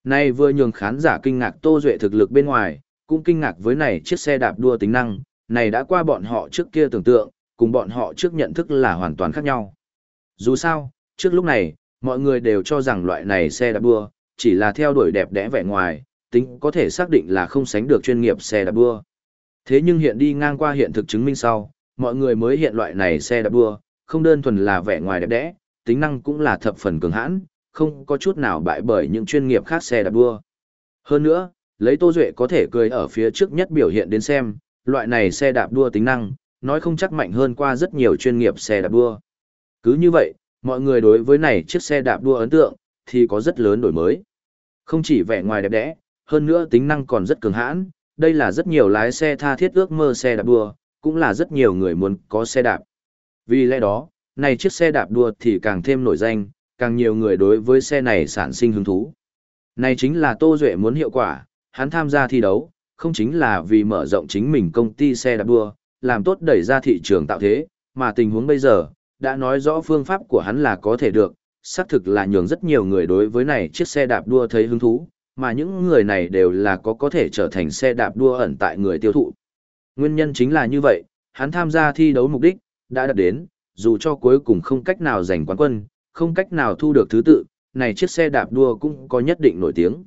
Nay vừa nhường khán giả kinh ngạc Tô Duệ thực lực bên ngoài, cũng kinh ngạc với này chiếc xe đạp đua tính năng, này đã qua bọn họ trước kia tưởng tượng, cùng bọn họ trước nhận thức là hoàn toàn khác nhau. Dù sao, trước lúc này, mọi người đều cho rằng loại này xe đạp đua, chỉ là theo đuổi đẹp đẽ vẻ ngoài, tính có thể xác định là không sánh được chuyên nghiệp xe đạp đua. Thế nhưng hiện đi ngang qua hiện thực chứng minh sau, mọi người mới hiện loại này xe đạp đua, không đơn thuần là vẻ ngoài đẹp đẽ, tính năng cũng là thập phần cường hãn, không có chút nào bại bởi những chuyên nghiệp khác xe đạp đua. Hơn nữa, lấy Tô Duệ có thể cười ở phía trước nhất biểu hiện đến xem, loại này xe đạp đua tính năng, nói không chắc mạnh hơn qua rất nhiều chuyên nghiệp xe đạp đua. Cứ như vậy, mọi người đối với này chiếc xe đạp đua ấn tượng, thì có rất lớn đổi mới. Không chỉ vẻ ngoài đẹp đẽ, hơn nữa tính năng còn rất cường hãn, đây là rất nhiều lái xe tha thiết ước mơ xe đạp đua, cũng là rất nhiều người muốn có xe đạp. Vì lẽ đó, này chiếc xe đạp đua thì càng thêm nổi danh, càng nhiều người đối với xe này sản sinh hứng thú. Này chính là Tô Duệ muốn hiệu quả, hắn tham gia thi đấu, không chính là vì mở rộng chính mình công ty xe đạp đua, làm tốt đẩy ra thị trường tạo thế, mà tình huống bây giờ, đã nói rõ phương pháp của hắn là có thể được, xác thực là nhường rất nhiều người đối với này chiếc xe đạp đua thấy hứng thú, mà những người này đều là có có thể trở thành xe đạp đua ẩn tại người tiêu thụ. Nguyên nhân chính là như vậy, hắn tham gia thi đấu mục đích, đã đạt đến, dù cho cuối cùng không cách nào giành quán quân, không cách nào thu được thứ tự, này chiếc xe đạp đua cũng có nhất định nổi tiếng.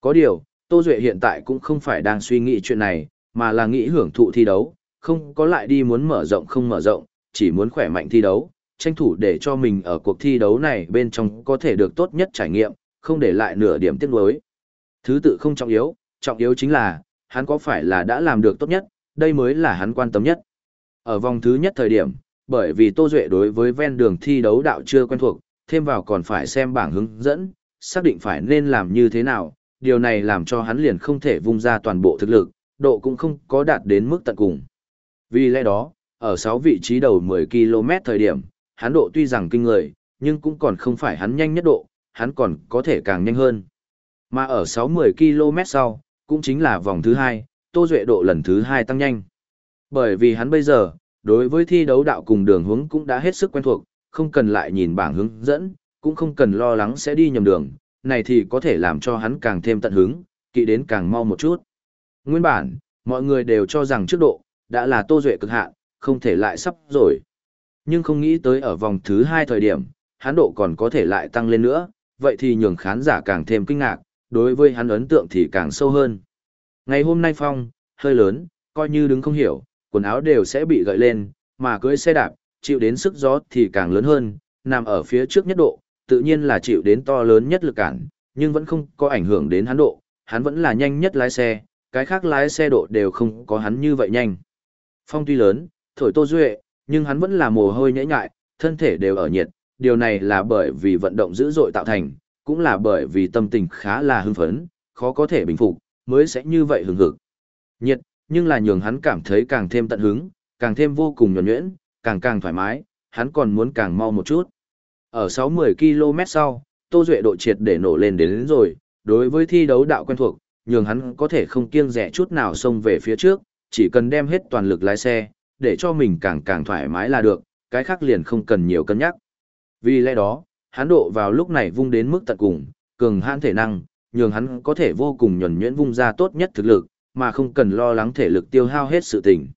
Có điều, Tô Duệ hiện tại cũng không phải đang suy nghĩ chuyện này, mà là nghĩ hưởng thụ thi đấu, không có lại đi muốn mở rộng không mở rộng, chỉ muốn khỏe mạnh thi đấu, tranh thủ để cho mình ở cuộc thi đấu này bên trong có thể được tốt nhất trải nghiệm, không để lại nửa điểm tiếc nuối. Thứ tự không trọng yếu, trọng yếu chính là, hắn có phải là đã làm được tốt nhất, đây mới là hắn quan tâm nhất. Ở vòng thứ nhất thời điểm, bởi vì Tô Duệ đối với ven đường thi đấu đạo chưa quen thuộc, thêm vào còn phải xem bảng hướng dẫn, xác định phải nên làm như thế nào, điều này làm cho hắn liền không thể vung ra toàn bộ thực lực, độ cũng không có đạt đến mức tận cùng. Vì lẽ đó, ở 6 vị trí đầu 10 km thời điểm, hắn độ tuy rằng kinh người, nhưng cũng còn không phải hắn nhanh nhất độ, hắn còn có thể càng nhanh hơn. Mà ở 6-10 km sau, cũng chính là vòng thứ 2, Tô Duệ độ lần thứ 2 tăng nhanh. Bởi vì hắn bây giờ, đối với thi đấu đạo cùng đường hướng cũng đã hết sức quen thuộc, không cần lại nhìn bảng hướng dẫn, cũng không cần lo lắng sẽ đi nhầm đường, này thì có thể làm cho hắn càng thêm tận hứng, kỵ đến càng mau một chút. Nguyên bản, mọi người đều cho rằng trước độ, đã là tô duệ cực hạn, không thể lại sắp rồi. Nhưng không nghĩ tới ở vòng thứ hai thời điểm, hắn độ còn có thể lại tăng lên nữa, vậy thì nhường khán giả càng thêm kinh ngạc, đối với hắn ấn tượng thì càng sâu hơn. Ngày hôm nay phong, hơi lớn, coi như đứng không hiểu, quần áo đều sẽ bị gợi lên, mà cưới xe đạp, chịu đến sức gió thì càng lớn hơn, nằm ở phía trước nhất độ, tự nhiên là chịu đến to lớn nhất lực cản, nhưng vẫn không có ảnh hưởng đến hắn độ, hắn vẫn là nhanh nhất lái xe, cái khác lái xe độ đều không có hắn như vậy nhanh. Phong tuy lớn, thổi Tô Duệ, nhưng hắn vẫn là mồ hôi nhễ nhại, thân thể đều ở nhiệt, điều này là bởi vì vận động dữ dội tạo thành, cũng là bởi vì tâm tình khá là hưng phấn, khó có thể bình phục, mới sẽ như vậy hừng hực. Nhiệt, nhưng là nhường hắn cảm thấy càng thêm tận hứng, càng thêm vô cùng nhuẩn nhuyễn, càng càng thoải mái, hắn còn muốn càng mau một chút. Ở 60 km sau, Tô Duệ độ triệt để nổ lên đến, đến rồi, đối với thi đấu đạo quen thuộc, nhường hắn có thể không kiêng rẻ chút nào xông về phía trước, chỉ cần đem hết toàn lực lái xe, để cho mình càng càng thoải mái là được, cái khác liền không cần nhiều cân nhắc. Vì lẽ đó, hắn độ vào lúc này vung đến mức tận cùng, cường hãn thể năng, nhường hắn có thể vô cùng nhuẩn nhuyễn vung ra tốt nhất thực lực, mà không cần lo lắng thể lực tiêu hao hết sự tình.